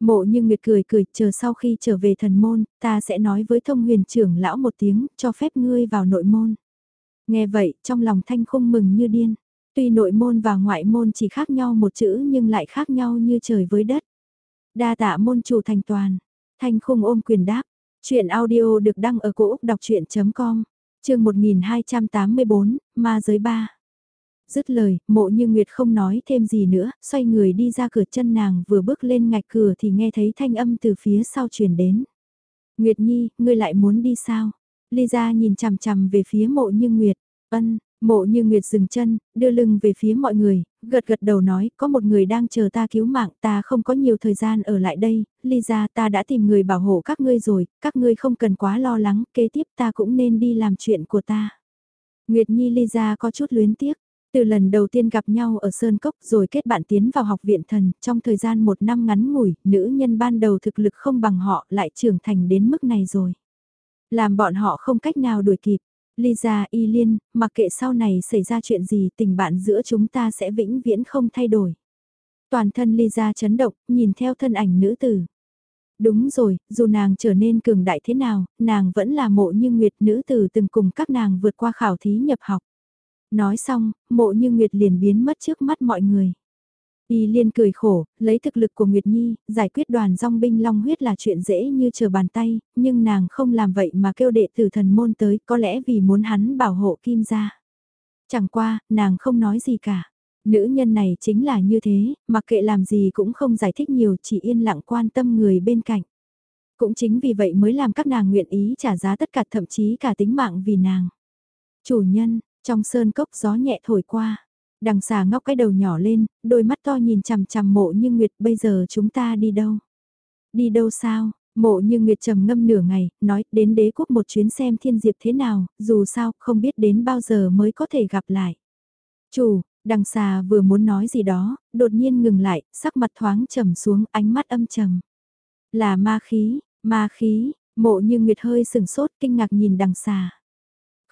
Mộ như Nguyệt cười cười, chờ sau khi trở về thần môn, ta sẽ nói với thông huyền trưởng lão một tiếng, cho phép ngươi vào nội môn. Nghe vậy, trong lòng thanh khung mừng như điên. Tuy nội môn và ngoại môn chỉ khác nhau một chữ nhưng lại khác nhau như trời với đất. Đa tạ môn chủ thành toàn. Thanh khung ôm quyền đáp. Chuyện audio được đăng ở cổ Úc đọc chuyện.com, trường 1284, ma giới 3. Dứt lời, mộ như Nguyệt không nói thêm gì nữa, xoay người đi ra cửa chân nàng vừa bước lên ngạch cửa thì nghe thấy thanh âm từ phía sau truyền đến. Nguyệt Nhi, ngươi lại muốn đi sao? Ly ra nhìn chằm chằm về phía mộ như Nguyệt, ân, mộ như Nguyệt dừng chân, đưa lưng về phía mọi người, gật gật đầu nói, có một người đang chờ ta cứu mạng, ta không có nhiều thời gian ở lại đây, Ly ra ta đã tìm người bảo hộ các ngươi rồi, các ngươi không cần quá lo lắng, kế tiếp ta cũng nên đi làm chuyện của ta. Nguyệt Nhi Ly ra có chút luyến tiếc, từ lần đầu tiên gặp nhau ở Sơn Cốc rồi kết bạn tiến vào học viện thần, trong thời gian một năm ngắn ngủi, nữ nhân ban đầu thực lực không bằng họ lại trưởng thành đến mức này rồi. Làm bọn họ không cách nào đuổi kịp. Lisa, Y Liên, mặc kệ sau này xảy ra chuyện gì tình bạn giữa chúng ta sẽ vĩnh viễn không thay đổi. Toàn thân Lisa chấn động, nhìn theo thân ảnh nữ tử. Đúng rồi, dù nàng trở nên cường đại thế nào, nàng vẫn là mộ như nguyệt nữ tử từng cùng các nàng vượt qua khảo thí nhập học. Nói xong, mộ như Nguyệt liền biến mất trước mắt mọi người. Y liên cười khổ, lấy thực lực của Nguyệt Nhi, giải quyết đoàn dòng binh long huyết là chuyện dễ như chờ bàn tay, nhưng nàng không làm vậy mà kêu đệ tử thần môn tới, có lẽ vì muốn hắn bảo hộ kim gia. Chẳng qua, nàng không nói gì cả. Nữ nhân này chính là như thế, mặc kệ làm gì cũng không giải thích nhiều, chỉ yên lặng quan tâm người bên cạnh. Cũng chính vì vậy mới làm các nàng nguyện ý trả giá tất cả thậm chí cả tính mạng vì nàng. Chủ nhân, trong sơn cốc gió nhẹ thổi qua, đằng xà ngóc cái đầu nhỏ lên, đôi mắt to nhìn chằm chằm mộ như Nguyệt bây giờ chúng ta đi đâu? Đi đâu sao? Mộ như Nguyệt trầm ngâm nửa ngày, nói đến đế quốc một chuyến xem thiên diệp thế nào, dù sao không biết đến bao giờ mới có thể gặp lại. Chủ, đằng xà vừa muốn nói gì đó, đột nhiên ngừng lại, sắc mặt thoáng trầm xuống ánh mắt âm trầm. Là ma khí, ma khí, mộ như Nguyệt hơi sừng sốt kinh ngạc nhìn đằng xà.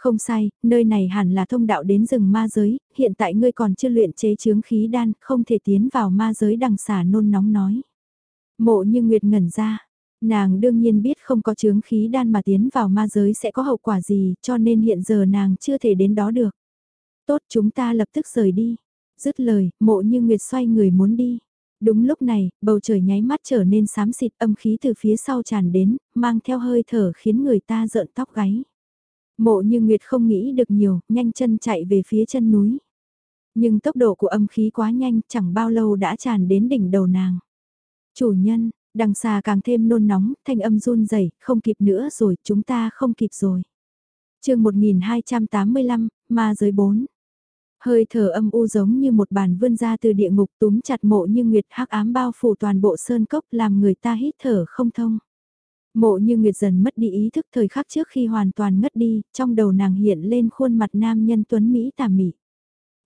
Không sai, nơi này hẳn là thông đạo đến rừng ma giới, hiện tại ngươi còn chưa luyện chế chướng khí đan, không thể tiến vào ma giới đằng xả nôn nóng nói. Mộ như Nguyệt ngẩn ra, nàng đương nhiên biết không có chướng khí đan mà tiến vào ma giới sẽ có hậu quả gì, cho nên hiện giờ nàng chưa thể đến đó được. Tốt chúng ta lập tức rời đi. Dứt lời, mộ như Nguyệt xoay người muốn đi. Đúng lúc này, bầu trời nháy mắt trở nên xám xịt âm khí từ phía sau tràn đến, mang theo hơi thở khiến người ta rợn tóc gáy. Mộ như Nguyệt không nghĩ được nhiều, nhanh chân chạy về phía chân núi. Nhưng tốc độ của âm khí quá nhanh, chẳng bao lâu đã tràn đến đỉnh đầu nàng. Chủ nhân, đằng xa càng thêm nôn nóng, thanh âm run rẩy không kịp nữa rồi, chúng ta không kịp rồi. chương 1285, ma giới 4. Hơi thở âm u giống như một bàn vươn ra từ địa ngục túm chặt mộ như nguyệt hắc ám bao phủ toàn bộ sơn cốc làm người ta hít thở không thông. Mộ như nguyệt dần mất đi ý thức thời khắc trước khi hoàn toàn ngất đi, trong đầu nàng hiện lên khuôn mặt nam nhân tuấn Mỹ tà mị.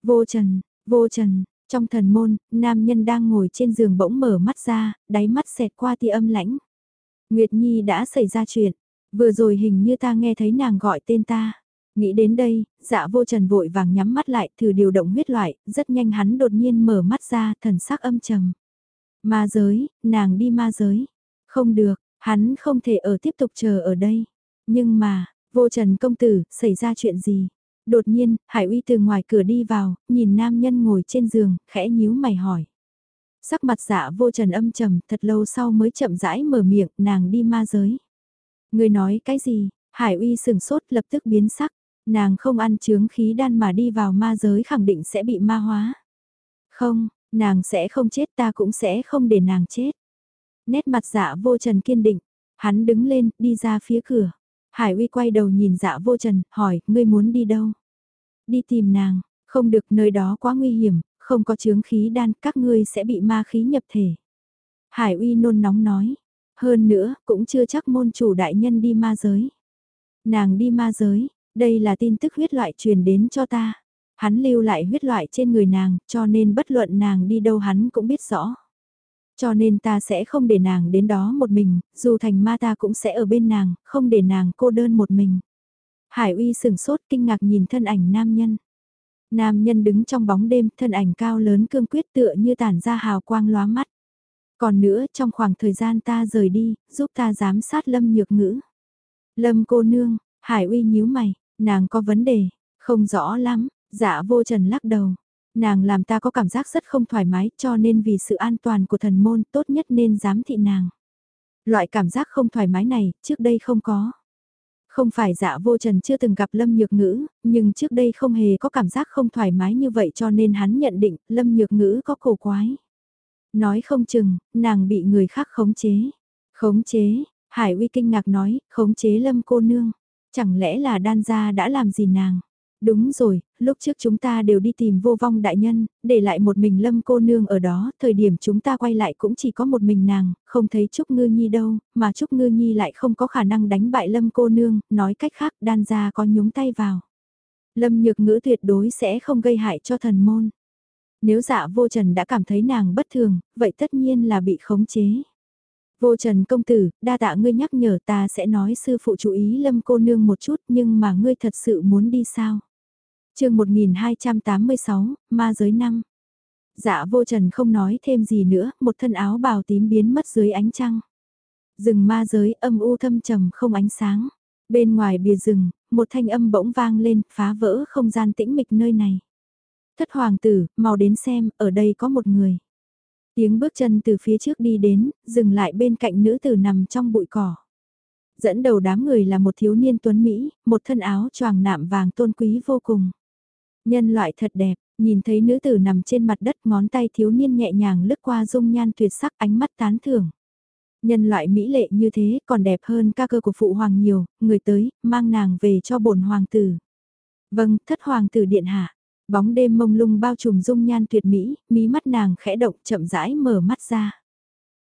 Vô trần, vô trần, trong thần môn, nam nhân đang ngồi trên giường bỗng mở mắt ra, đáy mắt xẹt qua tia âm lãnh. Nguyệt Nhi đã xảy ra chuyện, vừa rồi hình như ta nghe thấy nàng gọi tên ta. Nghĩ đến đây, dạ vô trần vội vàng nhắm mắt lại thử điều động huyết loại, rất nhanh hắn đột nhiên mở mắt ra thần sắc âm trầm. Ma giới, nàng đi ma giới. Không được, hắn không thể ở tiếp tục chờ ở đây. Nhưng mà, vô trần công tử, xảy ra chuyện gì? Đột nhiên, Hải Uy từ ngoài cửa đi vào, nhìn nam nhân ngồi trên giường, khẽ nhíu mày hỏi. Sắc mặt dạ vô trần âm trầm, thật lâu sau mới chậm rãi mở miệng, nàng đi ma giới. Người nói cái gì? Hải Uy sừng sốt lập tức biến sắc. Nàng không ăn chướng khí đan mà đi vào ma giới khẳng định sẽ bị ma hóa. Không, nàng sẽ không chết ta cũng sẽ không để nàng chết. Nét mặt dạ vô trần kiên định, hắn đứng lên, đi ra phía cửa. Hải uy quay đầu nhìn dạ vô trần, hỏi, ngươi muốn đi đâu? Đi tìm nàng, không được nơi đó quá nguy hiểm, không có chướng khí đan, các ngươi sẽ bị ma khí nhập thể. Hải uy nôn nóng nói, hơn nữa, cũng chưa chắc môn chủ đại nhân đi ma giới. Nàng đi ma giới, đây là tin tức huyết loại truyền đến cho ta. Hắn lưu lại huyết loại trên người nàng, cho nên bất luận nàng đi đâu hắn cũng biết rõ. Cho nên ta sẽ không để nàng đến đó một mình, dù thành ma ta cũng sẽ ở bên nàng, không để nàng cô đơn một mình. Hải uy sừng sốt kinh ngạc nhìn thân ảnh nam nhân. Nam nhân đứng trong bóng đêm, thân ảnh cao lớn cương quyết tựa như tản ra hào quang lóa mắt. Còn nữa, trong khoảng thời gian ta rời đi, giúp ta giám sát lâm nhược ngữ. Lâm cô nương, Hải uy nhíu mày, nàng có vấn đề, không rõ lắm, dạ vô trần lắc đầu. Nàng làm ta có cảm giác rất không thoải mái cho nên vì sự an toàn của thần môn tốt nhất nên giám thị nàng. Loại cảm giác không thoải mái này, trước đây không có. Không phải dạ vô trần chưa từng gặp Lâm Nhược Ngữ, nhưng trước đây không hề có cảm giác không thoải mái như vậy cho nên hắn nhận định Lâm Nhược Ngữ có cổ quái. Nói không chừng, nàng bị người khác khống chế. Khống chế, Hải uy kinh ngạc nói, khống chế Lâm cô nương. Chẳng lẽ là đan gia đã làm gì nàng? Đúng rồi, lúc trước chúng ta đều đi tìm vô vong đại nhân, để lại một mình lâm cô nương ở đó, thời điểm chúng ta quay lại cũng chỉ có một mình nàng, không thấy Trúc Ngư Nhi đâu, mà Trúc Ngư Nhi lại không có khả năng đánh bại lâm cô nương, nói cách khác đan gia có nhúng tay vào. Lâm nhược ngữ tuyệt đối sẽ không gây hại cho thần môn. Nếu dạ vô trần đã cảm thấy nàng bất thường, vậy tất nhiên là bị khống chế. Vô trần công tử, đa tạ ngươi nhắc nhở ta sẽ nói sư phụ chú ý lâm cô nương một chút nhưng mà ngươi thật sự muốn đi sao? Chương 1286, ma giới năm. Dạ vô trần không nói thêm gì nữa, một thân áo bào tím biến mất dưới ánh trăng. Rừng ma giới âm u thâm trầm không ánh sáng. Bên ngoài bìa rừng, một thanh âm bỗng vang lên, phá vỡ không gian tĩnh mịch nơi này. Thất hoàng tử, mau đến xem, ở đây có một người. Tiếng bước chân từ phía trước đi đến, dừng lại bên cạnh nữ tử nằm trong bụi cỏ. Dẫn đầu đám người là một thiếu niên tuấn Mỹ, một thân áo choàng nạm vàng tôn quý vô cùng. Nhân loại thật đẹp, nhìn thấy nữ tử nằm trên mặt đất ngón tay thiếu niên nhẹ nhàng lướt qua dung nhan tuyệt sắc ánh mắt tán thưởng. Nhân loại mỹ lệ như thế còn đẹp hơn ca cơ của phụ hoàng nhiều, người tới, mang nàng về cho bổn hoàng tử. Vâng, thất hoàng tử điện hạ. Bóng đêm mông lung bao trùm dung nhan tuyệt mỹ, mí mắt nàng khẽ động chậm rãi mở mắt ra.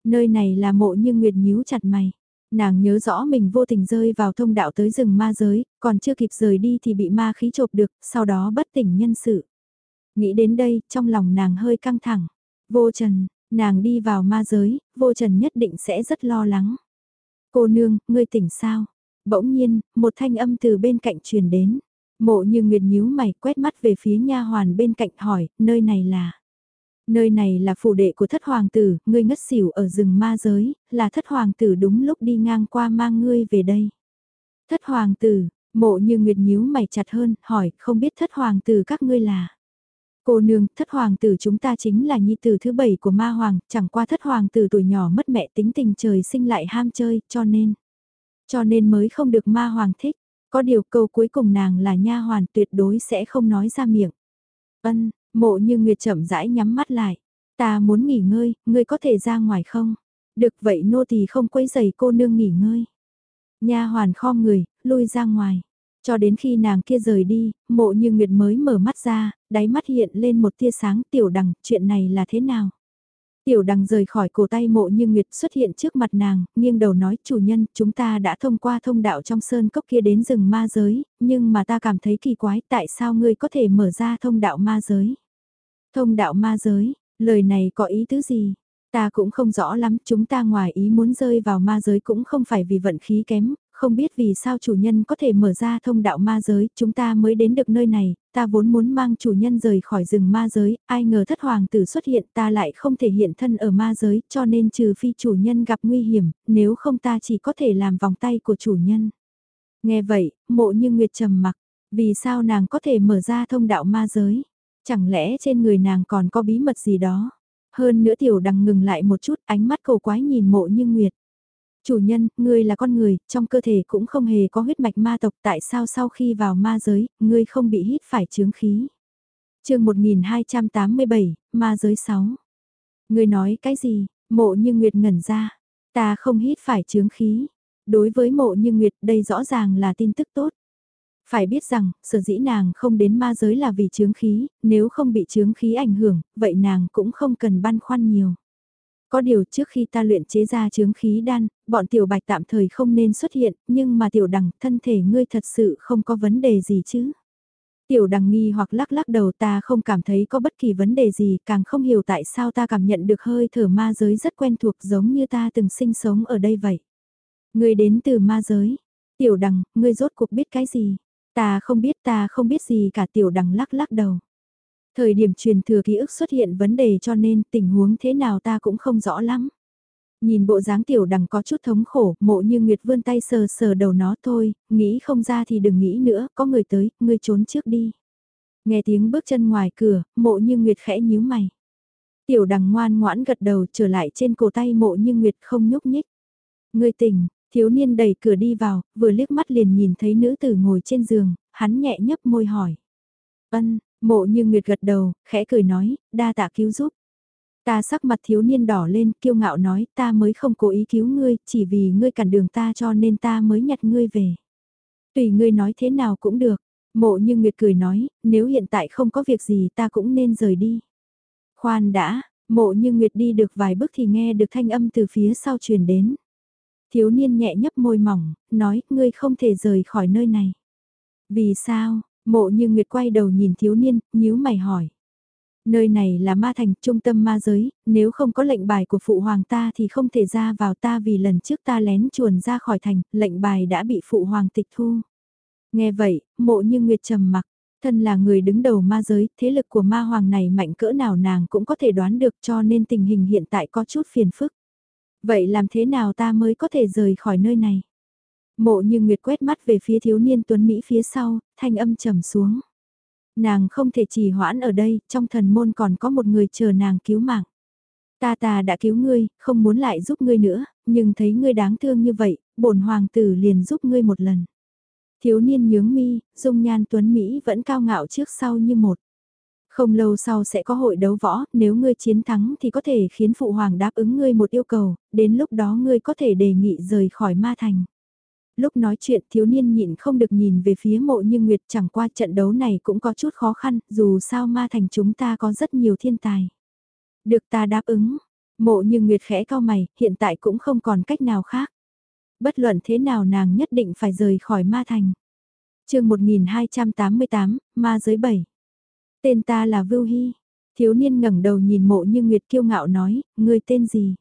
Nơi này là mộ như nguyệt nhíu chặt mày. Nàng nhớ rõ mình vô tình rơi vào thông đạo tới rừng ma giới, còn chưa kịp rời đi thì bị ma khí chộp được, sau đó bất tỉnh nhân sự. Nghĩ đến đây, trong lòng nàng hơi căng thẳng. Vô trần, nàng đi vào ma giới, vô trần nhất định sẽ rất lo lắng. Cô nương, ngươi tỉnh sao? Bỗng nhiên, một thanh âm từ bên cạnh truyền đến. Mộ như nguyệt nhíu mày quét mắt về phía nha hoàn bên cạnh hỏi, nơi này là... Nơi này là phủ đệ của thất hoàng tử, ngươi ngất xỉu ở rừng ma giới, là thất hoàng tử đúng lúc đi ngang qua mang ngươi về đây. Thất hoàng tử, mộ như nguyệt nhíu mày chặt hơn, hỏi, không biết thất hoàng tử các ngươi là. Cô nương, thất hoàng tử chúng ta chính là nhi tử thứ bảy của ma hoàng, chẳng qua thất hoàng tử tuổi nhỏ mất mẹ tính tình trời sinh lại ham chơi, cho nên. Cho nên mới không được ma hoàng thích. Có điều câu cuối cùng nàng là nha hoàn tuyệt đối sẽ không nói ra miệng. Ân, Mộ như Nguyệt chậm rãi nhắm mắt lại. Ta muốn nghỉ ngơi, ngươi có thể ra ngoài không? Được vậy nô tỳ không quấy giày cô nương nghỉ ngơi. Nha hoàn khom người, lui ra ngoài. Cho đến khi nàng kia rời đi, mộ như Nguyệt mới mở mắt ra, đáy mắt hiện lên một tia sáng tiểu đằng, chuyện này là thế nào? Tiểu đằng rời khỏi cổ tay mộ như Nguyệt xuất hiện trước mặt nàng, nghiêng đầu nói chủ nhân, chúng ta đã thông qua thông đạo trong sơn cốc kia đến rừng ma giới, nhưng mà ta cảm thấy kỳ quái tại sao ngươi có thể mở ra thông đạo ma giới? Thông đạo ma giới, lời này có ý tứ gì? Ta cũng không rõ lắm, chúng ta ngoài ý muốn rơi vào ma giới cũng không phải vì vận khí kém, không biết vì sao chủ nhân có thể mở ra thông đạo ma giới, chúng ta mới đến được nơi này, ta vốn muốn mang chủ nhân rời khỏi rừng ma giới, ai ngờ thất hoàng tử xuất hiện ta lại không thể hiện thân ở ma giới, cho nên trừ phi chủ nhân gặp nguy hiểm, nếu không ta chỉ có thể làm vòng tay của chủ nhân. Nghe vậy, mộ như Nguyệt trầm mặc, vì sao nàng có thể mở ra thông đạo ma giới? Chẳng lẽ trên người nàng còn có bí mật gì đó? Hơn nữa tiểu đằng ngừng lại một chút ánh mắt cầu quái nhìn mộ như Nguyệt. Chủ nhân, ngươi là con người, trong cơ thể cũng không hề có huyết mạch ma tộc tại sao sau khi vào ma giới, ngươi không bị hít phải chướng khí. chương 1287, ma giới 6. Ngươi nói cái gì, mộ như Nguyệt ngẩn ra, ta không hít phải chướng khí. Đối với mộ như Nguyệt đây rõ ràng là tin tức tốt. Phải biết rằng, sở dĩ nàng không đến ma giới là vì chướng khí, nếu không bị chướng khí ảnh hưởng, vậy nàng cũng không cần băn khoăn nhiều. Có điều trước khi ta luyện chế ra chướng khí đan, bọn tiểu bạch tạm thời không nên xuất hiện, nhưng mà tiểu đằng, thân thể ngươi thật sự không có vấn đề gì chứ. Tiểu đằng nghi hoặc lắc lắc đầu ta không cảm thấy có bất kỳ vấn đề gì, càng không hiểu tại sao ta cảm nhận được hơi thở ma giới rất quen thuộc giống như ta từng sinh sống ở đây vậy. Ngươi đến từ ma giới. Tiểu đằng, ngươi rốt cuộc biết cái gì? Ta không biết ta không biết gì cả tiểu đằng lắc lắc đầu. Thời điểm truyền thừa ký ức xuất hiện vấn đề cho nên tình huống thế nào ta cũng không rõ lắm. Nhìn bộ dáng tiểu đằng có chút thống khổ, mộ như Nguyệt vươn tay sờ sờ đầu nó thôi, nghĩ không ra thì đừng nghĩ nữa, có người tới, ngươi trốn trước đi. Nghe tiếng bước chân ngoài cửa, mộ như Nguyệt khẽ nhíu mày. Tiểu đằng ngoan ngoãn gật đầu trở lại trên cổ tay mộ như Nguyệt không nhúc nhích. Ngươi tỉnh, thiếu niên đẩy cửa đi vào, vừa liếc mắt liền nhìn thấy nữ tử ngồi trên giường, hắn nhẹ nhấp môi hỏi. Ân, Mộ như Nguyệt gật đầu, khẽ cười nói, đa tạ cứu giúp. Ta sắc mặt thiếu niên đỏ lên, kiêu ngạo nói, ta mới không cố ý cứu ngươi, chỉ vì ngươi cản đường ta cho nên ta mới nhặt ngươi về. Tùy ngươi nói thế nào cũng được. Mộ như Nguyệt cười nói, nếu hiện tại không có việc gì ta cũng nên rời đi. Khoan đã, mộ như Nguyệt đi được vài bước thì nghe được thanh âm từ phía sau truyền đến. Thiếu niên nhẹ nhấp môi mỏng, nói, ngươi không thể rời khỏi nơi này. Vì sao, Mộ như Nguyệt quay đầu nhìn thiếu niên, nhíu mày hỏi. Nơi này là ma thành, trung tâm ma giới, nếu không có lệnh bài của phụ hoàng ta thì không thể ra vào ta vì lần trước ta lén chuồn ra khỏi thành, lệnh bài đã bị phụ hoàng tịch thu. Nghe vậy, mộ như Nguyệt trầm mặc, thân là người đứng đầu ma giới, thế lực của ma hoàng này mạnh cỡ nào nàng cũng có thể đoán được cho nên tình hình hiện tại có chút phiền phức. Vậy làm thế nào ta mới có thể rời khỏi nơi này? Mộ như Nguyệt quét mắt về phía thiếu niên tuấn Mỹ phía sau, thanh âm trầm xuống. Nàng không thể trì hoãn ở đây, trong thần môn còn có một người chờ nàng cứu mạng. Ta ta đã cứu ngươi, không muốn lại giúp ngươi nữa, nhưng thấy ngươi đáng thương như vậy, bổn hoàng tử liền giúp ngươi một lần. Thiếu niên nhướng mi, dung nhan tuấn Mỹ vẫn cao ngạo trước sau như một. Không lâu sau sẽ có hội đấu võ, nếu ngươi chiến thắng thì có thể khiến phụ hoàng đáp ứng ngươi một yêu cầu, đến lúc đó ngươi có thể đề nghị rời khỏi ma thành lúc nói chuyện thiếu niên nhịn không được nhìn về phía mộ như Nguyệt chẳng qua trận đấu này cũng có chút khó khăn, dù sao ma thành chúng ta có rất nhiều thiên tài. Được ta đáp ứng, mộ như Nguyệt khẽ cao mày, hiện tại cũng không còn cách nào khác. Bất luận thế nào nàng nhất định phải rời khỏi ma thành. chương 1288, ma giới 7. Tên ta là Vưu Hy. Thiếu niên ngẩng đầu nhìn mộ như Nguyệt kiêu ngạo nói, ngươi tên gì?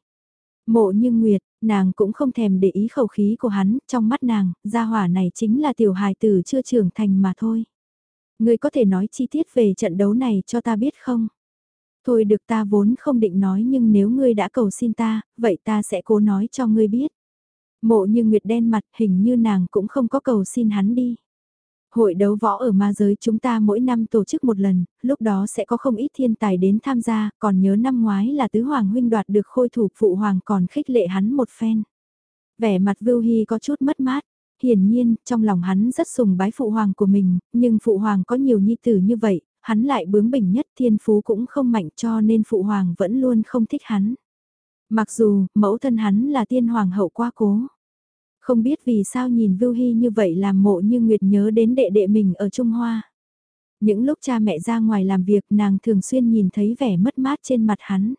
Mộ như Nguyệt, nàng cũng không thèm để ý khẩu khí của hắn, trong mắt nàng, gia hỏa này chính là tiểu hài tử chưa trưởng thành mà thôi. Ngươi có thể nói chi tiết về trận đấu này cho ta biết không? Thôi được ta vốn không định nói nhưng nếu ngươi đã cầu xin ta, vậy ta sẽ cố nói cho ngươi biết. Mộ như Nguyệt đen mặt hình như nàng cũng không có cầu xin hắn đi. Hội đấu võ ở ma giới chúng ta mỗi năm tổ chức một lần, lúc đó sẽ có không ít thiên tài đến tham gia, còn nhớ năm ngoái là tứ hoàng huynh đoạt được khôi thủ phụ hoàng còn khích lệ hắn một phen. Vẻ mặt Vưu Hy có chút mất mát, hiển nhiên, trong lòng hắn rất sùng bái phụ hoàng của mình, nhưng phụ hoàng có nhiều nhi tử như vậy, hắn lại bướng bỉnh nhất thiên phú cũng không mạnh cho nên phụ hoàng vẫn luôn không thích hắn. Mặc dù, mẫu thân hắn là tiên hoàng hậu qua cố. Không biết vì sao nhìn Vưu Hy như vậy làm mộ như Nguyệt nhớ đến đệ đệ mình ở Trung Hoa. Những lúc cha mẹ ra ngoài làm việc nàng thường xuyên nhìn thấy vẻ mất mát trên mặt hắn.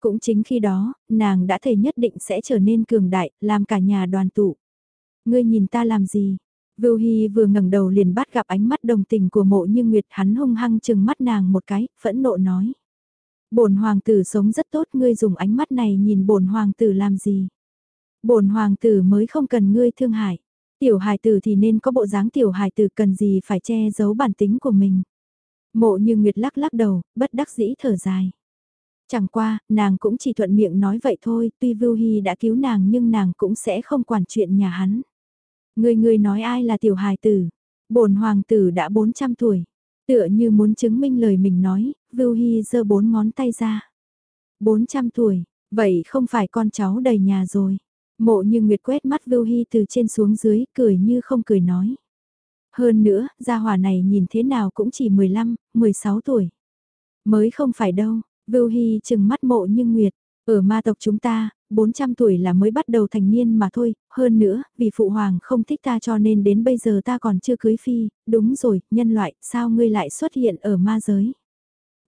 Cũng chính khi đó, nàng đã thề nhất định sẽ trở nên cường đại, làm cả nhà đoàn tụ. Ngươi nhìn ta làm gì? Vưu Hy vừa ngẩng đầu liền bắt gặp ánh mắt đồng tình của mộ như Nguyệt hắn hung hăng chừng mắt nàng một cái, phẫn nộ nói. Bổn hoàng tử sống rất tốt ngươi dùng ánh mắt này nhìn bổn hoàng tử làm gì? Bổn hoàng tử mới không cần ngươi thương hại. Tiểu hài tử thì nên có bộ dáng tiểu hài tử cần gì phải che giấu bản tính của mình. Mộ như Nguyệt lắc lắc đầu, bất đắc dĩ thở dài. Chẳng qua, nàng cũng chỉ thuận miệng nói vậy thôi, tuy Vưu Hy đã cứu nàng nhưng nàng cũng sẽ không quản chuyện nhà hắn. Người người nói ai là tiểu hài tử, bổn hoàng tử đã 400 tuổi. Tựa như muốn chứng minh lời mình nói, Vưu Hy giơ bốn ngón tay ra. 400 tuổi, vậy không phải con cháu đầy nhà rồi. Mộ như Nguyệt quét mắt Vưu Hy từ trên xuống dưới, cười như không cười nói. Hơn nữa, gia hỏa này nhìn thế nào cũng chỉ 15, 16 tuổi. Mới không phải đâu, Vưu Hy chừng mắt mộ như Nguyệt. Ở ma tộc chúng ta, 400 tuổi là mới bắt đầu thành niên mà thôi, hơn nữa, vì phụ hoàng không thích ta cho nên đến bây giờ ta còn chưa cưới phi, đúng rồi, nhân loại, sao ngươi lại xuất hiện ở ma giới?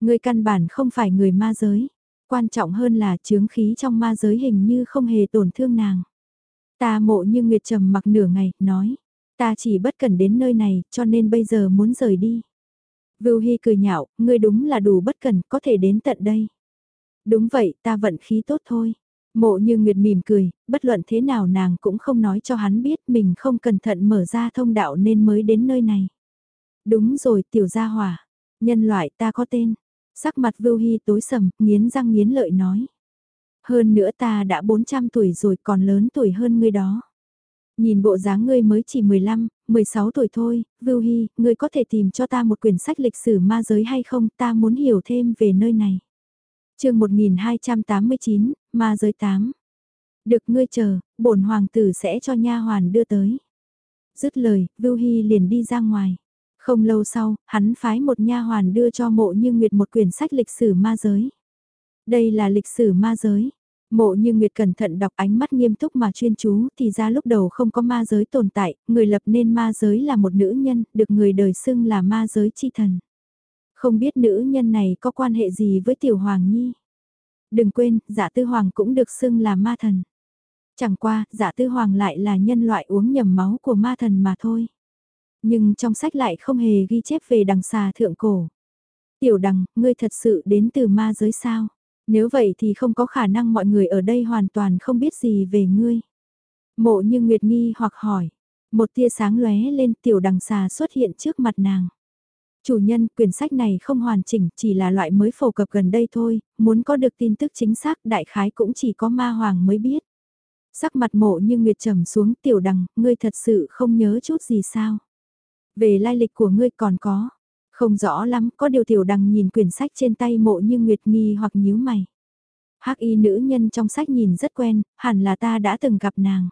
Ngươi căn bản không phải người ma giới, quan trọng hơn là chướng khí trong ma giới hình như không hề tổn thương nàng. Ta mộ như Nguyệt trầm mặc nửa ngày, nói, ta chỉ bất cần đến nơi này, cho nên bây giờ muốn rời đi. Vưu Hy cười nhạo, ngươi đúng là đủ bất cần, có thể đến tận đây. Đúng vậy, ta vận khí tốt thôi. Mộ như Nguyệt mỉm cười, bất luận thế nào nàng cũng không nói cho hắn biết mình không cẩn thận mở ra thông đạo nên mới đến nơi này. Đúng rồi, tiểu gia hỏa. Nhân loại ta có tên. Sắc mặt Vưu Hy tối sầm, nghiến răng nghiến lợi nói. Hơn nữa ta đã 400 tuổi rồi còn lớn tuổi hơn ngươi đó. Nhìn bộ dáng ngươi mới chỉ 15, 16 tuổi thôi, Vưu Hy, ngươi có thể tìm cho ta một quyển sách lịch sử ma giới hay không, ta muốn hiểu thêm về nơi này. chương 1289, ma giới 8. Được ngươi chờ, bổn hoàng tử sẽ cho nha hoàn đưa tới. Dứt lời, Vưu Hy liền đi ra ngoài. Không lâu sau, hắn phái một nha hoàn đưa cho mộ như Nguyệt một quyển sách lịch sử ma giới. Đây là lịch sử ma giới. Mộ như Nguyệt cẩn thận đọc ánh mắt nghiêm túc mà chuyên chú thì ra lúc đầu không có ma giới tồn tại, người lập nên ma giới là một nữ nhân, được người đời xưng là ma giới chi thần. Không biết nữ nhân này có quan hệ gì với tiểu hoàng nhi. Đừng quên, giả tư hoàng cũng được xưng là ma thần. Chẳng qua, giả tư hoàng lại là nhân loại uống nhầm máu của ma thần mà thôi. Nhưng trong sách lại không hề ghi chép về đằng xà thượng cổ. Tiểu đằng, ngươi thật sự đến từ ma giới sao? Nếu vậy thì không có khả năng mọi người ở đây hoàn toàn không biết gì về ngươi. Mộ như Nguyệt nghi hoặc hỏi. Một tia sáng lóe lên tiểu đằng xà xuất hiện trước mặt nàng. Chủ nhân, quyển sách này không hoàn chỉnh, chỉ là loại mới phổ cập gần đây thôi, muốn có được tin tức chính xác đại khái cũng chỉ có ma hoàng mới biết. Sắc mặt mộ như Nguyệt trầm xuống tiểu đằng, ngươi thật sự không nhớ chút gì sao? Về lai lịch của ngươi còn có, không rõ lắm, có điều tiểu đằng nhìn quyển sách trên tay mộ như Nguyệt nghi hoặc nhíu mày. hắc y nữ nhân trong sách nhìn rất quen, hẳn là ta đã từng gặp nàng.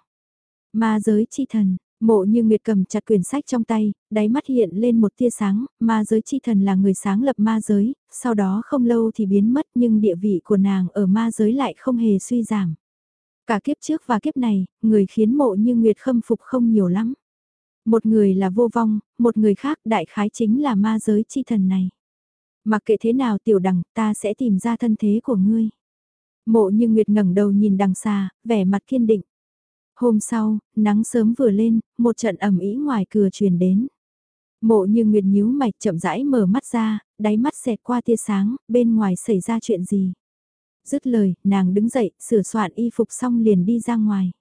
Ma giới chi thần, mộ như Nguyệt cầm chặt quyển sách trong tay, đáy mắt hiện lên một tia sáng, ma giới chi thần là người sáng lập ma giới, sau đó không lâu thì biến mất nhưng địa vị của nàng ở ma giới lại không hề suy giảm. Cả kiếp trước và kiếp này, người khiến mộ như Nguyệt khâm phục không nhiều lắm. Một người là vô vong, một người khác đại khái chính là ma giới chi thần này. Mặc kệ thế nào tiểu đằng ta sẽ tìm ra thân thế của ngươi. Mộ như Nguyệt ngẩng đầu nhìn đằng xa, vẻ mặt kiên định. Hôm sau, nắng sớm vừa lên, một trận ẩm ý ngoài cửa truyền đến. Mộ như Nguyệt nhíu mạch chậm rãi mở mắt ra, đáy mắt xẹt qua tia sáng, bên ngoài xảy ra chuyện gì. Dứt lời, nàng đứng dậy, sửa soạn y phục xong liền đi ra ngoài.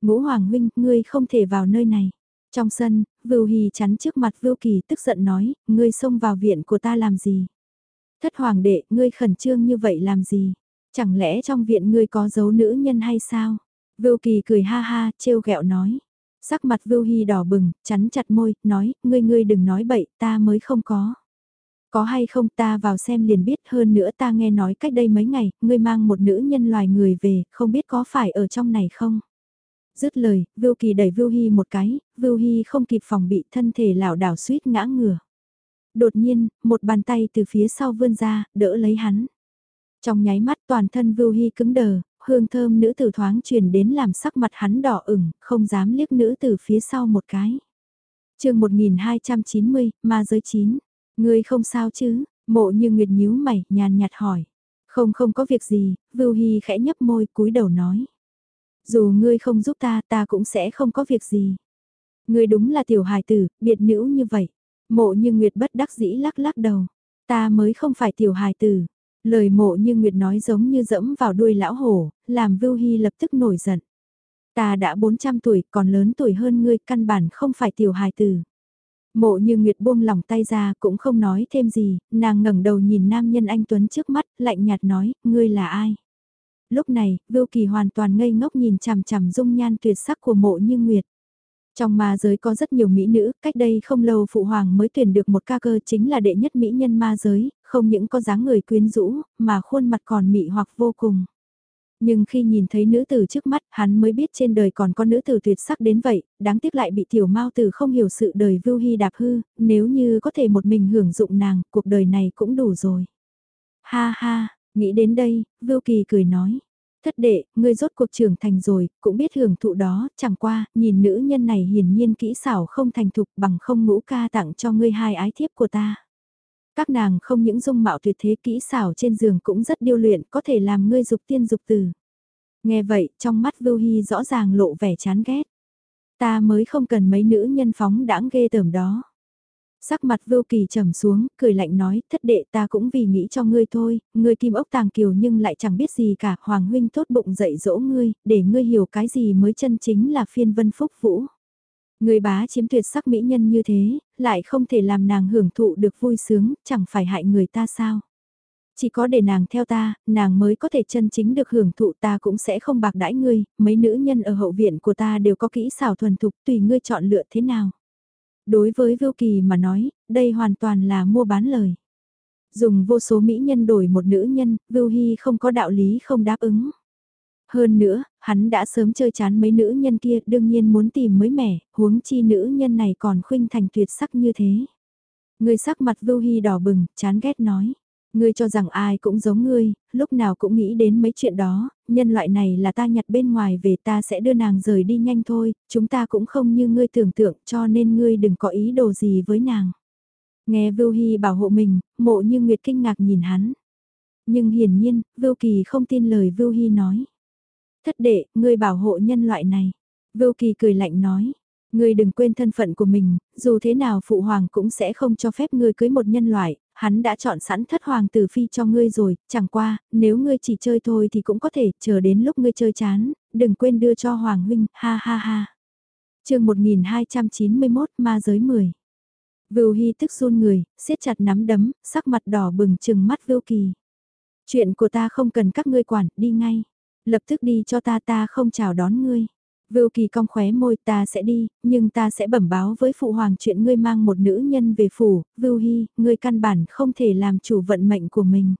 Ngũ Hoàng Huynh, ngươi không thể vào nơi này. Trong sân, Vưu Hì chắn trước mặt Vưu Kỳ tức giận nói, ngươi xông vào viện của ta làm gì? Thất hoàng đệ, ngươi khẩn trương như vậy làm gì? Chẳng lẽ trong viện ngươi có dấu nữ nhân hay sao? Vưu Kỳ cười ha ha, trêu ghẹo nói. Sắc mặt Vưu Hy đỏ bừng, chắn chặt môi, nói, ngươi ngươi đừng nói bậy, ta mới không có. Có hay không ta vào xem liền biết hơn nữa ta nghe nói cách đây mấy ngày, ngươi mang một nữ nhân loài người về, không biết có phải ở trong này không? Dứt lời, Vưu Kỳ đẩy Vưu Hy một cái, Vưu Hy không kịp phòng bị thân thể lảo đảo suýt ngã ngửa. Đột nhiên, một bàn tay từ phía sau vươn ra, đỡ lấy hắn. Trong nháy mắt toàn thân Vưu Hy cứng đờ, hương thơm nữ tử thoáng truyền đến làm sắc mặt hắn đỏ ửng, không dám liếc nữ tử phía sau một cái. chương 1290, ma giới chín. Ngươi không sao chứ, mộ như nguyệt nhíu mày, nhàn nhạt hỏi. Không không có việc gì, Vưu Hy khẽ nhấp môi cúi đầu nói. Dù ngươi không giúp ta, ta cũng sẽ không có việc gì. Ngươi đúng là tiểu hài tử, biệt nữ như vậy. Mộ như Nguyệt bất đắc dĩ lắc lắc đầu. Ta mới không phải tiểu hài tử. Lời mộ như Nguyệt nói giống như dẫm vào đuôi lão hổ, làm Vưu Hy lập tức nổi giận. Ta đã 400 tuổi, còn lớn tuổi hơn ngươi, căn bản không phải tiểu hài tử. Mộ như Nguyệt buông lòng tay ra cũng không nói thêm gì, nàng ngẩng đầu nhìn nam nhân anh Tuấn trước mắt, lạnh nhạt nói, ngươi là ai? Lúc này, Vưu Kỳ hoàn toàn ngây ngốc nhìn chằm chằm dung nhan tuyệt sắc của mộ như Nguyệt. Trong ma giới có rất nhiều mỹ nữ, cách đây không lâu Phụ Hoàng mới tuyển được một ca cơ chính là đệ nhất mỹ nhân ma giới, không những có dáng người quyến rũ, mà khuôn mặt còn mị hoặc vô cùng. Nhưng khi nhìn thấy nữ tử trước mắt, hắn mới biết trên đời còn có nữ tử tuyệt sắc đến vậy, đáng tiếc lại bị tiểu mao tử không hiểu sự đời vưu hy đạp hư, nếu như có thể một mình hưởng dụng nàng, cuộc đời này cũng đủ rồi. Ha ha, nghĩ đến đây, vưu kỳ cười nói. Thất đệ, ngươi rốt cuộc trưởng thành rồi, cũng biết hưởng thụ đó, chẳng qua, nhìn nữ nhân này hiển nhiên kỹ xảo không thành thục bằng không ngũ ca tặng cho ngươi hai ái thiếp của ta. Các nàng không những dung mạo tuyệt thế kỹ xảo trên giường cũng rất điêu luyện, có thể làm ngươi dục tiên dục từ. Nghe vậy, trong mắt Vưu Hy rõ ràng lộ vẻ chán ghét. Ta mới không cần mấy nữ nhân phóng đãng ghê tởm đó. Sắc mặt Vưu Kỳ trầm xuống, cười lạnh nói, thất đệ ta cũng vì nghĩ cho ngươi thôi, ngươi kim ốc tàng kiều nhưng lại chẳng biết gì cả, Hoàng huynh tốt bụng dạy dỗ ngươi, để ngươi hiểu cái gì mới chân chính là phiên vân phúc vũ. Người bá chiếm tuyệt sắc mỹ nhân như thế, lại không thể làm nàng hưởng thụ được vui sướng, chẳng phải hại người ta sao. Chỉ có để nàng theo ta, nàng mới có thể chân chính được hưởng thụ ta cũng sẽ không bạc đãi ngươi, mấy nữ nhân ở hậu viện của ta đều có kỹ xảo thuần thục tùy ngươi chọn lựa thế nào. Đối với Vưu Kỳ mà nói, đây hoàn toàn là mua bán lời. Dùng vô số mỹ nhân đổi một nữ nhân, Vưu Hy không có đạo lý không đáp ứng. Hơn nữa, hắn đã sớm chơi chán mấy nữ nhân kia đương nhiên muốn tìm mới mẻ, huống chi nữ nhân này còn khuynh thành tuyệt sắc như thế. Người sắc mặt Vưu Hy đỏ bừng, chán ghét nói. Ngươi cho rằng ai cũng giống ngươi, lúc nào cũng nghĩ đến mấy chuyện đó, nhân loại này là ta nhặt bên ngoài về ta sẽ đưa nàng rời đi nhanh thôi, chúng ta cũng không như ngươi tưởng tượng cho nên ngươi đừng có ý đồ gì với nàng. Nghe Vưu Hy bảo hộ mình, mộ như Nguyệt kinh ngạc nhìn hắn. Nhưng hiển nhiên, Vưu Kỳ không tin lời Vưu Hy nói. Thất đệ, ngươi bảo hộ nhân loại này. Vưu Kỳ cười lạnh nói. Ngươi đừng quên thân phận của mình, dù thế nào phụ hoàng cũng sẽ không cho phép ngươi cưới một nhân loại, hắn đã chọn sẵn thất hoàng tử phi cho ngươi rồi, chẳng qua, nếu ngươi chỉ chơi thôi thì cũng có thể, chờ đến lúc ngươi chơi chán, đừng quên đưa cho hoàng huynh, ha ha ha. chương 1291 ma giới 10 Vưu Hy tức run người, siết chặt nắm đấm, sắc mặt đỏ bừng chừng mắt Vưu Kỳ. Chuyện của ta không cần các ngươi quản, đi ngay. Lập tức đi cho ta ta không chào đón ngươi. Vưu Kỳ cong khóe môi ta sẽ đi, nhưng ta sẽ bẩm báo với phụ hoàng chuyện ngươi mang một nữ nhân về phủ, Vưu Hy, ngươi căn bản không thể làm chủ vận mệnh của mình.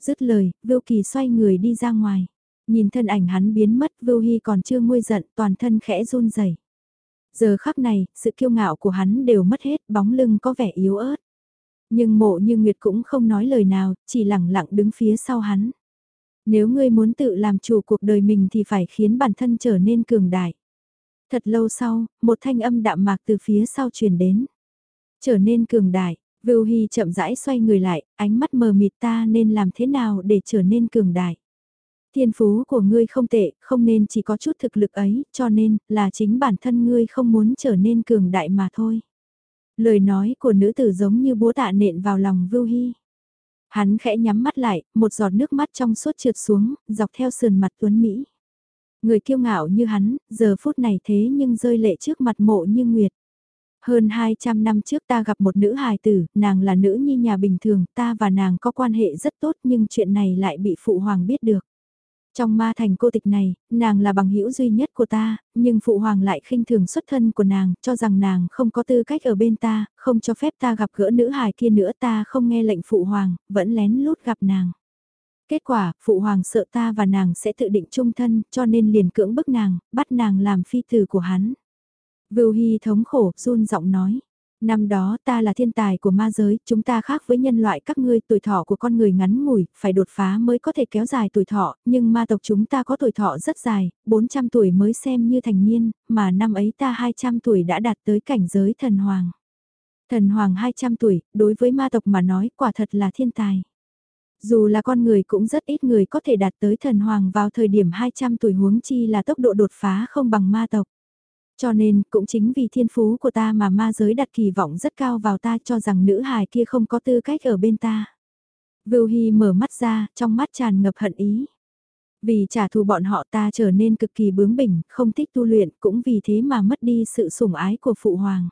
Dứt lời, Vưu Kỳ xoay người đi ra ngoài. Nhìn thân ảnh hắn biến mất, Vưu Hy còn chưa nguôi giận, toàn thân khẽ run rẩy. Giờ khắc này, sự kiêu ngạo của hắn đều mất hết, bóng lưng có vẻ yếu ớt. Nhưng mộ như Nguyệt cũng không nói lời nào, chỉ lặng lặng đứng phía sau hắn. Nếu ngươi muốn tự làm chủ cuộc đời mình thì phải khiến bản thân trở nên cường đại. Thật lâu sau, một thanh âm đạm mạc từ phía sau truyền đến. Trở nên cường đại, Vưu Hy chậm rãi xoay người lại, ánh mắt mờ mịt ta nên làm thế nào để trở nên cường đại. Thiên phú của ngươi không tệ, không nên chỉ có chút thực lực ấy, cho nên, là chính bản thân ngươi không muốn trở nên cường đại mà thôi. Lời nói của nữ tử giống như búa tạ nện vào lòng Vưu Hy. Hắn khẽ nhắm mắt lại, một giọt nước mắt trong suốt trượt xuống, dọc theo sườn mặt tuấn Mỹ. Người kiêu ngạo như hắn, giờ phút này thế nhưng rơi lệ trước mặt mộ như nguyệt. Hơn 200 năm trước ta gặp một nữ hài tử, nàng là nữ nhi nhà bình thường, ta và nàng có quan hệ rất tốt nhưng chuyện này lại bị phụ hoàng biết được. Trong ma thành cô tịch này, nàng là bằng hữu duy nhất của ta, nhưng phụ hoàng lại khinh thường xuất thân của nàng, cho rằng nàng không có tư cách ở bên ta, không cho phép ta gặp gỡ nữ hài kia nữa ta không nghe lệnh phụ hoàng, vẫn lén lút gặp nàng. Kết quả, phụ hoàng sợ ta và nàng sẽ tự định chung thân, cho nên liền cưỡng bức nàng, bắt nàng làm phi tử của hắn. Vưu Hy thống khổ, run giọng nói. Năm đó ta là thiên tài của ma giới, chúng ta khác với nhân loại các ngươi, tuổi thọ của con người ngắn ngủi, phải đột phá mới có thể kéo dài tuổi thọ, nhưng ma tộc chúng ta có tuổi thọ rất dài, 400 tuổi mới xem như thành niên, mà năm ấy ta 200 tuổi đã đạt tới cảnh giới thần hoàng. Thần hoàng 200 tuổi, đối với ma tộc mà nói quả thật là thiên tài. Dù là con người cũng rất ít người có thể đạt tới thần hoàng vào thời điểm 200 tuổi huống chi là tốc độ đột phá không bằng ma tộc. Cho nên, cũng chính vì thiên phú của ta mà ma giới đặt kỳ vọng rất cao vào ta cho rằng nữ hài kia không có tư cách ở bên ta. Vưu Hy mở mắt ra, trong mắt tràn ngập hận ý. Vì trả thù bọn họ ta trở nên cực kỳ bướng bỉnh, không thích tu luyện, cũng vì thế mà mất đi sự sủng ái của Phụ Hoàng.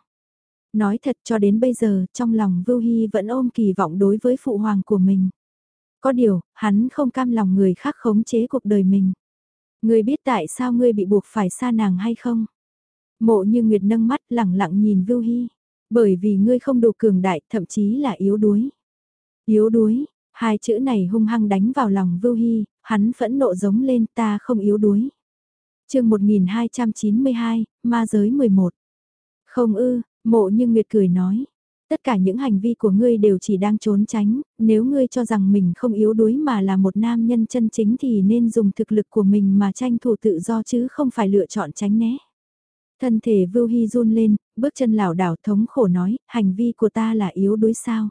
Nói thật cho đến bây giờ, trong lòng Vưu Hy vẫn ôm kỳ vọng đối với Phụ Hoàng của mình. Có điều, hắn không cam lòng người khác khống chế cuộc đời mình. Ngươi biết tại sao ngươi bị buộc phải xa nàng hay không? Mộ như Nguyệt nâng mắt lẳng lặng nhìn Vưu Hy. Bởi vì ngươi không đủ cường đại, thậm chí là yếu đuối. Yếu đuối, hai chữ này hung hăng đánh vào lòng Vưu Hy, hắn phẫn nộ giống lên ta không yếu đuối. chương 1292, ma giới 11. Không ư, mộ như Nguyệt cười nói. Tất cả những hành vi của ngươi đều chỉ đang trốn tránh, nếu ngươi cho rằng mình không yếu đuối mà là một nam nhân chân chính thì nên dùng thực lực của mình mà tranh thủ tự do chứ không phải lựa chọn tránh né. Thân thể Vưu Hy run lên, bước chân lảo đảo thống khổ nói, hành vi của ta là yếu đuối sao?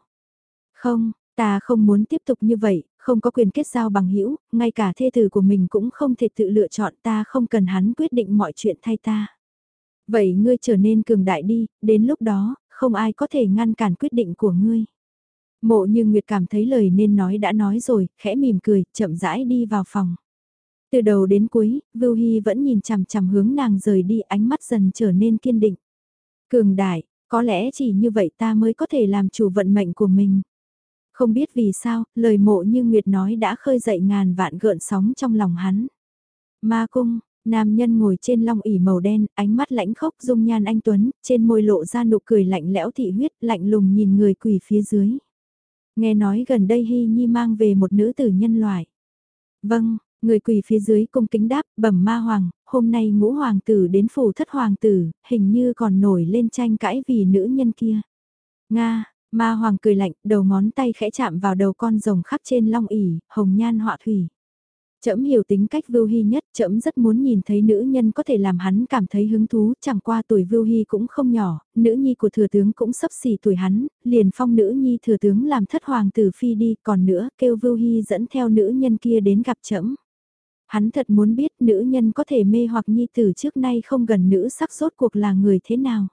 Không, ta không muốn tiếp tục như vậy, không có quyền kết giao bằng hữu ngay cả thê tử của mình cũng không thể tự lựa chọn ta không cần hắn quyết định mọi chuyện thay ta. Vậy ngươi trở nên cường đại đi, đến lúc đó, không ai có thể ngăn cản quyết định của ngươi. Mộ như Nguyệt cảm thấy lời nên nói đã nói rồi, khẽ mỉm cười, chậm rãi đi vào phòng. Từ đầu đến cuối, Vưu Hy vẫn nhìn chằm chằm hướng nàng rời đi ánh mắt dần trở nên kiên định. Cường đại, có lẽ chỉ như vậy ta mới có thể làm chủ vận mệnh của mình. Không biết vì sao, lời mộ như Nguyệt nói đã khơi dậy ngàn vạn gợn sóng trong lòng hắn. Ma cung, nam nhân ngồi trên long ỉ màu đen, ánh mắt lãnh khốc dung nhan anh Tuấn, trên môi lộ ra nụ cười lạnh lẽo thị huyết, lạnh lùng nhìn người quỳ phía dưới. Nghe nói gần đây Hy Nhi mang về một nữ tử nhân loại. Vâng, Người quỳ phía dưới cung kính đáp, bẩm ma hoàng, hôm nay ngũ hoàng tử đến phủ thất hoàng tử, hình như còn nổi lên tranh cãi vì nữ nhân kia. Nga, ma hoàng cười lạnh, đầu ngón tay khẽ chạm vào đầu con rồng khắc trên long ỉ, hồng nhan họa thủy. Trẫm hiểu tính cách Vưu Hy nhất, trẫm rất muốn nhìn thấy nữ nhân có thể làm hắn cảm thấy hứng thú, chẳng qua tuổi Vưu Hy cũng không nhỏ, nữ nhi của thừa tướng cũng sấp xỉ tuổi hắn, liền phong nữ nhi thừa tướng làm thất hoàng tử phi đi, còn nữa kêu Vưu Hy dẫn theo nữ nhân kia đến gặp trẫm. Hắn thật muốn biết nữ nhân có thể mê hoặc nhi tử trước nay không gần nữ sắc rốt cuộc là người thế nào.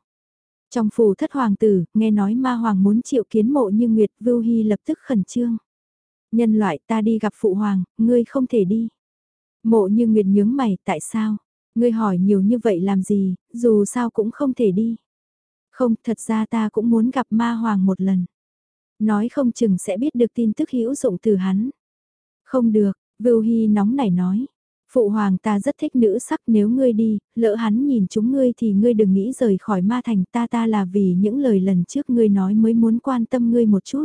Trong phủ thất hoàng tử, nghe nói ma hoàng muốn triệu kiến mộ như Nguyệt Vưu Hy lập tức khẩn trương. Nhân loại ta đi gặp phụ hoàng, ngươi không thể đi. Mộ như Nguyệt nhướng mày, tại sao? Ngươi hỏi nhiều như vậy làm gì, dù sao cũng không thể đi. Không, thật ra ta cũng muốn gặp ma hoàng một lần. Nói không chừng sẽ biết được tin tức hữu dụng từ hắn. Không được, Vưu Hy nóng nảy nói. Phụ hoàng ta rất thích nữ sắc nếu ngươi đi, lỡ hắn nhìn chúng ngươi thì ngươi đừng nghĩ rời khỏi ma thành ta ta là vì những lời lần trước ngươi nói mới muốn quan tâm ngươi một chút.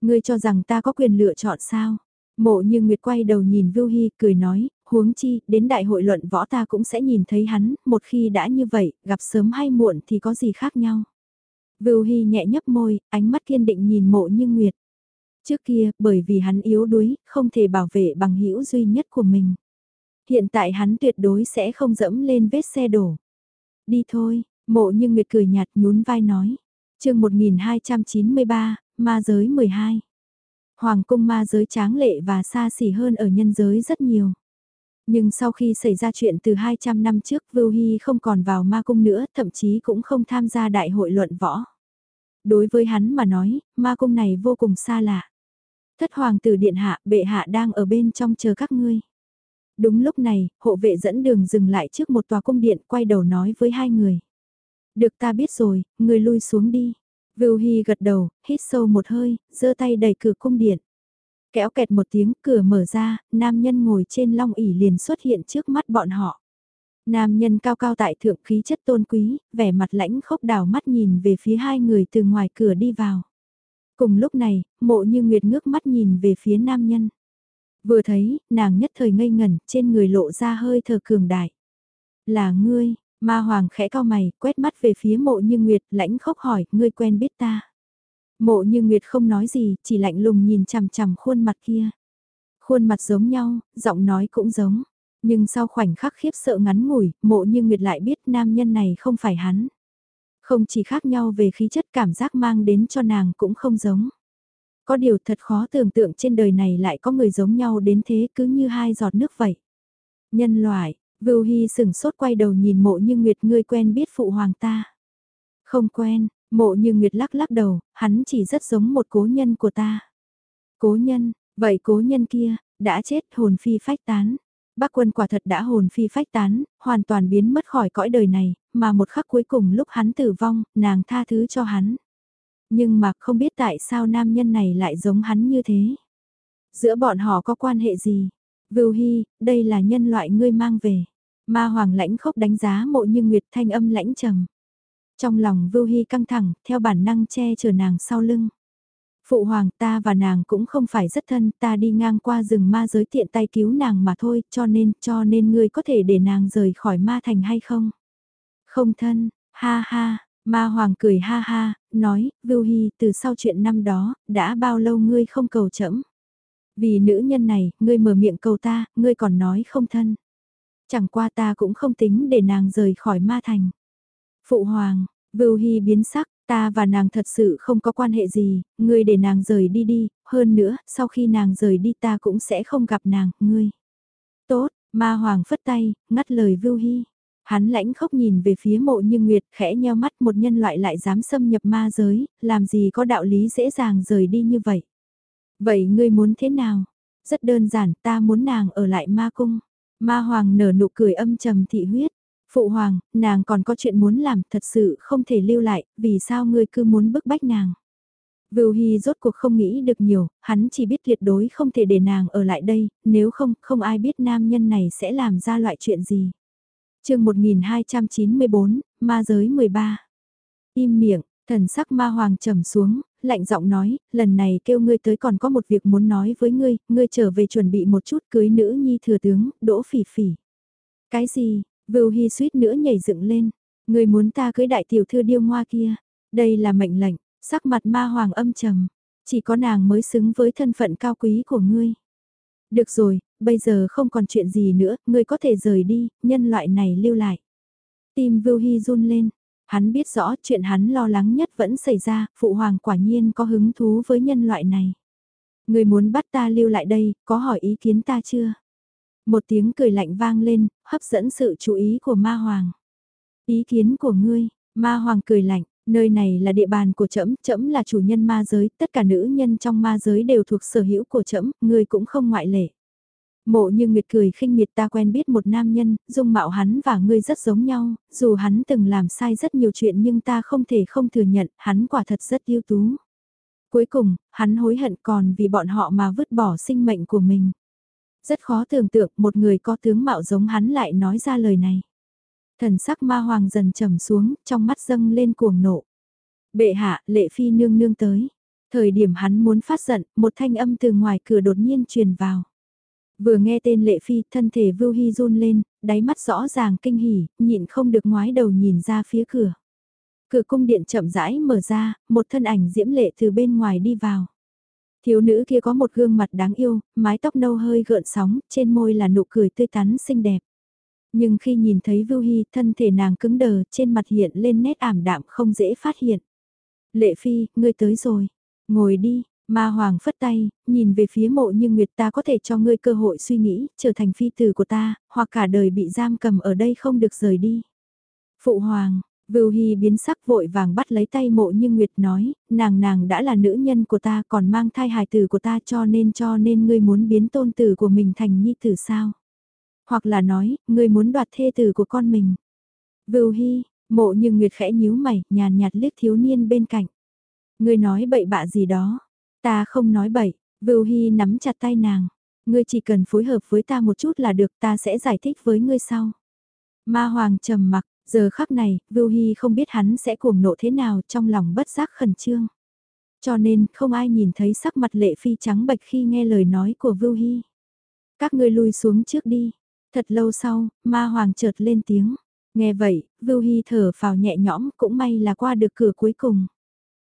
Ngươi cho rằng ta có quyền lựa chọn sao? Mộ như Nguyệt quay đầu nhìn Vưu Hy cười nói, huống chi, đến đại hội luận võ ta cũng sẽ nhìn thấy hắn, một khi đã như vậy, gặp sớm hay muộn thì có gì khác nhau. Vưu Hy nhẹ nhấp môi, ánh mắt kiên định nhìn mộ như Nguyệt. Trước kia, bởi vì hắn yếu đuối, không thể bảo vệ bằng hữu duy nhất của mình. Hiện tại hắn tuyệt đối sẽ không dẫm lên vết xe đổ. Đi thôi, mộ như Nguyệt cười nhạt nhún vai nói. chương 1293, ma giới 12. Hoàng cung ma giới tráng lệ và xa xỉ hơn ở nhân giới rất nhiều. Nhưng sau khi xảy ra chuyện từ 200 năm trước Vưu Hy không còn vào ma cung nữa, thậm chí cũng không tham gia đại hội luận võ. Đối với hắn mà nói, ma cung này vô cùng xa lạ. Thất hoàng tử điện hạ, bệ hạ đang ở bên trong chờ các ngươi. Đúng lúc này, hộ vệ dẫn đường dừng lại trước một tòa cung điện quay đầu nói với hai người. Được ta biết rồi, người lui xuống đi. Vưu Hy gật đầu, hít sâu một hơi, giơ tay đẩy cửa cung điện. Kéo kẹt một tiếng, cửa mở ra, nam nhân ngồi trên long ỉ liền xuất hiện trước mắt bọn họ. Nam nhân cao cao tại thượng khí chất tôn quý, vẻ mặt lãnh khốc đảo mắt nhìn về phía hai người từ ngoài cửa đi vào. Cùng lúc này, mộ như Nguyệt ngước mắt nhìn về phía nam nhân. Vừa thấy, nàng nhất thời ngây ngẩn, trên người lộ ra hơi thở cường đại. Là ngươi, Ma Hoàng khẽ cao mày, quét mắt về phía mộ như Nguyệt, lãnh khốc hỏi, ngươi quen biết ta. Mộ như Nguyệt không nói gì, chỉ lạnh lùng nhìn chằm chằm khuôn mặt kia. Khuôn mặt giống nhau, giọng nói cũng giống. Nhưng sau khoảnh khắc khiếp sợ ngắn ngủi, mộ như Nguyệt lại biết nam nhân này không phải hắn. Không chỉ khác nhau về khí chất cảm giác mang đến cho nàng cũng không giống. Có điều thật khó tưởng tượng trên đời này lại có người giống nhau đến thế cứ như hai giọt nước vậy. Nhân loại, Vưu Hy sừng sốt quay đầu nhìn mộ như Nguyệt ngươi quen biết phụ hoàng ta. Không quen, mộ như Nguyệt lắc lắc đầu, hắn chỉ rất giống một cố nhân của ta. Cố nhân, vậy cố nhân kia, đã chết hồn phi phách tán. Bác quân quả thật đã hồn phi phách tán, hoàn toàn biến mất khỏi cõi đời này, mà một khắc cuối cùng lúc hắn tử vong, nàng tha thứ cho hắn. Nhưng mà không biết tại sao nam nhân này lại giống hắn như thế. Giữa bọn họ có quan hệ gì? Vưu Hy, đây là nhân loại ngươi mang về. Ma Hoàng lãnh khốc đánh giá mộ như Nguyệt thanh âm lãnh trầm. Trong lòng Vưu Hy căng thẳng, theo bản năng che chở nàng sau lưng. Phụ hoàng ta và nàng cũng không phải rất thân, ta đi ngang qua rừng ma giới tiện tay cứu nàng mà thôi, cho nên, cho nên ngươi có thể để nàng rời khỏi ma thành hay không? Không thân, ha ha, ma hoàng cười ha ha, nói, Vưu Hy, từ sau chuyện năm đó, đã bao lâu ngươi không cầu chẫm? Vì nữ nhân này, ngươi mở miệng cầu ta, ngươi còn nói không thân. Chẳng qua ta cũng không tính để nàng rời khỏi ma thành. Phụ hoàng, Vưu Hy biến sắc, ta và nàng thật sự không có quan hệ gì, ngươi để nàng rời đi đi, hơn nữa, sau khi nàng rời đi ta cũng sẽ không gặp nàng, ngươi. Tốt, ma hoàng phất tay, ngắt lời Vưu Hy. Hắn lãnh khốc nhìn về phía mộ như Nguyệt khẽ nheo mắt một nhân loại lại dám xâm nhập ma giới, làm gì có đạo lý dễ dàng rời đi như vậy. Vậy ngươi muốn thế nào? Rất đơn giản, ta muốn nàng ở lại ma cung. Ma hoàng nở nụ cười âm trầm thị huyết. Phụ hoàng, nàng còn có chuyện muốn làm, thật sự không thể lưu lại, vì sao ngươi cứ muốn bức bách nàng? Vưu Hy rốt cuộc không nghĩ được nhiều, hắn chỉ biết tuyệt đối không thể để nàng ở lại đây, nếu không, không ai biết nam nhân này sẽ làm ra loại chuyện gì. chương 1294, Ma giới 13. Im miệng, thần sắc ma hoàng trầm xuống, lạnh giọng nói, lần này kêu ngươi tới còn có một việc muốn nói với ngươi, ngươi trở về chuẩn bị một chút cưới nữ nhi thừa tướng, đỗ phỉ phỉ. Cái gì, Vưu Hy suýt nữa nhảy dựng lên, người muốn ta cưới đại tiểu thư điêu ngoa kia, đây là mệnh lệnh, sắc mặt ma hoàng âm trầm, chỉ có nàng mới xứng với thân phận cao quý của ngươi. Được rồi, bây giờ không còn chuyện gì nữa, ngươi có thể rời đi, nhân loại này lưu lại. Tim Vưu Hy run lên, Hắn biết rõ chuyện hắn lo lắng nhất vẫn xảy ra, phụ hoàng quả nhiên có hứng thú với nhân loại này. Người muốn bắt ta lưu lại đây, có hỏi ý kiến ta chưa? Một tiếng cười lạnh vang lên, hấp dẫn sự chú ý của ma hoàng. Ý kiến của ngươi, ma hoàng cười lạnh, nơi này là địa bàn của trẫm, trẫm là chủ nhân ma giới, tất cả nữ nhân trong ma giới đều thuộc sở hữu của trẫm, ngươi cũng không ngoại lệ. Mộ như Nguyệt cười khinh miệt ta quen biết một nam nhân, dung mạo hắn và ngươi rất giống nhau, dù hắn từng làm sai rất nhiều chuyện nhưng ta không thể không thừa nhận, hắn quả thật rất ưu tú. Cuối cùng, hắn hối hận còn vì bọn họ mà vứt bỏ sinh mệnh của mình. Rất khó tưởng tượng một người có tướng mạo giống hắn lại nói ra lời này. Thần sắc ma hoàng dần trầm xuống, trong mắt dâng lên cuồng nộ. Bệ hạ, lệ phi nương nương tới. Thời điểm hắn muốn phát giận, một thanh âm từ ngoài cửa đột nhiên truyền vào. Vừa nghe tên Lệ Phi, thân thể Vưu Hy run lên, đáy mắt rõ ràng kinh hỉ, nhịn không được ngoái đầu nhìn ra phía cửa. Cửa cung điện chậm rãi mở ra, một thân ảnh diễm lệ từ bên ngoài đi vào. Thiếu nữ kia có một gương mặt đáng yêu, mái tóc nâu hơi gợn sóng, trên môi là nụ cười tươi tắn xinh đẹp. Nhưng khi nhìn thấy Vưu Hy, thân thể nàng cứng đờ, trên mặt hiện lên nét ảm đạm không dễ phát hiện. Lệ Phi, ngươi tới rồi. Ngồi đi, Ma Hoàng phất tay, nhìn về phía mộ như Nguyệt ta có thể cho ngươi cơ hội suy nghĩ, trở thành phi tử của ta, hoặc cả đời bị giam cầm ở đây không được rời đi. Phụ Hoàng, Vưu Hy biến sắc vội vàng bắt lấy tay mộ như Nguyệt nói, nàng nàng đã là nữ nhân của ta còn mang thai hài tử của ta cho nên cho nên ngươi muốn biến tôn tử của mình thành nhi tử sao? Hoặc là nói, ngươi muốn đoạt thê tử của con mình. Vưu Hy, mộ như Nguyệt khẽ nhíu mày, nhàn nhạt liếc thiếu niên bên cạnh. Ngươi nói bậy bạ gì đó, Ta không nói bậy, Vưu Hy nắm chặt tay nàng. Ngươi chỉ cần phối hợp với ta một chút là được ta sẽ giải thích với ngươi sau. Ma Hoàng trầm mặc, giờ khắc này, Vưu Hy không biết hắn sẽ cuồng nộ thế nào trong lòng bất giác khẩn trương. Cho nên không ai nhìn thấy sắc mặt lệ phi trắng bạch khi nghe lời nói của Vưu Hy. Các ngươi lui xuống trước đi. Thật lâu sau, ma hoàng chợt lên tiếng. Nghe vậy, Vưu Hy thở phào nhẹ nhõm cũng may là qua được cửa cuối cùng.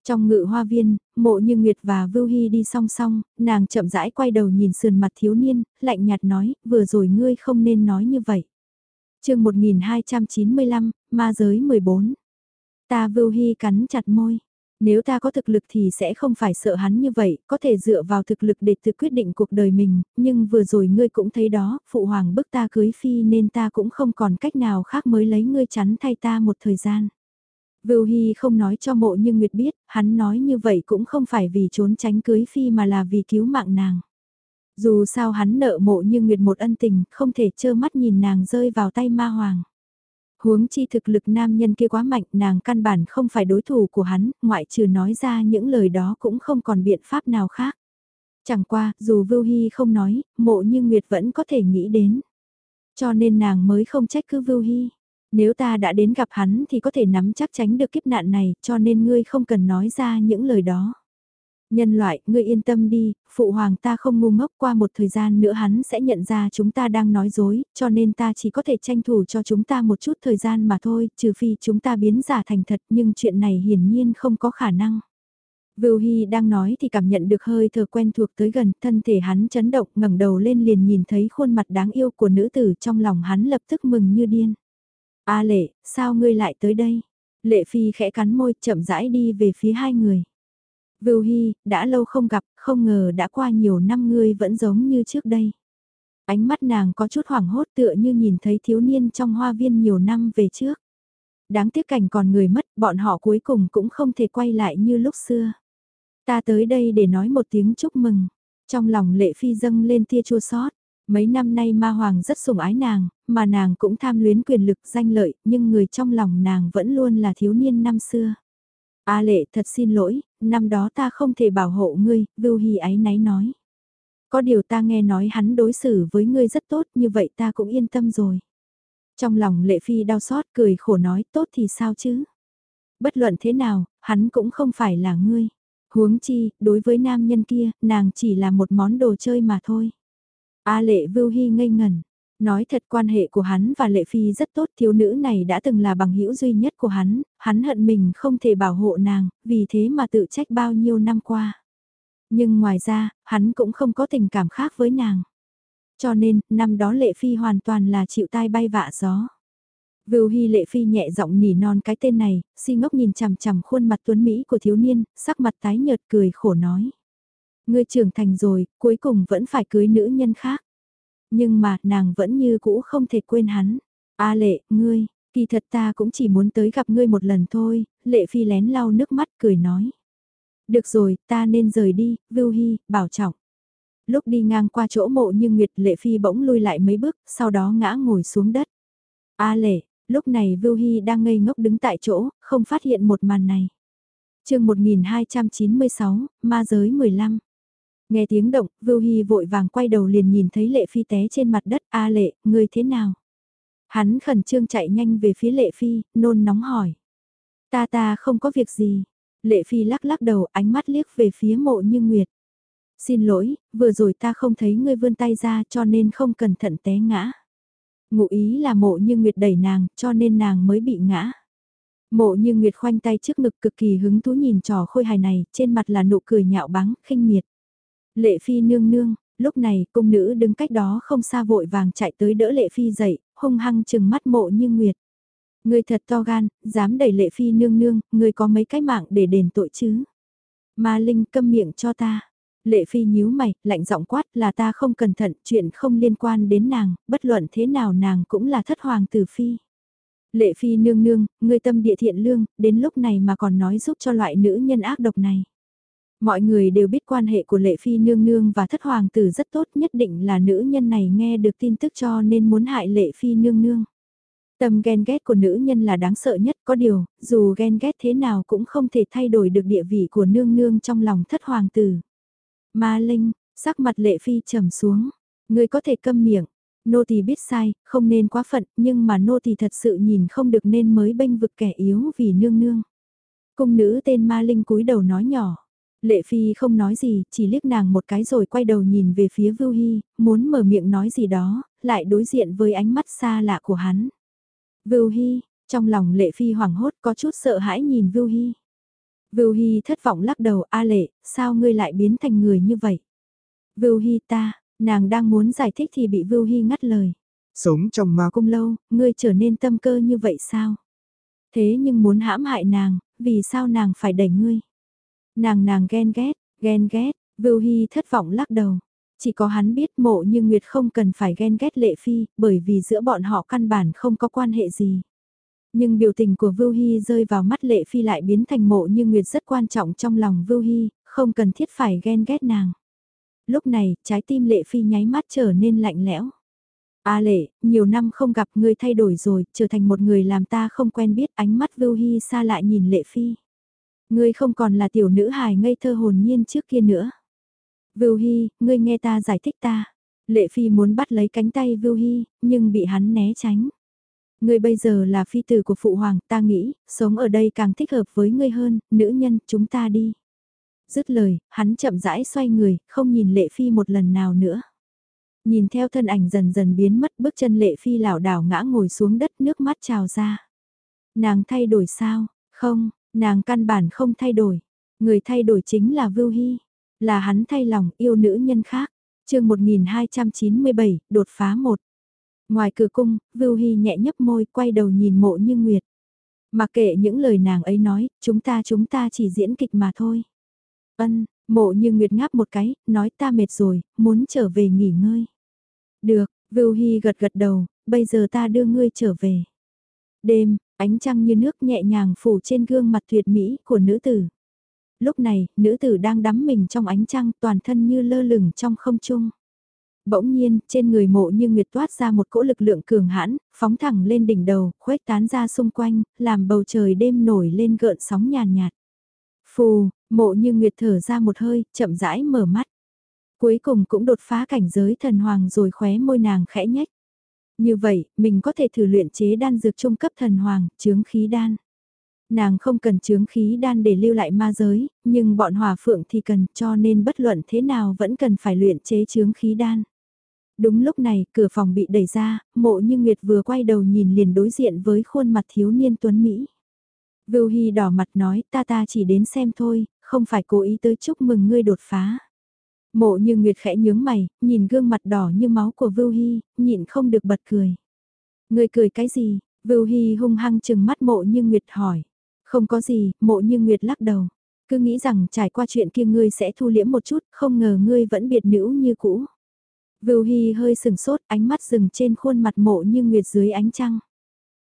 Trong ngự hoa viên, mộ như Nguyệt và Vưu Hy đi song song, nàng chậm rãi quay đầu nhìn sườn mặt thiếu niên, lạnh nhạt nói, vừa rồi ngươi không nên nói như vậy chương 1295, ma giới 14. Ta Vưu Hy cắn chặt môi. Nếu ta có thực lực thì sẽ không phải sợ hắn như vậy, có thể dựa vào thực lực để tự quyết định cuộc đời mình, nhưng vừa rồi ngươi cũng thấy đó, phụ hoàng bức ta cưới phi nên ta cũng không còn cách nào khác mới lấy ngươi chắn thay ta một thời gian. Vưu Hy không nói cho mộ như Nguyệt biết, hắn nói như vậy cũng không phải vì trốn tránh cưới phi mà là vì cứu mạng nàng. Dù sao hắn nợ mộ như Nguyệt một ân tình, không thể trơ mắt nhìn nàng rơi vào tay ma hoàng. Huống chi thực lực nam nhân kia quá mạnh, nàng căn bản không phải đối thủ của hắn, ngoại trừ nói ra những lời đó cũng không còn biện pháp nào khác. Chẳng qua, dù Vưu Hy không nói, mộ như Nguyệt vẫn có thể nghĩ đến. Cho nên nàng mới không trách cứ Vưu Hy. Nếu ta đã đến gặp hắn thì có thể nắm chắc tránh được kiếp nạn này, cho nên ngươi không cần nói ra những lời đó. Nhân loại, ngươi yên tâm đi, phụ hoàng ta không ngu ngốc qua một thời gian nữa hắn sẽ nhận ra chúng ta đang nói dối, cho nên ta chỉ có thể tranh thủ cho chúng ta một chút thời gian mà thôi, trừ phi chúng ta biến giả thành thật nhưng chuyện này hiển nhiên không có khả năng. Vưu Hy đang nói thì cảm nhận được hơi thở quen thuộc tới gần, thân thể hắn chấn động ngẩng đầu lên liền nhìn thấy khuôn mặt đáng yêu của nữ tử trong lòng hắn lập tức mừng như điên. A lệ, sao ngươi lại tới đây? Lệ Phi khẽ cắn môi chậm rãi đi về phía hai người. Vưu Hy, đã lâu không gặp, không ngờ đã qua nhiều năm ngươi vẫn giống như trước đây. Ánh mắt nàng có chút hoảng hốt tựa như nhìn thấy thiếu niên trong hoa viên nhiều năm về trước. Đáng tiếc cảnh còn người mất, bọn họ cuối cùng cũng không thể quay lại như lúc xưa. Ta tới đây để nói một tiếng chúc mừng. Trong lòng lệ phi dâng lên tia chua sót. Mấy năm nay ma hoàng rất sủng ái nàng, mà nàng cũng tham luyến quyền lực danh lợi, nhưng người trong lòng nàng vẫn luôn là thiếu niên năm xưa. A lệ thật xin lỗi, năm đó ta không thể bảo hộ ngươi, Vưu Hy ái náy nói. Có điều ta nghe nói hắn đối xử với ngươi rất tốt như vậy ta cũng yên tâm rồi. Trong lòng lệ phi đau xót cười khổ nói tốt thì sao chứ? Bất luận thế nào, hắn cũng không phải là ngươi. Huống chi, đối với nam nhân kia, nàng chỉ là một món đồ chơi mà thôi. A lệ Vưu Hy ngây ngẩn. Nói thật quan hệ của hắn và Lệ Phi rất tốt thiếu nữ này đã từng là bằng hữu duy nhất của hắn, hắn hận mình không thể bảo hộ nàng, vì thế mà tự trách bao nhiêu năm qua. Nhưng ngoài ra, hắn cũng không có tình cảm khác với nàng. Cho nên, năm đó Lệ Phi hoàn toàn là chịu tai bay vạ gió. Vưu Hy Lệ Phi nhẹ giọng nỉ non cái tên này, si ngốc nhìn chằm chằm khuôn mặt tuấn Mỹ của thiếu niên, sắc mặt tái nhợt cười khổ nói. Ngươi trưởng thành rồi, cuối cùng vẫn phải cưới nữ nhân khác. Nhưng mà, nàng vẫn như cũ không thể quên hắn. A lệ, ngươi, kỳ thật ta cũng chỉ muốn tới gặp ngươi một lần thôi, lệ phi lén lau nước mắt cười nói. Được rồi, ta nên rời đi, Vưu Hy, bảo trọng. Lúc đi ngang qua chỗ mộ như Nguyệt Lệ Phi bỗng lui lại mấy bước, sau đó ngã ngồi xuống đất. A lệ, lúc này Vưu Hy đang ngây ngốc đứng tại chỗ, không phát hiện một màn này. chương 1296, Ma giới 15. Nghe tiếng động, Vưu Hy vội vàng quay đầu liền nhìn thấy Lệ Phi té trên mặt đất, A Lệ, ngươi thế nào? Hắn khẩn trương chạy nhanh về phía Lệ Phi, nôn nóng hỏi. Ta ta không có việc gì. Lệ Phi lắc lắc đầu, ánh mắt liếc về phía mộ như Nguyệt. Xin lỗi, vừa rồi ta không thấy ngươi vươn tay ra cho nên không cẩn thận té ngã. Ngụ ý là mộ như Nguyệt đẩy nàng, cho nên nàng mới bị ngã. Mộ như Nguyệt khoanh tay trước ngực cực kỳ hứng thú nhìn trò khôi hài này, trên mặt là nụ cười nhạo báng, khinh miệt. Lệ Phi nương nương, lúc này cung nữ đứng cách đó không xa vội vàng chạy tới đỡ Lệ Phi dậy, hung hăng chừng mắt mộ như nguyệt. Người thật to gan, dám đẩy Lệ Phi nương nương, người có mấy cái mạng để đền tội chứ. Ma Linh câm miệng cho ta. Lệ Phi nhíu mày, lạnh giọng quát là ta không cẩn thận, chuyện không liên quan đến nàng, bất luận thế nào nàng cũng là thất hoàng tử Phi. Lệ Phi nương nương, người tâm địa thiện lương, đến lúc này mà còn nói giúp cho loại nữ nhân ác độc này. Mọi người đều biết quan hệ của Lệ Phi nương nương và thất hoàng tử rất tốt nhất định là nữ nhân này nghe được tin tức cho nên muốn hại Lệ Phi nương nương. Tâm ghen ghét của nữ nhân là đáng sợ nhất có điều, dù ghen ghét thế nào cũng không thể thay đổi được địa vị của nương nương trong lòng thất hoàng tử. Ma Linh, sắc mặt Lệ Phi trầm xuống, người có thể câm miệng. Nô tỳ biết sai, không nên quá phận, nhưng mà nô tỳ thật sự nhìn không được nên mới bênh vực kẻ yếu vì nương nương. Cung nữ tên Ma Linh cúi đầu nói nhỏ. Lệ Phi không nói gì, chỉ liếc nàng một cái rồi quay đầu nhìn về phía Vưu Hy, muốn mở miệng nói gì đó, lại đối diện với ánh mắt xa lạ của hắn. Vưu Hy, trong lòng Lệ Phi hoảng hốt có chút sợ hãi nhìn Vưu Hy. Vưu Hy thất vọng lắc đầu, A Lệ, sao ngươi lại biến thành người như vậy? Vưu Hy ta, nàng đang muốn giải thích thì bị Vưu Hy ngắt lời. Sống trong ma cung lâu, ngươi trở nên tâm cơ như vậy sao? Thế nhưng muốn hãm hại nàng, vì sao nàng phải đẩy ngươi? Nàng nàng ghen ghét, ghen ghét, Vưu Hy thất vọng lắc đầu. Chỉ có hắn biết mộ như Nguyệt không cần phải ghen ghét Lệ Phi, bởi vì giữa bọn họ căn bản không có quan hệ gì. Nhưng biểu tình của Vưu Hy rơi vào mắt Lệ Phi lại biến thành mộ như Nguyệt rất quan trọng trong lòng Vưu Hy, không cần thiết phải ghen ghét nàng. Lúc này, trái tim Lệ Phi nháy mắt trở nên lạnh lẽo. A Lệ, nhiều năm không gặp ngươi thay đổi rồi, trở thành một người làm ta không quen biết ánh mắt Vưu Hy xa lại nhìn Lệ Phi. Ngươi không còn là tiểu nữ hài ngây thơ hồn nhiên trước kia nữa. Vưu Hy, ngươi nghe ta giải thích ta. Lệ Phi muốn bắt lấy cánh tay Vưu Hy, nhưng bị hắn né tránh. Ngươi bây giờ là phi tử của phụ hoàng, ta nghĩ, sống ở đây càng thích hợp với ngươi hơn, nữ nhân, chúng ta đi. Dứt lời, hắn chậm rãi xoay người, không nhìn Lệ Phi một lần nào nữa. Nhìn theo thân ảnh dần dần biến mất bước chân Lệ Phi lảo đảo ngã ngồi xuống đất nước mắt trào ra. Nàng thay đổi sao? Không, nàng căn bản không thay đổi. Người thay đổi chính là Vưu Hy. Là hắn thay lòng yêu nữ nhân khác. chương 1297, đột phá một. Ngoài cửa cung, Vưu Hy nhẹ nhấp môi quay đầu nhìn mộ như Nguyệt. Mặc kệ những lời nàng ấy nói, chúng ta chúng ta chỉ diễn kịch mà thôi. Ân, mộ như Nguyệt ngáp một cái, nói ta mệt rồi, muốn trở về nghỉ ngơi. Được, Vưu Hy gật gật đầu, bây giờ ta đưa ngươi trở về. Đêm, ánh trăng như nước nhẹ nhàng phủ trên gương mặt tuyệt mỹ của nữ tử. Lúc này, nữ tử đang đắm mình trong ánh trăng toàn thân như lơ lửng trong không trung. Bỗng nhiên, trên người mộ như nguyệt toát ra một cỗ lực lượng cường hãn, phóng thẳng lên đỉnh đầu, khuếch tán ra xung quanh, làm bầu trời đêm nổi lên gợn sóng nhàn nhạt. Phù, mộ như nguyệt thở ra một hơi, chậm rãi mở mắt. Cuối cùng cũng đột phá cảnh giới thần hoàng rồi khóe môi nàng khẽ nhách. Như vậy, mình có thể thử luyện chế đan dược trung cấp thần hoàng, chướng khí đan. Nàng không cần chướng khí đan để lưu lại ma giới, nhưng bọn hòa phượng thì cần cho nên bất luận thế nào vẫn cần phải luyện chế chướng khí đan. Đúng lúc này, cửa phòng bị đẩy ra, mộ như Nguyệt vừa quay đầu nhìn liền đối diện với khuôn mặt thiếu niên tuấn Mỹ. Vưu Hy đỏ mặt nói ta ta chỉ đến xem thôi, không phải cố ý tới chúc mừng ngươi đột phá. Mộ như Nguyệt khẽ nhướng mày, nhìn gương mặt đỏ như máu của Vưu Hy, nhịn không được bật cười. Ngươi cười cái gì? Vưu Hy hung hăng chừng mắt mộ như Nguyệt hỏi. Không có gì, mộ như Nguyệt lắc đầu. Cứ nghĩ rằng trải qua chuyện kia ngươi sẽ thu liễm một chút, không ngờ ngươi vẫn biệt nữ như cũ. Vưu Hy hơi sừng sốt, ánh mắt dừng trên khuôn mặt mộ như Nguyệt dưới ánh trăng.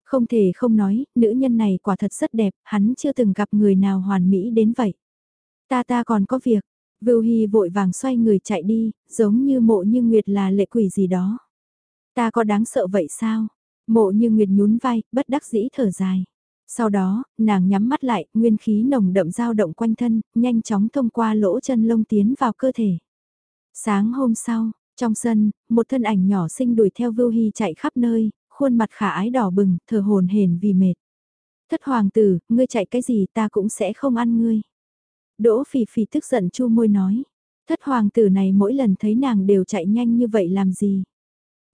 Không thể không nói, nữ nhân này quả thật rất đẹp, hắn chưa từng gặp người nào hoàn mỹ đến vậy. Ta ta còn có việc, Vưu Hy vội vàng xoay người chạy đi, giống như mộ như Nguyệt là lệ quỷ gì đó. Ta có đáng sợ vậy sao? Mộ như Nguyệt nhún vai, bất đắc dĩ thở dài. Sau đó, nàng nhắm mắt lại, nguyên khí nồng đậm dao động quanh thân, nhanh chóng thông qua lỗ chân lông tiến vào cơ thể. Sáng hôm sau, trong sân, một thân ảnh nhỏ xinh đuổi theo Vưu Hy chạy khắp nơi, khuôn mặt khả ái đỏ bừng, thở hồn hển vì mệt. Thất hoàng tử, ngươi chạy cái gì ta cũng sẽ không ăn ngươi. Đỗ phỉ phỉ tức giận chu môi nói. Thất hoàng tử này mỗi lần thấy nàng đều chạy nhanh như vậy làm gì.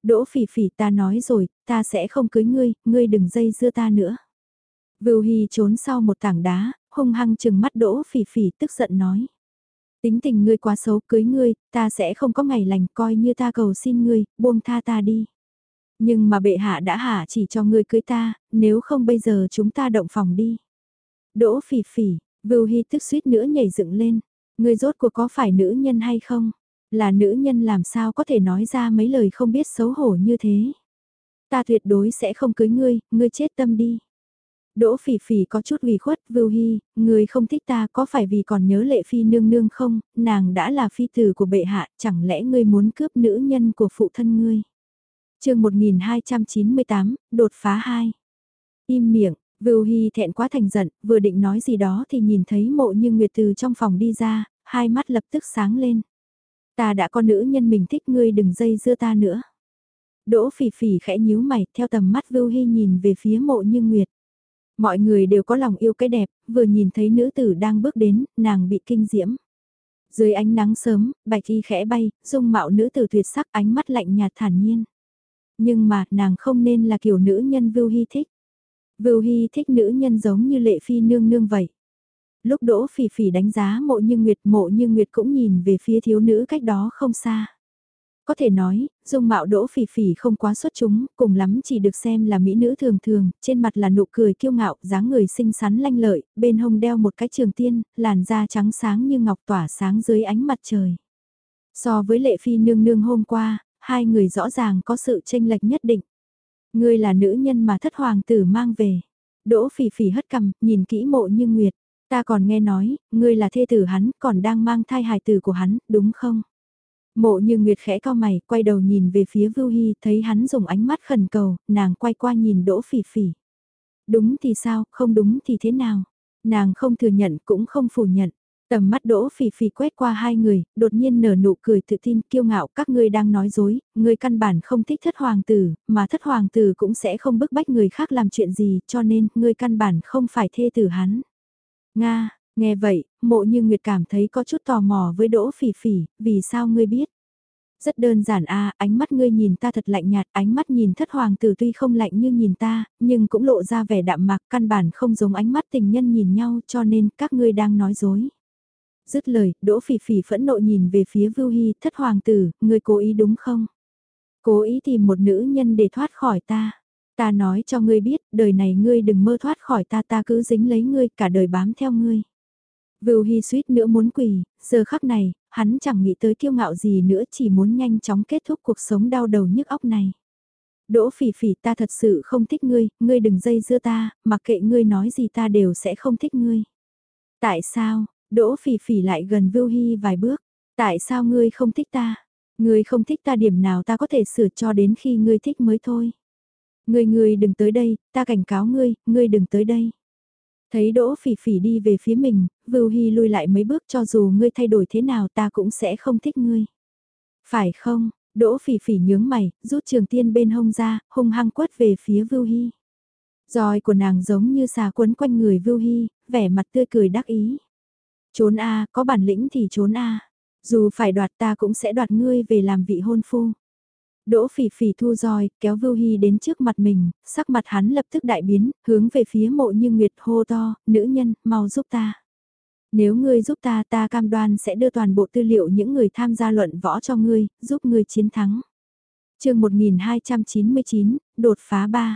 Đỗ phỉ phỉ ta nói rồi, ta sẽ không cưới ngươi, ngươi đừng dây dưa ta nữa. Vưu Hy trốn sau một tảng đá, hung hăng chừng mắt đỗ phỉ phỉ tức giận nói. Tính tình ngươi quá xấu cưới ngươi, ta sẽ không có ngày lành coi như ta cầu xin ngươi, buông tha ta đi. Nhưng mà bệ hạ đã hạ chỉ cho ngươi cưới ta, nếu không bây giờ chúng ta động phòng đi. Đỗ phỉ phỉ, Vưu Hy tức suýt nữa nhảy dựng lên. Ngươi rốt cuộc có phải nữ nhân hay không? Là nữ nhân làm sao có thể nói ra mấy lời không biết xấu hổ như thế? Ta tuyệt đối sẽ không cưới ngươi, ngươi chết tâm đi. Đỗ phỉ phỉ có chút ủy khuất, Vưu Hy, người không thích ta có phải vì còn nhớ lệ phi nương nương không, nàng đã là phi tử của bệ hạ, chẳng lẽ ngươi muốn cướp nữ nhân của phụ thân ngươi? chương 1298, đột phá 2. Im miệng, Vưu Hy thẹn quá thành giận, vừa định nói gì đó thì nhìn thấy mộ như Nguyệt từ trong phòng đi ra, hai mắt lập tức sáng lên. Ta đã có nữ nhân mình thích ngươi đừng dây dưa ta nữa. Đỗ phỉ phỉ khẽ nhíu mày, theo tầm mắt Vưu Hy nhìn về phía mộ như Nguyệt. Mọi người đều có lòng yêu cái đẹp, vừa nhìn thấy nữ tử đang bước đến, nàng bị kinh diễm. Dưới ánh nắng sớm, bạch y khẽ bay, dung mạo nữ tử tuyệt sắc ánh mắt lạnh nhạt thản nhiên. Nhưng mà, nàng không nên là kiểu nữ nhân Vưu Hy thích. Vưu Hy thích nữ nhân giống như lệ phi nương nương vậy. Lúc đỗ phỉ phỉ đánh giá mộ như Nguyệt mộ như Nguyệt cũng nhìn về phía thiếu nữ cách đó không xa. Có thể nói, dung mạo đỗ phỉ phỉ không quá xuất chúng, cùng lắm chỉ được xem là mỹ nữ thường thường, trên mặt là nụ cười kiêu ngạo, dáng người xinh xắn lanh lợi, bên hông đeo một cái trường tiên, làn da trắng sáng như ngọc tỏa sáng dưới ánh mặt trời. So với lệ phi nương nương hôm qua, hai người rõ ràng có sự tranh lệch nhất định. Ngươi là nữ nhân mà thất hoàng tử mang về. Đỗ phỉ phỉ hất cầm, nhìn kỹ mộ như nguyệt. Ta còn nghe nói, ngươi là thê tử hắn, còn đang mang thai hài tử của hắn, đúng không? Mộ như Nguyệt khẽ cao mày, quay đầu nhìn về phía Vưu Hy, thấy hắn dùng ánh mắt khẩn cầu, nàng quay qua nhìn Đỗ Phỉ Phỉ. Đúng thì sao, không đúng thì thế nào? Nàng không thừa nhận cũng không phủ nhận. Tầm mắt Đỗ Phỉ Phỉ quét qua hai người, đột nhiên nở nụ cười tự tin kiêu ngạo các ngươi đang nói dối, ngươi căn bản không thích thất hoàng tử, mà thất hoàng tử cũng sẽ không bức bách người khác làm chuyện gì, cho nên ngươi căn bản không phải thê tử hắn. Nga, nghe vậy, mộ như Nguyệt cảm thấy có chút tò mò với Đỗ Phỉ Phỉ, vì sao ngươi biết? Rất đơn giản a ánh mắt ngươi nhìn ta thật lạnh nhạt, ánh mắt nhìn thất hoàng tử tuy không lạnh như nhìn ta, nhưng cũng lộ ra vẻ đạm mạc căn bản không giống ánh mắt tình nhân nhìn nhau cho nên các ngươi đang nói dối. Dứt lời, Đỗ Phỉ Phỉ phẫn nộ nhìn về phía Vưu Hy, thất hoàng tử, ngươi cố ý đúng không? Cố ý tìm một nữ nhân để thoát khỏi ta. Ta nói cho ngươi biết, đời này ngươi đừng mơ thoát khỏi ta ta cứ dính lấy ngươi cả đời bám theo ngươi. Vưu Hy suýt nữa muốn quỳ, giờ khắc này, hắn chẳng nghĩ tới kiêu ngạo gì nữa chỉ muốn nhanh chóng kết thúc cuộc sống đau đầu nhức óc này. Đỗ phỉ phỉ ta thật sự không thích ngươi, ngươi đừng dây dưa ta, mặc kệ ngươi nói gì ta đều sẽ không thích ngươi. Tại sao, Đỗ phỉ phỉ lại gần Vưu Hy vài bước, tại sao ngươi không thích ta? Ngươi không thích ta điểm nào ta có thể sửa cho đến khi ngươi thích mới thôi. Ngươi ngươi đừng tới đây, ta cảnh cáo ngươi, ngươi đừng tới đây. Thấy Đỗ Phỉ Phỉ đi về phía mình, Vưu Hy lùi lại mấy bước cho dù ngươi thay đổi thế nào ta cũng sẽ không thích ngươi. Phải không? Đỗ Phỉ Phỉ nhướng mày, rút trường tiên bên hông ra, hung hăng quất về phía Vưu Hy. Roi của nàng giống như xà quấn quanh người Vưu Hy, vẻ mặt tươi cười đắc ý. Trốn a, có bản lĩnh thì trốn a. Dù phải đoạt ta cũng sẽ đoạt ngươi về làm vị hôn phu. Đỗ phỉ phỉ thu roi, kéo Vưu Hy đến trước mặt mình, sắc mặt hắn lập tức đại biến, hướng về phía mộ như Nguyệt hô to, nữ nhân, mau giúp ta. Nếu ngươi giúp ta ta cam đoan sẽ đưa toàn bộ tư liệu những người tham gia luận võ cho ngươi, giúp ngươi chiến thắng. chương 1299, đột phá 3.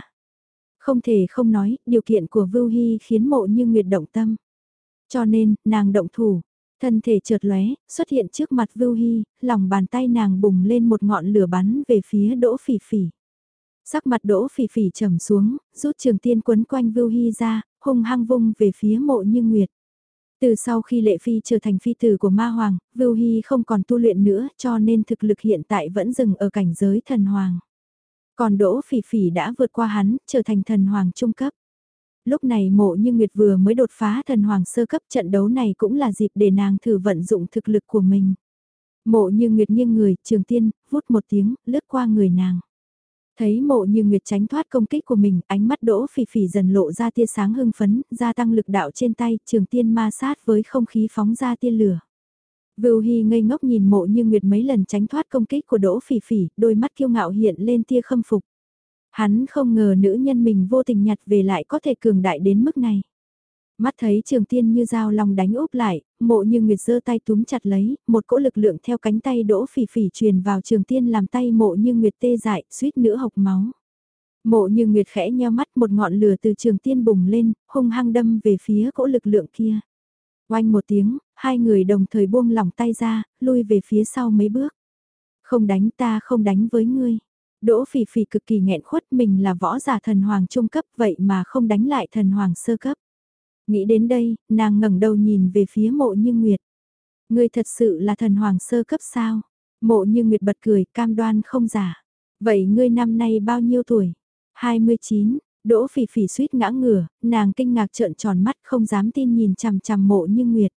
Không thể không nói, điều kiện của Vưu Hy khiến mộ như Nguyệt động tâm. Cho nên, nàng động thủ, Thân thể trượt lóe, xuất hiện trước mặt Vưu Hy, lòng bàn tay nàng bùng lên một ngọn lửa bắn về phía Đỗ Phỉ Phỉ. Sắc mặt Đỗ Phỉ Phỉ trầm xuống, rút trường tiên quấn quanh Vưu Hy ra, hung hăng vung về phía mộ như nguyệt. Từ sau khi Lệ Phi trở thành phi tử của Ma Hoàng, Vưu Hy không còn tu luyện nữa cho nên thực lực hiện tại vẫn dừng ở cảnh giới thần hoàng. Còn Đỗ Phỉ Phỉ đã vượt qua hắn, trở thành thần hoàng trung cấp lúc này mộ như Nguyệt vừa mới đột phá thần hoàng sơ cấp trận đấu này cũng là dịp để nàng thử vận dụng thực lực của mình. Mộ như Nguyệt nghiêng người, trường tiên, vút một tiếng, lướt qua người nàng. Thấy mộ như Nguyệt tránh thoát công kích của mình, ánh mắt đỗ phỉ phỉ dần lộ ra tia sáng hưng phấn, gia tăng lực đạo trên tay, trường tiên ma sát với không khí phóng ra tia lửa. Vưu Hy ngây ngốc nhìn mộ như Nguyệt mấy lần tránh thoát công kích của đỗ phỉ phỉ, đôi mắt kiêu ngạo hiện lên tia khâm phục. Hắn không ngờ nữ nhân mình vô tình nhặt về lại có thể cường đại đến mức này. Mắt thấy trường tiên như dao lòng đánh úp lại, mộ như nguyệt giơ tay túm chặt lấy, một cỗ lực lượng theo cánh tay đỗ phỉ phỉ truyền vào trường tiên làm tay mộ như nguyệt tê dại, suýt nữa hộc máu. Mộ như nguyệt khẽ nheo mắt một ngọn lửa từ trường tiên bùng lên, hung hăng đâm về phía cỗ lực lượng kia. Oanh một tiếng, hai người đồng thời buông lỏng tay ra, lui về phía sau mấy bước. Không đánh ta không đánh với ngươi. Đỗ phỉ phỉ cực kỳ nghẹn khuất mình là võ giả thần hoàng trung cấp vậy mà không đánh lại thần hoàng sơ cấp. Nghĩ đến đây, nàng ngẩng đầu nhìn về phía mộ như Nguyệt. Ngươi thật sự là thần hoàng sơ cấp sao? Mộ như Nguyệt bật cười, cam đoan không giả. Vậy ngươi năm nay bao nhiêu tuổi? 29, Đỗ phỉ phỉ suýt ngã ngửa, nàng kinh ngạc trợn tròn mắt không dám tin nhìn chằm chằm mộ như Nguyệt.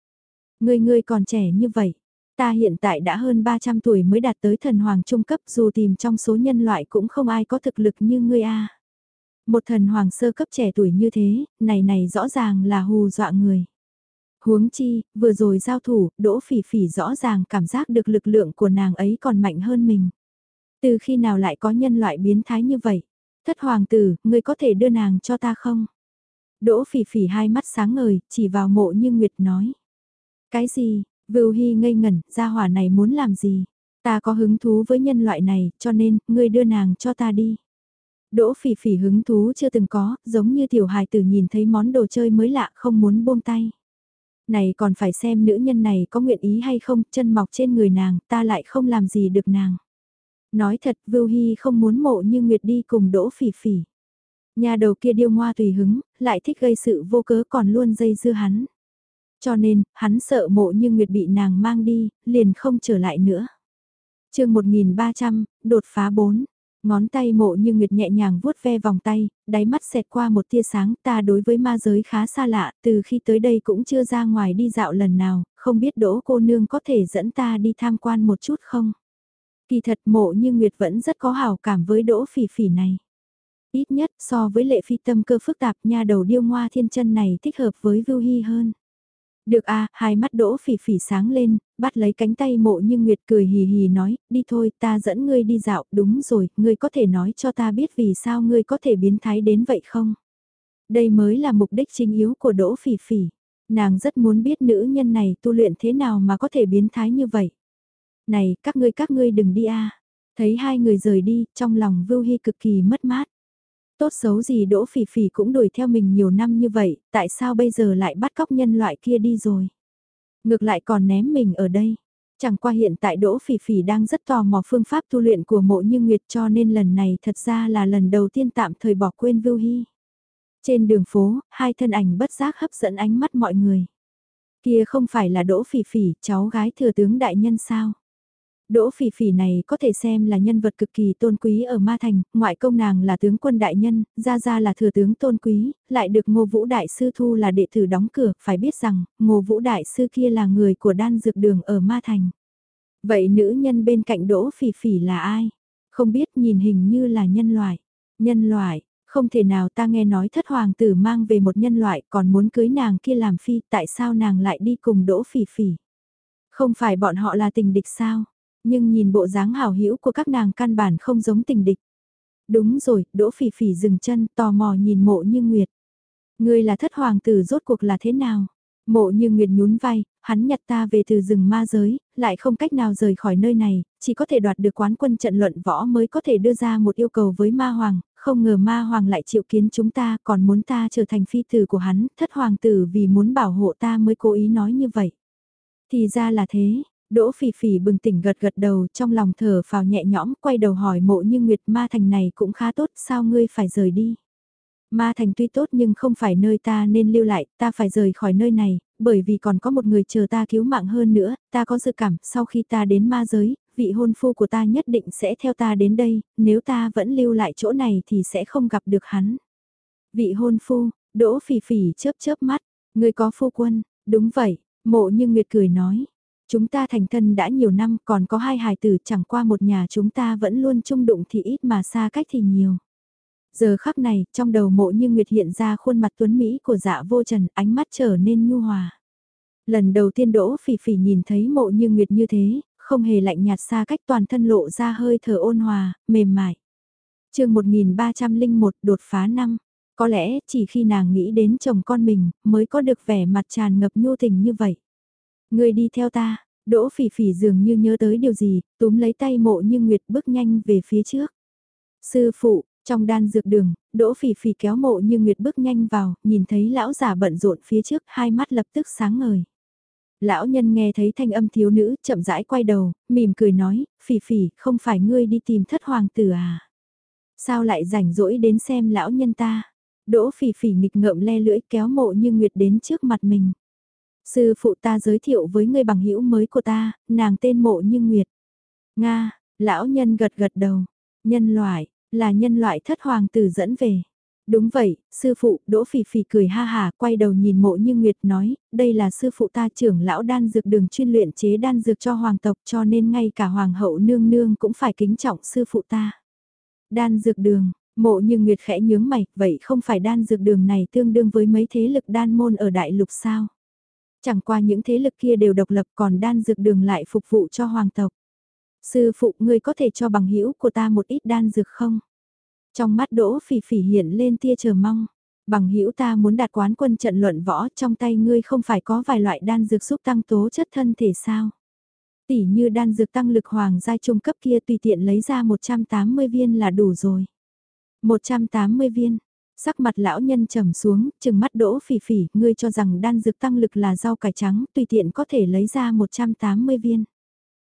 Ngươi ngươi còn trẻ như vậy, Ta hiện tại đã hơn 300 tuổi mới đạt tới thần hoàng trung cấp dù tìm trong số nhân loại cũng không ai có thực lực như ngươi a. Một thần hoàng sơ cấp trẻ tuổi như thế, này này rõ ràng là hù dọa người. Huống chi, vừa rồi giao thủ, đỗ phỉ phỉ rõ ràng cảm giác được lực lượng của nàng ấy còn mạnh hơn mình. Từ khi nào lại có nhân loại biến thái như vậy? Thất hoàng tử, ngươi có thể đưa nàng cho ta không? Đỗ phỉ phỉ hai mắt sáng ngời, chỉ vào mộ như Nguyệt nói. Cái gì, Vưu Hy ngây ngẩn, gia hỏa này muốn làm gì? Ta có hứng thú với nhân loại này, cho nên, ngươi đưa nàng cho ta đi. Đỗ phỉ phỉ hứng thú chưa từng có, giống như tiểu hài tử nhìn thấy món đồ chơi mới lạ không muốn buông tay. Này còn phải xem nữ nhân này có nguyện ý hay không, chân mọc trên người nàng, ta lại không làm gì được nàng. Nói thật, Vưu Hy không muốn mộ như Nguyệt đi cùng Đỗ phỉ phỉ. Nhà đầu kia điêu ngoa tùy hứng, lại thích gây sự vô cớ còn luôn dây dưa hắn. Cho nên, hắn sợ mộ như Nguyệt bị nàng mang đi, liền không trở lại nữa. chương 1300, đột phá 4. Ngón tay mộ như Nguyệt nhẹ nhàng vuốt ve vòng tay, đáy mắt xẹt qua một tia sáng ta đối với ma giới khá xa lạ, từ khi tới đây cũng chưa ra ngoài đi dạo lần nào, không biết đỗ cô nương có thể dẫn ta đi tham quan một chút không? Kỳ thật mộ như Nguyệt vẫn rất có hào cảm với đỗ phỉ phỉ này. Ít nhất so với lệ phi tâm cơ phức tạp nha đầu điêu ngoa thiên chân này thích hợp với Vưu Hy hơn. Được a hai mắt đỗ phỉ phỉ sáng lên, bắt lấy cánh tay mộ như Nguyệt cười hì hì nói, đi thôi ta dẫn ngươi đi dạo, đúng rồi, ngươi có thể nói cho ta biết vì sao ngươi có thể biến thái đến vậy không? Đây mới là mục đích chính yếu của đỗ phỉ phỉ. Nàng rất muốn biết nữ nhân này tu luyện thế nào mà có thể biến thái như vậy. Này, các ngươi các ngươi đừng đi a Thấy hai người rời đi, trong lòng Vưu Hy cực kỳ mất mát. Tốt xấu gì Đỗ Phỉ Phỉ cũng đuổi theo mình nhiều năm như vậy, tại sao bây giờ lại bắt cóc nhân loại kia đi rồi? Ngược lại còn ném mình ở đây. Chẳng qua hiện tại Đỗ Phỉ Phỉ đang rất tò mò phương pháp tu luyện của mộ như Nguyệt cho nên lần này thật ra là lần đầu tiên tạm thời bỏ quên Vưu Hy. Trên đường phố, hai thân ảnh bất giác hấp dẫn ánh mắt mọi người. Kia không phải là Đỗ Phỉ Phỉ, cháu gái thừa tướng đại nhân sao? Đỗ phỉ phỉ này có thể xem là nhân vật cực kỳ tôn quý ở Ma Thành, ngoại công nàng là tướng quân đại nhân, gia gia là thừa tướng tôn quý, lại được ngô vũ đại sư thu là đệ tử đóng cửa, phải biết rằng, ngô vũ đại sư kia là người của đan dược đường ở Ma Thành. Vậy nữ nhân bên cạnh đỗ phỉ phỉ là ai? Không biết nhìn hình như là nhân loại. Nhân loại, không thể nào ta nghe nói thất hoàng tử mang về một nhân loại còn muốn cưới nàng kia làm phi, tại sao nàng lại đi cùng đỗ phỉ phỉ? Không phải bọn họ là tình địch sao? Nhưng nhìn bộ dáng hào hữu của các nàng căn bản không giống tình địch. Đúng rồi, Đỗ Phỉ Phỉ dừng chân, tò mò nhìn mộ như Nguyệt. Ngươi là thất hoàng tử rốt cuộc là thế nào? Mộ như Nguyệt nhún vai, hắn nhặt ta về từ rừng ma giới, lại không cách nào rời khỏi nơi này, chỉ có thể đoạt được quán quân trận luận võ mới có thể đưa ra một yêu cầu với ma hoàng, không ngờ ma hoàng lại chịu kiến chúng ta còn muốn ta trở thành phi tử của hắn, thất hoàng tử vì muốn bảo hộ ta mới cố ý nói như vậy. Thì ra là thế, Đỗ phỉ phỉ bừng tỉnh gật gật đầu trong lòng thở phào nhẹ nhõm quay đầu hỏi mộ như Nguyệt Ma Thành này cũng khá tốt sao ngươi phải rời đi. Ma Thành tuy tốt nhưng không phải nơi ta nên lưu lại, ta phải rời khỏi nơi này, bởi vì còn có một người chờ ta cứu mạng hơn nữa, ta có dự cảm sau khi ta đến ma giới, vị hôn phu của ta nhất định sẽ theo ta đến đây, nếu ta vẫn lưu lại chỗ này thì sẽ không gặp được hắn. Vị hôn phu, đỗ phỉ phỉ chớp chớp mắt, người có phu quân, đúng vậy, mộ như Nguyệt cười nói, Chúng ta thành thân đã nhiều năm còn có hai hài tử chẳng qua một nhà chúng ta vẫn luôn chung đụng thì ít mà xa cách thì nhiều. Giờ khắc này, trong đầu mộ như Nguyệt hiện ra khuôn mặt tuấn Mỹ của dạ vô trần, ánh mắt trở nên nhu hòa. Lần đầu tiên đỗ phỉ phỉ nhìn thấy mộ như Nguyệt như thế, không hề lạnh nhạt xa cách toàn thân lộ ra hơi thở ôn hòa, mềm mại. chương 1301 đột phá năm, có lẽ chỉ khi nàng nghĩ đến chồng con mình mới có được vẻ mặt tràn ngập nhu tình như vậy. Người đi theo ta, Đỗ phỉ phỉ dường như nhớ tới điều gì, túm lấy tay mộ như Nguyệt bước nhanh về phía trước. Sư phụ, trong đan dược đường, Đỗ phỉ phỉ kéo mộ như Nguyệt bước nhanh vào, nhìn thấy lão giả bận rộn phía trước, hai mắt lập tức sáng ngời. Lão nhân nghe thấy thanh âm thiếu nữ, chậm rãi quay đầu, mỉm cười nói, phỉ phỉ, không phải ngươi đi tìm thất hoàng tử à? Sao lại rảnh rỗi đến xem lão nhân ta? Đỗ phỉ phỉ nghịch ngợm le lưỡi kéo mộ như Nguyệt đến trước mặt mình. Sư phụ ta giới thiệu với người bằng hữu mới của ta, nàng tên mộ như Nguyệt. Nga, lão nhân gật gật đầu. Nhân loại, là nhân loại thất hoàng tử dẫn về. Đúng vậy, sư phụ, Đỗ Phỉ Phỉ cười ha hà, quay đầu nhìn mộ như Nguyệt nói, đây là sư phụ ta trưởng lão đan dược đường chuyên luyện chế đan dược cho hoàng tộc cho nên ngay cả hoàng hậu nương nương cũng phải kính trọng sư phụ ta. Đan dược đường, mộ như Nguyệt khẽ nhướng mày, vậy không phải đan dược đường này tương đương với mấy thế lực đan môn ở đại lục sao? Chẳng qua những thế lực kia đều độc lập còn đan dược đường lại phục vụ cho hoàng tộc. Sư phụ ngươi có thể cho bằng hữu của ta một ít đan dược không? Trong mắt đỗ phỉ phỉ hiện lên tia chờ mong. Bằng hữu ta muốn đạt quán quân trận luận võ trong tay ngươi không phải có vài loại đan dược giúp tăng tố chất thân thể sao? Tỷ như đan dược tăng lực hoàng giai trung cấp kia tùy tiện lấy ra 180 viên là đủ rồi. 180 viên, Sắc mặt lão nhân trầm xuống, chừng mắt đỗ phỉ phỉ, ngươi cho rằng đan dược tăng lực là rau cải trắng, tùy tiện có thể lấy ra 180 viên.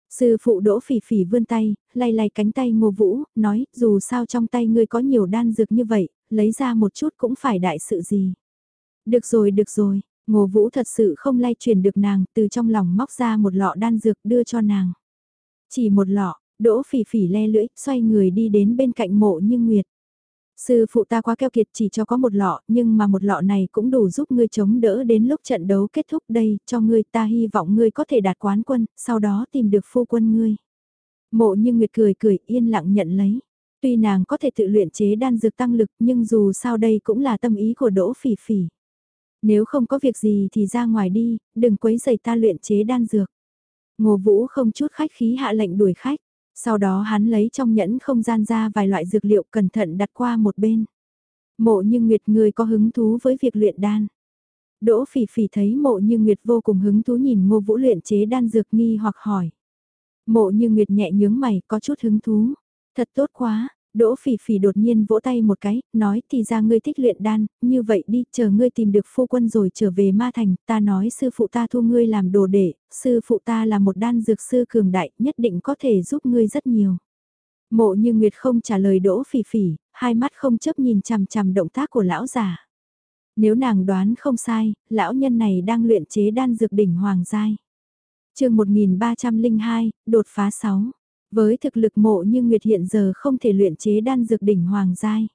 Sư phụ đỗ phỉ phỉ vươn tay, lay lay cánh tay ngô vũ, nói, dù sao trong tay ngươi có nhiều đan dược như vậy, lấy ra một chút cũng phải đại sự gì. Được rồi, được rồi, ngô vũ thật sự không lay truyền được nàng, từ trong lòng móc ra một lọ đan dược đưa cho nàng. Chỉ một lọ, đỗ phỉ phỉ le lưỡi, xoay người đi đến bên cạnh mộ như nguyệt. Sư phụ ta quá keo kiệt chỉ cho có một lọ, nhưng mà một lọ này cũng đủ giúp ngươi chống đỡ đến lúc trận đấu kết thúc đây, cho ngươi ta hy vọng ngươi có thể đạt quán quân, sau đó tìm được phu quân ngươi. Mộ như Nguyệt cười cười yên lặng nhận lấy. Tuy nàng có thể tự luyện chế đan dược tăng lực nhưng dù sao đây cũng là tâm ý của Đỗ Phỉ Phỉ. Nếu không có việc gì thì ra ngoài đi, đừng quấy giày ta luyện chế đan dược. Ngô Vũ không chút khách khí hạ lệnh đuổi khách. Sau đó hắn lấy trong nhẫn không gian ra vài loại dược liệu cẩn thận đặt qua một bên. Mộ như Nguyệt người có hứng thú với việc luyện đan. Đỗ phỉ phỉ thấy mộ như Nguyệt vô cùng hứng thú nhìn ngô vũ luyện chế đan dược nghi hoặc hỏi. Mộ như Nguyệt nhẹ nhướng mày có chút hứng thú. Thật tốt quá, Đỗ phỉ phỉ đột nhiên vỗ tay một cái, nói thì ra ngươi thích luyện đan, như vậy đi, chờ ngươi tìm được phu quân rồi trở về ma thành, ta nói sư phụ ta thu ngươi làm đồ đệ, sư phụ ta là một đan dược sư cường đại, nhất định có thể giúp ngươi rất nhiều. Mộ như Nguyệt không trả lời đỗ phỉ phỉ, hai mắt không chấp nhìn chằm chằm động tác của lão già. Nếu nàng đoán không sai, lão nhân này đang luyện chế đan dược đỉnh hoàng giai. chương 1302, đột phá 6. Với thực lực mộ như Nguyệt hiện giờ không thể luyện chế đan dược đỉnh hoàng giai.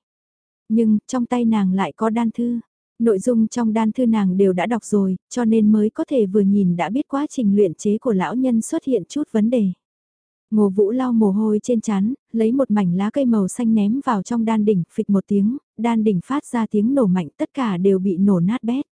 Nhưng, trong tay nàng lại có đan thư. Nội dung trong đan thư nàng đều đã đọc rồi, cho nên mới có thể vừa nhìn đã biết quá trình luyện chế của lão nhân xuất hiện chút vấn đề. Ngô Vũ lau mồ hôi trên chán, lấy một mảnh lá cây màu xanh ném vào trong đan đỉnh, phịch một tiếng, đan đỉnh phát ra tiếng nổ mạnh tất cả đều bị nổ nát bét.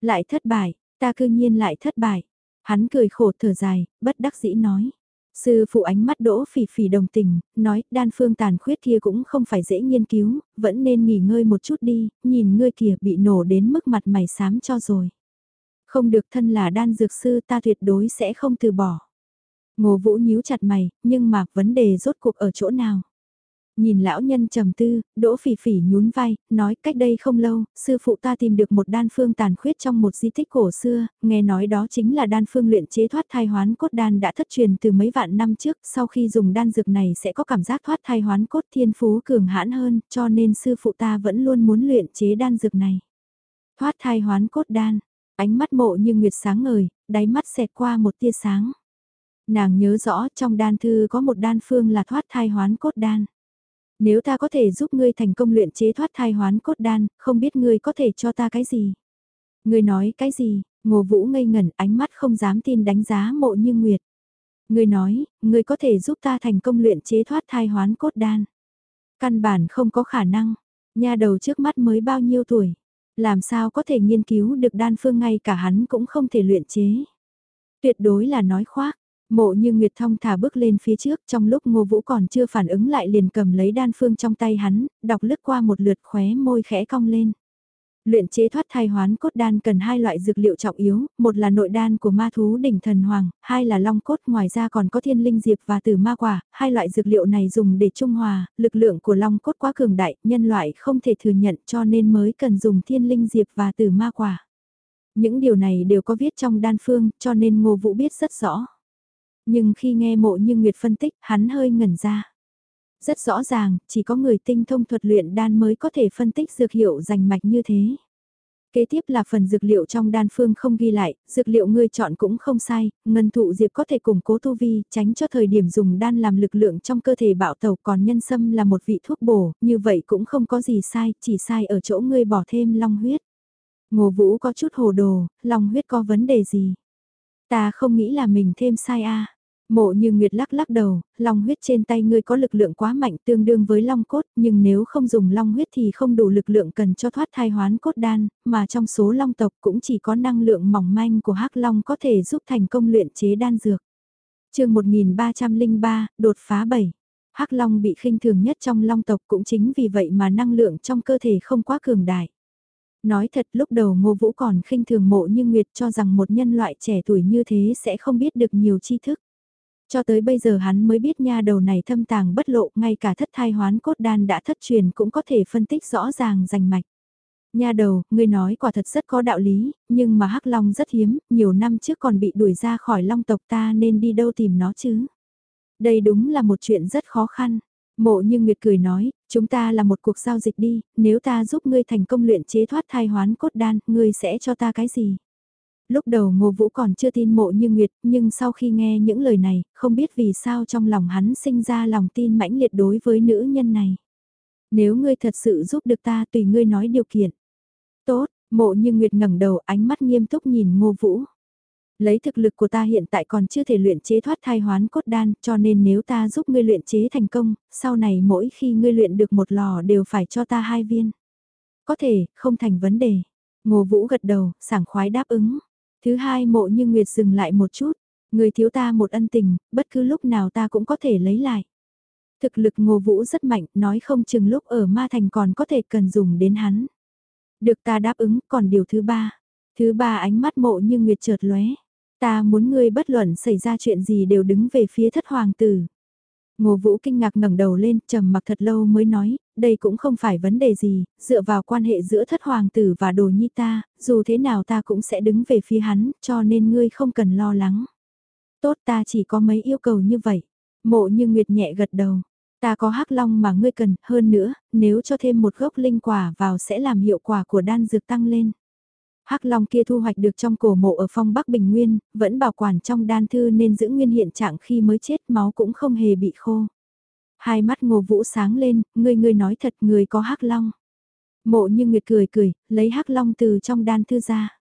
Lại thất bại, ta cư nhiên lại thất bại. Hắn cười khổ thở dài, bất đắc dĩ nói. Sư phụ ánh mắt đỗ phỉ phỉ đồng tình, nói đan phương tàn khuyết kia cũng không phải dễ nghiên cứu, vẫn nên nghỉ ngơi một chút đi, nhìn ngươi kìa bị nổ đến mức mặt mày xám cho rồi. Không được thân là đan dược sư ta tuyệt đối sẽ không từ bỏ. Ngô Vũ nhíu chặt mày, nhưng mà vấn đề rốt cuộc ở chỗ nào? Nhìn lão nhân trầm tư, đỗ phỉ phỉ nhún vai, nói cách đây không lâu, sư phụ ta tìm được một đan phương tàn khuyết trong một di tích cổ xưa, nghe nói đó chính là đan phương luyện chế thoát thai hoán cốt đan đã thất truyền từ mấy vạn năm trước, sau khi dùng đan dược này sẽ có cảm giác thoát thai hoán cốt thiên phú cường hãn hơn, cho nên sư phụ ta vẫn luôn muốn luyện chế đan dược này. Thoát thai hoán cốt đan, ánh mắt mộ như nguyệt sáng ngời, đáy mắt xẹt qua một tia sáng. Nàng nhớ rõ trong đan thư có một đan phương là thoát thai hoán cốt đan. Nếu ta có thể giúp ngươi thành công luyện chế thoát thai hoán cốt đan, không biết ngươi có thể cho ta cái gì? Ngươi nói cái gì? Ngô Vũ ngây ngẩn ánh mắt không dám tin đánh giá mộ như nguyệt. Ngươi nói, ngươi có thể giúp ta thành công luyện chế thoát thai hoán cốt đan. Căn bản không có khả năng. Nhà đầu trước mắt mới bao nhiêu tuổi. Làm sao có thể nghiên cứu được đan phương ngay cả hắn cũng không thể luyện chế. Tuyệt đối là nói khoác. Mộ như Nguyệt Thông thả bước lên phía trước trong lúc ngô vũ còn chưa phản ứng lại liền cầm lấy đan phương trong tay hắn, đọc lướt qua một lượt khóe môi khẽ cong lên. Luyện chế thoát thai hoán cốt đan cần hai loại dược liệu trọng yếu, một là nội đan của ma thú đỉnh thần hoàng, hai là long cốt ngoài ra còn có thiên linh diệp và tử ma quả, hai loại dược liệu này dùng để trung hòa, lực lượng của long cốt quá cường đại, nhân loại không thể thừa nhận cho nên mới cần dùng thiên linh diệp và tử ma quả. Những điều này đều có viết trong đan phương cho nên ngô vũ biết rất rõ. Nhưng khi nghe mộ như Nguyệt phân tích, hắn hơi ngẩn ra. Rất rõ ràng, chỉ có người tinh thông thuật luyện đan mới có thể phân tích dược hiệu rành mạch như thế. Kế tiếp là phần dược liệu trong đan phương không ghi lại, dược liệu ngươi chọn cũng không sai, ngân thụ diệp có thể củng cố tu vi, tránh cho thời điểm dùng đan làm lực lượng trong cơ thể bạo tẩu còn nhân sâm là một vị thuốc bổ, như vậy cũng không có gì sai, chỉ sai ở chỗ ngươi bỏ thêm long huyết. Ngô Vũ có chút hồ đồ, long huyết có vấn đề gì? Ta không nghĩ là mình thêm sai a Mộ như Nguyệt lắc lắc đầu, long huyết trên tay ngươi có lực lượng quá mạnh tương đương với long cốt, nhưng nếu không dùng long huyết thì không đủ lực lượng cần cho thoát thai hoán cốt đan, mà trong số long tộc cũng chỉ có năng lượng mỏng manh của hắc long có thể giúp thành công luyện chế đan dược. chương 1303, đột phá 7. Hắc Long bị khinh thường nhất trong Long tộc cũng chính vì vậy mà năng lượng trong cơ thể không quá cường đại. Nói thật lúc đầu Ngô Vũ còn khinh thường mộ như Nguyệt cho rằng một nhân loại trẻ tuổi như thế sẽ không biết được nhiều tri thức. Cho tới bây giờ hắn mới biết nha đầu này thâm tàng bất lộ, ngay cả thất thai hoán cốt đan đã thất truyền cũng có thể phân tích rõ ràng rành mạch. Nha đầu, ngươi nói quả thật rất có đạo lý, nhưng mà hắc long rất hiếm, nhiều năm trước còn bị đuổi ra khỏi long tộc ta nên đi đâu tìm nó chứ. Đây đúng là một chuyện rất khó khăn. Mộ như Nguyệt cười nói, chúng ta là một cuộc giao dịch đi, nếu ta giúp ngươi thành công luyện chế thoát thai hoán cốt đan, ngươi sẽ cho ta cái gì? Lúc đầu Ngô Vũ còn chưa tin mộ như Nguyệt, nhưng sau khi nghe những lời này, không biết vì sao trong lòng hắn sinh ra lòng tin mãnh liệt đối với nữ nhân này. Nếu ngươi thật sự giúp được ta tùy ngươi nói điều kiện. Tốt, mộ như Nguyệt ngẩng đầu ánh mắt nghiêm túc nhìn Ngô Vũ. Lấy thực lực của ta hiện tại còn chưa thể luyện chế thoát thai hoán cốt đan, cho nên nếu ta giúp ngươi luyện chế thành công, sau này mỗi khi ngươi luyện được một lò đều phải cho ta hai viên. Có thể, không thành vấn đề. Ngô Vũ gật đầu, sảng khoái đáp ứng. Thứ hai mộ như Nguyệt dừng lại một chút, người thiếu ta một ân tình, bất cứ lúc nào ta cũng có thể lấy lại. Thực lực Ngô Vũ rất mạnh, nói không chừng lúc ở Ma Thành còn có thể cần dùng đến hắn. Được ta đáp ứng, còn điều thứ ba. Thứ ba ánh mắt mộ như Nguyệt chợt lóe. Ta muốn ngươi bất luận xảy ra chuyện gì đều đứng về phía thất hoàng tử. Ngô Vũ kinh ngạc ngẩng đầu lên, trầm mặc thật lâu mới nói, đây cũng không phải vấn đề gì, dựa vào quan hệ giữa thất hoàng tử và đồ nhi ta, dù thế nào ta cũng sẽ đứng về phía hắn, cho nên ngươi không cần lo lắng. Tốt ta chỉ có mấy yêu cầu như vậy. Mộ như Nguyệt nhẹ gật đầu. Ta có hắc long mà ngươi cần, hơn nữa, nếu cho thêm một gốc linh quả vào sẽ làm hiệu quả của đan dược tăng lên. Hắc Long kia thu hoạch được trong cổ mộ ở phong Bắc Bình Nguyên, vẫn bảo quản trong đan thư nên giữ nguyên hiện trạng khi mới chết máu cũng không hề bị khô. Hai mắt ngô vũ sáng lên, ngươi ngươi nói thật người có Hắc Long. Mộ như Nguyệt cười cười, lấy Hắc Long từ trong đan thư ra.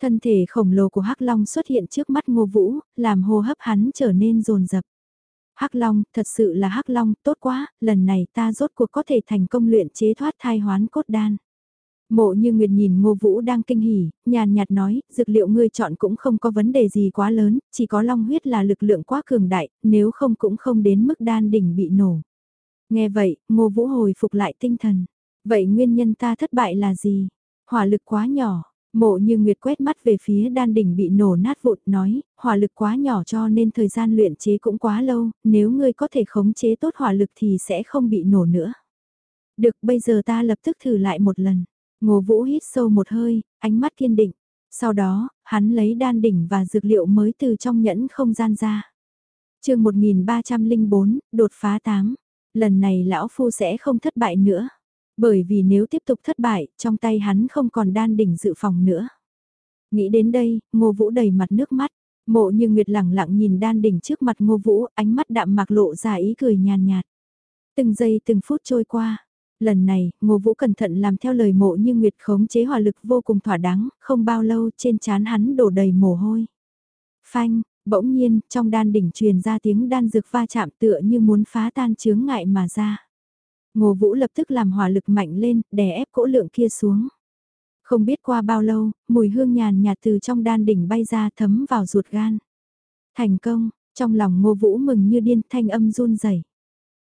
Thân thể khổng lồ của Hắc Long xuất hiện trước mắt ngô vũ, làm hô hấp hắn trở nên rồn rập. Hắc Long, thật sự là Hắc Long, tốt quá, lần này ta rốt cuộc có thể thành công luyện chế thoát thai hoán cốt đan. Mộ như Nguyệt nhìn Ngô Vũ đang kinh hỉ, nhàn nhạt nói, dược liệu ngươi chọn cũng không có vấn đề gì quá lớn, chỉ có long huyết là lực lượng quá cường đại, nếu không cũng không đến mức đan đỉnh bị nổ. Nghe vậy, Ngô Vũ hồi phục lại tinh thần. Vậy nguyên nhân ta thất bại là gì? Hỏa lực quá nhỏ. Mộ như Nguyệt quét mắt về phía đan đỉnh bị nổ nát vụt nói, hỏa lực quá nhỏ cho nên thời gian luyện chế cũng quá lâu, nếu ngươi có thể khống chế tốt hỏa lực thì sẽ không bị nổ nữa. Được bây giờ ta lập tức thử lại một lần. Ngô Vũ hít sâu một hơi, ánh mắt kiên định. Sau đó, hắn lấy đan đỉnh và dược liệu mới từ trong nhẫn không gian ra. chương 1304, đột phá 8. Lần này lão phu sẽ không thất bại nữa. Bởi vì nếu tiếp tục thất bại, trong tay hắn không còn đan đỉnh dự phòng nữa. Nghĩ đến đây, Ngô Vũ đầy mặt nước mắt. Mộ như Nguyệt lẳng lặng nhìn đan đỉnh trước mặt Ngô Vũ, ánh mắt đạm mạc lộ ra ý cười nhàn nhạt. Từng giây từng phút trôi qua, Lần này, Ngô Vũ cẩn thận làm theo lời mộ như Nguyệt khống chế hỏa lực vô cùng thỏa đáng, không bao lâu trên chán hắn đổ đầy mồ hôi. Phanh, bỗng nhiên, trong đan đỉnh truyền ra tiếng đan dược va chạm tựa như muốn phá tan chướng ngại mà ra. Ngô Vũ lập tức làm hỏa lực mạnh lên, đè ép cỗ lượng kia xuống. Không biết qua bao lâu, mùi hương nhàn nhạt từ trong đan đỉnh bay ra thấm vào ruột gan. Thành công, trong lòng Ngô Vũ mừng như điên thanh âm run rẩy.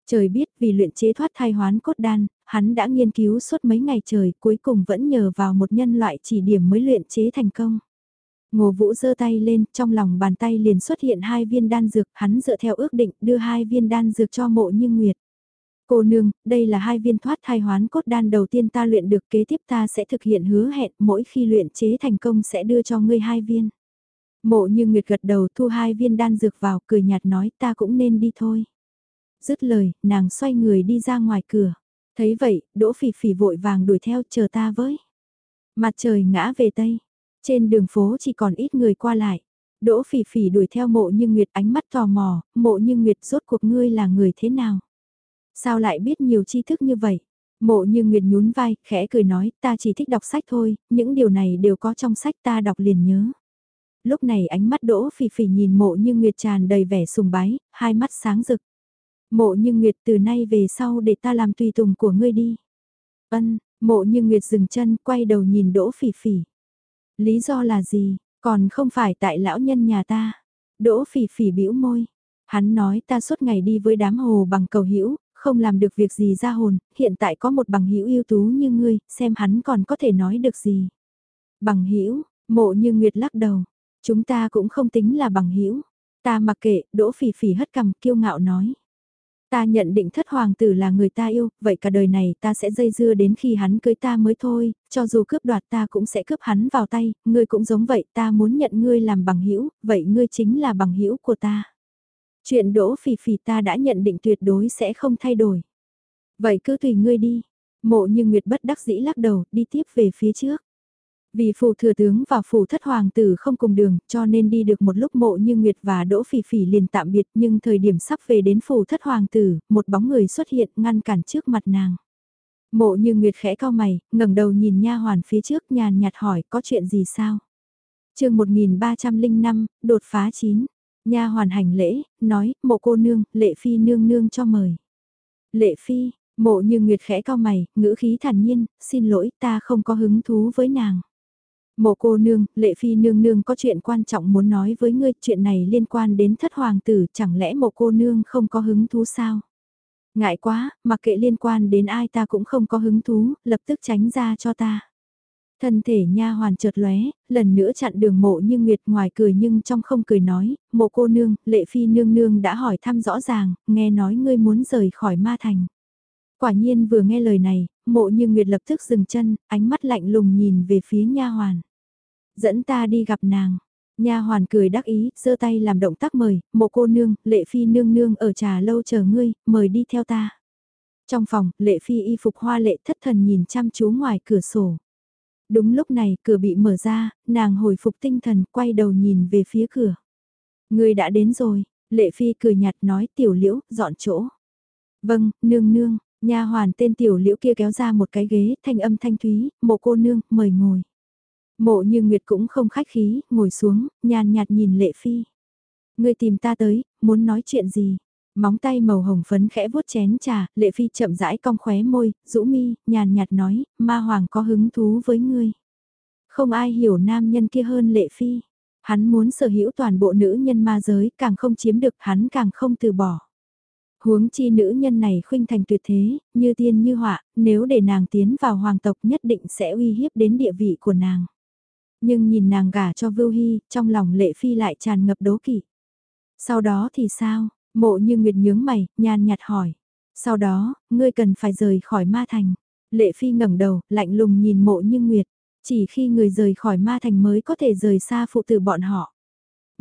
Trời biết vì luyện chế thoát thai hoán cốt đan, hắn đã nghiên cứu suốt mấy ngày trời cuối cùng vẫn nhờ vào một nhân loại chỉ điểm mới luyện chế thành công. Ngô Vũ giơ tay lên, trong lòng bàn tay liền xuất hiện hai viên đan dược, hắn dựa theo ước định đưa hai viên đan dược cho mộ như nguyệt. Cô nương, đây là hai viên thoát thai hoán cốt đan đầu tiên ta luyện được kế tiếp ta sẽ thực hiện hứa hẹn mỗi khi luyện chế thành công sẽ đưa cho ngươi hai viên. Mộ như nguyệt gật đầu thu hai viên đan dược vào cười nhạt nói ta cũng nên đi thôi dứt lời, nàng xoay người đi ra ngoài cửa. Thấy vậy, Đỗ Phỉ Phỉ vội vàng đuổi theo chờ ta với. Mặt trời ngã về Tây, trên đường phố chỉ còn ít người qua lại. Đỗ Phỉ Phỉ đuổi theo mộ như Nguyệt ánh mắt tò mò, mộ như Nguyệt rốt cuộc ngươi là người thế nào? Sao lại biết nhiều tri thức như vậy? Mộ như Nguyệt nhún vai, khẽ cười nói, ta chỉ thích đọc sách thôi, những điều này đều có trong sách ta đọc liền nhớ. Lúc này ánh mắt Đỗ Phỉ Phỉ nhìn mộ như Nguyệt tràn đầy vẻ sùng bái, hai mắt sáng rực. Mộ như Nguyệt từ nay về sau để ta làm tùy tùng của ngươi đi. Ân, mộ như Nguyệt dừng chân quay đầu nhìn đỗ phỉ phỉ. Lý do là gì, còn không phải tại lão nhân nhà ta. Đỗ phỉ phỉ bĩu môi. Hắn nói ta suốt ngày đi với đám hồ bằng cầu hữu không làm được việc gì ra hồn, hiện tại có một bằng hữu ưu tú như ngươi, xem hắn còn có thể nói được gì. Bằng hữu mộ như Nguyệt lắc đầu, chúng ta cũng không tính là bằng hữu Ta mặc kệ, đỗ phỉ phỉ hất cằm kiêu ngạo nói. Ta nhận định thất hoàng tử là người ta yêu, vậy cả đời này ta sẽ dây dưa đến khi hắn cưới ta mới thôi, cho dù cướp đoạt ta cũng sẽ cướp hắn vào tay, ngươi cũng giống vậy, ta muốn nhận ngươi làm bằng hữu, vậy ngươi chính là bằng hữu của ta. Chuyện đỗ phỉ phỉ ta đã nhận định tuyệt đối sẽ không thay đổi. Vậy cứ tùy ngươi đi. Mộ như Nguyệt bất đắc dĩ lắc đầu, đi tiếp về phía trước. Vì phù thừa tướng và phù thất hoàng tử không cùng đường, cho nên đi được một lúc mộ như Nguyệt và Đỗ Phỉ Phỉ liền tạm biệt nhưng thời điểm sắp về đến phù thất hoàng tử, một bóng người xuất hiện ngăn cản trước mặt nàng. Mộ như Nguyệt khẽ cao mày, ngẩng đầu nhìn nha hoàn phía trước nhàn nhạt hỏi có chuyện gì sao? chương 1305, đột phá 9. Nha hoàn hành lễ, nói, mộ cô nương, lệ phi nương nương cho mời. Lệ phi, mộ như Nguyệt khẽ cao mày, ngữ khí thản nhiên, xin lỗi ta không có hứng thú với nàng. Mộ cô nương, lệ phi nương nương có chuyện quan trọng muốn nói với ngươi, chuyện này liên quan đến thất hoàng tử, chẳng lẽ mộ cô nương không có hứng thú sao? Ngại quá, mặc kệ liên quan đến ai ta cũng không có hứng thú, lập tức tránh ra cho ta. Thân thể nha hoàn chợt lóe, lần nữa chặn đường mộ như nguyệt ngoài cười nhưng trong không cười nói, mộ cô nương, lệ phi nương nương đã hỏi thăm rõ ràng, nghe nói ngươi muốn rời khỏi ma thành. Quả nhiên vừa nghe lời này, mộ như Nguyệt lập tức dừng chân, ánh mắt lạnh lùng nhìn về phía nha hoàn. Dẫn ta đi gặp nàng. Nha hoàn cười đắc ý, giơ tay làm động tác mời, mộ cô nương, lệ phi nương nương ở trà lâu chờ ngươi, mời đi theo ta. Trong phòng, lệ phi y phục hoa lệ thất thần nhìn chăm chú ngoài cửa sổ. Đúng lúc này, cửa bị mở ra, nàng hồi phục tinh thần, quay đầu nhìn về phía cửa. Ngươi đã đến rồi, lệ phi cười nhạt nói tiểu liễu, dọn chỗ. Vâng, nương nương, Nha hoàn tên tiểu liễu kia kéo ra một cái ghế, thanh âm thanh thúy, mộ cô nương, mời ngồi. Mộ như Nguyệt cũng không khách khí, ngồi xuống, nhàn nhạt nhìn lệ phi. Người tìm ta tới, muốn nói chuyện gì? Móng tay màu hồng phấn khẽ vuốt chén trà, lệ phi chậm rãi cong khóe môi, rũ mi, nhàn nhạt nói, ma hoàng có hứng thú với ngươi. Không ai hiểu nam nhân kia hơn lệ phi. Hắn muốn sở hữu toàn bộ nữ nhân ma giới, càng không chiếm được hắn càng không từ bỏ. Huống chi nữ nhân này khuynh thành tuyệt thế, như tiên như họa, nếu để nàng tiến vào hoàng tộc nhất định sẽ uy hiếp đến địa vị của nàng. Nhưng nhìn nàng gả cho Vưu Hy, trong lòng lệ phi lại tràn ngập đố kỵ. Sau đó thì sao? Mộ như Nguyệt nhướng mày, nhàn nhạt hỏi. Sau đó, ngươi cần phải rời khỏi ma thành. Lệ phi ngẩng đầu, lạnh lùng nhìn mộ như Nguyệt. Chỉ khi người rời khỏi ma thành mới có thể rời xa phụ tử bọn họ.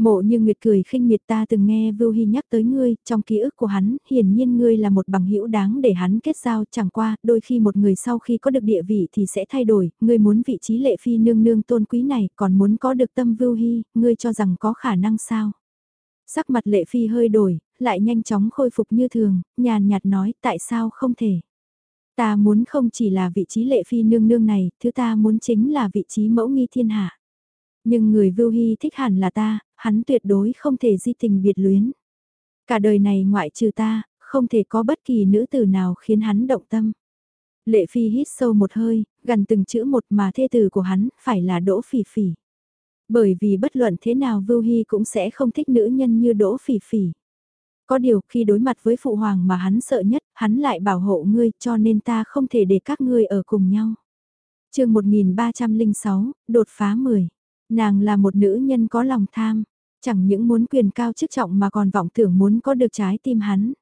Mộ như Nguyệt cười khinh miệt ta từng nghe Vưu Hy nhắc tới ngươi, trong ký ức của hắn, hiển nhiên ngươi là một bằng hữu đáng để hắn kết giao, chẳng qua, đôi khi một người sau khi có được địa vị thì sẽ thay đổi, ngươi muốn vị trí lệ phi nương nương tôn quý này, còn muốn có được tâm Vưu Hy, ngươi cho rằng có khả năng sao? Sắc mặt lệ phi hơi đổi, lại nhanh chóng khôi phục như thường, nhàn nhạt nói tại sao không thể. Ta muốn không chỉ là vị trí lệ phi nương nương này, thứ ta muốn chính là vị trí mẫu nghi thiên hạ. Nhưng người Vưu Hy thích hẳn là ta, hắn tuyệt đối không thể di tình biệt luyến. Cả đời này ngoại trừ ta, không thể có bất kỳ nữ tử nào khiến hắn động tâm. Lệ Phi hít sâu một hơi, gần từng chữ một mà thê tử của hắn phải là Đỗ Phỉ Phỉ. Bởi vì bất luận thế nào Vưu Hy cũng sẽ không thích nữ nhân như Đỗ Phỉ Phỉ. Có điều khi đối mặt với phụ hoàng mà hắn sợ nhất, hắn lại bảo hộ ngươi cho nên ta không thể để các ngươi ở cùng nhau. chương 1306, đột phá 10. Nàng là một nữ nhân có lòng tham, chẳng những muốn quyền cao chức trọng mà còn vọng tưởng muốn có được trái tim hắn.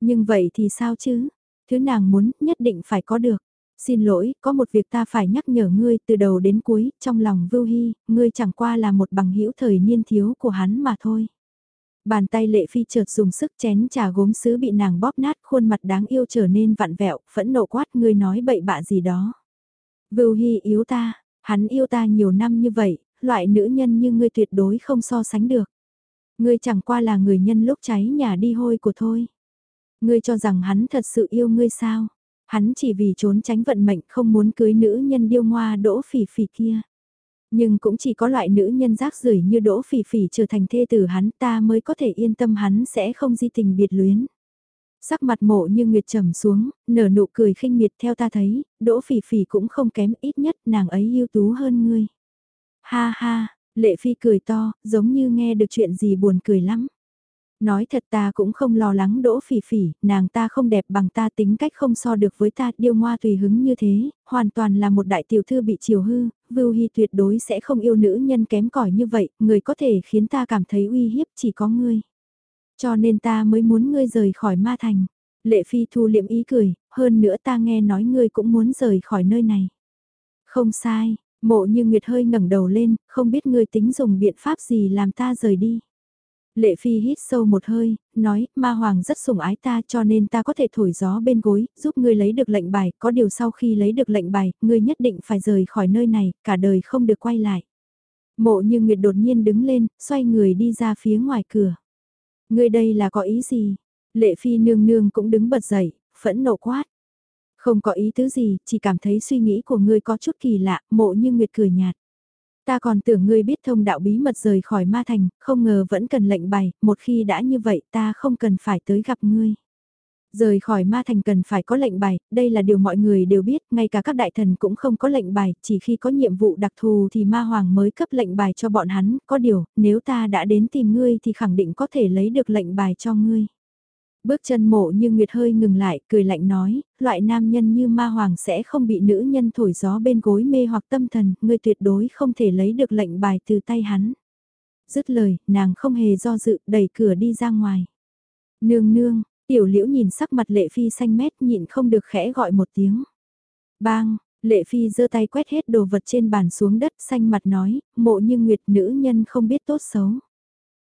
Nhưng vậy thì sao chứ? Thứ nàng muốn nhất định phải có được. Xin lỗi, có một việc ta phải nhắc nhở ngươi từ đầu đến cuối, trong lòng Vưu Hy, ngươi chẳng qua là một bằng hữu thời niên thiếu của hắn mà thôi. Bàn tay lệ phi chợt dùng sức chén trà gốm sứ bị nàng bóp nát khuôn mặt đáng yêu trở nên vặn vẹo, phẫn nộ quát ngươi nói bậy bạ gì đó. Vưu Hy yếu ta, hắn yêu ta nhiều năm như vậy, loại nữ nhân như ngươi tuyệt đối không so sánh được. Ngươi chẳng qua là người nhân lúc cháy nhà đi hôi của thôi. Ngươi cho rằng hắn thật sự yêu ngươi sao? Hắn chỉ vì trốn tránh vận mệnh không muốn cưới nữ nhân điêu ngoa đỗ phỉ phỉ kia. Nhưng cũng chỉ có loại nữ nhân rác rưởi như đỗ phỉ phỉ trở thành thê tử hắn ta mới có thể yên tâm hắn sẽ không di tình biệt luyến. Sắc mặt mộ như nguyệt trầm xuống, nở nụ cười khinh miệt theo ta thấy, đỗ phỉ phỉ cũng không kém ít nhất nàng ấy ưu tú hơn ngươi. Ha ha, Lệ Phi cười to, giống như nghe được chuyện gì buồn cười lắm. Nói thật ta cũng không lo lắng đỗ phỉ phỉ, nàng ta không đẹp bằng ta tính cách không so được với ta, điêu ngoa tùy hứng như thế, hoàn toàn là một đại tiểu thư bị chiều hư, Vưu Hy tuyệt đối sẽ không yêu nữ nhân kém cỏi như vậy, người có thể khiến ta cảm thấy uy hiếp chỉ có ngươi. Cho nên ta mới muốn ngươi rời khỏi ma thành. Lệ Phi thu liệm ý cười, hơn nữa ta nghe nói ngươi cũng muốn rời khỏi nơi này. Không sai, mộ như Nguyệt hơi ngẩng đầu lên, không biết ngươi tính dùng biện pháp gì làm ta rời đi. Lệ Phi hít sâu một hơi, nói, ma hoàng rất sủng ái ta cho nên ta có thể thổi gió bên gối, giúp ngươi lấy được lệnh bài, có điều sau khi lấy được lệnh bài, ngươi nhất định phải rời khỏi nơi này, cả đời không được quay lại. Mộ như Nguyệt đột nhiên đứng lên, xoay người đi ra phía ngoài cửa. Ngươi đây là có ý gì? Lệ Phi nương nương cũng đứng bật dậy, phẫn nộ quát. Không có ý tứ gì, chỉ cảm thấy suy nghĩ của ngươi có chút kỳ lạ, mộ như Nguyệt cười nhạt. Ta còn tưởng ngươi biết thông đạo bí mật rời khỏi ma thành, không ngờ vẫn cần lệnh bài, một khi đã như vậy ta không cần phải tới gặp ngươi. Rời khỏi ma thành cần phải có lệnh bài, đây là điều mọi người đều biết, ngay cả các đại thần cũng không có lệnh bài, chỉ khi có nhiệm vụ đặc thù thì ma hoàng mới cấp lệnh bài cho bọn hắn, có điều, nếu ta đã đến tìm ngươi thì khẳng định có thể lấy được lệnh bài cho ngươi. Bước chân mộ như Nguyệt hơi ngừng lại, cười lạnh nói, loại nam nhân như ma hoàng sẽ không bị nữ nhân thổi gió bên gối mê hoặc tâm thần, ngươi tuyệt đối không thể lấy được lệnh bài từ tay hắn. Dứt lời, nàng không hề do dự, đẩy cửa đi ra ngoài. Nương nương, tiểu liễu nhìn sắc mặt lệ phi xanh mét nhịn không được khẽ gọi một tiếng. Bang, lệ phi giơ tay quét hết đồ vật trên bàn xuống đất xanh mặt nói, mộ như Nguyệt nữ nhân không biết tốt xấu.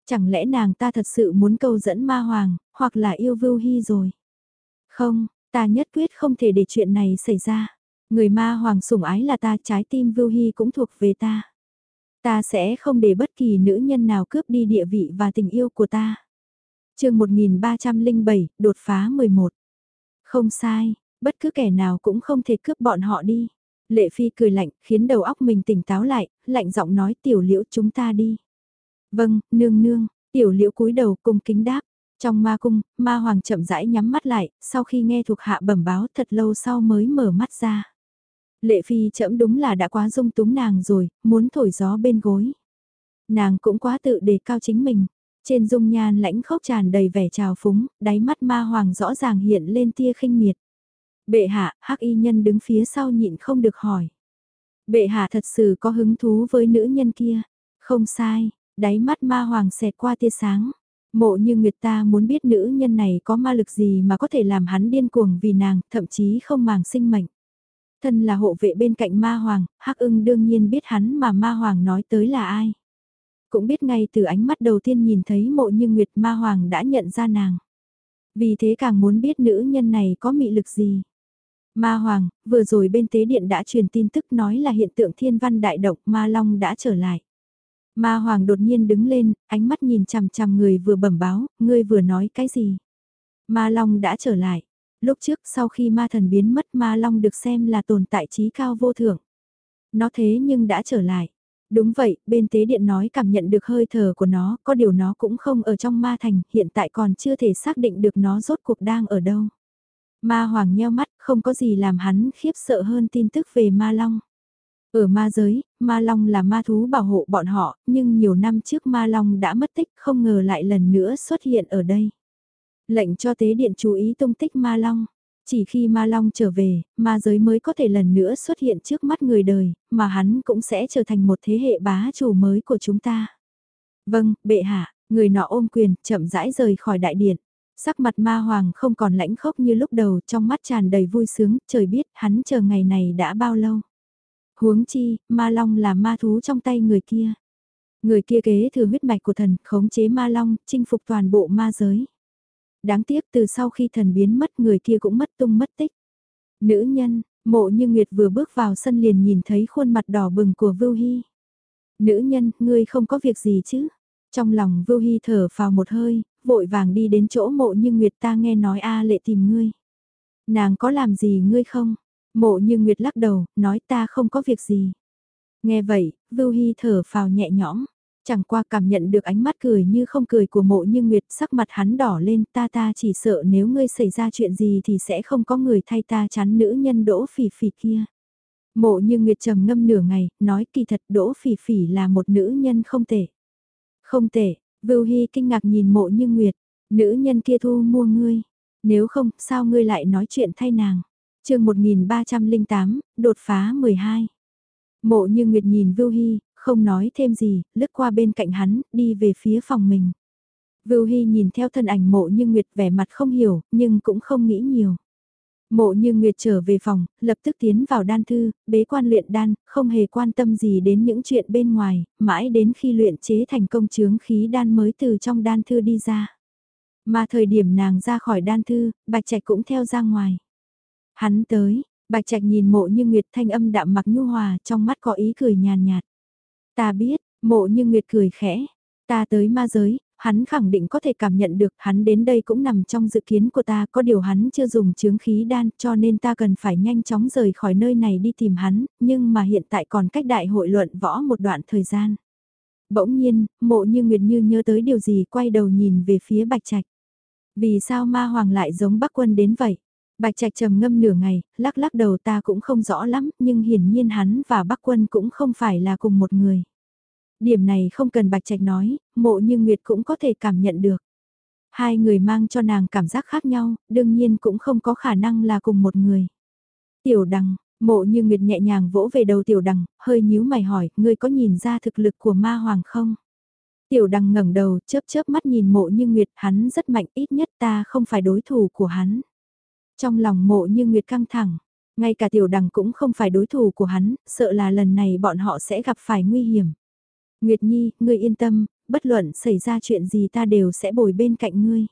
Chẳng lẽ nàng ta thật sự muốn câu dẫn ma hoàng, hoặc là yêu Vưu Hy rồi? Không, ta nhất quyết không thể để chuyện này xảy ra. Người ma hoàng sủng ái là ta, trái tim Vưu Hy cũng thuộc về ta. Ta sẽ không để bất kỳ nữ nhân nào cướp đi địa vị và tình yêu của ta. chương 1307, đột phá 11. Không sai, bất cứ kẻ nào cũng không thể cướp bọn họ đi. Lệ Phi cười lạnh, khiến đầu óc mình tỉnh táo lại, lạnh giọng nói tiểu liễu chúng ta đi. Vâng, nương nương, tiểu liễu cúi đầu cung kính đáp. Trong ma cung, ma hoàng chậm rãi nhắm mắt lại, sau khi nghe thuộc hạ bẩm báo thật lâu sau mới mở mắt ra. Lệ phi chậm đúng là đã quá dung túng nàng rồi, muốn thổi gió bên gối. Nàng cũng quá tự đề cao chính mình. Trên dung nhan lãnh khốc tràn đầy vẻ trào phúng, đáy mắt ma hoàng rõ ràng hiện lên tia khinh miệt. Bệ hạ, hắc y nhân đứng phía sau nhịn không được hỏi. Bệ hạ thật sự có hứng thú với nữ nhân kia. Không sai, đáy mắt ma hoàng xẹt qua tia sáng. Mộ như Nguyệt ta muốn biết nữ nhân này có ma lực gì mà có thể làm hắn điên cuồng vì nàng, thậm chí không màng sinh mệnh. Thân là hộ vệ bên cạnh ma hoàng, hắc ưng đương nhiên biết hắn mà ma hoàng nói tới là ai. Cũng biết ngay từ ánh mắt đầu tiên nhìn thấy mộ như Nguyệt ma hoàng đã nhận ra nàng. Vì thế càng muốn biết nữ nhân này có mị lực gì. Ma Hoàng, vừa rồi bên tế điện đã truyền tin tức nói là hiện tượng thiên văn đại động Ma Long đã trở lại. Ma Hoàng đột nhiên đứng lên, ánh mắt nhìn chằm chằm người vừa bẩm báo, ngươi vừa nói cái gì? Ma Long đã trở lại. Lúc trước sau khi ma thần biến mất Ma Long được xem là tồn tại trí cao vô thượng. Nó thế nhưng đã trở lại. Đúng vậy, bên tế điện nói cảm nhận được hơi thở của nó, có điều nó cũng không ở trong ma thành, hiện tại còn chưa thể xác định được nó rốt cuộc đang ở đâu. Ma Hoàng nheo mắt, không có gì làm hắn khiếp sợ hơn tin tức về Ma Long. Ở ma giới, ma long là ma thú bảo hộ bọn họ, nhưng nhiều năm trước ma long đã mất tích không ngờ lại lần nữa xuất hiện ở đây. Lệnh cho tế điện chú ý tung tích ma long. Chỉ khi ma long trở về, ma giới mới có thể lần nữa xuất hiện trước mắt người đời, mà hắn cũng sẽ trở thành một thế hệ bá chủ mới của chúng ta. Vâng, bệ hạ, người nọ ôm quyền, chậm rãi rời khỏi đại điện. Sắc mặt ma hoàng không còn lãnh khốc như lúc đầu, trong mắt tràn đầy vui sướng, trời biết hắn chờ ngày này đã bao lâu. Huống chi, ma long là ma thú trong tay người kia. Người kia kế thừa huyết mạch của thần, khống chế ma long, chinh phục toàn bộ ma giới. Đáng tiếc từ sau khi thần biến mất người kia cũng mất tung mất tích. Nữ nhân, mộ như Nguyệt vừa bước vào sân liền nhìn thấy khuôn mặt đỏ bừng của Vưu Hy. Nữ nhân, ngươi không có việc gì chứ? Trong lòng Vưu Hy thở vào một hơi, vội vàng đi đến chỗ mộ như Nguyệt ta nghe nói A lệ tìm ngươi. Nàng có làm gì ngươi không? Mộ như Nguyệt lắc đầu, nói ta không có việc gì. Nghe vậy, Vưu Hy thở phào nhẹ nhõm, chẳng qua cảm nhận được ánh mắt cười như không cười của mộ như Nguyệt sắc mặt hắn đỏ lên ta ta chỉ sợ nếu ngươi xảy ra chuyện gì thì sẽ không có người thay ta chắn nữ nhân đỗ phỉ phỉ kia. Mộ như Nguyệt trầm ngâm nửa ngày, nói kỳ thật Đỗ Phỉ Phỉ là một nữ nhân không tệ. Không tệ, Vưu Hy kinh ngạc nhìn mộ như Nguyệt, nữ nhân kia thu mua ngươi. Nếu không, sao ngươi lại nói chuyện thay nàng? Chương 1308, đột phá 12. Mộ như Nguyệt nhìn Vưu Hy, không nói thêm gì, lướt qua bên cạnh hắn, đi về phía phòng mình. Vưu Hy nhìn theo thân ảnh mộ như Nguyệt vẻ mặt không hiểu, nhưng cũng không nghĩ nhiều. Mộ như Nguyệt trở về phòng, lập tức tiến vào đan thư, bế quan luyện đan, không hề quan tâm gì đến những chuyện bên ngoài, mãi đến khi luyện chế thành công chướng khí đan mới từ trong đan thư đi ra. Mà thời điểm nàng ra khỏi đan thư, Bạch Trạch cũng theo ra ngoài. Hắn tới, Bạch Trạch nhìn mộ như Nguyệt thanh âm đạm mặc nhu hòa trong mắt có ý cười nhàn nhạt. Ta biết, mộ như Nguyệt cười khẽ. Ta tới ma giới, hắn khẳng định có thể cảm nhận được hắn đến đây cũng nằm trong dự kiến của ta có điều hắn chưa dùng chướng khí đan cho nên ta cần phải nhanh chóng rời khỏi nơi này đi tìm hắn, nhưng mà hiện tại còn cách đại hội luận võ một đoạn thời gian. Bỗng nhiên, mộ như Nguyệt Như nhớ tới điều gì quay đầu nhìn về phía Bạch Trạch. Vì sao ma hoàng lại giống bác quân đến vậy? Bạch Trạch trầm ngâm nửa ngày, lắc lắc đầu ta cũng không rõ lắm, nhưng hiển nhiên hắn và Bắc Quân cũng không phải là cùng một người. Điểm này không cần Bạch Trạch nói, mộ như Nguyệt cũng có thể cảm nhận được. Hai người mang cho nàng cảm giác khác nhau, đương nhiên cũng không có khả năng là cùng một người. Tiểu đằng, mộ như Nguyệt nhẹ nhàng vỗ về đầu tiểu đằng, hơi nhíu mày hỏi, ngươi có nhìn ra thực lực của ma hoàng không? Tiểu đằng ngẩng đầu, chớp chớp mắt nhìn mộ như Nguyệt, hắn rất mạnh, ít nhất ta không phải đối thủ của hắn. Trong lòng mộ như Nguyệt căng thẳng, ngay cả tiểu đằng cũng không phải đối thủ của hắn, sợ là lần này bọn họ sẽ gặp phải nguy hiểm. Nguyệt Nhi, ngươi yên tâm, bất luận xảy ra chuyện gì ta đều sẽ bồi bên cạnh ngươi.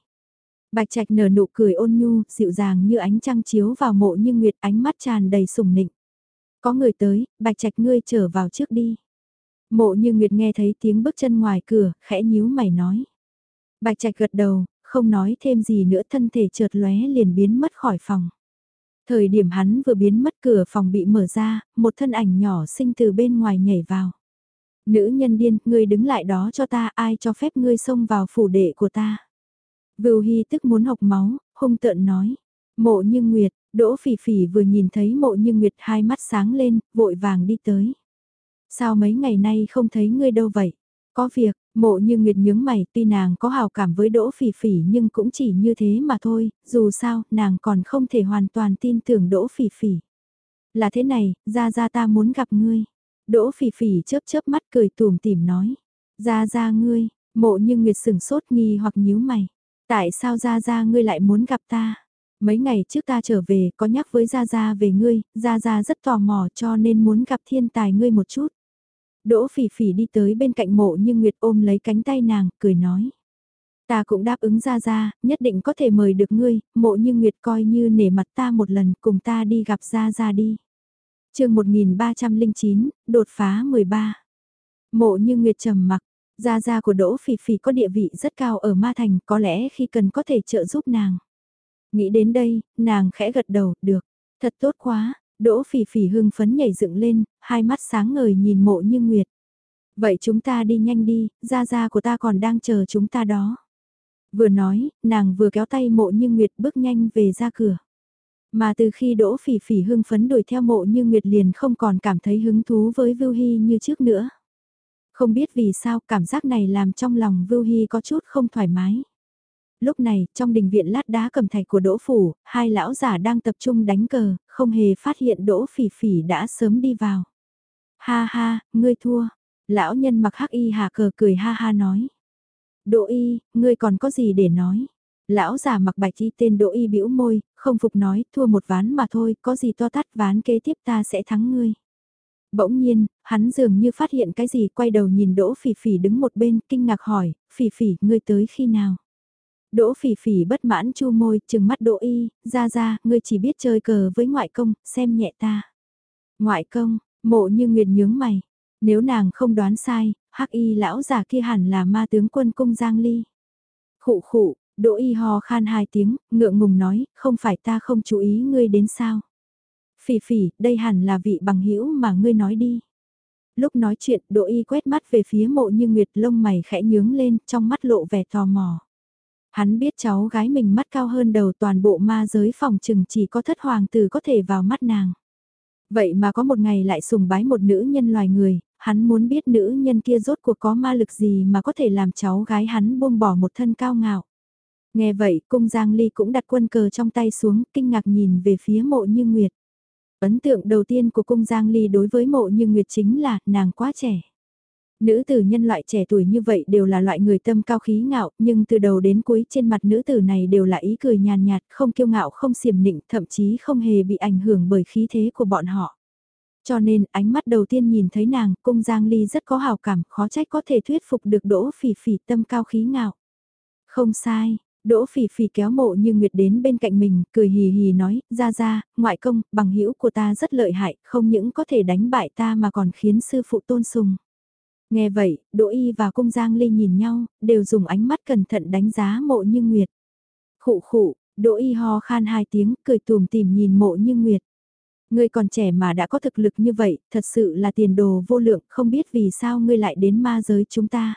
Bạch Trạch nở nụ cười ôn nhu, dịu dàng như ánh trăng chiếu vào mộ như Nguyệt ánh mắt tràn đầy sùng nịnh. Có người tới, Bạch Trạch ngươi trở vào trước đi. Mộ như Nguyệt nghe thấy tiếng bước chân ngoài cửa, khẽ nhíu mày nói. Bạch Trạch gật đầu, không nói thêm gì nữa thân thể chợt lóe liền biến mất khỏi phòng. Thời điểm hắn vừa biến mất cửa phòng bị mở ra, một thân ảnh nhỏ sinh từ bên ngoài nhảy vào. Nữ nhân điên, ngươi đứng lại đó cho ta, ai cho phép ngươi xông vào phủ đệ của ta. Vưu Hy tức muốn học máu, hung tợn nói. Mộ như Nguyệt, Đỗ Phỉ Phỉ vừa nhìn thấy mộ như Nguyệt hai mắt sáng lên, vội vàng đi tới. Sao mấy ngày nay không thấy ngươi đâu vậy? Có việc, mộ như Nguyệt nhướng mày, tuy nàng có hào cảm với Đỗ Phỉ Phỉ nhưng cũng chỉ như thế mà thôi, dù sao, nàng còn không thể hoàn toàn tin tưởng Đỗ Phỉ Phỉ. Là thế này, ra ra ta muốn gặp ngươi. Đỗ Phỉ Phỉ chớp chớp mắt cười tùm tỉm nói. Ra ra ngươi, mộ như Nguyệt sừng sốt nghi hoặc nhíu mày. Tại sao ra ra ngươi lại muốn gặp ta? Mấy ngày trước ta trở về có nhắc với Gia Gia về ngươi, Gia Gia rất tò mò cho nên muốn gặp thiên tài ngươi một chút. Đỗ phỉ phỉ đi tới bên cạnh mộ như Nguyệt ôm lấy cánh tay nàng, cười nói. Ta cũng đáp ứng ra ra, nhất định có thể mời được ngươi, mộ như Nguyệt coi như nể mặt ta một lần cùng ta đi gặp ra ra đi. chương 1309, đột phá 13. Mộ như Nguyệt trầm mặc, gia gia của Đỗ Phỉ Phỉ có địa vị rất cao ở Ma Thành, có lẽ khi cần có thể trợ giúp nàng. Nghĩ đến đây, nàng khẽ gật đầu, được, thật tốt quá, Đỗ phỉ phỉ hưng phấn nhảy dựng lên, hai mắt sáng ngời nhìn mộ như nguyệt. Vậy chúng ta đi nhanh đi, gia gia của ta còn đang chờ chúng ta đó. Vừa nói, nàng vừa kéo tay mộ như nguyệt bước nhanh về ra cửa. Mà từ khi đỗ phỉ phỉ hưng phấn đuổi theo mộ như nguyệt liền không còn cảm thấy hứng thú với Vưu Hy như trước nữa. Không biết vì sao cảm giác này làm trong lòng Vưu Hy có chút không thoải mái. Lúc này, trong đình viện lát đá cầm thạch của Đỗ Phủ, hai lão giả đang tập trung đánh cờ, không hề phát hiện Đỗ Phỉ Phỉ đã sớm đi vào. Ha ha, ngươi thua. Lão nhân mặc hắc y hạ cờ cười ha ha nói. Đỗ y, ngươi còn có gì để nói? Lão giả mặc bạch y tên Đỗ y bĩu môi, không phục nói, thua một ván mà thôi, có gì to tát ván kế tiếp ta sẽ thắng ngươi. Bỗng nhiên, hắn dường như phát hiện cái gì quay đầu nhìn Đỗ Phỉ Phỉ đứng một bên, kinh ngạc hỏi, Phỉ Phỉ, ngươi tới khi nào? Đỗ phỉ phỉ bất mãn chu môi, chừng mắt đỗ y, ra ra, ngươi chỉ biết chơi cờ với ngoại công, xem nhẹ ta. Ngoại công, mộ như nguyệt nhướng mày. Nếu nàng không đoán sai, hắc y lão già kia hẳn là ma tướng quân cung Giang Ly. Khụ khụ, đỗ y hò khan hai tiếng, ngượng ngùng nói, không phải ta không chú ý ngươi đến sao. Phỉ phỉ, đây hẳn là vị bằng hữu mà ngươi nói đi. Lúc nói chuyện, đỗ y quét mắt về phía mộ như nguyệt lông mày khẽ nhướng lên, trong mắt lộ vẻ tò mò. Hắn biết cháu gái mình mắt cao hơn đầu toàn bộ ma giới phòng chừng chỉ có thất hoàng tử có thể vào mắt nàng. Vậy mà có một ngày lại sùng bái một nữ nhân loài người, hắn muốn biết nữ nhân kia rốt cuộc có ma lực gì mà có thể làm cháu gái hắn buông bỏ một thân cao ngạo. Nghe vậy, cung Giang Ly cũng đặt quân cờ trong tay xuống, kinh ngạc nhìn về phía mộ như Nguyệt. Ấn tượng đầu tiên của cung Giang Ly đối với mộ như Nguyệt chính là, nàng quá trẻ. Nữ tử nhân loại trẻ tuổi như vậy đều là loại người tâm cao khí ngạo, nhưng từ đầu đến cuối trên mặt nữ tử này đều là ý cười nhàn nhạt, không kiêu ngạo, không xiểm nịnh, thậm chí không hề bị ảnh hưởng bởi khí thế của bọn họ. Cho nên, ánh mắt đầu tiên nhìn thấy nàng, cung Giang Ly rất có hào cảm, khó trách có thể thuyết phục được đỗ phỉ phỉ tâm cao khí ngạo. Không sai, Đỗ phỉ phỉ kéo mộ như Nguyệt đến bên cạnh mình, cười hì hì nói, ra ra, ngoại công, bằng hữu của ta rất lợi hại, không những có thể đánh bại ta mà còn khiến sư phụ tôn sùng. Nghe vậy, Đỗ Y và Cung Giang Ly nhìn nhau, đều dùng ánh mắt cẩn thận đánh giá mộ như Nguyệt. Khụ khụ, Đỗ Y ho khan hai tiếng, cười tùm tìm nhìn mộ như Nguyệt. Ngươi còn trẻ mà đã có thực lực như vậy, thật sự là tiền đồ vô lượng, không biết vì sao ngươi lại đến ma giới chúng ta.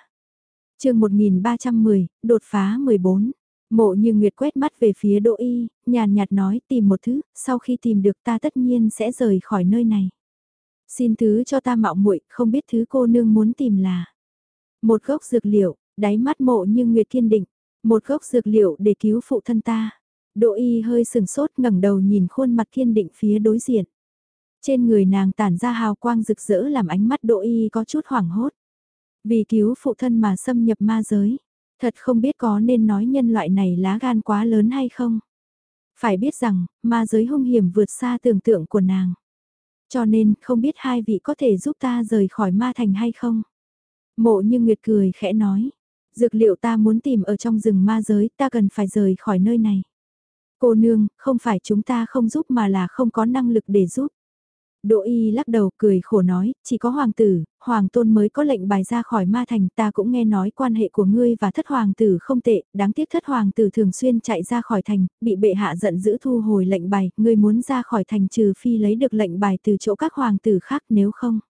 chương 1310, đột phá 14. Mộ như Nguyệt quét mắt về phía Đỗ Y, nhàn nhạt nói tìm một thứ, sau khi tìm được ta tất nhiên sẽ rời khỏi nơi này. Xin thứ cho ta mạo muội, không biết thứ cô nương muốn tìm là. Một gốc dược liệu, đáy mắt mộ như Nguyệt kiên định, một gốc dược liệu để cứu phụ thân ta. Đỗ Y hơi sừng sốt ngẩng đầu nhìn khuôn mặt kiên định phía đối diện. Trên người nàng tản ra hào quang rực rỡ làm ánh mắt Đỗ Y có chút hoảng hốt. Vì cứu phụ thân mà xâm nhập ma giới. Thật không biết có nên nói nhân loại này lá gan quá lớn hay không. Phải biết rằng, ma giới hung hiểm vượt xa tưởng tượng của nàng. Cho nên, không biết hai vị có thể giúp ta rời khỏi ma thành hay không? Mộ như Nguyệt cười khẽ nói. Dược liệu ta muốn tìm ở trong rừng ma giới, ta cần phải rời khỏi nơi này. Cô nương, không phải chúng ta không giúp mà là không có năng lực để giúp. Đỗ y lắc đầu cười khổ nói, chỉ có hoàng tử, hoàng tôn mới có lệnh bài ra khỏi ma thành, ta cũng nghe nói quan hệ của ngươi và thất hoàng tử không tệ, đáng tiếc thất hoàng tử thường xuyên chạy ra khỏi thành, bị bệ hạ giận dữ thu hồi lệnh bài, ngươi muốn ra khỏi thành trừ phi lấy được lệnh bài từ chỗ các hoàng tử khác nếu không.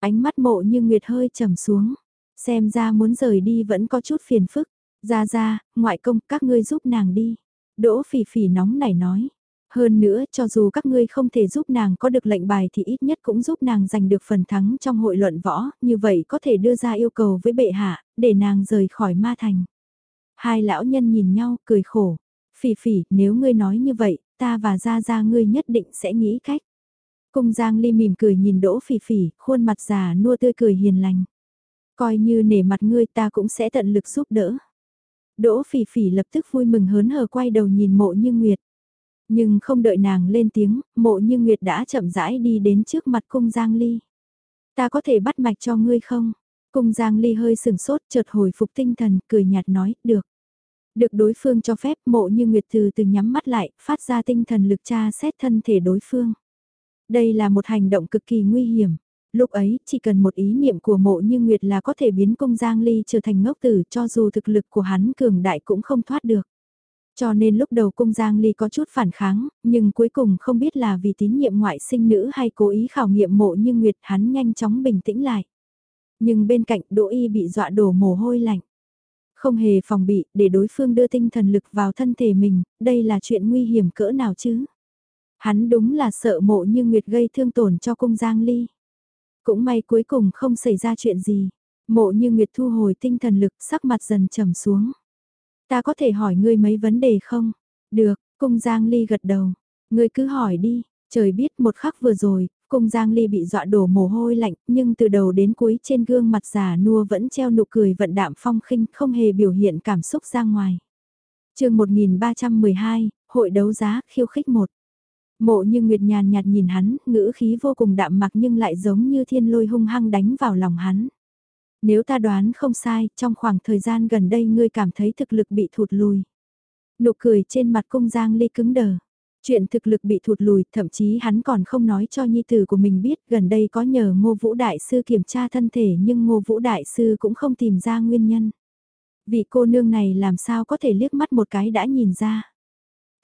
Ánh mắt mộ như nguyệt hơi trầm xuống, xem ra muốn rời đi vẫn có chút phiền phức, ra ra, ngoại công các ngươi giúp nàng đi. Đỗ phỉ phỉ nóng nảy nói. Hơn nữa, cho dù các ngươi không thể giúp nàng có được lệnh bài thì ít nhất cũng giúp nàng giành được phần thắng trong hội luận võ, như vậy có thể đưa ra yêu cầu với bệ hạ, để nàng rời khỏi ma thành. Hai lão nhân nhìn nhau, cười khổ. Phỉ phỉ, nếu ngươi nói như vậy, ta và Gia Gia ngươi nhất định sẽ nghĩ cách. Cung Giang Ly mỉm cười nhìn Đỗ Phỉ Phỉ, khuôn mặt già nua tươi cười hiền lành. Coi như nể mặt ngươi ta cũng sẽ tận lực giúp đỡ. Đỗ Phỉ Phỉ lập tức vui mừng hớn hở quay đầu nhìn mộ như Nguyệt. Nhưng không đợi nàng lên tiếng, mộ như Nguyệt đã chậm rãi đi đến trước mặt cung Giang Ly. Ta có thể bắt mạch cho ngươi không? Cung Giang Ly hơi sừng sốt chợt hồi phục tinh thần, cười nhạt nói, được. Được đối phương cho phép mộ như Nguyệt từ từ nhắm mắt lại, phát ra tinh thần lực tra xét thân thể đối phương. Đây là một hành động cực kỳ nguy hiểm. Lúc ấy, chỉ cần một ý niệm của mộ như Nguyệt là có thể biến cung Giang Ly trở thành ngốc tử cho dù thực lực của hắn cường đại cũng không thoát được. Cho nên lúc đầu cung Giang Ly có chút phản kháng, nhưng cuối cùng không biết là vì tín nhiệm ngoại sinh nữ hay cố ý khảo nghiệm mộ như Nguyệt hắn nhanh chóng bình tĩnh lại. Nhưng bên cạnh Đỗ Y bị dọa đổ mồ hôi lạnh. Không hề phòng bị để đối phương đưa tinh thần lực vào thân thể mình, đây là chuyện nguy hiểm cỡ nào chứ? Hắn đúng là sợ mộ như Nguyệt gây thương tổn cho cung Giang Ly. Cũng may cuối cùng không xảy ra chuyện gì. Mộ như Nguyệt thu hồi tinh thần lực sắc mặt dần trầm xuống. Ta có thể hỏi ngươi mấy vấn đề không? Được, cung Giang Ly gật đầu. Ngươi cứ hỏi đi, trời biết một khắc vừa rồi, cung Giang Ly bị dọa đổ mồ hôi lạnh, nhưng từ đầu đến cuối trên gương mặt già nua vẫn treo nụ cười vận đạm phong khinh, không hề biểu hiện cảm xúc ra ngoài. chương 1312, Hội đấu giá khiêu khích 1. Mộ như Nguyệt nhàn nhạt nhìn hắn, ngữ khí vô cùng đạm mặc nhưng lại giống như thiên lôi hung hăng đánh vào lòng hắn. Nếu ta đoán không sai, trong khoảng thời gian gần đây ngươi cảm thấy thực lực bị thụt lùi. Nụ cười trên mặt cung Giang Ly cứng đờ. Chuyện thực lực bị thụt lùi, thậm chí hắn còn không nói cho nhi tử của mình biết gần đây có nhờ ngô vũ đại sư kiểm tra thân thể nhưng ngô vũ đại sư cũng không tìm ra nguyên nhân. Vị cô nương này làm sao có thể liếc mắt một cái đã nhìn ra.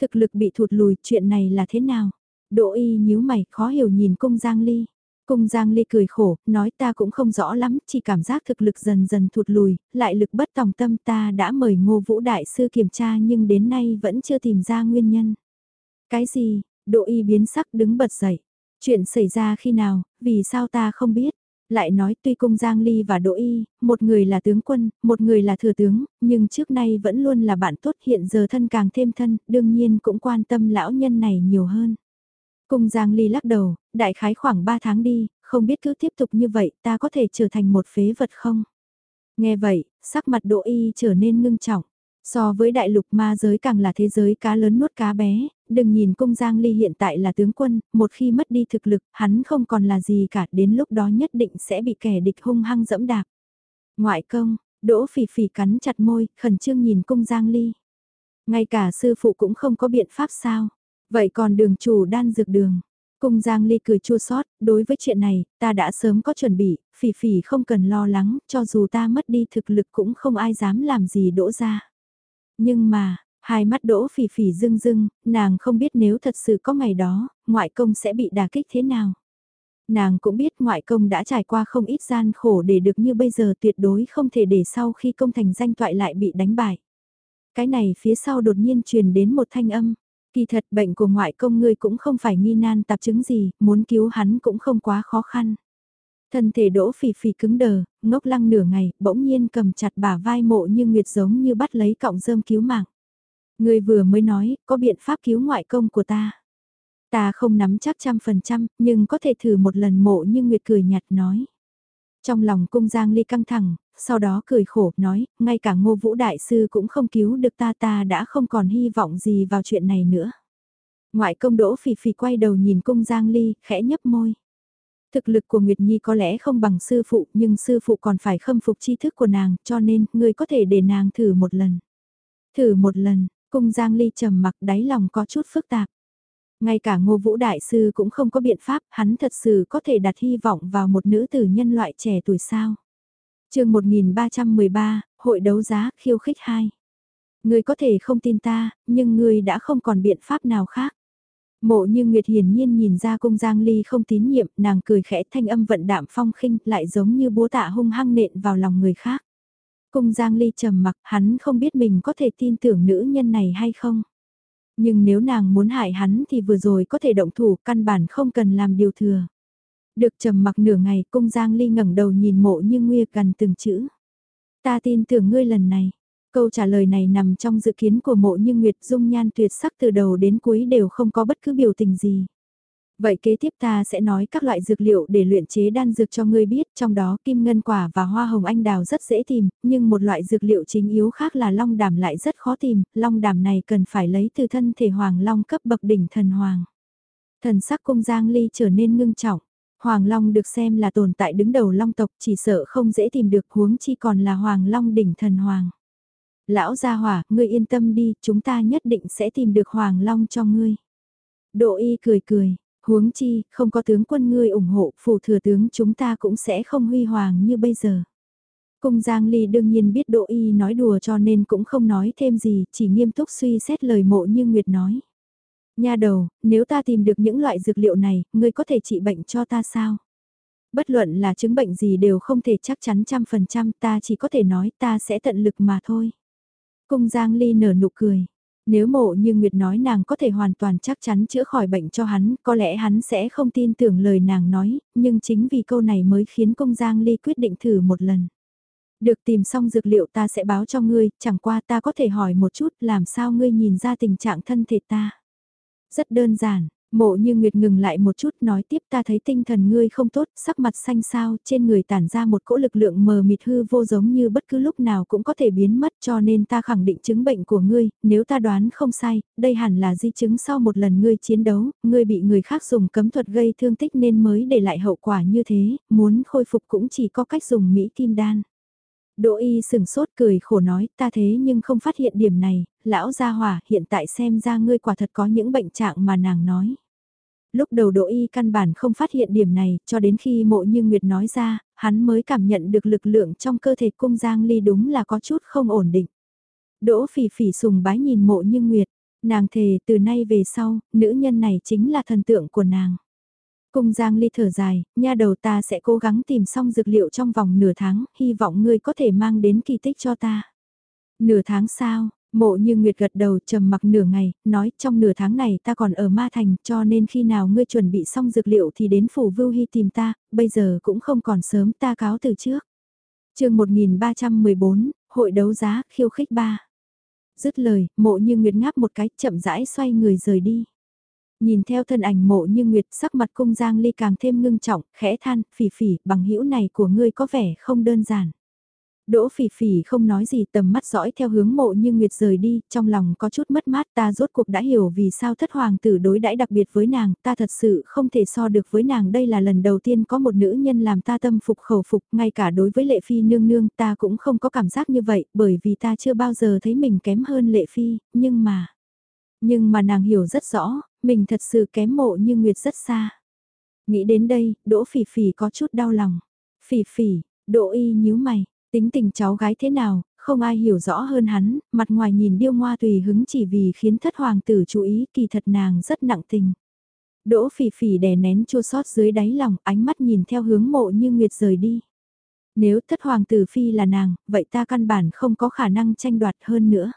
Thực lực bị thụt lùi, chuyện này là thế nào? Đỗ y nhíu mày, khó hiểu nhìn cung Giang Ly. Cung Giang Ly cười khổ, nói ta cũng không rõ lắm, chỉ cảm giác thực lực dần dần thụt lùi, lại lực bất tòng tâm ta đã mời ngô vũ đại sư kiểm tra nhưng đến nay vẫn chưa tìm ra nguyên nhân. Cái gì, độ y biến sắc đứng bật dậy. Chuyện xảy ra khi nào, vì sao ta không biết? Lại nói tuy cung Giang Ly và Đỗ Y, một người là tướng quân, một người là thừa tướng, nhưng trước nay vẫn luôn là bạn tốt hiện giờ thân càng thêm thân, đương nhiên cũng quan tâm lão nhân này nhiều hơn. Cung Giang Ly lắc đầu, đại khái khoảng 3 tháng đi, không biết cứ tiếp tục như vậy ta có thể trở thành một phế vật không? Nghe vậy, sắc mặt Đỗ Y trở nên ngưng trọng. So với đại lục ma giới càng là thế giới cá lớn nuốt cá bé, đừng nhìn cung Giang Ly hiện tại là tướng quân, một khi mất đi thực lực, hắn không còn là gì cả, đến lúc đó nhất định sẽ bị kẻ địch hung hăng dẫm đạp. Ngoại công, Đỗ Phỉ Phỉ cắn chặt môi, khẩn trương nhìn cung Giang Ly. Ngay cả sư phụ cũng không có biện pháp sao? Vậy còn đường chủ đan dược đường, Cung Giang Ly cười chua xót, đối với chuyện này, ta đã sớm có chuẩn bị, phỉ phỉ không cần lo lắng, cho dù ta mất đi thực lực cũng không ai dám làm gì đỗ ra. Nhưng mà, hai mắt đỗ phỉ phỉ rưng rưng, nàng không biết nếu thật sự có ngày đó, ngoại công sẽ bị đả kích thế nào. Nàng cũng biết ngoại công đã trải qua không ít gian khổ để được như bây giờ tuyệt đối không thể để sau khi công thành danh toại lại bị đánh bại. Cái này phía sau đột nhiên truyền đến một thanh âm. Kỳ thật bệnh của ngoại công ngươi cũng không phải nghi nan tạp chứng gì, muốn cứu hắn cũng không quá khó khăn. Thân thể đỗ phì phì cứng đờ, ngốc lăng nửa ngày, bỗng nhiên cầm chặt bả vai mộ như nguyệt giống như bắt lấy cọng rơm cứu mạng. Ngươi vừa mới nói, có biện pháp cứu ngoại công của ta. Ta không nắm chắc trăm phần trăm, nhưng có thể thử một lần mộ như nguyệt cười nhạt nói. Trong lòng cung giang ly căng thẳng, sau đó cười khổ, nói, ngay cả ngô vũ đại sư cũng không cứu được ta ta đã không còn hy vọng gì vào chuyện này nữa. Ngoại công đỗ phì phì quay đầu nhìn cung giang ly, khẽ nhấp môi. Thực lực của Nguyệt Nhi có lẽ không bằng sư phụ nhưng sư phụ còn phải khâm phục tri thức của nàng cho nên người có thể để nàng thử một lần. Thử một lần, cung giang ly trầm mặc đáy lòng có chút phức tạp. Ngay cả ngô vũ đại sư cũng không có biện pháp, hắn thật sự có thể đặt hy vọng vào một nữ tử nhân loại trẻ tuổi sao chương 1313, hội đấu giá, khiêu khích 2. Ngươi có thể không tin ta, nhưng ngươi đã không còn biện pháp nào khác. Mộ như Nguyệt hiển nhiên nhìn ra cung Giang Ly không tín nhiệm, nàng cười khẽ thanh âm vận đạm phong khinh, lại giống như búa tạ hung hăng nện vào lòng người khác. Cung Giang Ly trầm mặc, hắn không biết mình có thể tin tưởng nữ nhân này hay không. Nhưng nếu nàng muốn hại hắn thì vừa rồi có thể động thủ, căn bản không cần làm điều thừa. Được trầm mặc nửa ngày cung Giang Ly ngẩng đầu nhìn mộ như Nguy gần từng chữ. Ta tin tưởng ngươi lần này. Câu trả lời này nằm trong dự kiến của mộ như Nguyệt dung nhan tuyệt sắc từ đầu đến cuối đều không có bất cứ biểu tình gì. Vậy kế tiếp ta sẽ nói các loại dược liệu để luyện chế đan dược cho ngươi biết, trong đó kim ngân quả và hoa hồng anh đào rất dễ tìm, nhưng một loại dược liệu chính yếu khác là long đàm lại rất khó tìm, long đàm này cần phải lấy từ thân thể hoàng long cấp bậc đỉnh thần hoàng. Thần sắc cung giang ly trở nên ngưng trọng. Hoàng Long được xem là tồn tại đứng đầu Long tộc chỉ sợ không dễ tìm được huống chi còn là Hoàng Long đỉnh thần Hoàng. Lão gia hỏa, ngươi yên tâm đi, chúng ta nhất định sẽ tìm được Hoàng Long cho ngươi. Độ y cười cười, huống chi, không có tướng quân ngươi ủng hộ, phủ thừa tướng chúng ta cũng sẽ không huy hoàng như bây giờ. Cung Giang Ly đương nhiên biết Đỗ Y nói đùa cho nên cũng không nói thêm gì, chỉ nghiêm túc suy xét lời mộ như Nguyệt nói. Nha đầu, nếu ta tìm được những loại dược liệu này, ngươi có thể trị bệnh cho ta sao? Bất luận là chứng bệnh gì đều không thể chắc chắn trăm phần trăm ta chỉ có thể nói ta sẽ tận lực mà thôi. Cung Giang Ly nở nụ cười. Nếu mộ như Nguyệt nói nàng có thể hoàn toàn chắc chắn chữa khỏi bệnh cho hắn, có lẽ hắn sẽ không tin tưởng lời nàng nói, nhưng chính vì câu này mới khiến công Giang Ly quyết định thử một lần. Được tìm xong dược liệu ta sẽ báo cho ngươi, chẳng qua ta có thể hỏi một chút làm sao ngươi nhìn ra tình trạng thân thể ta. Rất đơn giản, mộ như Nguyệt ngừng lại một chút nói tiếp ta thấy tinh thần ngươi không tốt, sắc mặt xanh sao, trên người tản ra một cỗ lực lượng mờ mịt hư vô giống như bất cứ lúc nào cũng có thể biến mất cho nên ta khẳng định chứng bệnh của ngươi, nếu ta đoán không sai, đây hẳn là di chứng sau một lần ngươi chiến đấu, ngươi bị người khác dùng cấm thuật gây thương tích nên mới để lại hậu quả như thế, muốn khôi phục cũng chỉ có cách dùng Mỹ Kim Đan. Đỗ y sừng sốt cười khổ nói ta thế nhưng không phát hiện điểm này, lão gia hỏa hiện tại xem ra ngươi quả thật có những bệnh trạng mà nàng nói. Lúc đầu Đỗ y căn bản không phát hiện điểm này cho đến khi mộ như Nguyệt nói ra, hắn mới cảm nhận được lực lượng trong cơ thể cung giang ly đúng là có chút không ổn định. Đỗ phỉ phỉ sùng bái nhìn mộ như Nguyệt, nàng thề từ nay về sau, nữ nhân này chính là thần tượng của nàng. Cung Giang Ly thở dài, nha đầu ta sẽ cố gắng tìm xong dược liệu trong vòng nửa tháng, hy vọng ngươi có thể mang đến kỳ tích cho ta. Nửa tháng sao? Mộ như Nguyệt gật đầu trầm mặc nửa ngày, nói trong nửa tháng này ta còn ở Ma Thành cho nên khi nào ngươi chuẩn bị xong dược liệu thì đến phủ Vưu Hy tìm ta, bây giờ cũng không còn sớm ta cáo từ trước. chương 1314, Hội đấu giá, khiêu khích ba. Dứt lời, mộ như Nguyệt ngáp một cái chậm rãi xoay người rời đi. Nhìn theo thân ảnh mộ như Nguyệt sắc mặt cung giang ly càng thêm ngưng trọng, khẽ than, phỉ phỉ, bằng hữu này của ngươi có vẻ không đơn giản. Đỗ phỉ phỉ không nói gì tầm mắt dõi theo hướng mộ như Nguyệt rời đi, trong lòng có chút mất mát ta rốt cuộc đã hiểu vì sao thất hoàng tử đối đãi đặc biệt với nàng, ta thật sự không thể so được với nàng đây là lần đầu tiên có một nữ nhân làm ta tâm phục khẩu phục, ngay cả đối với lệ phi nương nương ta cũng không có cảm giác như vậy, bởi vì ta chưa bao giờ thấy mình kém hơn lệ phi, nhưng mà... Nhưng mà nàng hiểu rất rõ, mình thật sự kém mộ như Nguyệt rất xa. Nghĩ đến đây, Đỗ phỉ phỉ có chút đau lòng. Phỉ phỉ, Đỗ y nhíu mày, Tính tình cháu gái thế nào, không ai hiểu rõ hơn hắn, mặt ngoài nhìn điêu ngoa tùy hứng chỉ vì khiến thất hoàng tử chú ý kỳ thật nàng rất nặng tình. Đỗ phỉ phỉ đè nén chua sót dưới đáy lòng, ánh mắt nhìn theo hướng mộ như nguyệt rời đi. Nếu thất hoàng tử phi là nàng, vậy ta căn bản không có khả năng tranh đoạt hơn nữa.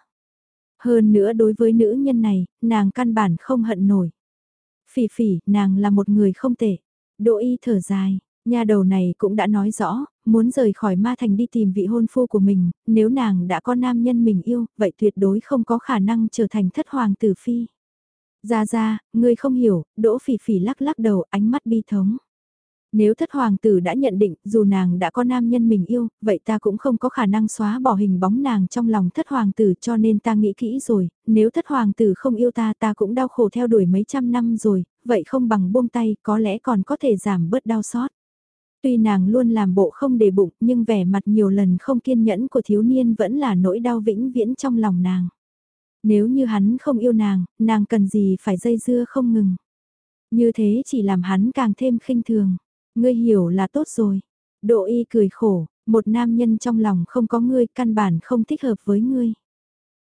Hơn nữa đối với nữ nhân này, nàng căn bản không hận nổi. Phỉ phỉ, nàng là một người không tệ. Đỗ y thở dài, Nhà đầu này cũng đã nói rõ, muốn rời khỏi ma thành đi tìm vị hôn phu của mình, nếu nàng đã có nam nhân mình yêu, vậy tuyệt đối không có khả năng trở thành thất hoàng tử phi. Ra ra, ngươi không hiểu, đỗ phỉ phỉ lắc lắc đầu ánh mắt bi thống. Nếu thất hoàng tử đã nhận định dù nàng đã có nam nhân mình yêu, vậy ta cũng không có khả năng xóa bỏ hình bóng nàng trong lòng thất hoàng tử cho nên ta nghĩ kỹ rồi, nếu thất hoàng tử không yêu ta ta cũng đau khổ theo đuổi mấy trăm năm rồi, vậy không bằng buông tay có lẽ còn có thể giảm bớt đau xót. Tuy nàng luôn làm bộ không để bụng nhưng vẻ mặt nhiều lần không kiên nhẫn của thiếu niên vẫn là nỗi đau vĩnh viễn trong lòng nàng. Nếu như hắn không yêu nàng, nàng cần gì phải dây dưa không ngừng. Như thế chỉ làm hắn càng thêm khinh thường. Ngươi hiểu là tốt rồi. Độ y cười khổ, một nam nhân trong lòng không có ngươi căn bản không thích hợp với ngươi.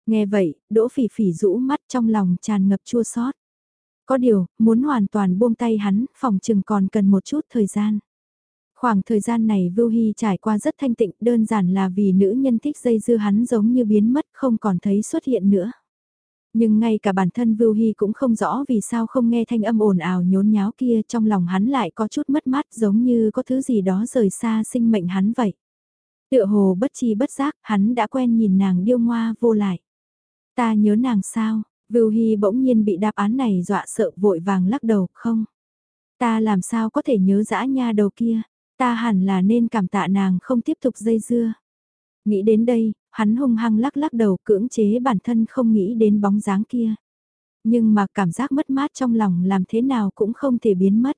Nghe vậy, đỗ phỉ phỉ rũ mắt trong lòng tràn ngập chua xót. Có điều, muốn hoàn toàn buông tay hắn, phòng chừng còn cần một chút thời gian. Khoảng thời gian này Vưu Hy trải qua rất thanh tịnh đơn giản là vì nữ nhân thích dây dưa hắn giống như biến mất không còn thấy xuất hiện nữa. Nhưng ngay cả bản thân Vưu Hy cũng không rõ vì sao không nghe thanh âm ồn ào nhốn nháo kia trong lòng hắn lại có chút mất mát giống như có thứ gì đó rời xa sinh mệnh hắn vậy. Tựa hồ bất chi bất giác hắn đã quen nhìn nàng điêu ngoa vô lại. Ta nhớ nàng sao, Vưu Hy bỗng nhiên bị đáp án này dọa sợ vội vàng lắc đầu không. Ta làm sao có thể nhớ dã nha đầu kia, Ta hẳn là nên cảm tạ nàng không tiếp tục dây dưa. Nghĩ đến đây, hắn hung hăng lắc lắc đầu cưỡng chế bản thân không nghĩ đến bóng dáng kia. Nhưng mà cảm giác mất mát trong lòng làm thế nào cũng không thể biến mất.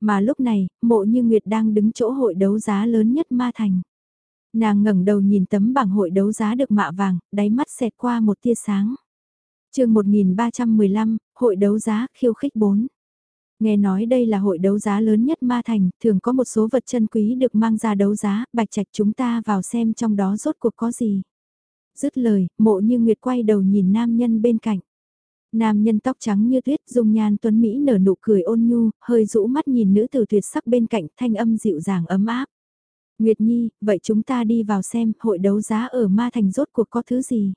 Mà lúc này, mộ như Nguyệt đang đứng chỗ hội đấu giá lớn nhất Ma Thành. Nàng ngẩng đầu nhìn tấm bảng hội đấu giá được mạ vàng, đáy mắt xẹt qua một tia sáng. chương 1315, hội đấu giá khiêu khích 4. Nghe nói đây là hội đấu giá lớn nhất Ma Thành, thường có một số vật chân quý được mang ra đấu giá, bạch trạch chúng ta vào xem trong đó rốt cuộc có gì. Dứt lời, mộ như Nguyệt quay đầu nhìn nam nhân bên cạnh. Nam nhân tóc trắng như tuyết dung nhan tuấn Mỹ nở nụ cười ôn nhu, hơi rũ mắt nhìn nữ tử tuyệt sắc bên cạnh thanh âm dịu dàng ấm áp. Nguyệt Nhi, vậy chúng ta đi vào xem hội đấu giá ở Ma Thành rốt cuộc có thứ gì.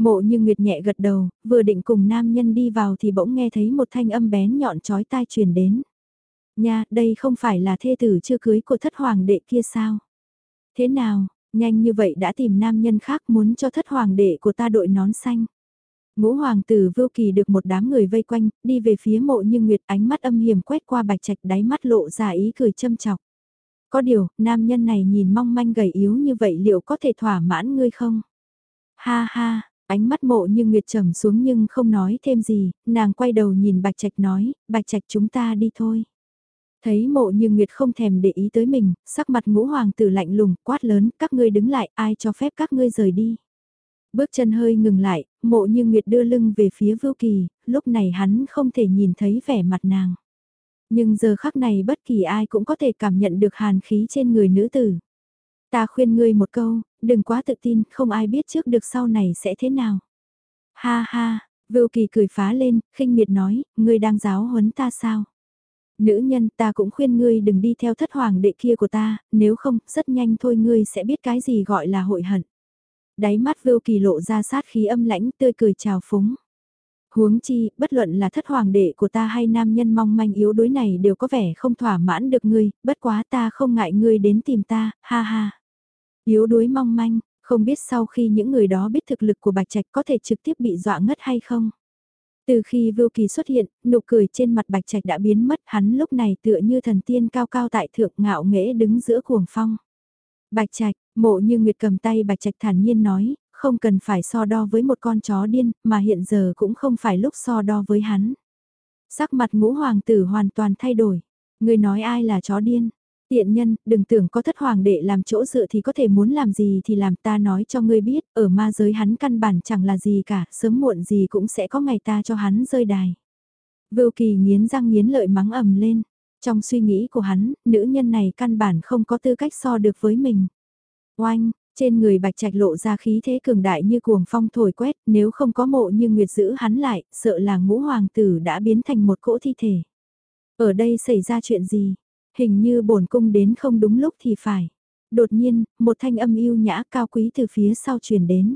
Mộ như Nguyệt nhẹ gật đầu, vừa định cùng nam nhân đi vào thì bỗng nghe thấy một thanh âm bén nhọn chói tai truyền đến. Nha, đây không phải là thê tử chưa cưới của thất hoàng đệ kia sao? Thế nào, nhanh như vậy đã tìm nam nhân khác muốn cho thất hoàng đệ của ta đội nón xanh. Ngũ hoàng tử vưu kỳ được một đám người vây quanh, đi về phía mộ như Nguyệt ánh mắt âm hiểm quét qua bạch trạch đáy mắt lộ ra ý cười châm chọc. Có điều, nam nhân này nhìn mong manh gầy yếu như vậy liệu có thể thỏa mãn ngươi không? Ha ha, Ánh mắt mộ như Nguyệt trầm xuống nhưng không nói thêm gì, nàng quay đầu nhìn Bạch Trạch nói, Bạch Trạch chúng ta đi thôi. Thấy mộ như Nguyệt không thèm để ý tới mình, sắc mặt ngũ hoàng tử lạnh lùng, quát lớn, các ngươi đứng lại, ai cho phép các ngươi rời đi. Bước chân hơi ngừng lại, mộ như Nguyệt đưa lưng về phía Vưu Kỳ, lúc này hắn không thể nhìn thấy vẻ mặt nàng. Nhưng giờ khắc này bất kỳ ai cũng có thể cảm nhận được hàn khí trên người nữ tử. Ta khuyên ngươi một câu, đừng quá tự tin, không ai biết trước được sau này sẽ thế nào. Ha ha, Vưu Kỳ cười phá lên, khinh miệt nói, ngươi đang giáo huấn ta sao? Nữ nhân ta cũng khuyên ngươi đừng đi theo thất hoàng đệ kia của ta, nếu không, rất nhanh thôi ngươi sẽ biết cái gì gọi là hội hận. Đáy mắt Vưu Kỳ lộ ra sát khí âm lãnh tươi cười chào phúng. Huống chi, bất luận là thất hoàng đệ của ta hay nam nhân mong manh yếu đuối này đều có vẻ không thỏa mãn được ngươi, bất quá ta không ngại ngươi đến tìm ta, ha ha. Yếu đuối mong manh, không biết sau khi những người đó biết thực lực của Bạch Trạch có thể trực tiếp bị dọa ngất hay không. Từ khi Vưu Kỳ xuất hiện, nụ cười trên mặt Bạch Trạch đã biến mất, hắn lúc này tựa như thần tiên cao cao tại thượng ngạo nghễ đứng giữa cuồng phong. Bạch Trạch, mộ như Nguyệt cầm tay Bạch Trạch thản nhiên nói, không cần phải so đo với một con chó điên, mà hiện giờ cũng không phải lúc so đo với hắn. Sắc mặt ngũ hoàng tử hoàn toàn thay đổi. Người nói ai là chó điên? Tiện nhân, đừng tưởng có thất hoàng đệ làm chỗ dựa thì có thể muốn làm gì thì làm ta nói cho ngươi biết, ở ma giới hắn căn bản chẳng là gì cả, sớm muộn gì cũng sẽ có ngày ta cho hắn rơi đài. Vưu kỳ nghiến răng nghiến lợi mắng ầm lên. Trong suy nghĩ của hắn, nữ nhân này căn bản không có tư cách so được với mình. Oanh, trên người bạch trạch lộ ra khí thế cường đại như cuồng phong thổi quét, nếu không có mộ như Nguyệt giữ hắn lại, sợ là ngũ hoàng tử đã biến thành một cỗ thi thể. Ở đây xảy ra chuyện gì? Hình như bổn cung đến không đúng lúc thì phải. Đột nhiên, một thanh âm yêu nhã cao quý từ phía sau truyền đến.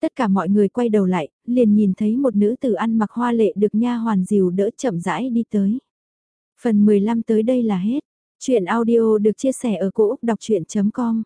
Tất cả mọi người quay đầu lại, liền nhìn thấy một nữ tử ăn mặc hoa lệ được nha hoàn dìu đỡ chậm rãi đi tới. Phần 15 tới đây là hết. Chuyện audio được chia sẻ ở cỗ đọc chuyện.com